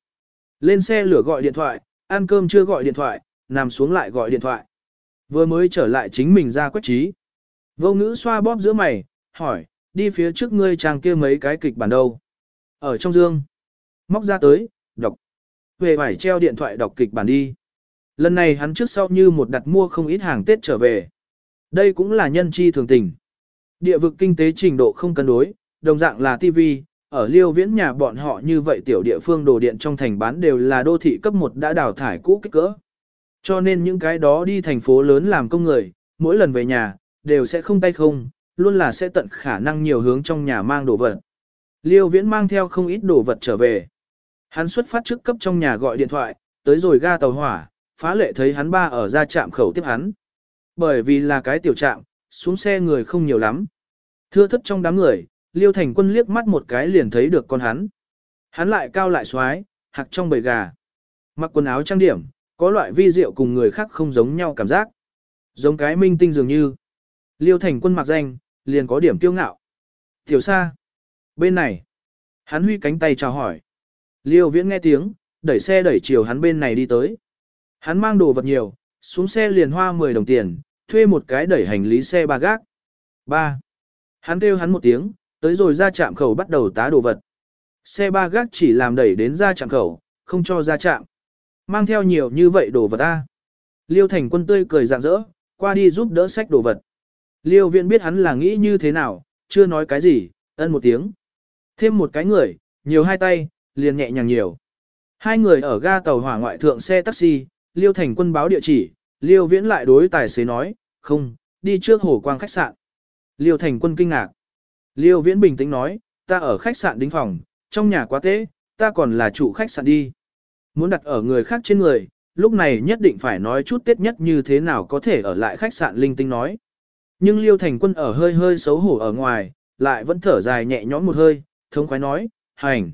Lên xe lửa gọi điện thoại, ăn cơm chưa gọi điện thoại, nằm xuống lại gọi điện thoại. Vừa mới trở lại chính mình ra Quách Trí. Vô ngữ xoa bóp giữa mày, hỏi, đi phía trước ngươi chàng kia mấy cái kịch bản đâu. Ở trong dương. Móc ra tới, đọc. Về phải treo điện thoại đọc kịch bản đi. Lần này hắn trước sau như một đặt mua không ít hàng Tết trở về. Đây cũng là nhân chi thường tình. Địa vực kinh tế trình độ không cân đối, đồng dạng là TV, ở liêu viễn nhà bọn họ như vậy tiểu địa phương đồ điện trong thành bán đều là đô thị cấp 1 đã đào thải cũ kích cỡ. Cho nên những cái đó đi thành phố lớn làm công người, mỗi lần về nhà, đều sẽ không tay không, luôn là sẽ tận khả năng nhiều hướng trong nhà mang đồ vật. Liêu viễn mang theo không ít đồ vật trở về. Hắn xuất phát trước cấp trong nhà gọi điện thoại, tới rồi ga tàu hỏa, phá lệ thấy hắn ba ở ra trạm khẩu tiếp hắn. Bởi vì là cái tiểu trạm, xuống xe người không nhiều lắm. Thưa thất trong đám người, Liêu Thành Quân liếc mắt một cái liền thấy được con hắn. Hắn lại cao lại xoái, hạc trong bầy gà. Mặc quần áo trang điểm, có loại vi diệu cùng người khác không giống nhau cảm giác. Giống cái minh tinh dường như. Liêu Thành Quân mặc danh, liền có điểm kiêu ngạo. Tiểu xa. Bên này. Hắn huy cánh tay chào hỏi. Liêu Viễn nghe tiếng, đẩy xe đẩy chiều hắn bên này đi tới. Hắn mang đồ vật nhiều, xuống xe liền hoa 10 đồng tiền, thuê một cái đẩy hành lý xe ba gác. 3. Hắn kêu hắn một tiếng, tới rồi ra chạm khẩu bắt đầu tá đồ vật. Xe ba gác chỉ làm đẩy đến ra chạm khẩu, không cho ra chạm. Mang theo nhiều như vậy đồ vật ta. Liêu thành quân tươi cười rạng rỡ, qua đi giúp đỡ sách đồ vật. Liêu viện biết hắn là nghĩ như thế nào, chưa nói cái gì, ân một tiếng. Thêm một cái người, nhiều hai tay, liền nhẹ nhàng nhiều. Hai người ở ga tàu hỏa ngoại thượng xe taxi, Liêu Thành Quân báo địa chỉ, Liêu Viễn lại đối tài xế nói, không, đi trước hồ quang khách sạn. Liêu Thành Quân kinh ngạc. Liêu Viễn bình tĩnh nói, ta ở khách sạn đính phòng, trong nhà quá tế, ta còn là chủ khách sạn đi. Muốn đặt ở người khác trên người, lúc này nhất định phải nói chút tết nhất như thế nào có thể ở lại khách sạn linh tinh nói. Nhưng Liêu Thành Quân ở hơi hơi xấu hổ ở ngoài, lại vẫn thở dài nhẹ nhõm một hơi, thống khoái nói, hành.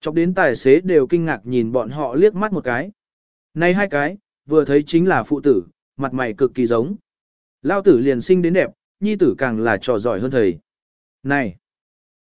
Chọc đến tài xế đều kinh ngạc nhìn bọn họ liếc mắt một cái. Này hai cái, vừa thấy chính là phụ tử, mặt mày cực kỳ giống. Lao tử liền sinh đến đẹp, nhi tử càng là trò giỏi hơn thầy. Này!